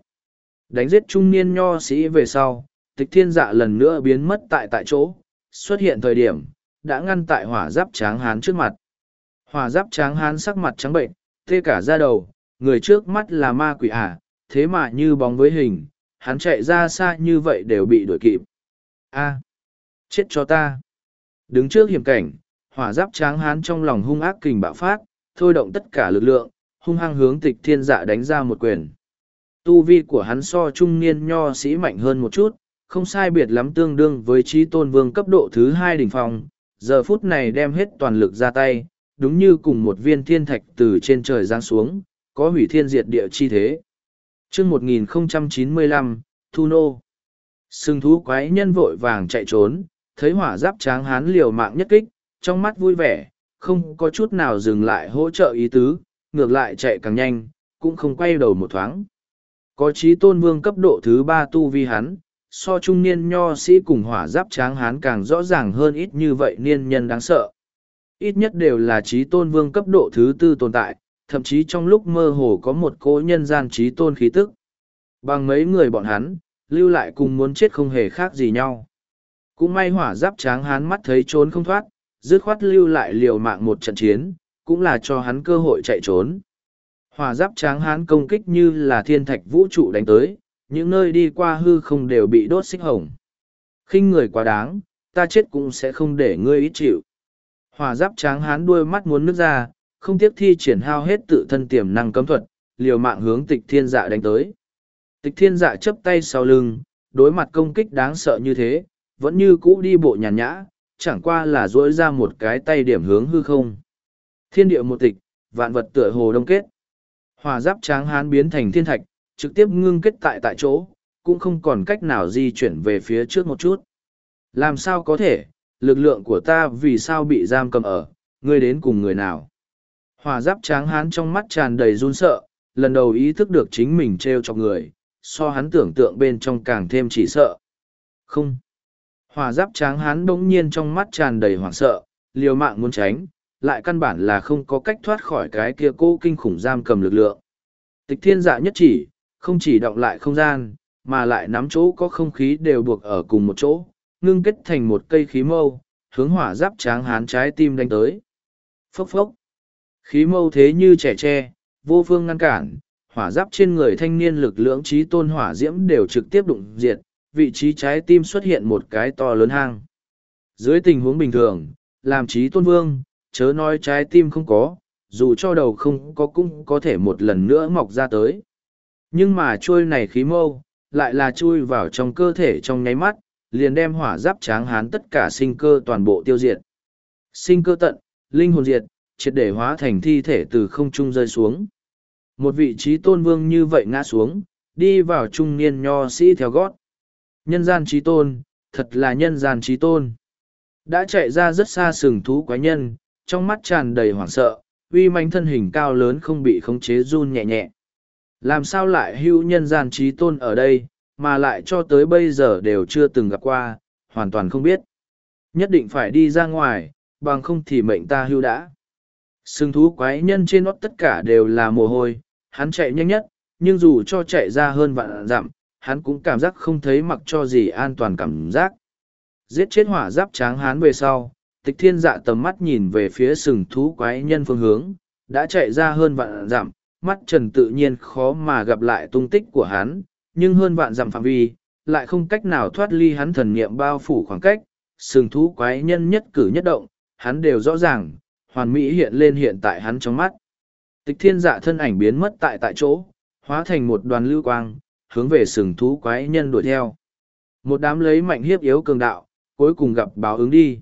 Đánh giết trung niên nho sĩ về sau, tịch thiên dạ lần nữa biến mất tại tại chỗ, xuất hiện thời điểm, đã ngăn tại hỏa giáp tráng hán trước mặt. Hỏa giáp tráng hán sắc mặt trắng bệnh, tê cả da đầu, người trước mắt là ma quỷ à, thế mà như bóng với hình, hắn chạy ra xa như vậy đều bị đuổi kịp. A, chết cho ta. Đứng trước hiểm cảnh, hỏa giáp tráng hán trong lòng hung ác kình bạo phát, thôi động tất cả lực lượng, hung hăng hướng tịch thiên dạ đánh ra một quyền. Tu vi của hắn so trung niên nho sĩ mạnh hơn một chút, không sai biệt lắm tương đương với trí tôn vương cấp độ thứ hai đỉnh phong, giờ phút này đem hết toàn lực ra tay, đúng như cùng một viên thiên thạch từ trên trời giáng xuống, có hủy thiên diệt địa chi thế. chương 1095, Thu Nô. Sừng thú quái nhân vội vàng chạy trốn, thấy hỏa giáp tráng hán liều mạng nhất kích, trong mắt vui vẻ, không có chút nào dừng lại hỗ trợ ý tứ, ngược lại chạy càng nhanh, cũng không quay đầu một thoáng. Có trí tôn vương cấp độ thứ ba tu vi hắn, so trung niên nho sĩ cùng hỏa giáp tráng hán càng rõ ràng hơn ít như vậy niên nhân đáng sợ. Ít nhất đều là trí tôn vương cấp độ thứ tư tồn tại, thậm chí trong lúc mơ hồ có một cỗ nhân gian trí tôn khí tức. Bằng mấy người bọn hắn, lưu lại cùng muốn chết không hề khác gì nhau. Cũng may hỏa giáp tráng hán mắt thấy trốn không thoát, dứt khoát lưu lại liều mạng một trận chiến, cũng là cho hắn cơ hội chạy trốn. Hỏa giáp tráng hán công kích như là thiên thạch vũ trụ đánh tới, những nơi đi qua hư không đều bị đốt xích hồng. khinh người quá đáng, ta chết cũng sẽ không để ngươi ít chịu. Hỏa giáp tráng hán đuôi mắt muốn nước ra, không tiếc thi triển hao hết tự thân tiềm năng cấm thuật, liều mạng hướng tịch thiên dạ đánh tới. Tịch thiên dạ chấp tay sau lưng, đối mặt công kích đáng sợ như thế, vẫn như cũ đi bộ nhàn nhã, chẳng qua là duỗi ra một cái tay điểm hướng hư không. Thiên địa một tịch, vạn vật tựa hồ đông kết. Hòa giáp tráng hán biến thành thiên thạch, trực tiếp ngưng kết tại tại chỗ, cũng không còn cách nào di chuyển về phía trước một chút. Làm sao có thể, lực lượng của ta vì sao bị giam cầm ở, ngươi đến cùng người nào? Hòa giáp tráng hán trong mắt tràn đầy run sợ, lần đầu ý thức được chính mình t r e o chọc người, so hắn tưởng tượng bên trong càng thêm chỉ sợ. Không. Hòa giáp tráng hán đống nhiên trong mắt tràn đầy hoảng sợ, liều mạng muốn tránh, lại căn bản là không có cách thoát khỏi cái kia cô kinh khủng giam cầm lực lượng. Tịch thiên dạ nhất chỉ, không chỉ động lại không gian, mà lại nắm chỗ có không khí đều buộc ở cùng một chỗ, ngưng kết thành một cây khí mâu, hướng hỏa giáp tráng hán trái tim đánh tới. Phốc phốc. Khí mâu thế như trẻ tre, vô phương ngăn cản, hỏa giáp trên người thanh niên lực lượng trí tôn hỏa diễm đều trực tiếp đụng diệt, vị trí trái tim xuất hiện một cái to lớn hang. Dưới tình huống bình thường, làm trí tôn vương, chớ nói trái tim không có, dù cho đầu không có cũng có thể một lần nữa mọc ra tới. Nhưng mà chui này khí mâu, lại là chui vào trong cơ thể trong nháy mắt, liền đem hỏa giáp tráng hán tất cả sinh cơ toàn bộ tiêu diệt. Sinh cơ tận, linh hồn diệt, triệt để hóa thành thi thể từ không trung rơi xuống. Một vị trí tôn vương như vậy ngã xuống, đi vào trung niên nho sĩ theo gót. Nhân gian trí tôn, thật là nhân gian trí tôn. Đã chạy ra rất xa sừng thú quái nhân, trong mắt tràn đầy hoảng sợ, uy manh thân hình cao lớn không bị khống chế run nhẹ nhẹ. Làm sao lại hữu nhân gian trí tôn ở đây, mà lại cho tới bây giờ đều chưa từng gặp qua, hoàn toàn không biết. Nhất định phải đi ra ngoài, bằng không thì mệnh ta hưu đã. Sừng thú quái nhân trên nót tất cả đều là mồ hôi, hắn chạy nhanh nhất, nhưng dù cho chạy ra hơn vạn dặm, hắn cũng cảm giác không thấy mặc cho gì an toàn cảm giác. Giết chết hỏa giáp tráng hắn về sau, tịch thiên dạ tầm mắt nhìn về phía sừng thú quái nhân phương hướng, đã chạy ra hơn vạn dặm, mắt trần tự nhiên khó mà gặp lại tung tích của hắn, nhưng hơn vạn dặm phạm vi, lại không cách nào thoát ly hắn thần niệm bao phủ khoảng cách, sừng thú quái nhân nhất cử nhất động, hắn đều rõ ràng, hoàn mỹ hiện lên hiện tại hắn trong mắt. Tịch thiên dạ thân ảnh biến mất tại tại chỗ, hóa thành một đoàn lưu quang, hướng về sừng thú quái nhân đuổi theo. Một đám lấy mạnh hiếp yếu cường đạo, cuối cùng gặp báo ứng đi.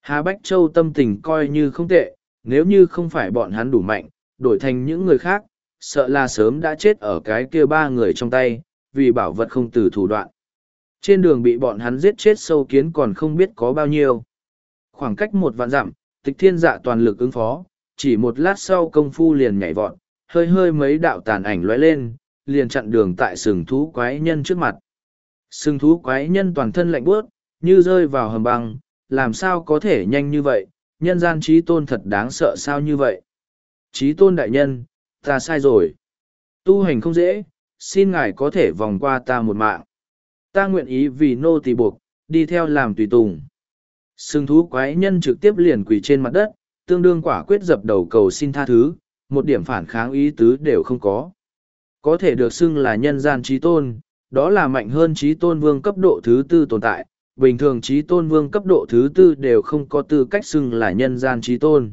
Hà Bách Châu tâm tình coi như không tệ, nếu như không phải bọn hắn đủ mạnh, đổi thành những người khác, sợ là sớm đã chết ở cái kia ba người trong tay, vì bảo vật không từ thủ đoạn. Trên đường bị bọn hắn giết chết sâu kiến còn không biết có bao nhiêu. Khoảng cách một vạn dặm, tịch thiên dạ toàn lực ứng phó, chỉ một lát sau công phu liền nhảy vọt, hơi hơi mấy đạo tàn ảnh lóe lên, liền chặn đường tại sừng thú quái nhân trước mặt. Sừng thú quái nhân toàn thân lạnh bước, như rơi vào hầm băng, làm sao có thể nhanh như vậy, nhân gian trí tôn thật đáng sợ sao như vậy. Trí tôn đại nhân, ta sai rồi. Tu hành không dễ, xin ngài có thể vòng qua ta một mạng. Ta nguyện ý vì nô tỳ buộc, đi theo làm tùy tùng. Sừng thú quái nhân trực tiếp liền quỳ trên mặt đất, tương đương quả quyết dập đầu cầu xin tha thứ, một điểm phản kháng ý tứ đều không có. Có thể được xưng là nhân gian trí tôn, đó là mạnh hơn trí tôn vương cấp độ thứ tư tồn tại, bình thường trí tôn vương cấp độ thứ tư đều không có tư cách xưng là nhân gian trí tôn.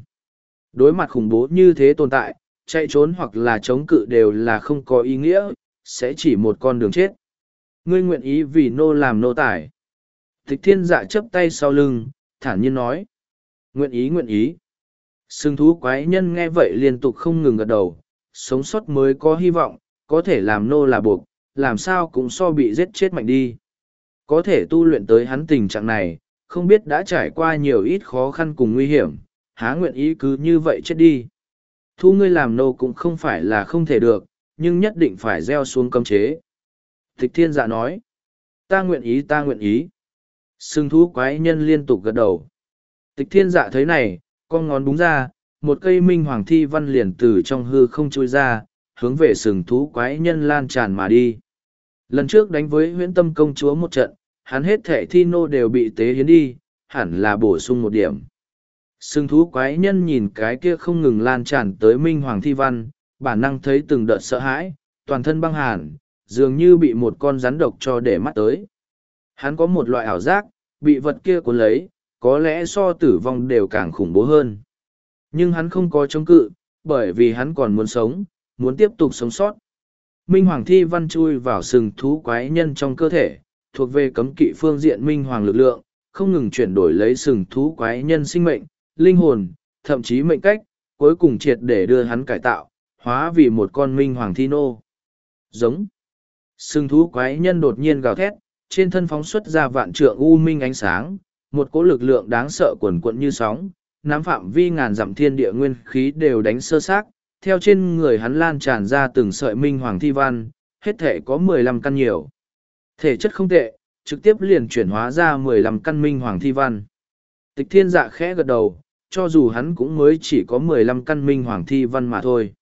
Đối mặt khủng bố như thế tồn tại, chạy trốn hoặc là chống cự đều là không có ý nghĩa, sẽ chỉ một con đường chết. Ngươi nguyện ý vì nô làm nô tài. Tịch thiên dạ chấp tay sau lưng, thản nhiên nói. Nguyện ý nguyện ý. Sừng thú quái nhân nghe vậy liên tục không ngừng gật đầu, sống sót mới có hy vọng, có thể làm nô là buộc, làm sao cũng so bị giết chết mạnh đi. Có thể tu luyện tới hắn tình trạng này, không biết đã trải qua nhiều ít khó khăn cùng nguy hiểm, há nguyện ý cứ như vậy chết đi. Thu ngươi làm nô cũng không phải là không thể được, nhưng nhất định phải gieo xuống cấm chế. Tịch thiên dạ nói, ta nguyện ý ta nguyện ý. Sừng thú quái nhân liên tục gật đầu. Tịch thiên dạ thấy này, con ngón búng ra, một cây minh hoàng thi văn liền từ trong hư không trôi ra, hướng về sừng thú quái nhân lan tràn mà đi. Lần trước đánh với huyễn tâm công chúa một trận, hắn hết thẻ thi nô đều bị tế hiến đi, hẳn là bổ sung một điểm. Sừng thú quái nhân nhìn cái kia không ngừng lan tràn tới minh hoàng thi văn, bản năng thấy từng đợt sợ hãi, toàn thân băng hàn, dường như bị một con rắn độc cho để mắt tới. Hắn có một loại ảo giác, bị vật kia cuốn lấy, có lẽ so tử vong đều càng khủng bố hơn. Nhưng hắn không có chống cự, bởi vì hắn còn muốn sống, muốn tiếp tục sống sót. Minh Hoàng Thi Văn chui vào sừng thú quái nhân trong cơ thể, thuộc về cấm kỵ phương diện Minh Hoàng lực lượng, không ngừng chuyển đổi lấy sừng thú quái nhân sinh mệnh, linh hồn, thậm chí mệnh cách, cuối cùng triệt để đưa hắn cải tạo, hóa vì một con Minh Hoàng Thi Nô. Giống. Sừng thú quái nhân đột nhiên gào thét, trên thân phóng xuất ra vạn trượng u minh ánh sáng, một cỗ lực lượng đáng sợ quần quận như sóng, nắm phạm vi ngàn dặm thiên địa nguyên khí đều đánh sơ xác, theo trên người hắn lan tràn ra từng sợi minh hoàng thi văn, hết thể có mười lăm căn nhiều. Thể chất không tệ, trực tiếp liền chuyển hóa ra mười lăm căn minh hoàng thi văn. Tịch thiên dạ khẽ gật đầu, cho dù hắn cũng mới chỉ có mười lăm căn minh hoàng thi văn mà thôi.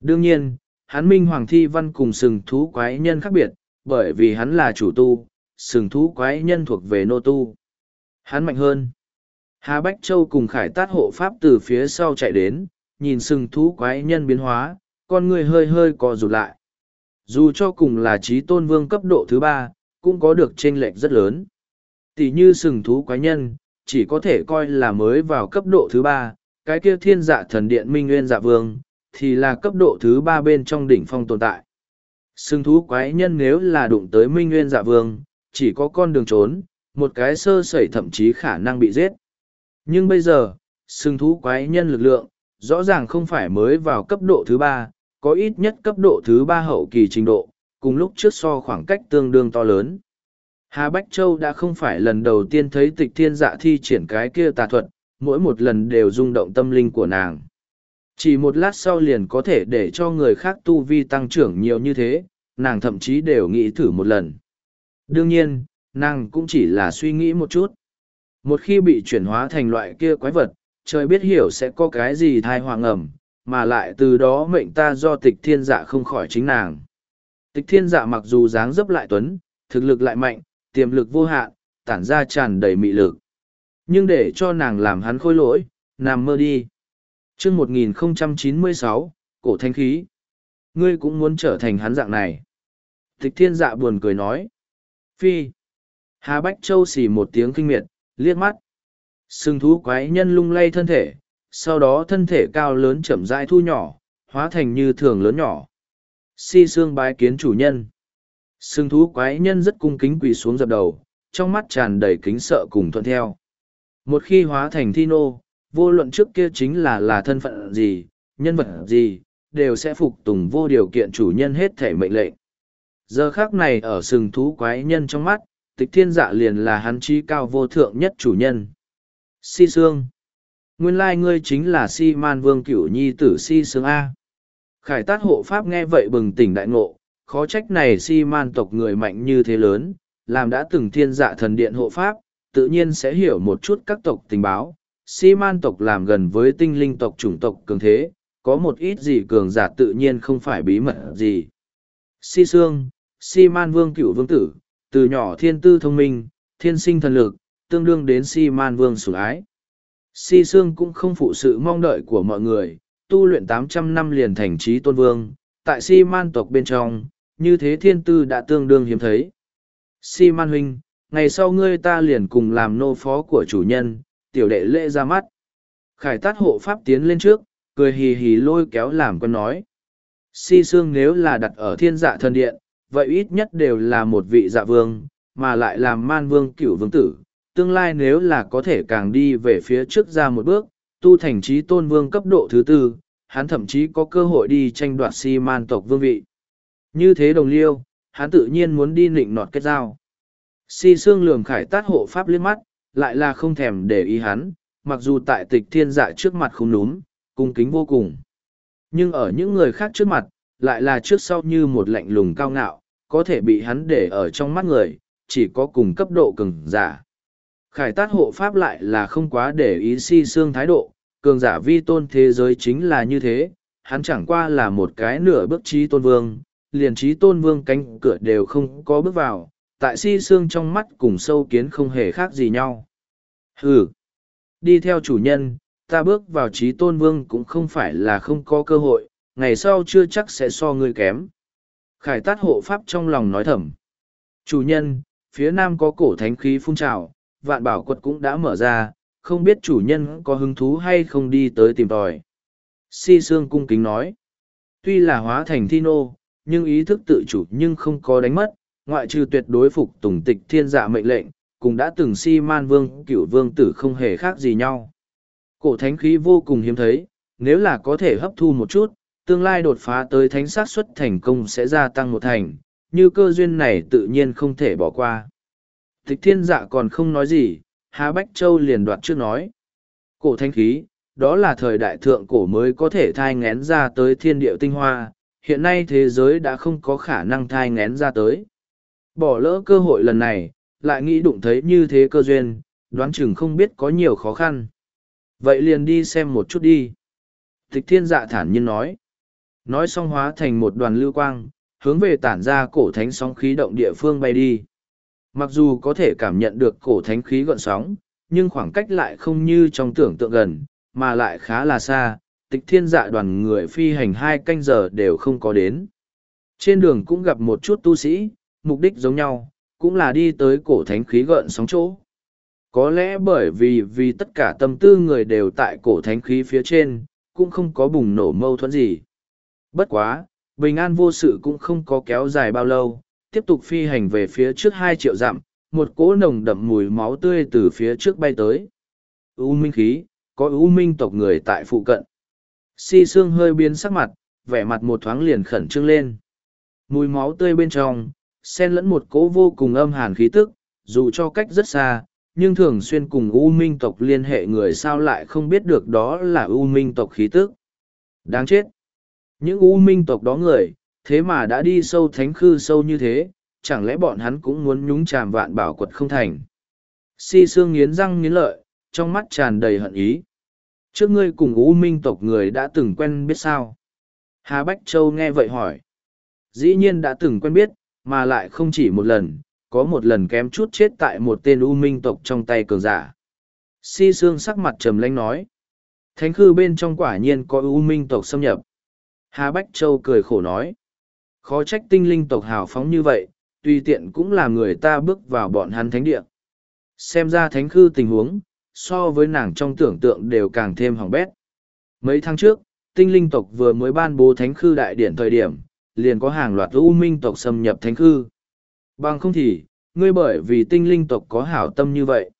Đương nhiên, hắn minh hoàng thi văn cùng sừng thú quái nhân khác biệt, bởi vì hắn là chủ tu, sừng thú quái nhân thuộc về nô tu. Hắn mạnh hơn. Hà Bách Châu cùng khải tát hộ pháp từ phía sau chạy đến, nhìn sừng thú quái nhân biến hóa, con người hơi hơi co rụt lại. Dù cho cùng là trí tôn vương cấp độ thứ ba, cũng có được chênh lệch rất lớn. Tỷ như sừng thú quái nhân, chỉ có thể coi là mới vào cấp độ thứ ba, cái kia thiên dạ thần điện minh nguyên dạ vương, thì là cấp độ thứ ba bên trong đỉnh phong tồn tại. Sừng thú quái nhân nếu là đụng tới minh nguyên dạ vương, chỉ có con đường trốn, một cái sơ sẩy thậm chí khả năng bị giết. Nhưng bây giờ, sừng thú quái nhân lực lượng, rõ ràng không phải mới vào cấp độ thứ ba, có ít nhất cấp độ thứ ba hậu kỳ trình độ, cùng lúc trước so khoảng cách tương đương to lớn. Hà Bách Châu đã không phải lần đầu tiên thấy tịch thiên dạ thi triển cái kia tà thuật, mỗi một lần đều rung động tâm linh của nàng. Chỉ một lát sau liền có thể để cho người khác tu vi tăng trưởng nhiều như thế, nàng thậm chí đều nghĩ thử một lần. Đương nhiên, nàng cũng chỉ là suy nghĩ một chút. Một khi bị chuyển hóa thành loại kia quái vật, trời biết hiểu sẽ có cái gì thai hoàng ẩm, mà lại từ đó mệnh ta do tịch thiên dạ không khỏi chính nàng. Tịch thiên dạ mặc dù dáng dấp lại tuấn, thực lực lại mạnh, tiềm lực vô hạn, tản ra tràn đầy mị lực. Nhưng để cho nàng làm hắn khôi lỗi, nằm mơ đi. chương 1096, cổ thanh khí. Ngươi cũng muốn trở thành hắn dạng này. Tịch thiên dạ buồn cười nói. Phi. Hà Bách Châu xì một tiếng kinh miệt, liếc mắt. Sừng thú quái nhân lung lay thân thể, sau đó thân thể cao lớn chậm rãi thu nhỏ, hóa thành như thường lớn nhỏ. Si xương bái kiến chủ nhân. Sừng thú quái nhân rất cung kính quỳ xuống dập đầu, trong mắt tràn đầy kính sợ cùng thuận theo. Một khi hóa thành thi nô, vô luận trước kia chính là là thân phận gì, nhân vật gì, đều sẽ phục tùng vô điều kiện chủ nhân hết thể mệnh lệnh. Giờ khác này ở sừng thú quái nhân trong mắt, tịch thiên dạ liền là hắn trí cao vô thượng nhất chủ nhân. Si Sương Nguyên lai ngươi chính là Si Man Vương cửu nhi tử Si Sương A. Khải tát hộ pháp nghe vậy bừng tỉnh đại ngộ, khó trách này Si Man tộc người mạnh như thế lớn, làm đã từng thiên dạ thần điện hộ pháp, tự nhiên sẽ hiểu một chút các tộc tình báo. Si Man tộc làm gần với tinh linh tộc chủng tộc cường thế, có một ít gì cường giả tự nhiên không phải bí mật gì. Si Sương, Si Man Vương cửu vương tử, từ nhỏ thiên tư thông minh, thiên sinh thần lực, tương đương đến Si Man Vương sủng ái. Si Sương cũng không phụ sự mong đợi của mọi người, tu luyện tám trăm năm liền thành trí tôn vương, tại Si Man tộc bên trong, như thế thiên tư đã tương đương hiếm thấy. Si Man huynh, ngày sau ngươi ta liền cùng làm nô phó của chủ nhân, tiểu đệ lễ ra mắt. Khải tát hộ pháp tiến lên trước, cười hì hì lôi kéo làm con nói. Si Sương nếu là đặt ở thiên dạ thần điện, vậy ít nhất đều là một vị dạ vương, mà lại làm man vương cửu vương tử. Tương lai nếu là có thể càng đi về phía trước ra một bước, tu thành trí tôn vương cấp độ thứ tư, hắn thậm chí có cơ hội đi tranh đoạt si man tộc vương vị. Như thế đồng liêu, hắn tự nhiên muốn đi nịnh nọt kết giao. Si xương lường khải tát hộ pháp liếc mắt, lại là không thèm để ý hắn, mặc dù tại tịch thiên dạ trước mặt không núm, cung kính vô cùng. Nhưng ở những người khác trước mặt, lại là trước sau như một lạnh lùng cao ngạo, có thể bị hắn để ở trong mắt người, chỉ có cùng cấp độ cường giả. Khải tát hộ pháp lại là không quá để ý si xương thái độ, cường giả vi tôn thế giới chính là như thế, hắn chẳng qua là một cái nửa bước trí tôn vương, liền trí tôn vương cánh cửa đều không có bước vào, tại si xương trong mắt cùng sâu kiến không hề khác gì nhau. Hừ, đi theo chủ nhân, ta bước vào trí tôn vương cũng không phải là không có cơ hội, ngày sau chưa chắc sẽ so ngươi kém. Khải tát hộ pháp trong lòng nói thầm. Chủ nhân, phía nam có cổ thánh khí phun trào, vạn bảo quật cũng đã mở ra, không biết chủ nhân có hứng thú hay không đi tới tìm tòi. Si Sương cung kính nói. Tuy là hóa thành thi nô, nhưng ý thức tự chủ nhưng không có đánh mất, ngoại trừ tuyệt đối phục tùng tịch thiên dạ mệnh lệnh, cũng đã từng si man vương cửu vương tử không hề khác gì nhau. Cổ thánh khí vô cùng hiếm thấy, nếu là có thể hấp thu một chút, tương lai đột phá tới thánh sát xuất thành công sẽ gia tăng một thành, như cơ duyên này tự nhiên không thể bỏ qua. Tịch thiên dạ còn không nói gì, Hà Bách Châu liền đoạt trước nói. Cổ thanh khí, đó là thời đại thượng cổ mới có thể thai ngén ra tới thiên địa tinh hoa, hiện nay thế giới đã không có khả năng thai ngén ra tới. Bỏ lỡ cơ hội lần này, lại nghĩ đụng thấy như thế cơ duyên, đoán chừng không biết có nhiều khó khăn. Vậy liền đi xem một chút đi. Tịch thiên dạ thản nhiên nói. Nói xong hóa thành một đoàn lưu quang, hướng về tản ra cổ thánh sóng khí động địa phương bay đi. Mặc dù có thể cảm nhận được cổ thánh khí gọn sóng, nhưng khoảng cách lại không như trong tưởng tượng gần, mà lại khá là xa, tịch thiên dạ đoàn người phi hành hai canh giờ đều không có đến. Trên đường cũng gặp một chút tu sĩ, mục đích giống nhau, cũng là đi tới cổ thánh khí gợn sóng chỗ. Có lẽ bởi vì vì tất cả tâm tư người đều tại cổ thánh khí phía trên, cũng không có bùng nổ mâu thuẫn gì. Bất quá, bình an vô sự cũng không có kéo dài bao lâu, tiếp tục phi hành về phía trước hai triệu dặm, một cỗ nồng đậm mùi máu tươi từ phía trước bay tới. U minh khí, có U minh tộc người tại phụ cận. Si xương hơi biến sắc mặt, vẻ mặt một thoáng liền khẩn trương lên. Mùi máu tươi bên trong, xen lẫn một cỗ vô cùng âm hàn khí tức, dù cho cách rất xa, nhưng thường xuyên cùng U minh tộc liên hệ người sao lại không biết được đó là U minh tộc khí tức. Đáng chết! Những U minh tộc đó người, thế mà đã đi sâu thánh khư sâu như thế, chẳng lẽ bọn hắn cũng muốn nhúng chàm vạn bảo quật không thành. Si xương nghiến răng nghiến lợi, trong mắt tràn đầy hận ý. Trước ngươi cùng U minh tộc người đã từng quen biết sao? Hà Bách Châu nghe vậy hỏi. Dĩ nhiên đã từng quen biết, mà lại không chỉ một lần, có một lần kém chút chết tại một tên U minh tộc trong tay cường giả. Si xương sắc mặt trầm lãnh nói. Thánh khư bên trong quả nhiên có U minh tộc xâm nhập. Hà Bách Châu cười khổ nói. Khó trách tinh linh tộc hào phóng như vậy, tùy tiện cũng là người ta bước vào bọn hắn thánh địa. Xem ra thánh khư tình huống, so với nàng trong tưởng tượng đều càng thêm hỏng bét. Mấy tháng trước, tinh linh tộc vừa mới ban bố thánh khư đại điển thời điểm, liền có hàng loạt u minh tộc xâm nhập thánh khư. Bằng không thì, ngươi bởi vì tinh linh tộc có hảo tâm như vậy.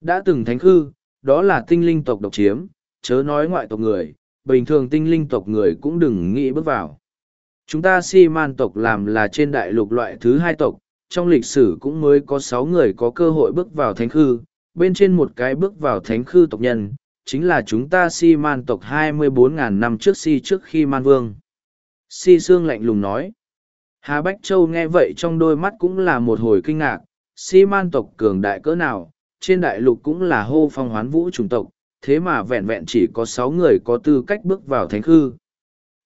Đã từng thánh khư, đó là tinh linh tộc độc chiếm, chớ nói ngoại tộc người, bình thường tinh linh tộc người cũng đừng nghĩ bước vào. Chúng ta si man tộc làm là trên đại lục loại thứ hai tộc, trong lịch sử cũng mới có sáu người có cơ hội bước vào thánh khư, bên trên một cái bước vào thánh khư tộc nhân, chính là chúng ta si man tộc 24.000 năm trước si trước khi man vương. Si Sương lạnh lùng nói. Hà Bách Châu nghe vậy trong đôi mắt cũng là một hồi kinh ngạc, si man tộc cường đại cỡ nào, trên đại lục cũng là hô phong hoán vũ chủng tộc, thế mà vẹn vẹn chỉ có sáu người có tư cách bước vào thánh khư.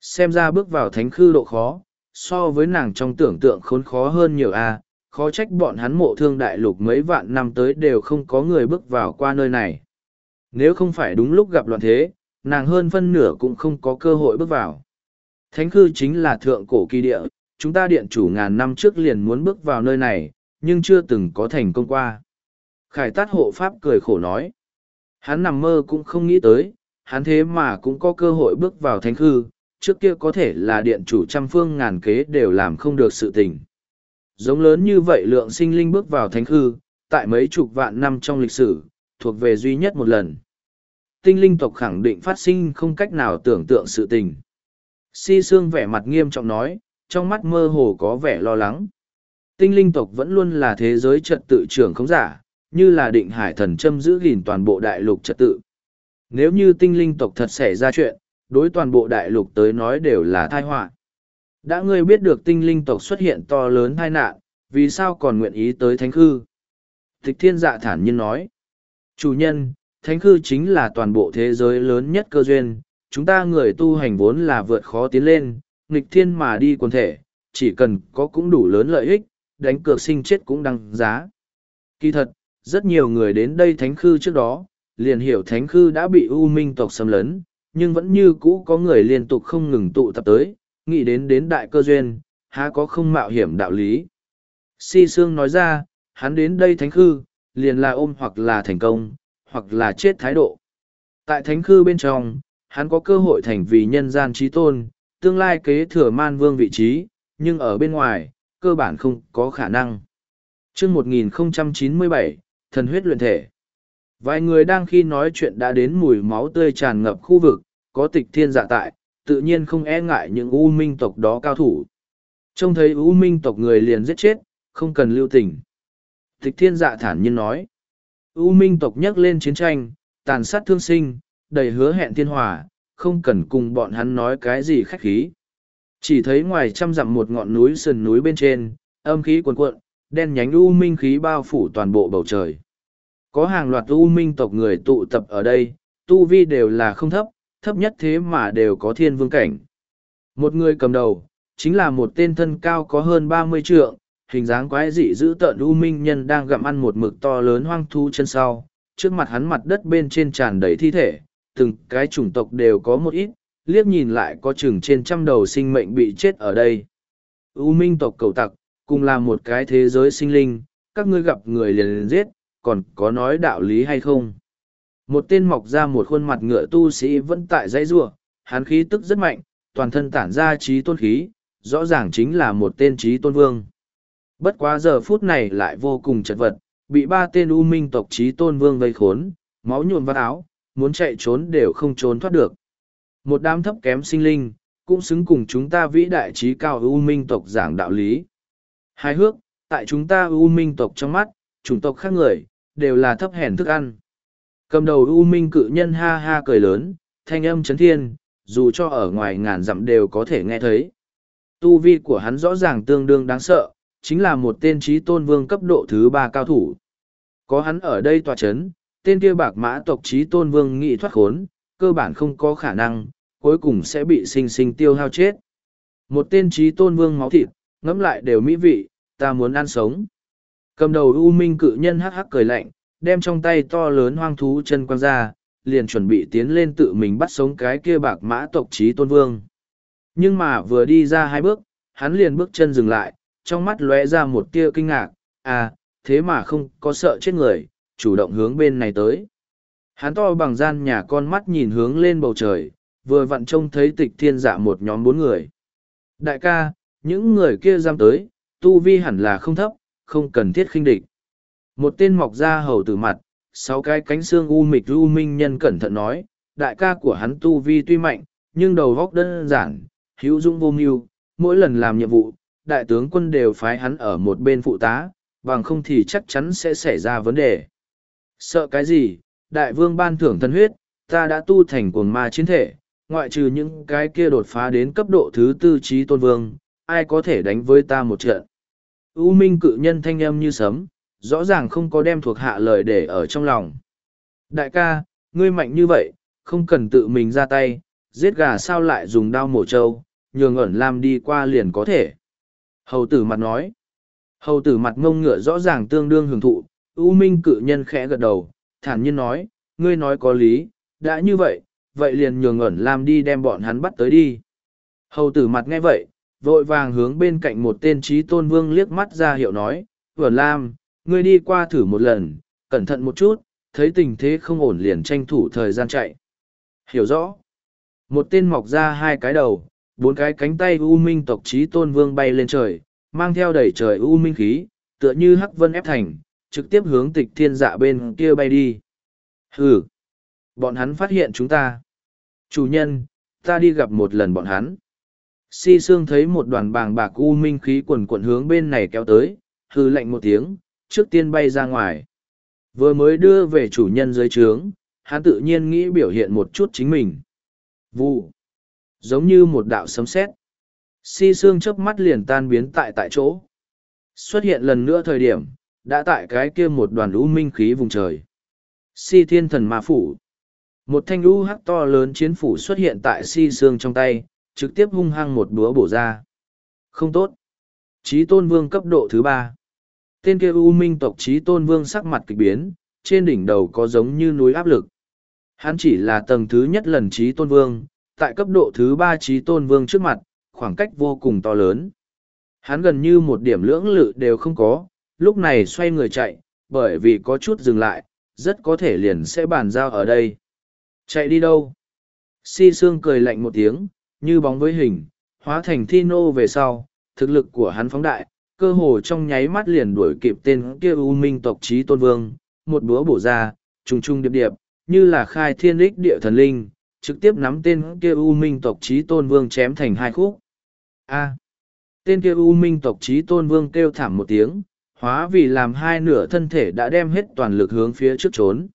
Xem ra bước vào thánh khư độ khó, so với nàng trong tưởng tượng khốn khó hơn nhiều a khó trách bọn hắn mộ thương đại lục mấy vạn năm tới đều không có người bước vào qua nơi này. Nếu không phải đúng lúc gặp loạn thế, nàng hơn phân nửa cũng không có cơ hội bước vào. Thánh khư chính là thượng cổ kỳ địa, chúng ta điện chủ ngàn năm trước liền muốn bước vào nơi này, nhưng chưa từng có thành công qua. Khải tát hộ pháp cười khổ nói. Hắn nằm mơ cũng không nghĩ tới, hắn thế mà cũng có cơ hội bước vào thánh khư, trước kia có thể là điện chủ trăm phương ngàn kế đều làm không được sự tình. Giống lớn như vậy lượng sinh linh bước vào thánh khư, tại mấy chục vạn năm trong lịch sử, thuộc về duy nhất một lần. Tinh linh tộc khẳng định phát sinh không cách nào tưởng tượng sự tình. Si Sương vẻ mặt nghiêm trọng nói, trong mắt mơ hồ có vẻ lo lắng. Tinh linh tộc vẫn luôn là thế giới trật tự trưởng không giả, như là định hải thần châm giữ gìn toàn bộ đại lục trật tự. Nếu như tinh linh tộc thật xảy ra chuyện, đối toàn bộ đại lục tới nói đều là tai họa. Đã ngươi biết được tinh linh tộc xuất hiện to lớn tai nạn, vì sao còn nguyện ý tới thánh khư? Tịch thiên dạ thản nhiên nói. Chủ nhân, thánh khư chính là toàn bộ thế giới lớn nhất cơ duyên, chúng ta người tu hành vốn là vượt khó tiến lên, nghịch thiên mà đi quần thể, chỉ cần có cũng đủ lớn lợi ích, đánh cược sinh chết cũng đăng giá. Kỳ thật, rất nhiều người đến đây thánh khư trước đó, liền hiểu thánh khư đã bị u minh tộc xâm lấn, nhưng vẫn như cũ có người liên tục không ngừng tụ tập tới, nghĩ đến đến đại cơ duyên, há có không mạo hiểm đạo lý. Si Sương nói ra, hắn đến đây thánh khư, liền là ôm hoặc là thành công, hoặc là chết thái độ. Tại thánh khư bên trong, hắn có cơ hội thành vì nhân gian trí tôn, tương lai kế thừa man vương vị trí, nhưng ở bên ngoài, cơ bản không có khả năng. chương 1097, thần huyết luyện thể. Vài người đang khi nói chuyện đã đến mùi máu tươi tràn ngập khu vực, có tịch thiên dạ tại, tự nhiên không e ngại những u minh tộc đó cao thủ. Trông thấy U Minh tộc người liền giết chết, không cần lưu tình. Tịch thiên dạ thản nhiên nói. U Minh tộc nhắc lên chiến tranh, tàn sát thương sinh, đầy hứa hẹn thiên hòa, không cần cùng bọn hắn nói cái gì khách khí. Chỉ thấy ngoài trăm dặm một ngọn núi sườn núi bên trên, âm khí cuồn cuộn, đen nhánh u minh khí bao phủ toàn bộ bầu trời. Có hàng loạt u minh tộc người tụ tập ở đây, tu vi đều là không thấp, thấp nhất thế mà đều có thiên vương cảnh. Một người cầm đầu, chính là một tên thân cao có hơn ba mươi trượng, hình dáng quái dị giữ tợn u minh nhân đang gặm ăn một mực to lớn hoang thu chân sau. Trước mặt hắn mặt đất bên trên tràn đầy thi thể, từng cái chủng tộc đều có một ít, liếc nhìn lại có chừng trên trăm đầu sinh mệnh bị chết ở đây. U minh tộc cầu tặc, cùng là một cái thế giới sinh linh, các ngươi gặp người liền liền giết, còn có nói đạo lý hay không? Một tên mọc ra một khuôn mặt ngựa tu sĩ vẫn tại dãy rua, hắn khí tức rất mạnh, toàn thân tản ra trí tôn khí, rõ ràng chính là một tên trí tôn vương. Bất quá giờ phút này lại vô cùng chật vật, bị ba tên u minh tộc trí tôn vương vây khốn, máu nhuộm vắt áo, muốn chạy trốn đều không trốn thoát được. Một đám thấp kém sinh linh, cũng xứng cùng chúng ta vĩ đại trí cao u minh tộc giảng đạo lý. Hai hước, tại chúng ta u minh tộc trong mắt, chủng tộc khác người, đều là thấp hèn thức ăn. Cầm đầu u minh cự nhân ha ha cười lớn, thanh âm chấn thiên, dù cho ở ngoài ngàn dặm đều có thể nghe thấy. Tu vi của hắn rõ ràng tương đương đáng sợ, chính là một tên trí tôn vương cấp độ thứ ba cao thủ. Có hắn ở đây tòa chấn, tên kia bạc mã tộc trí tôn vương nghị thoát khốn, cơ bản không có khả năng, cuối cùng sẽ bị sinh sinh tiêu hao chết. Một tên trí tôn vương máu thịt, ngẫm lại đều mỹ vị, ta muốn ăn sống. Cầm đầu U Minh cự nhân hắc hắc cười lạnh, đem trong tay to lớn hoang thú chân quang ra, liền chuẩn bị tiến lên tự mình bắt sống cái kia bạc mã tộc trí tôn vương. Nhưng mà vừa đi ra hai bước, hắn liền bước chân dừng lại, trong mắt lóe ra một tia kinh ngạc, à, thế mà không có sợ chết người, chủ động hướng bên này tới. Hắn to bằng gian nhà con mắt nhìn hướng lên bầu trời, vừa vặn trông thấy tịch thiên dạ một nhóm bốn người. Đại ca, những người kia giam tới, tu vi hẳn là không thấp, không cần thiết khinh địch. Một tên mọc ra hầu từ mặt, sáu cái cánh xương u mịch u minh nhân cẩn thận nói, đại ca của hắn tu vi tuy mạnh, nhưng đầu góc đơn giản, hữu dung vô mưu, mỗi lần làm nhiệm vụ, đại tướng quân đều phái hắn ở một bên phụ tá, bằng không thì chắc chắn sẽ xảy ra vấn đề. Sợ cái gì, đại vương ban thưởng thân huyết, ta đã tu thành cuồng ma chiến thể, ngoại trừ những cái kia đột phá đến cấp độ thứ tư trí tôn vương, ai có thể đánh với ta một trận. U minh cự nhân thanh âm như sấm, rõ ràng không có đem thuộc hạ lời để ở trong lòng. Đại ca, ngươi mạnh như vậy, không cần tự mình ra tay, giết gà sao lại dùng đao mổ trâu, nhường ẩn lam đi qua liền có thể. Hầu tử mặt nói. Hầu tử mặt ngông ngựa rõ ràng tương đương hưởng thụ, U minh cự nhân khẽ gật đầu, thản nhiên nói, ngươi nói có lý, đã như vậy, vậy liền nhường ẩn lam đi đem bọn hắn bắt tới đi. Hầu tử mặt nghe vậy, vội vàng hướng bên cạnh một tên trí tôn vương liếc mắt ra hiệu nói, Vườn lam, ngươi đi qua thử một lần, cẩn thận một chút, thấy tình thế không ổn liền tranh thủ thời gian chạy. Hiểu rõ. Một tên mọc ra hai cái đầu, bốn cái cánh tay u minh tộc trí tôn vương bay lên trời, mang theo đầy trời u minh khí, tựa như hắc vân ép thành, trực tiếp hướng tịch thiên dạ bên kia bay đi. Hừ! Bọn hắn phát hiện chúng ta. Chủ nhân, ta đi gặp một lần bọn hắn. Si Sương thấy một đoàn bàng bạc u minh khí quần quận hướng bên này kéo tới, hư lạnh một tiếng, trước tiên bay ra ngoài. Vừa mới đưa về chủ nhân dưới trướng, hắn tự nhiên nghĩ biểu hiện một chút chính mình. Vụ. Giống như một đạo sấm sét. Si Sương chớp mắt liền tan biến tại tại chỗ. Xuất hiện lần nữa thời điểm, đã tại cái kia một đoàn U minh khí vùng trời. Si thiên thần ma phủ. Một thanh U hắc to lớn chiến phủ xuất hiện tại si Sương trong tay, trực tiếp hung hăng một búa bổ ra. Không tốt. Chí tôn vương cấp độ thứ ba. Tên kia u minh tộc chí tôn vương sắc mặt kịch biến, trên đỉnh đầu có giống như núi áp lực. Hắn chỉ là tầng thứ nhất lần chí tôn vương, tại cấp độ thứ ba chí tôn vương trước mặt, khoảng cách vô cùng to lớn. Hắn gần như một điểm lưỡng lự đều không có, lúc này xoay người chạy, bởi vì có chút dừng lại, rất có thể liền sẽ bàn giao ở đây. Chạy đi đâu? Si Sương cười lạnh một tiếng, như bóng với hình, hóa thành thi nô về sau, thực lực của hắn phóng đại, cơ hồ trong nháy mắt liền đuổi kịp tên kia U Minh tộc trí tôn vương, một búa bổ ra, trùng trùng điệp điệp, như là khai thiên lích địa thần linh, trực tiếp nắm tên kia U Minh tộc trí tôn vương chém thành hai khúc. A. Tên kia U Minh tộc trí tôn vương kêu thảm một tiếng, hóa vì làm hai nửa thân thể đã đem hết toàn lực hướng phía trước trốn.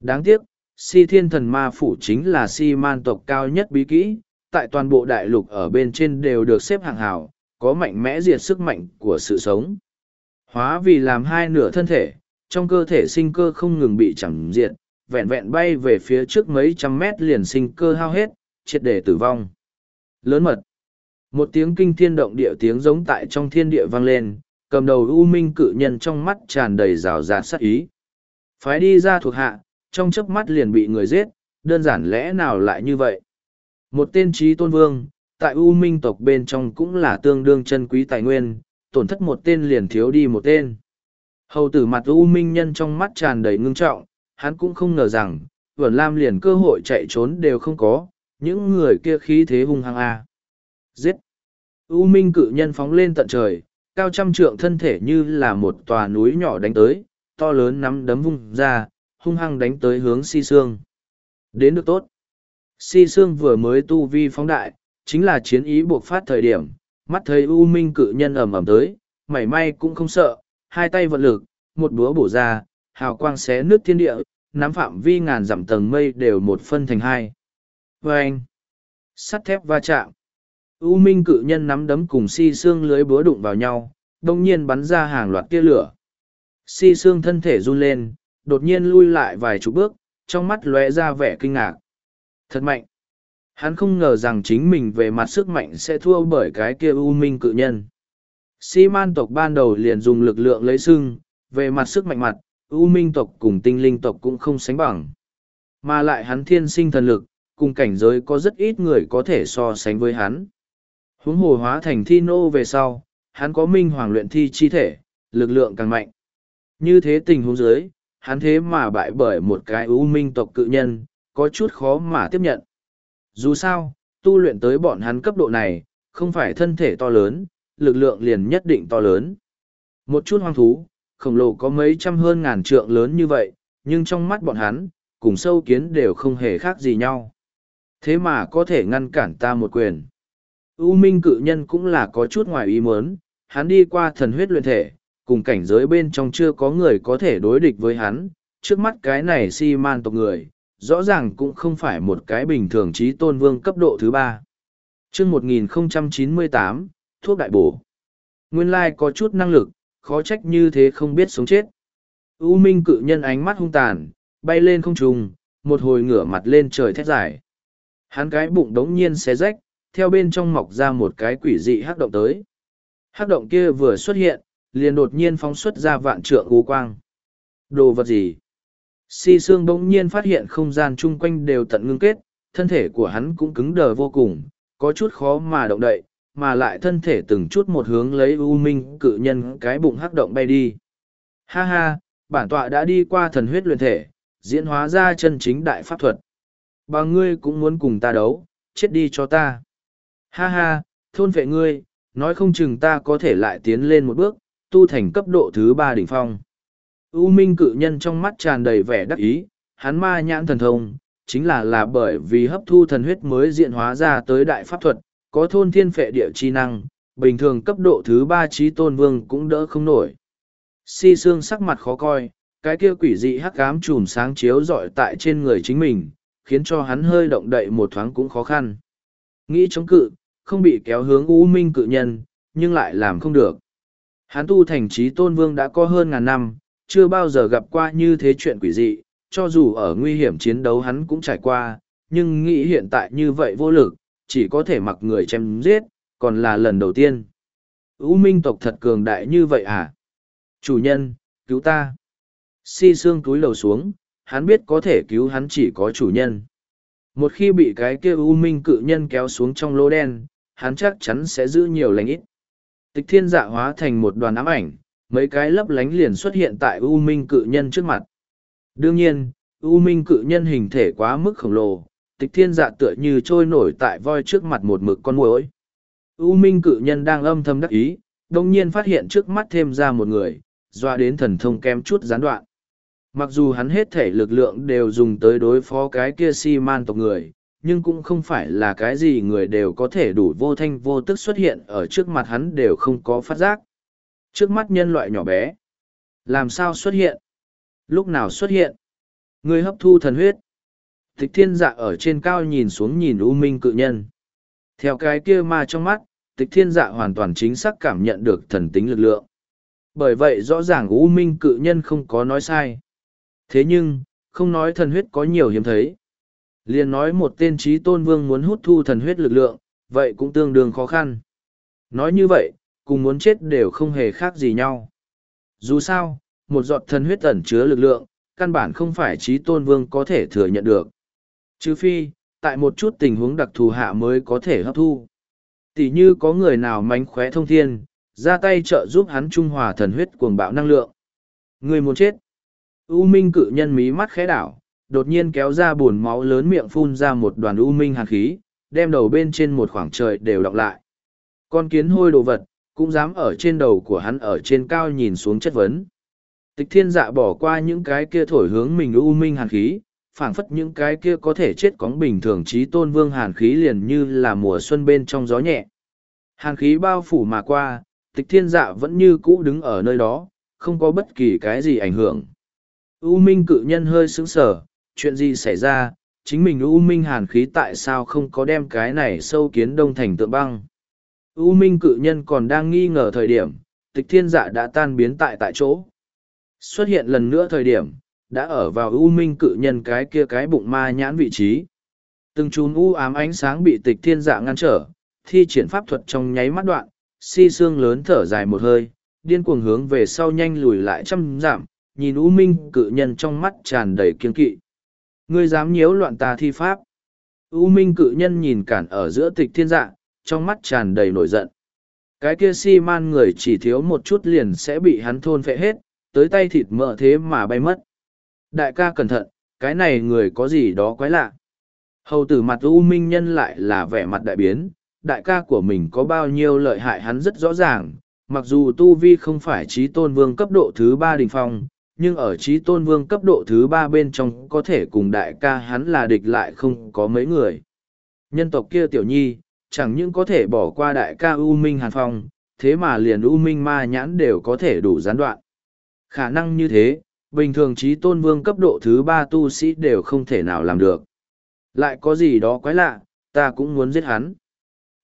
Đáng tiếc, si thiên thần ma phủ chính là si man tộc cao nhất bí kỹ, tại toàn bộ đại lục ở bên trên đều được xếp hạng hào, có mạnh mẽ diệt sức mạnh của sự sống. Hóa vì làm hai nửa thân thể, trong cơ thể sinh cơ không ngừng bị chẳng diệt, vẹn vẹn bay về phía trước mấy trăm mét liền sinh cơ hao hết, triệt để tử vong. Lớn mật. Một tiếng kinh thiên động địa tiếng giống tại trong thiên địa vang lên, cầm đầu u minh cự nhân trong mắt tràn đầy rào rạt sát ý. Phái đi ra thuộc hạ, trong chớp mắt liền bị người giết, đơn giản lẽ nào lại như vậy? Một tên trí tôn vương, tại u minh tộc bên trong cũng là tương đương chân quý tài nguyên, tổn thất một tên liền thiếu đi một tên. Hầu tử mặt u minh nhân trong mắt tràn đầy ngưng trọng, hắn cũng không ngờ rằng, Vườn lam liền cơ hội chạy trốn đều không có, những người kia khí thế hung hăng a. Giết! U minh cự nhân phóng lên tận trời, cao trăm trượng thân thể như là một tòa núi nhỏ đánh tới, to lớn nắm đấm vung ra, hung hăng đánh tới hướng si sương. Đến được tốt. Si sương vừa mới tu vi phóng đại, chính là chiến ý buộc phát thời điểm, mắt thấy U Minh cự nhân ầm ầm tới, mảy may cũng không sợ, hai tay vận lực, một búa bổ ra, hào quang xé nước thiên địa, nắm phạm vi ngàn dặm tầng mây đều một phân thành hai. vê anh, sắt thép va chạm. U Minh cự nhân nắm đấm cùng si xương lưới búa đụng vào nhau, đông nhiên bắn ra hàng loạt tia lửa. Si xương thân thể run lên, đột nhiên lui lại vài chục bước, trong mắt lóe ra vẻ kinh ngạc. Thật mạnh. Hắn không ngờ rằng chính mình về mặt sức mạnh sẽ thua bởi cái kia U Minh cự nhân. Si man tộc ban đầu liền dùng lực lượng lấy xưng, về mặt sức mạnh mặt, U Minh tộc cùng tinh linh tộc cũng không sánh bằng. Mà lại hắn thiên sinh thần lực, cùng cảnh giới có rất ít người có thể so sánh với hắn. Huống hồ hóa thành thi nô về sau, hắn có minh hoàng luyện thi chi thể, lực lượng càng mạnh. Như thế tình huống dưới, hắn thế mà bại bởi một cái ưu minh tộc cự nhân, có chút khó mà tiếp nhận. Dù sao, tu luyện tới bọn hắn cấp độ này, không phải thân thể to lớn, lực lượng liền nhất định to lớn. Một chút hoang thú, khổng lồ có mấy trăm hơn ngàn trượng lớn như vậy, nhưng trong mắt bọn hắn, cùng sâu kiến đều không hề khác gì nhau. Thế mà có thể ngăn cản ta một quyền. U Minh cự nhân cũng là có chút ngoài ý muốn, hắn đi qua thần huyết luyện thể, cùng cảnh giới bên trong chưa có người có thể đối địch với hắn, trước mắt cái này si man tộc người, rõ ràng cũng không phải một cái bình thường trí tôn vương cấp độ thứ ba. chương 1098, thuốc đại bổ. Nguyên lai có chút năng lực, khó trách như thế không biết sống chết. U Minh cự nhân ánh mắt hung tàn, bay lên không trùng, một hồi ngửa mặt lên trời thét dài. Hắn cái bụng đống nhiên xé rách, theo bên trong mọc ra một cái quỷ dị hắc động tới. Hắc động kia vừa xuất hiện, liền đột nhiên phóng xuất ra vạn trượng u quang. Đồ vật gì? Si Sương bỗng nhiên phát hiện không gian chung quanh đều tận ngưng kết, thân thể của hắn cũng cứng đờ vô cùng, có chút khó mà động đậy, mà lại thân thể từng chút một hướng lấy u minh cự nhân cái bụng hắc động bay đi. Ha ha, bản tọa đã đi qua thần huyết luyện thể, diễn hóa ra chân chính đại pháp thuật. Bà ngươi cũng muốn cùng ta đấu, chết đi cho ta. Ha ha, thôn vệ ngươi, nói không chừng ta có thể lại tiến lên một bước, tu thành cấp độ thứ ba đỉnh phong. U minh cự nhân trong mắt tràn đầy vẻ đắc ý, hắn ma nhãn thần thông, chính là là bởi vì hấp thu thần huyết mới diện hóa ra tới đại pháp thuật, có thôn thiên phệ địa chi năng, bình thường cấp độ thứ ba trí tôn vương cũng đỡ không nổi. Si xương sắc mặt khó coi, cái kia quỷ dị hắc ám chùm sáng chiếu rọi tại trên người chính mình, khiến cho hắn hơi động đậy một thoáng cũng khó khăn. Nghĩ chống cự, không bị kéo hướng u minh cự nhân, nhưng lại làm không được. Hắn tu thành trí tôn vương đã có hơn ngàn năm, chưa bao giờ gặp qua như thế chuyện quỷ dị, cho dù ở nguy hiểm chiến đấu hắn cũng trải qua, nhưng nghĩ hiện tại như vậy vô lực, chỉ có thể mặc người chém giết, còn là lần đầu tiên. U minh tộc thật cường đại như vậy à? Chủ nhân, cứu ta. Si xương túi lầu xuống, hắn biết có thể cứu hắn chỉ có chủ nhân. Một khi bị cái kia U minh cự nhân kéo xuống trong lô đen, hắn chắc chắn sẽ giữ nhiều lành ít. Tịch thiên dạ hóa thành một đoàn ám ảnh, mấy cái lấp lánh liền xuất hiện tại U minh cự nhân trước mặt. Đương nhiên, U minh cự nhân hình thể quá mức khổng lồ, tịch thiên dạ tựa như trôi nổi tại voi trước mặt một mực con muỗi. U minh cự nhân đang âm thầm đắc ý, đồng nhiên phát hiện trước mắt thêm ra một người, doa đến thần thông kém chút gián đoạn. Mặc dù hắn hết thể lực lượng đều dùng tới đối phó cái kia si man tộc người, nhưng cũng không phải là cái gì người đều có thể đủ vô thanh vô tức xuất hiện ở trước mặt hắn đều không có phát giác. Trước mắt nhân loại nhỏ bé. Làm sao xuất hiện? Lúc nào xuất hiện? Người hấp thu thần huyết. Tịch thiên dạ ở trên cao nhìn xuống nhìn U Minh cự nhân. Theo cái kia ma trong mắt, tịch thiên dạ hoàn toàn chính xác cảm nhận được thần tính lực lượng. Bởi vậy rõ ràng U Minh cự nhân không có nói sai. Thế nhưng, không nói thần huyết có nhiều hiếm thấy. liền nói một tên trí tôn vương muốn hút thu thần huyết lực lượng, vậy cũng tương đương khó khăn. Nói như vậy, cùng muốn chết đều không hề khác gì nhau. Dù sao, một giọt thần huyết ẩn chứa lực lượng, căn bản không phải trí tôn vương có thể thừa nhận được. chứ phi, tại một chút tình huống đặc thù hạ mới có thể hấp thu. Tỷ như có người nào mánh khóe thông thiên, ra tay trợ giúp hắn trung hòa thần huyết cuồng bạo năng lượng. Người muốn chết. U minh cự nhân mí mắt khẽ đảo, đột nhiên kéo ra buồn máu lớn miệng phun ra một đoàn u minh hàn khí, đem đầu bên trên một khoảng trời đều đọc lại. Con kiến hôi đồ vật, cũng dám ở trên đầu của hắn ở trên cao nhìn xuống chất vấn. Tịch thiên dạ bỏ qua những cái kia thổi hướng mình u minh hàn khí, phảng phất những cái kia có thể chết cóng bình thường trí tôn vương hàn khí liền như là mùa xuân bên trong gió nhẹ. Hàn khí bao phủ mà qua, tịch thiên dạ vẫn như cũ đứng ở nơi đó, không có bất kỳ cái gì ảnh hưởng. U minh cự nhân hơi sững sờ, chuyện gì xảy ra, chính mình U minh hàn khí tại sao không có đem cái này sâu kiến đông thành tượng băng. U minh cự nhân còn đang nghi ngờ thời điểm, tịch thiên dạ đã tan biến tại tại chỗ. Xuất hiện lần nữa thời điểm, đã ở vào U minh cự nhân cái kia cái bụng ma nhãn vị trí. Từng chùm u ám ánh sáng bị tịch thiên dạ ngăn trở, thi triển pháp thuật trong nháy mắt đoạn, si xương lớn thở dài một hơi, điên cuồng hướng về sau nhanh lùi lại trăm giảm, nhìn U minh cự nhân trong mắt tràn đầy kiên kỵ. Ngươi dám nhiễu loạn ta thi pháp. U minh cự nhân nhìn cản ở giữa tịch thiên dạ, trong mắt tràn đầy nổi giận. Cái kia si man người chỉ thiếu một chút liền sẽ bị hắn thôn phệ hết, tới tay thịt mỡ thế mà bay mất. Đại ca cẩn thận, cái này người có gì đó quái lạ. Hầu tử mặt U Minh Nhân lại là vẻ mặt đại biến, đại ca của mình có bao nhiêu lợi hại hắn rất rõ ràng, mặc dù Tu Vi không phải trí tôn vương cấp độ thứ ba đỉnh phong, nhưng ở trí tôn vương cấp độ thứ ba bên trong có thể cùng đại ca hắn là địch lại không có mấy người. Nhân tộc kia tiểu nhi, chẳng những có thể bỏ qua đại ca U Minh Hàn Phong, thế mà liền U Minh Ma Nhãn đều có thể đủ gián đoạn. Khả năng như thế, bình thường trí tôn vương cấp độ thứ ba tu sĩ đều không thể nào làm được. Lại có gì đó quái lạ, ta cũng muốn giết hắn.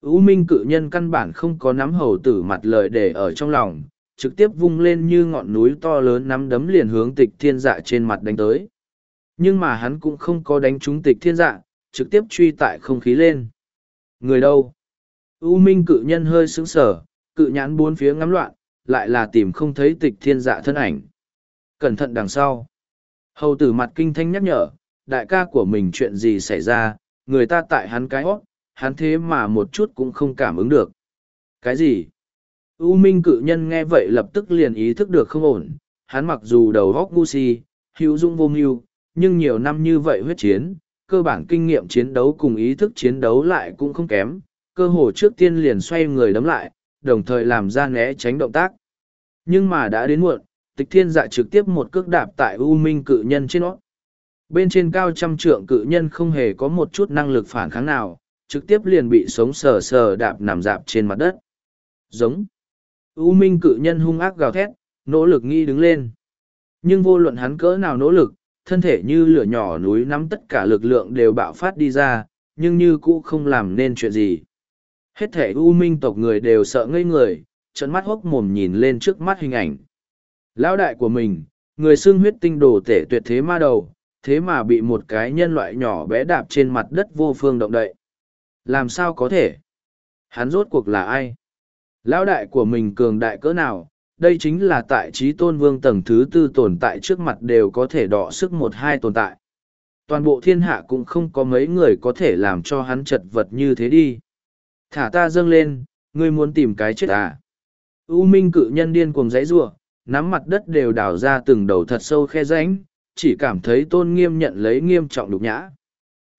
U Minh cự nhân căn bản không có nắm hầu tử mặt lời để ở trong lòng, trực tiếp vung lên như ngọn núi to lớn nắm đấm liền hướng tịch thiên dạ trên mặt đánh tới. Nhưng mà hắn cũng không có đánh trúng tịch thiên dạ, trực tiếp truy tại không khí lên. Người đâu? U Minh cự nhân hơi sững sờ, cự nhãn bốn phía ngắm loạn, lại là tìm không thấy tịch thiên dạ thân ảnh. Cẩn thận đằng sau. Hầu tử mặt kinh thanh nhắc nhở, đại ca của mình chuyện gì xảy ra, người ta tại hắn cái hót, hắn thế mà một chút cũng không cảm ứng được. Cái gì? U Minh cự nhân nghe vậy lập tức liền ý thức được không ổn, hắn mặc dù đầu góc ngu si, hữu dung vô mưu, nhưng nhiều năm như vậy huyết chiến, cơ bản kinh nghiệm chiến đấu cùng ý thức chiến đấu lại cũng không kém, cơ hồ trước tiên liền xoay người đấm lại, đồng thời làm ra né tránh động tác. Nhưng mà đã đến muộn, tịch thiên dạ trực tiếp một cước đạp tại U Minh cự nhân trên nó. Bên trên cao trăm trượng cự nhân không hề có một chút năng lực phản kháng nào, trực tiếp liền bị sống sờ sờ đạp nằm dạp trên mặt đất. Giống. U Minh cự nhân hung ác gào thét, nỗ lực nghi đứng lên. Nhưng vô luận hắn cỡ nào nỗ lực, thân thể như lửa nhỏ núi nắm tất cả lực lượng đều bạo phát đi ra, nhưng như cũ không làm nên chuyện gì. Hết thể U Minh tộc người đều sợ ngây người, trận mắt hốc mồm nhìn lên trước mắt hình ảnh. Lão đại của mình, người xương huyết tinh đồ tể tuyệt thế ma đầu, thế mà bị một cái nhân loại nhỏ bé đạp trên mặt đất vô phương động đậy. Làm sao có thể? Hắn rốt cuộc là ai? Lão đại của mình cường đại cỡ nào? Đây chính là tại trí tôn vương tầng thứ tư tồn tại trước mặt đều có thể đọ sức một hai tồn tại. Toàn bộ thiên hạ cũng không có mấy người có thể làm cho hắn chật vật như thế đi. Thả ta dâng lên, ngươi muốn tìm cái chết à? U minh cự nhân điên cuồng giấy rủa nắm mặt đất đều đào ra từng đầu thật sâu khe rãnh, chỉ cảm thấy tôn nghiêm nhận lấy nghiêm trọng đục nhã.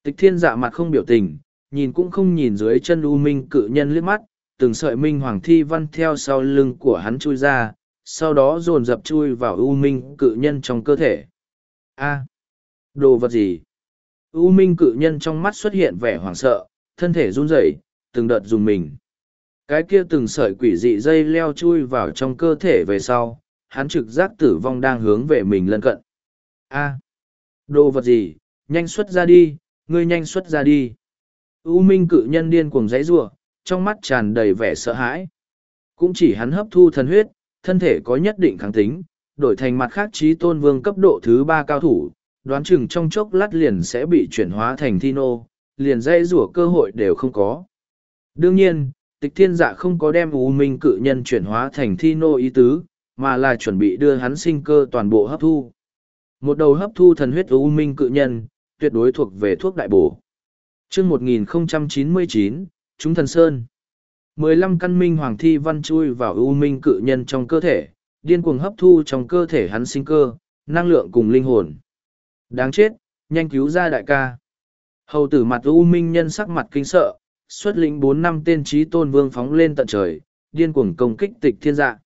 Tịch thiên dạ mặt không biểu tình, nhìn cũng không nhìn dưới chân U Minh cự nhân liếc mắt, từng sợi minh hoàng thi văn theo sau lưng của hắn chui ra, sau đó dồn dập chui vào U Minh cự nhân trong cơ thể. A, đồ vật gì? U minh cự nhân trong mắt xuất hiện vẻ hoảng sợ, thân thể run rẩy, từng đợt dùng mình. Cái kia từng sợi quỷ dị dây leo chui vào trong cơ thể về sau, hắn trực giác tử vong đang hướng về mình lân cận. A, đồ vật gì, nhanh xuất ra đi, ngươi nhanh xuất ra đi. U minh cự nhân điên cuồng dãy rủa, trong mắt tràn đầy vẻ sợ hãi. Cũng chỉ hắn hấp thu thần huyết, thân thể có nhất định kháng tính, đổi thành mặt khác trí tôn vương cấp độ thứ ba cao thủ, đoán chừng trong chốc lát liền sẽ bị chuyển hóa thành thi nô, liền dây rủa cơ hội đều không có. Đương nhiên, tịch thiên dạ không có đem U minh cự nhân chuyển hóa thành thi nô ý tứ, mà là chuẩn bị đưa hắn sinh cơ toàn bộ hấp thu. Một đầu hấp thu thần huyết U minh cự nhân, tuyệt đối thuộc về thuốc đại bổ. chương 1099, Chúng Thần Sơn. 15 căn minh hoàng thi văn chui vào ưu minh cự nhân trong cơ thể, điên cuồng hấp thu trong cơ thể hắn sinh cơ, năng lượng cùng linh hồn. Đáng chết, nhanh cứu ra đại ca. Hầu tử mặt ưu minh nhân sắc mặt kinh sợ, xuất lĩnh bốn năm tên trí tôn vương phóng lên tận trời, điên cuồng công kích tịch thiên dạ.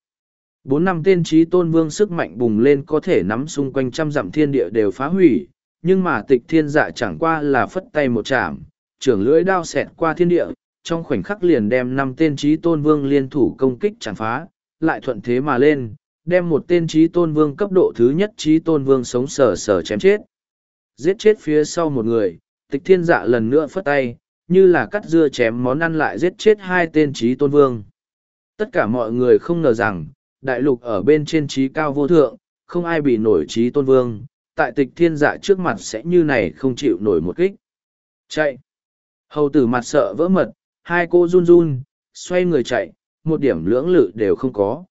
Bốn năm tên trí tôn vương sức mạnh bùng lên có thể nắm xung quanh trăm dặm thiên địa đều phá hủy, nhưng mà tịch thiên dạ chẳng qua là phất tay một chạm, trưởng lưỡi đao xẹt qua thiên địa, trong khoảnh khắc liền đem năm tên trí tôn vương liên thủ công kích chẳng phá, lại thuận thế mà lên, đem một tên trí tôn vương cấp độ thứ nhất trí tôn vương sống sờ sờ chém chết. Giết chết phía sau một người, tịch thiên dạ lần nữa phất tay, như là cắt dưa chém món ăn lại giết chết hai tên trí tôn vương. Tất cả mọi người không ngờ rằng, đại lục ở bên trên trí cao vô thượng, không ai bị nổi trí tôn vương, tại tịch thiên dạ trước mặt sẽ như này không chịu nổi một kích. Chạy! Hầu tử mặt sợ vỡ mật, hai cô run run, xoay người chạy, một điểm lưỡng lự đều không có.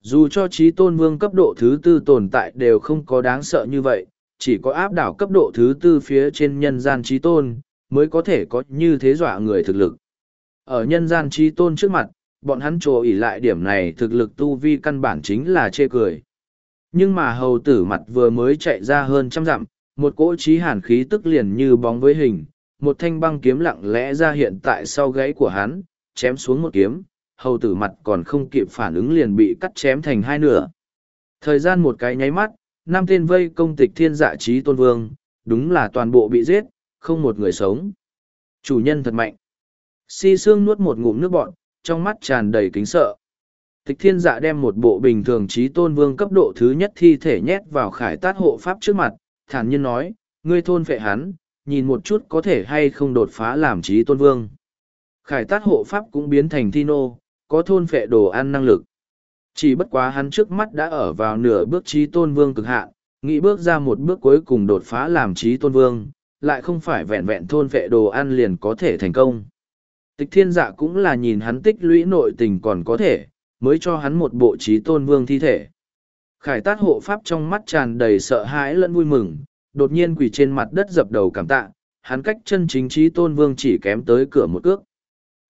Dù cho trí tôn vương cấp độ thứ tư tồn tại đều không có đáng sợ như vậy, chỉ có áp đảo cấp độ thứ tư phía trên nhân gian trí tôn, mới có thể có như thế dọa người thực lực. Ở nhân gian trí tôn trước mặt, bọn hắn trồ ỉ lại điểm này thực lực tu vi căn bản chính là chê cười. Nhưng mà hầu tử mặt vừa mới chạy ra hơn trăm dặm, một cỗ trí hàn khí tức liền như bóng với hình, một thanh băng kiếm lặng lẽ ra hiện tại sau gáy của hắn, chém xuống một kiếm, hầu tử mặt còn không kịp phản ứng liền bị cắt chém thành hai nửa. Thời gian một cái nháy mắt, năm tên vây công tịch thiên dạ trí tôn vương, đúng là toàn bộ bị giết, không một người sống. Chủ nhân thật mạnh. Si Sương nuốt một ngụm nước bọn, trong mắt tràn đầy kính sợ. Tịch thiên dạ đem một bộ bình thường trí tôn vương cấp độ thứ nhất thi thể nhét vào khải tát hộ pháp trước mặt, thản nhiên nói, ngươi thôn phệ hắn, nhìn một chút có thể hay không đột phá làm trí tôn vương. Khải tát hộ pháp cũng biến thành thi nô, có thôn phệ đồ ăn năng lực. Chỉ bất quá hắn trước mắt đã ở vào nửa bước trí tôn vương cực hạn, nghĩ bước ra một bước cuối cùng đột phá làm trí tôn vương, lại không phải vẹn vẹn thôn phệ đồ ăn liền có thể thành công. Tịch thiên dạ cũng là nhìn hắn tích lũy nội tình còn có thể, mới cho hắn một bộ trí tôn vương thi thể. Khải tát hộ pháp trong mắt tràn đầy sợ hãi lẫn vui mừng, đột nhiên quỳ trên mặt đất dập đầu cảm tạ, hắn cách chân chính trí tôn vương chỉ kém tới cửa một cước.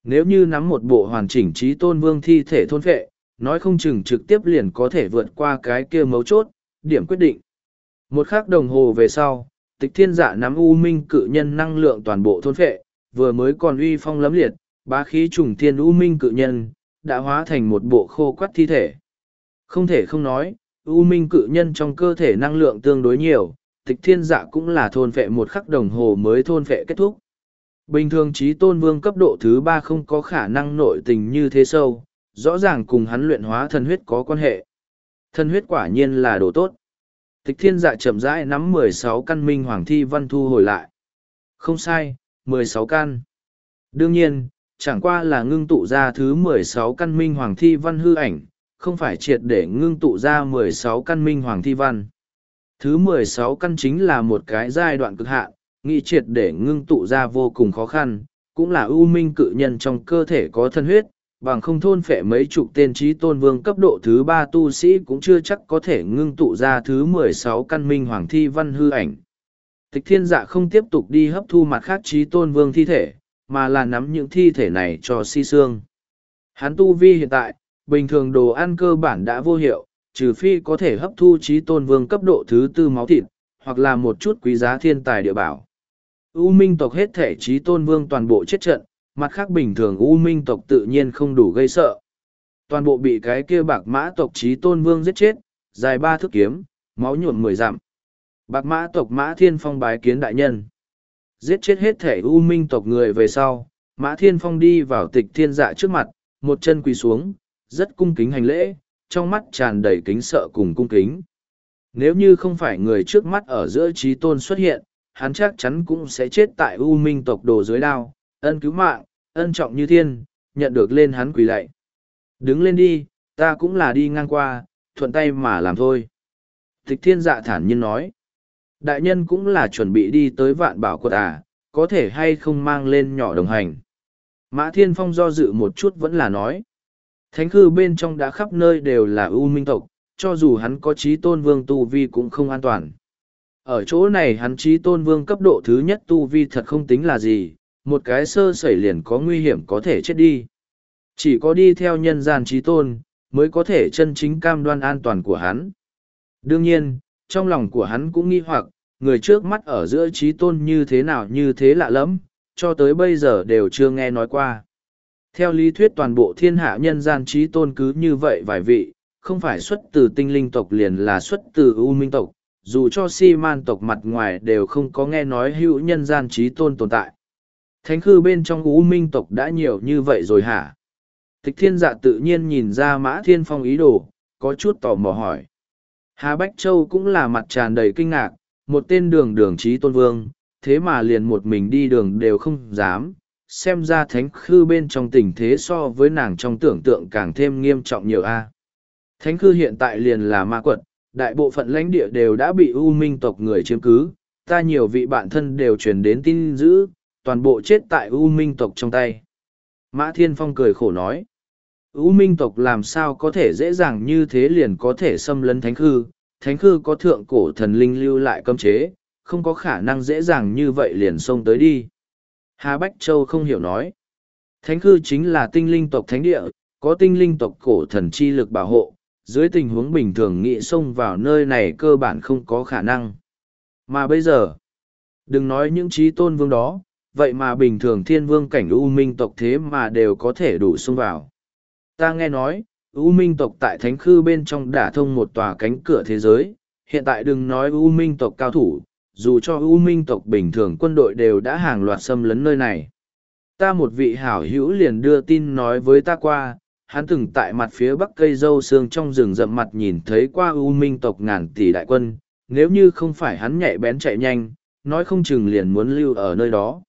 Nếu như nắm một bộ hoàn chỉnh trí tôn vương thi thể thôn phệ, nói không chừng trực tiếp liền có thể vượt qua cái kia mấu chốt, điểm quyết định. Một khắc đồng hồ về sau, tịch thiên dạ nắm u minh cự nhân năng lượng toàn bộ thôn phệ, vừa mới còn uy phong lấm liệt, bá khí trùng thiên u minh cự nhân, đã hóa thành một bộ khô quắt thi thể. Không thể không nói, u minh cự nhân trong cơ thể năng lượng tương đối nhiều, tịch thiên dạ cũng là thôn vệ một khắc đồng hồ mới thôn vệ kết thúc. Bình thường trí tôn vương cấp độ thứ ba không có khả năng nội tình như thế sâu, rõ ràng cùng hắn luyện hóa thần huyết có quan hệ. Thần huyết quả nhiên là đồ tốt. Tịch thiên dạ chậm rãi nắm mười sáu căn minh hoàng thi văn thu hồi lại. Không sai, mười sáu căn. Đương nhiên, chẳng qua là ngưng tụ ra thứ mười sáu căn minh hoàng thi văn hư ảnh, không phải triệt để ngưng tụ ra mười sáu căn minh hoàng thi văn. Thứ mười sáu căn chính là một cái giai đoạn cực hạn, nghị triệt để ngưng tụ ra vô cùng khó khăn, cũng là ưu minh cự nhân trong cơ thể có thân huyết, bằng không thôn phệ mấy chục tên trí tôn vương cấp độ thứ ba tu sĩ cũng chưa chắc có thể ngưng tụ ra thứ mười sáu căn minh hoàng thi văn hư ảnh. Tịch thiên dạ không tiếp tục đi hấp thu mặt khác trí tôn vương thi thể, mà là nắm những thi thể này cho si xương. Hắn tu vi hiện tại, bình thường đồ ăn cơ bản đã vô hiệu, trừ phi có thể hấp thu trí tôn vương cấp độ thứ tư máu thịt, hoặc là một chút quý giá thiên tài địa bảo. U minh tộc hết thể trí tôn vương toàn bộ chết trận, mặt khác bình thường U minh tộc tự nhiên không đủ gây sợ. Toàn bộ bị cái kia bạc mã tộc trí tôn vương giết chết, dài ba thước kiếm, máu nhuộm mười dặm. Bạc mã tộc mã thiên phong bái kiến đại nhân. Giết chết hết thể u minh tộc người về sau, Mã Thiên Phong đi vào tịch thiên dạ trước mặt, một chân quỳ xuống, rất cung kính hành lễ, trong mắt tràn đầy kính sợ cùng cung kính. Nếu như không phải người trước mắt ở giữa trí tôn xuất hiện, hắn chắc chắn cũng sẽ chết tại u minh tộc đồ dưới đao, ân cứu mạng, ân trọng như thiên, nhận được lên hắn quỳ lạy. Đứng lên đi, ta cũng là đi ngang qua, thuận tay mà làm thôi. Tịch thiên dạ thản nhiên nói. Đại nhân cũng là chuẩn bị đi tới vạn bảo quật à, có thể hay không mang lên nhỏ đồng hành. Mã Thiên Phong do dự một chút vẫn là nói. Thánh khư bên trong đã khắp nơi đều là ưu minh tộc, cho dù hắn có trí tôn vương tu vi cũng không an toàn. Ở chỗ này hắn trí tôn vương cấp độ thứ nhất tu vi thật không tính là gì, một cái sơ sẩy liền có nguy hiểm có thể chết đi. Chỉ có đi theo nhân gian trí tôn, mới có thể chân chính cam đoan an toàn của hắn. Đương nhiên, trong lòng của hắn cũng nghi hoặc, người trước mắt ở giữa trí tôn như thế nào như thế lạ lắm, cho tới bây giờ đều chưa nghe nói qua. Theo lý thuyết toàn bộ thiên hạ nhân gian trí tôn cứ như vậy vài vị, không phải xuất từ tinh linh tộc liền là xuất từ u minh tộc, dù cho si man tộc mặt ngoài đều không có nghe nói hữu nhân gian trí tôn tồn tại. Thánh khư bên trong u minh tộc đã nhiều như vậy rồi hả? Tịch thiên dạ tự nhiên nhìn ra mã thiên phong ý đồ, có chút tò mò hỏi. Hà Bách Châu cũng là mặt tràn đầy kinh ngạc, một tên đường đường trí tôn vương, thế mà liền một mình đi đường đều không dám, xem ra thánh khư bên trong tình thế so với nàng trong tưởng tượng càng thêm nghiêm trọng nhiều a. Thánh khư hiện tại liền là ma quật, đại bộ phận lãnh địa đều đã bị u minh tộc người chiếm cứ, ta nhiều vị bạn thân đều truyền đến tin dữ, toàn bộ chết tại u minh tộc trong tay. Mã Thiên Phong cười khổ nói. U minh tộc làm sao có thể dễ dàng như thế liền có thể xâm lấn thánh khư, thánh khư có thượng cổ thần linh lưu lại cấm chế, không có khả năng dễ dàng như vậy liền xông tới đi. Hà Bách Châu không hiểu nói. Thánh khư chính là tinh linh tộc thánh địa, có tinh linh tộc cổ thần chi lực bảo hộ, dưới tình huống bình thường nghị xông vào nơi này cơ bản không có khả năng. Mà bây giờ, đừng nói những trí tôn vương đó, vậy mà bình thường thiên vương cảnh U Minh tộc thế mà đều có thể đủ xông vào. Ta nghe nói, U Minh tộc tại Thánh Khư bên trong đả thông một tòa cánh cửa thế giới, hiện tại đừng nói U Minh tộc cao thủ, dù cho U Minh tộc bình thường quân đội đều đã hàng loạt xâm lấn nơi này. Ta một vị hảo hữu liền đưa tin nói với ta qua, hắn từng tại mặt phía bắc cây dâu xương trong rừng rậm mặt nhìn thấy qua U Minh tộc ngàn tỷ đại quân, nếu như không phải hắn nhạy bén chạy nhanh, nói không chừng liền muốn lưu ở nơi đó.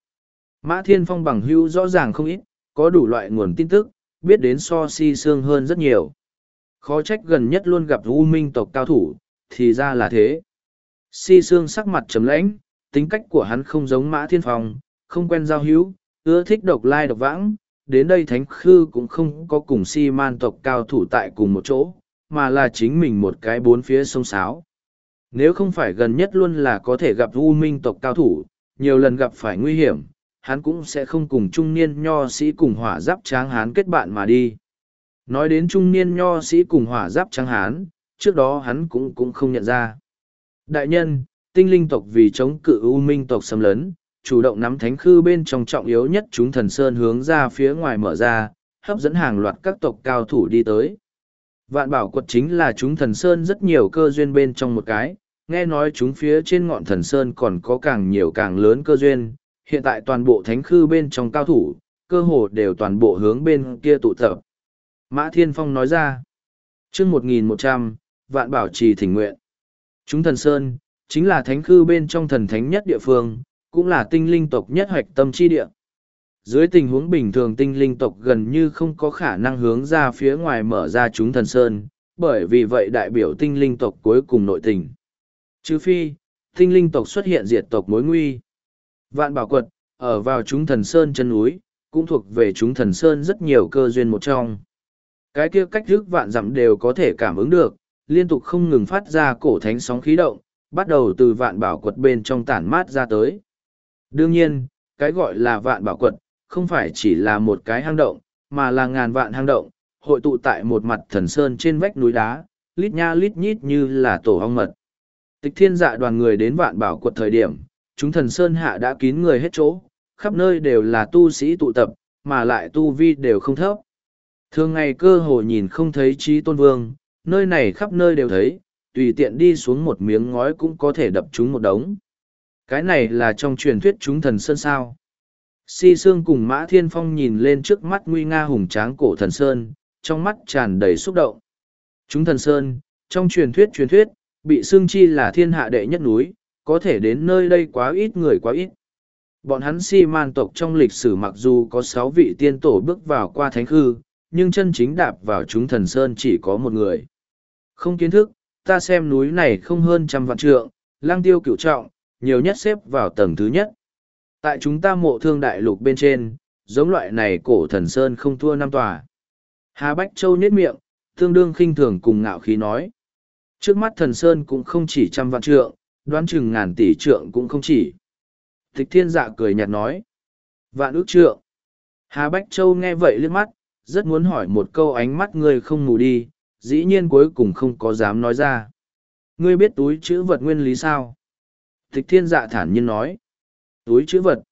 Mã Thiên Phong bằng hữu rõ ràng không ít, có đủ loại nguồn tin tức, biết đến so si xương hơn rất nhiều. Khó trách gần nhất luôn gặp U Minh tộc cao thủ, thì ra là thế. Si Sương sắc mặt trầm lãnh, tính cách của hắn không giống Mã Thiên Phong, không quen giao hữu, ưa thích độc lai độc vãng, đến đây thánh khư cũng không có cùng si man tộc cao thủ tại cùng một chỗ, mà là chính mình một cái bốn phía sông sáo. Nếu không phải gần nhất luôn là có thể gặp u minh tộc cao thủ, nhiều lần gặp phải nguy hiểm, hắn cũng sẽ không cùng trung niên nho sĩ cùng hỏa giáp tráng hán kết bạn mà đi. Nói đến trung niên nho sĩ cùng hỏa giáp tráng hán, trước đó hắn cũng cũng không nhận ra. Đại nhân, tinh linh tộc vì chống cự u minh tộc xâm lấn, chủ động nắm thánh khư bên trong trọng yếu nhất chúng thần sơn hướng ra phía ngoài mở ra, hấp dẫn hàng loạt các tộc cao thủ đi tới. Vạn bảo quật chính là chúng thần sơn rất nhiều cơ duyên bên trong một cái, nghe nói chúng phía trên ngọn thần sơn còn có càng nhiều càng lớn cơ duyên, hiện tại toàn bộ thánh khư bên trong cao thủ, cơ hồ đều toàn bộ hướng bên kia tụ tập. Mã Thiên Phong nói ra, chương 1100, vạn bảo trì thỉnh nguyện. Chúng thần sơn, chính là thánh khư bên trong thần thánh nhất địa phương, cũng là tinh linh tộc nhất hoạch tâm chi địa. Dưới tình huống bình thường tinh linh tộc gần như không có khả năng hướng ra phía ngoài mở ra chúng thần sơn, bởi vì vậy đại biểu tinh linh tộc cuối cùng nội tình. Trừ phi, tinh linh tộc xuất hiện diệt tộc mối nguy. Vạn bảo quật, ở vào chúng thần sơn chân núi, cũng thuộc về chúng thần sơn rất nhiều cơ duyên một trong. Cái kia cách thức vạn dặm đều có thể cảm ứng được, liên tục không ngừng phát ra cổ thánh sóng khí động, bắt đầu từ vạn bảo quật bên trong tản mát ra tới. Đương nhiên, cái gọi là vạn bảo quật, không phải chỉ là một cái hang động, mà là ngàn vạn hang động, hội tụ tại một mặt thần sơn trên vách núi đá, lít nha lít nhít như là tổ hong mật. Tịch thiên dạ đoàn người đến vạn bảo quật thời điểm, chúng thần sơn hạ đã kín người hết chỗ, khắp nơi đều là tu sĩ tụ tập, mà lại tu vi đều không thấp. Thường ngày cơ hồ nhìn không thấy trí tôn vương, nơi này khắp nơi đều thấy, tùy tiện đi xuống một miếng ngói cũng có thể đập chúng một đống. Cái này là trong truyền thuyết chúng thần sơn sao. Si Sương cùng Mã Thiên Phong nhìn lên trước mắt nguy nga hùng tráng cổ thần sơn, trong mắt tràn đầy xúc động. Chúng thần sơn, trong truyền thuyết truyền thuyết, bị xương chi là thiên hạ đệ nhất núi, có thể đến nơi đây quá ít người quá ít. Bọn hắn si man tộc trong lịch sử mặc dù có sáu vị tiên tổ bước vào qua thánh khư, nhưng chân chính đạp vào chúng thần sơn chỉ có một người. Không kiến thức, ta xem núi này không hơn trăm vạn trượng, lang tiêu cửu trọng, nhiều nhất xếp vào tầng thứ nhất. Tại chúng ta mộ thương đại lục bên trên, giống loại này cổ thần sơn không thua năm tòa. Hà Bách Châu nhếch miệng, tương đương khinh thường cùng ngạo khí nói. Trước mắt thần sơn cũng không chỉ trăm vạn trượng, đoán chừng ngàn tỷ trượng cũng không chỉ. Tịch thiên dạ cười nhạt nói. Vạn ước trượng. Hà Bách Châu nghe vậy liếc mắt, rất muốn hỏi một câu ánh mắt ngươi không ngủ đi, dĩ nhiên cuối cùng không có dám nói ra. Ngươi biết túi chữ vật nguyên lý sao? Tịch thiên dạ thản nhiên nói. Túi chữ vật.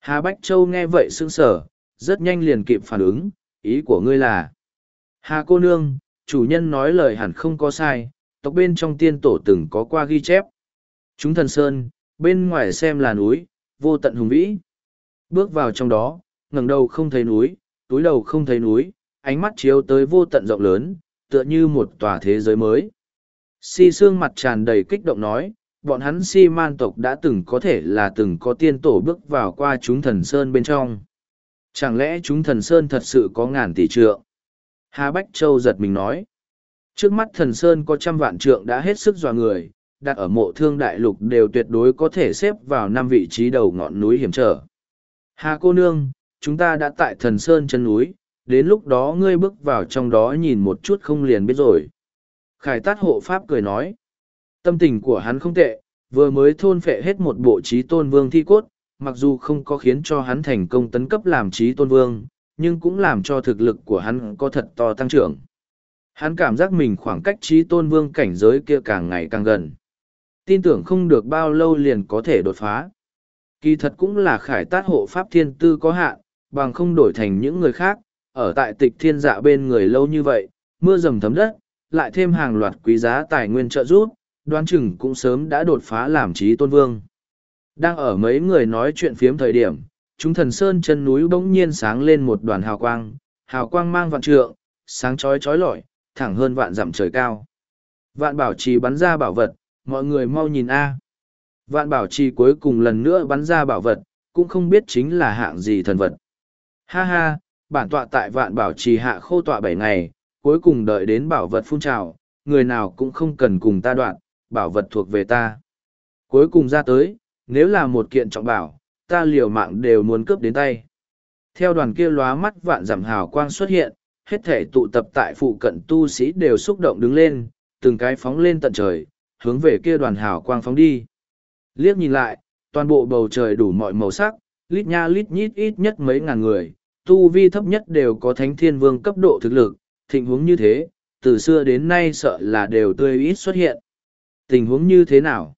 Hà Bách Châu nghe vậy sững sở, rất nhanh liền kịp phản ứng, ý của ngươi là. Hà cô nương, chủ nhân nói lời hẳn không có sai, tộc bên trong tiên tổ từng có qua ghi chép. Chúng thần sơn, bên ngoài xem là núi, vô tận hùng vĩ. Bước vào trong đó, ngẩng đầu không thấy núi, túi đầu không thấy núi, ánh mắt chiếu tới vô tận rộng lớn, tựa như một tòa thế giới mới. Si xương mặt tràn đầy kích động nói, bọn hắn si man tộc đã từng có thể là từng có tiên tổ bước vào qua chúng thần sơn bên trong. Chẳng lẽ chúng thần sơn thật sự có ngàn tỷ trượng? Hà Bách Châu giật mình nói. Trước mắt thần sơn có trăm vạn trượng đã hết sức dò người, đặt ở mộ thương đại lục đều tuyệt đối có thể xếp vào năm vị trí đầu ngọn núi hiểm trở. Hà cô nương, chúng ta đã tại thần sơn chân núi, đến lúc đó ngươi bước vào trong đó nhìn một chút không liền biết rồi. Khải tát hộ pháp cười nói. Tâm tình của hắn không tệ, vừa mới thôn phệ hết một bộ trí tôn vương thi cốt, mặc dù không có khiến cho hắn thành công tấn cấp làm trí tôn vương, nhưng cũng làm cho thực lực của hắn có thật to tăng trưởng. Hắn cảm giác mình khoảng cách trí tôn vương cảnh giới kia càng ngày càng gần. Tin tưởng không được bao lâu liền có thể đột phá. Kỳ thật cũng là khải tát hộ pháp thiên tư có hạn, bằng không đổi thành những người khác, ở tại tịch thiên dạ bên người lâu như vậy, mưa dầm thấm đất, lại thêm hàng loạt quý giá tài nguyên trợ giúp, đoán chừng cũng sớm đã đột phá làm trí tôn vương. Đang ở mấy người nói chuyện phiếm thời điểm, chúng thần sơn chân núi bỗng nhiên sáng lên một đoàn hào quang, hào quang mang vạn trượng, sáng chói chói lọi, thẳng hơn vạn dặm trời cao. Vạn bảo trì bắn ra bảo vật, mọi người mau nhìn a. Vạn bảo trì cuối cùng lần nữa bắn ra bảo vật, cũng không biết chính là hạng gì thần vật. Ha ha, bản tọa tại vạn bảo trì hạ khô tọa bảy ngày, cuối cùng đợi đến bảo vật phun trào, người nào cũng không cần cùng ta đoạn, bảo vật thuộc về ta. Cuối cùng ra tới, nếu là một kiện trọng bảo, ta liều mạng đều muốn cướp đến tay. Theo đoàn kia lóa mắt vạn giảm hào quang xuất hiện, hết thể tụ tập tại phụ cận tu sĩ đều xúc động đứng lên, từng cái phóng lên tận trời, hướng về kia đoàn hào quang phóng đi. Liếc nhìn lại, toàn bộ bầu trời đủ mọi màu sắc, lít nha lít nhít ít nhất mấy ngàn người, tu vi thấp nhất đều có thánh thiên vương cấp độ thực lực, tình huống như thế, từ xưa đến nay sợ là đều tươi ít xuất hiện. Tình huống như thế nào?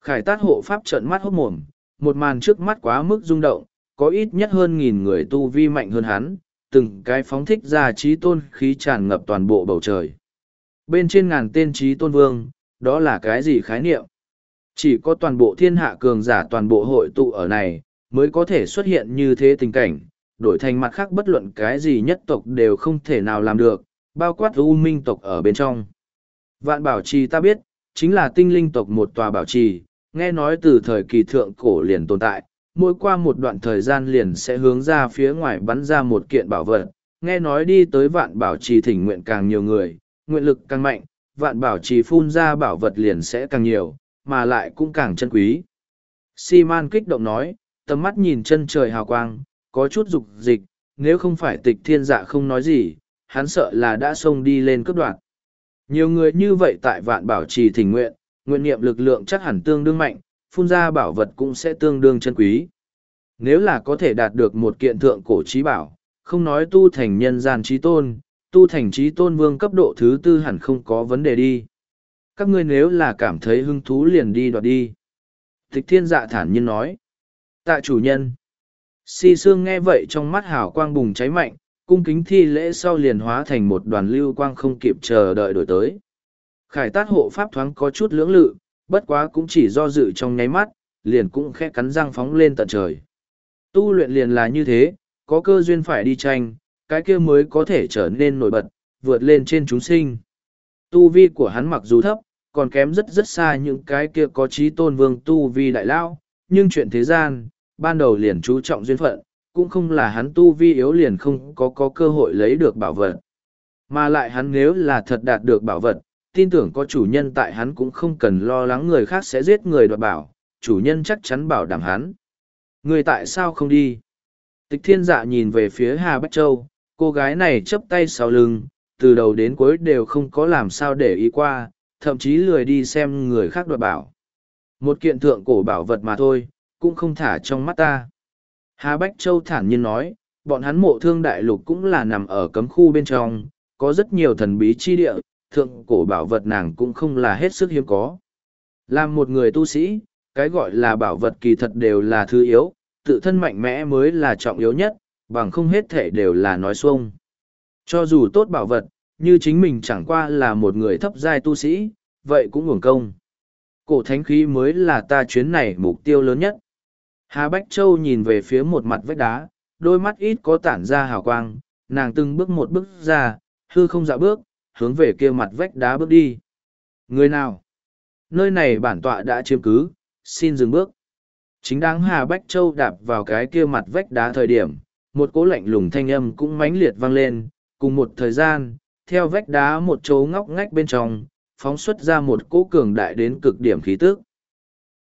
Khải tát hộ pháp trợn mắt hốt mồm, một màn trước mắt quá mức rung động, có ít nhất hơn nghìn người tu vi mạnh hơn hắn, từng cái phóng thích ra trí tôn khí tràn ngập toàn bộ bầu trời. Bên trên ngàn tên trí tôn vương, đó là cái gì khái niệm? Chỉ có toàn bộ thiên hạ cường giả toàn bộ hội tụ ở này, mới có thể xuất hiện như thế tình cảnh, đổi thành mặt khác bất luận cái gì nhất tộc đều không thể nào làm được, bao quát u minh tộc ở bên trong. Vạn bảo trì ta biết, chính là tinh linh tộc một tòa bảo trì, nghe nói từ thời kỳ thượng cổ liền tồn tại, mỗi qua một đoạn thời gian liền sẽ hướng ra phía ngoài bắn ra một kiện bảo vật, nghe nói đi tới vạn bảo trì thỉnh nguyện càng nhiều người, nguyện lực càng mạnh, vạn bảo trì phun ra bảo vật liền sẽ càng nhiều, mà lại cũng càng chân quý. Si-man kích động nói, tầm mắt nhìn chân trời hào quang, có chút dục dịch, nếu không phải tịch thiên dạ không nói gì, hắn sợ là đã xông đi lên cấp đoạn. Nhiều người như vậy tại vạn bảo trì thỉnh nguyện, nguyện niệm lực lượng chắc hẳn tương đương mạnh, phun ra bảo vật cũng sẽ tương đương chân quý. Nếu là có thể đạt được một kiện thượng cổ trí bảo, không nói tu thành nhân gian trí tôn, tu thành trí tôn vương cấp độ thứ tư hẳn không có vấn đề đi. Các ngươi nếu là cảm thấy hứng thú liền đi đoạt đi. Tịch thiên dạ thản nhiên nói. Tạ chủ nhân. Si Sương nghe vậy trong mắt hào quang bùng cháy mạnh, cung kính thi lễ sau liền hóa thành một đoàn lưu quang không kịp chờ đợi đổi tới. Khải tát hộ pháp thoáng có chút lưỡng lự, bất quá cũng chỉ do dự trong nháy mắt, liền cũng khẽ cắn răng phóng lên tận trời. Tu luyện liền là như thế, có cơ duyên phải đi tranh, cái kia mới có thể trở nên nổi bật, vượt lên trên chúng sinh. Tu vi của hắn mặc dù thấp, còn kém rất rất xa những cái kia có trí tôn vương tu vi đại lao, nhưng chuyện thế gian, ban đầu liền chú trọng duyên phận, cũng không là hắn tu vi yếu liền không có có cơ hội lấy được bảo vật. Mà lại hắn nếu là thật đạt được bảo vật, tin tưởng có chủ nhân tại hắn cũng không cần lo lắng người khác sẽ giết người đoạt bảo, chủ nhân chắc chắn bảo đảm hắn. Người tại sao không đi? Tịch thiên dạ nhìn về phía Hà Bách Châu, cô gái này chấp tay sau lưng, từ đầu đến cuối đều không có làm sao để ý qua, thậm chí lười đi xem người khác đoạt bảo. Một kiện thượng cổ bảo vật mà thôi, cũng không thả trong mắt ta. Hà Bách Châu thản nhiên nói, bọn hắn mộ thương đại lục cũng là nằm ở cấm khu bên trong, có rất nhiều thần bí chi địa, thượng cổ bảo vật nàng cũng không là hết sức hiếm có. Làm một người tu sĩ, cái gọi là bảo vật kỳ thật đều là thứ yếu, tự thân mạnh mẽ mới là trọng yếu nhất, bằng không hết thể đều là nói xuông. Cho dù tốt bảo vật, như chính mình chẳng qua là một người thấp giai tu sĩ, vậy cũng hưởng công. Cổ thánh khí mới là ta chuyến này mục tiêu lớn nhất. Hà Bách Châu nhìn về phía một mặt vách đá, đôi mắt ít có tản ra hào quang, nàng từng bước một bước ra, hư không dạo bước, hướng về kia mặt vách đá bước đi. Người nào? Nơi này bản tọa đã chiếm cứ, xin dừng bước. Chính đáng Hà Bách Châu đạp vào cái kia mặt vách đá thời điểm, một cỗ lạnh lùng thanh âm cũng mãnh liệt vang lên, cùng một thời gian, theo vách đá một chỗ ngóc ngách bên trong, phóng xuất ra một cỗ cường đại đến cực điểm khí tức.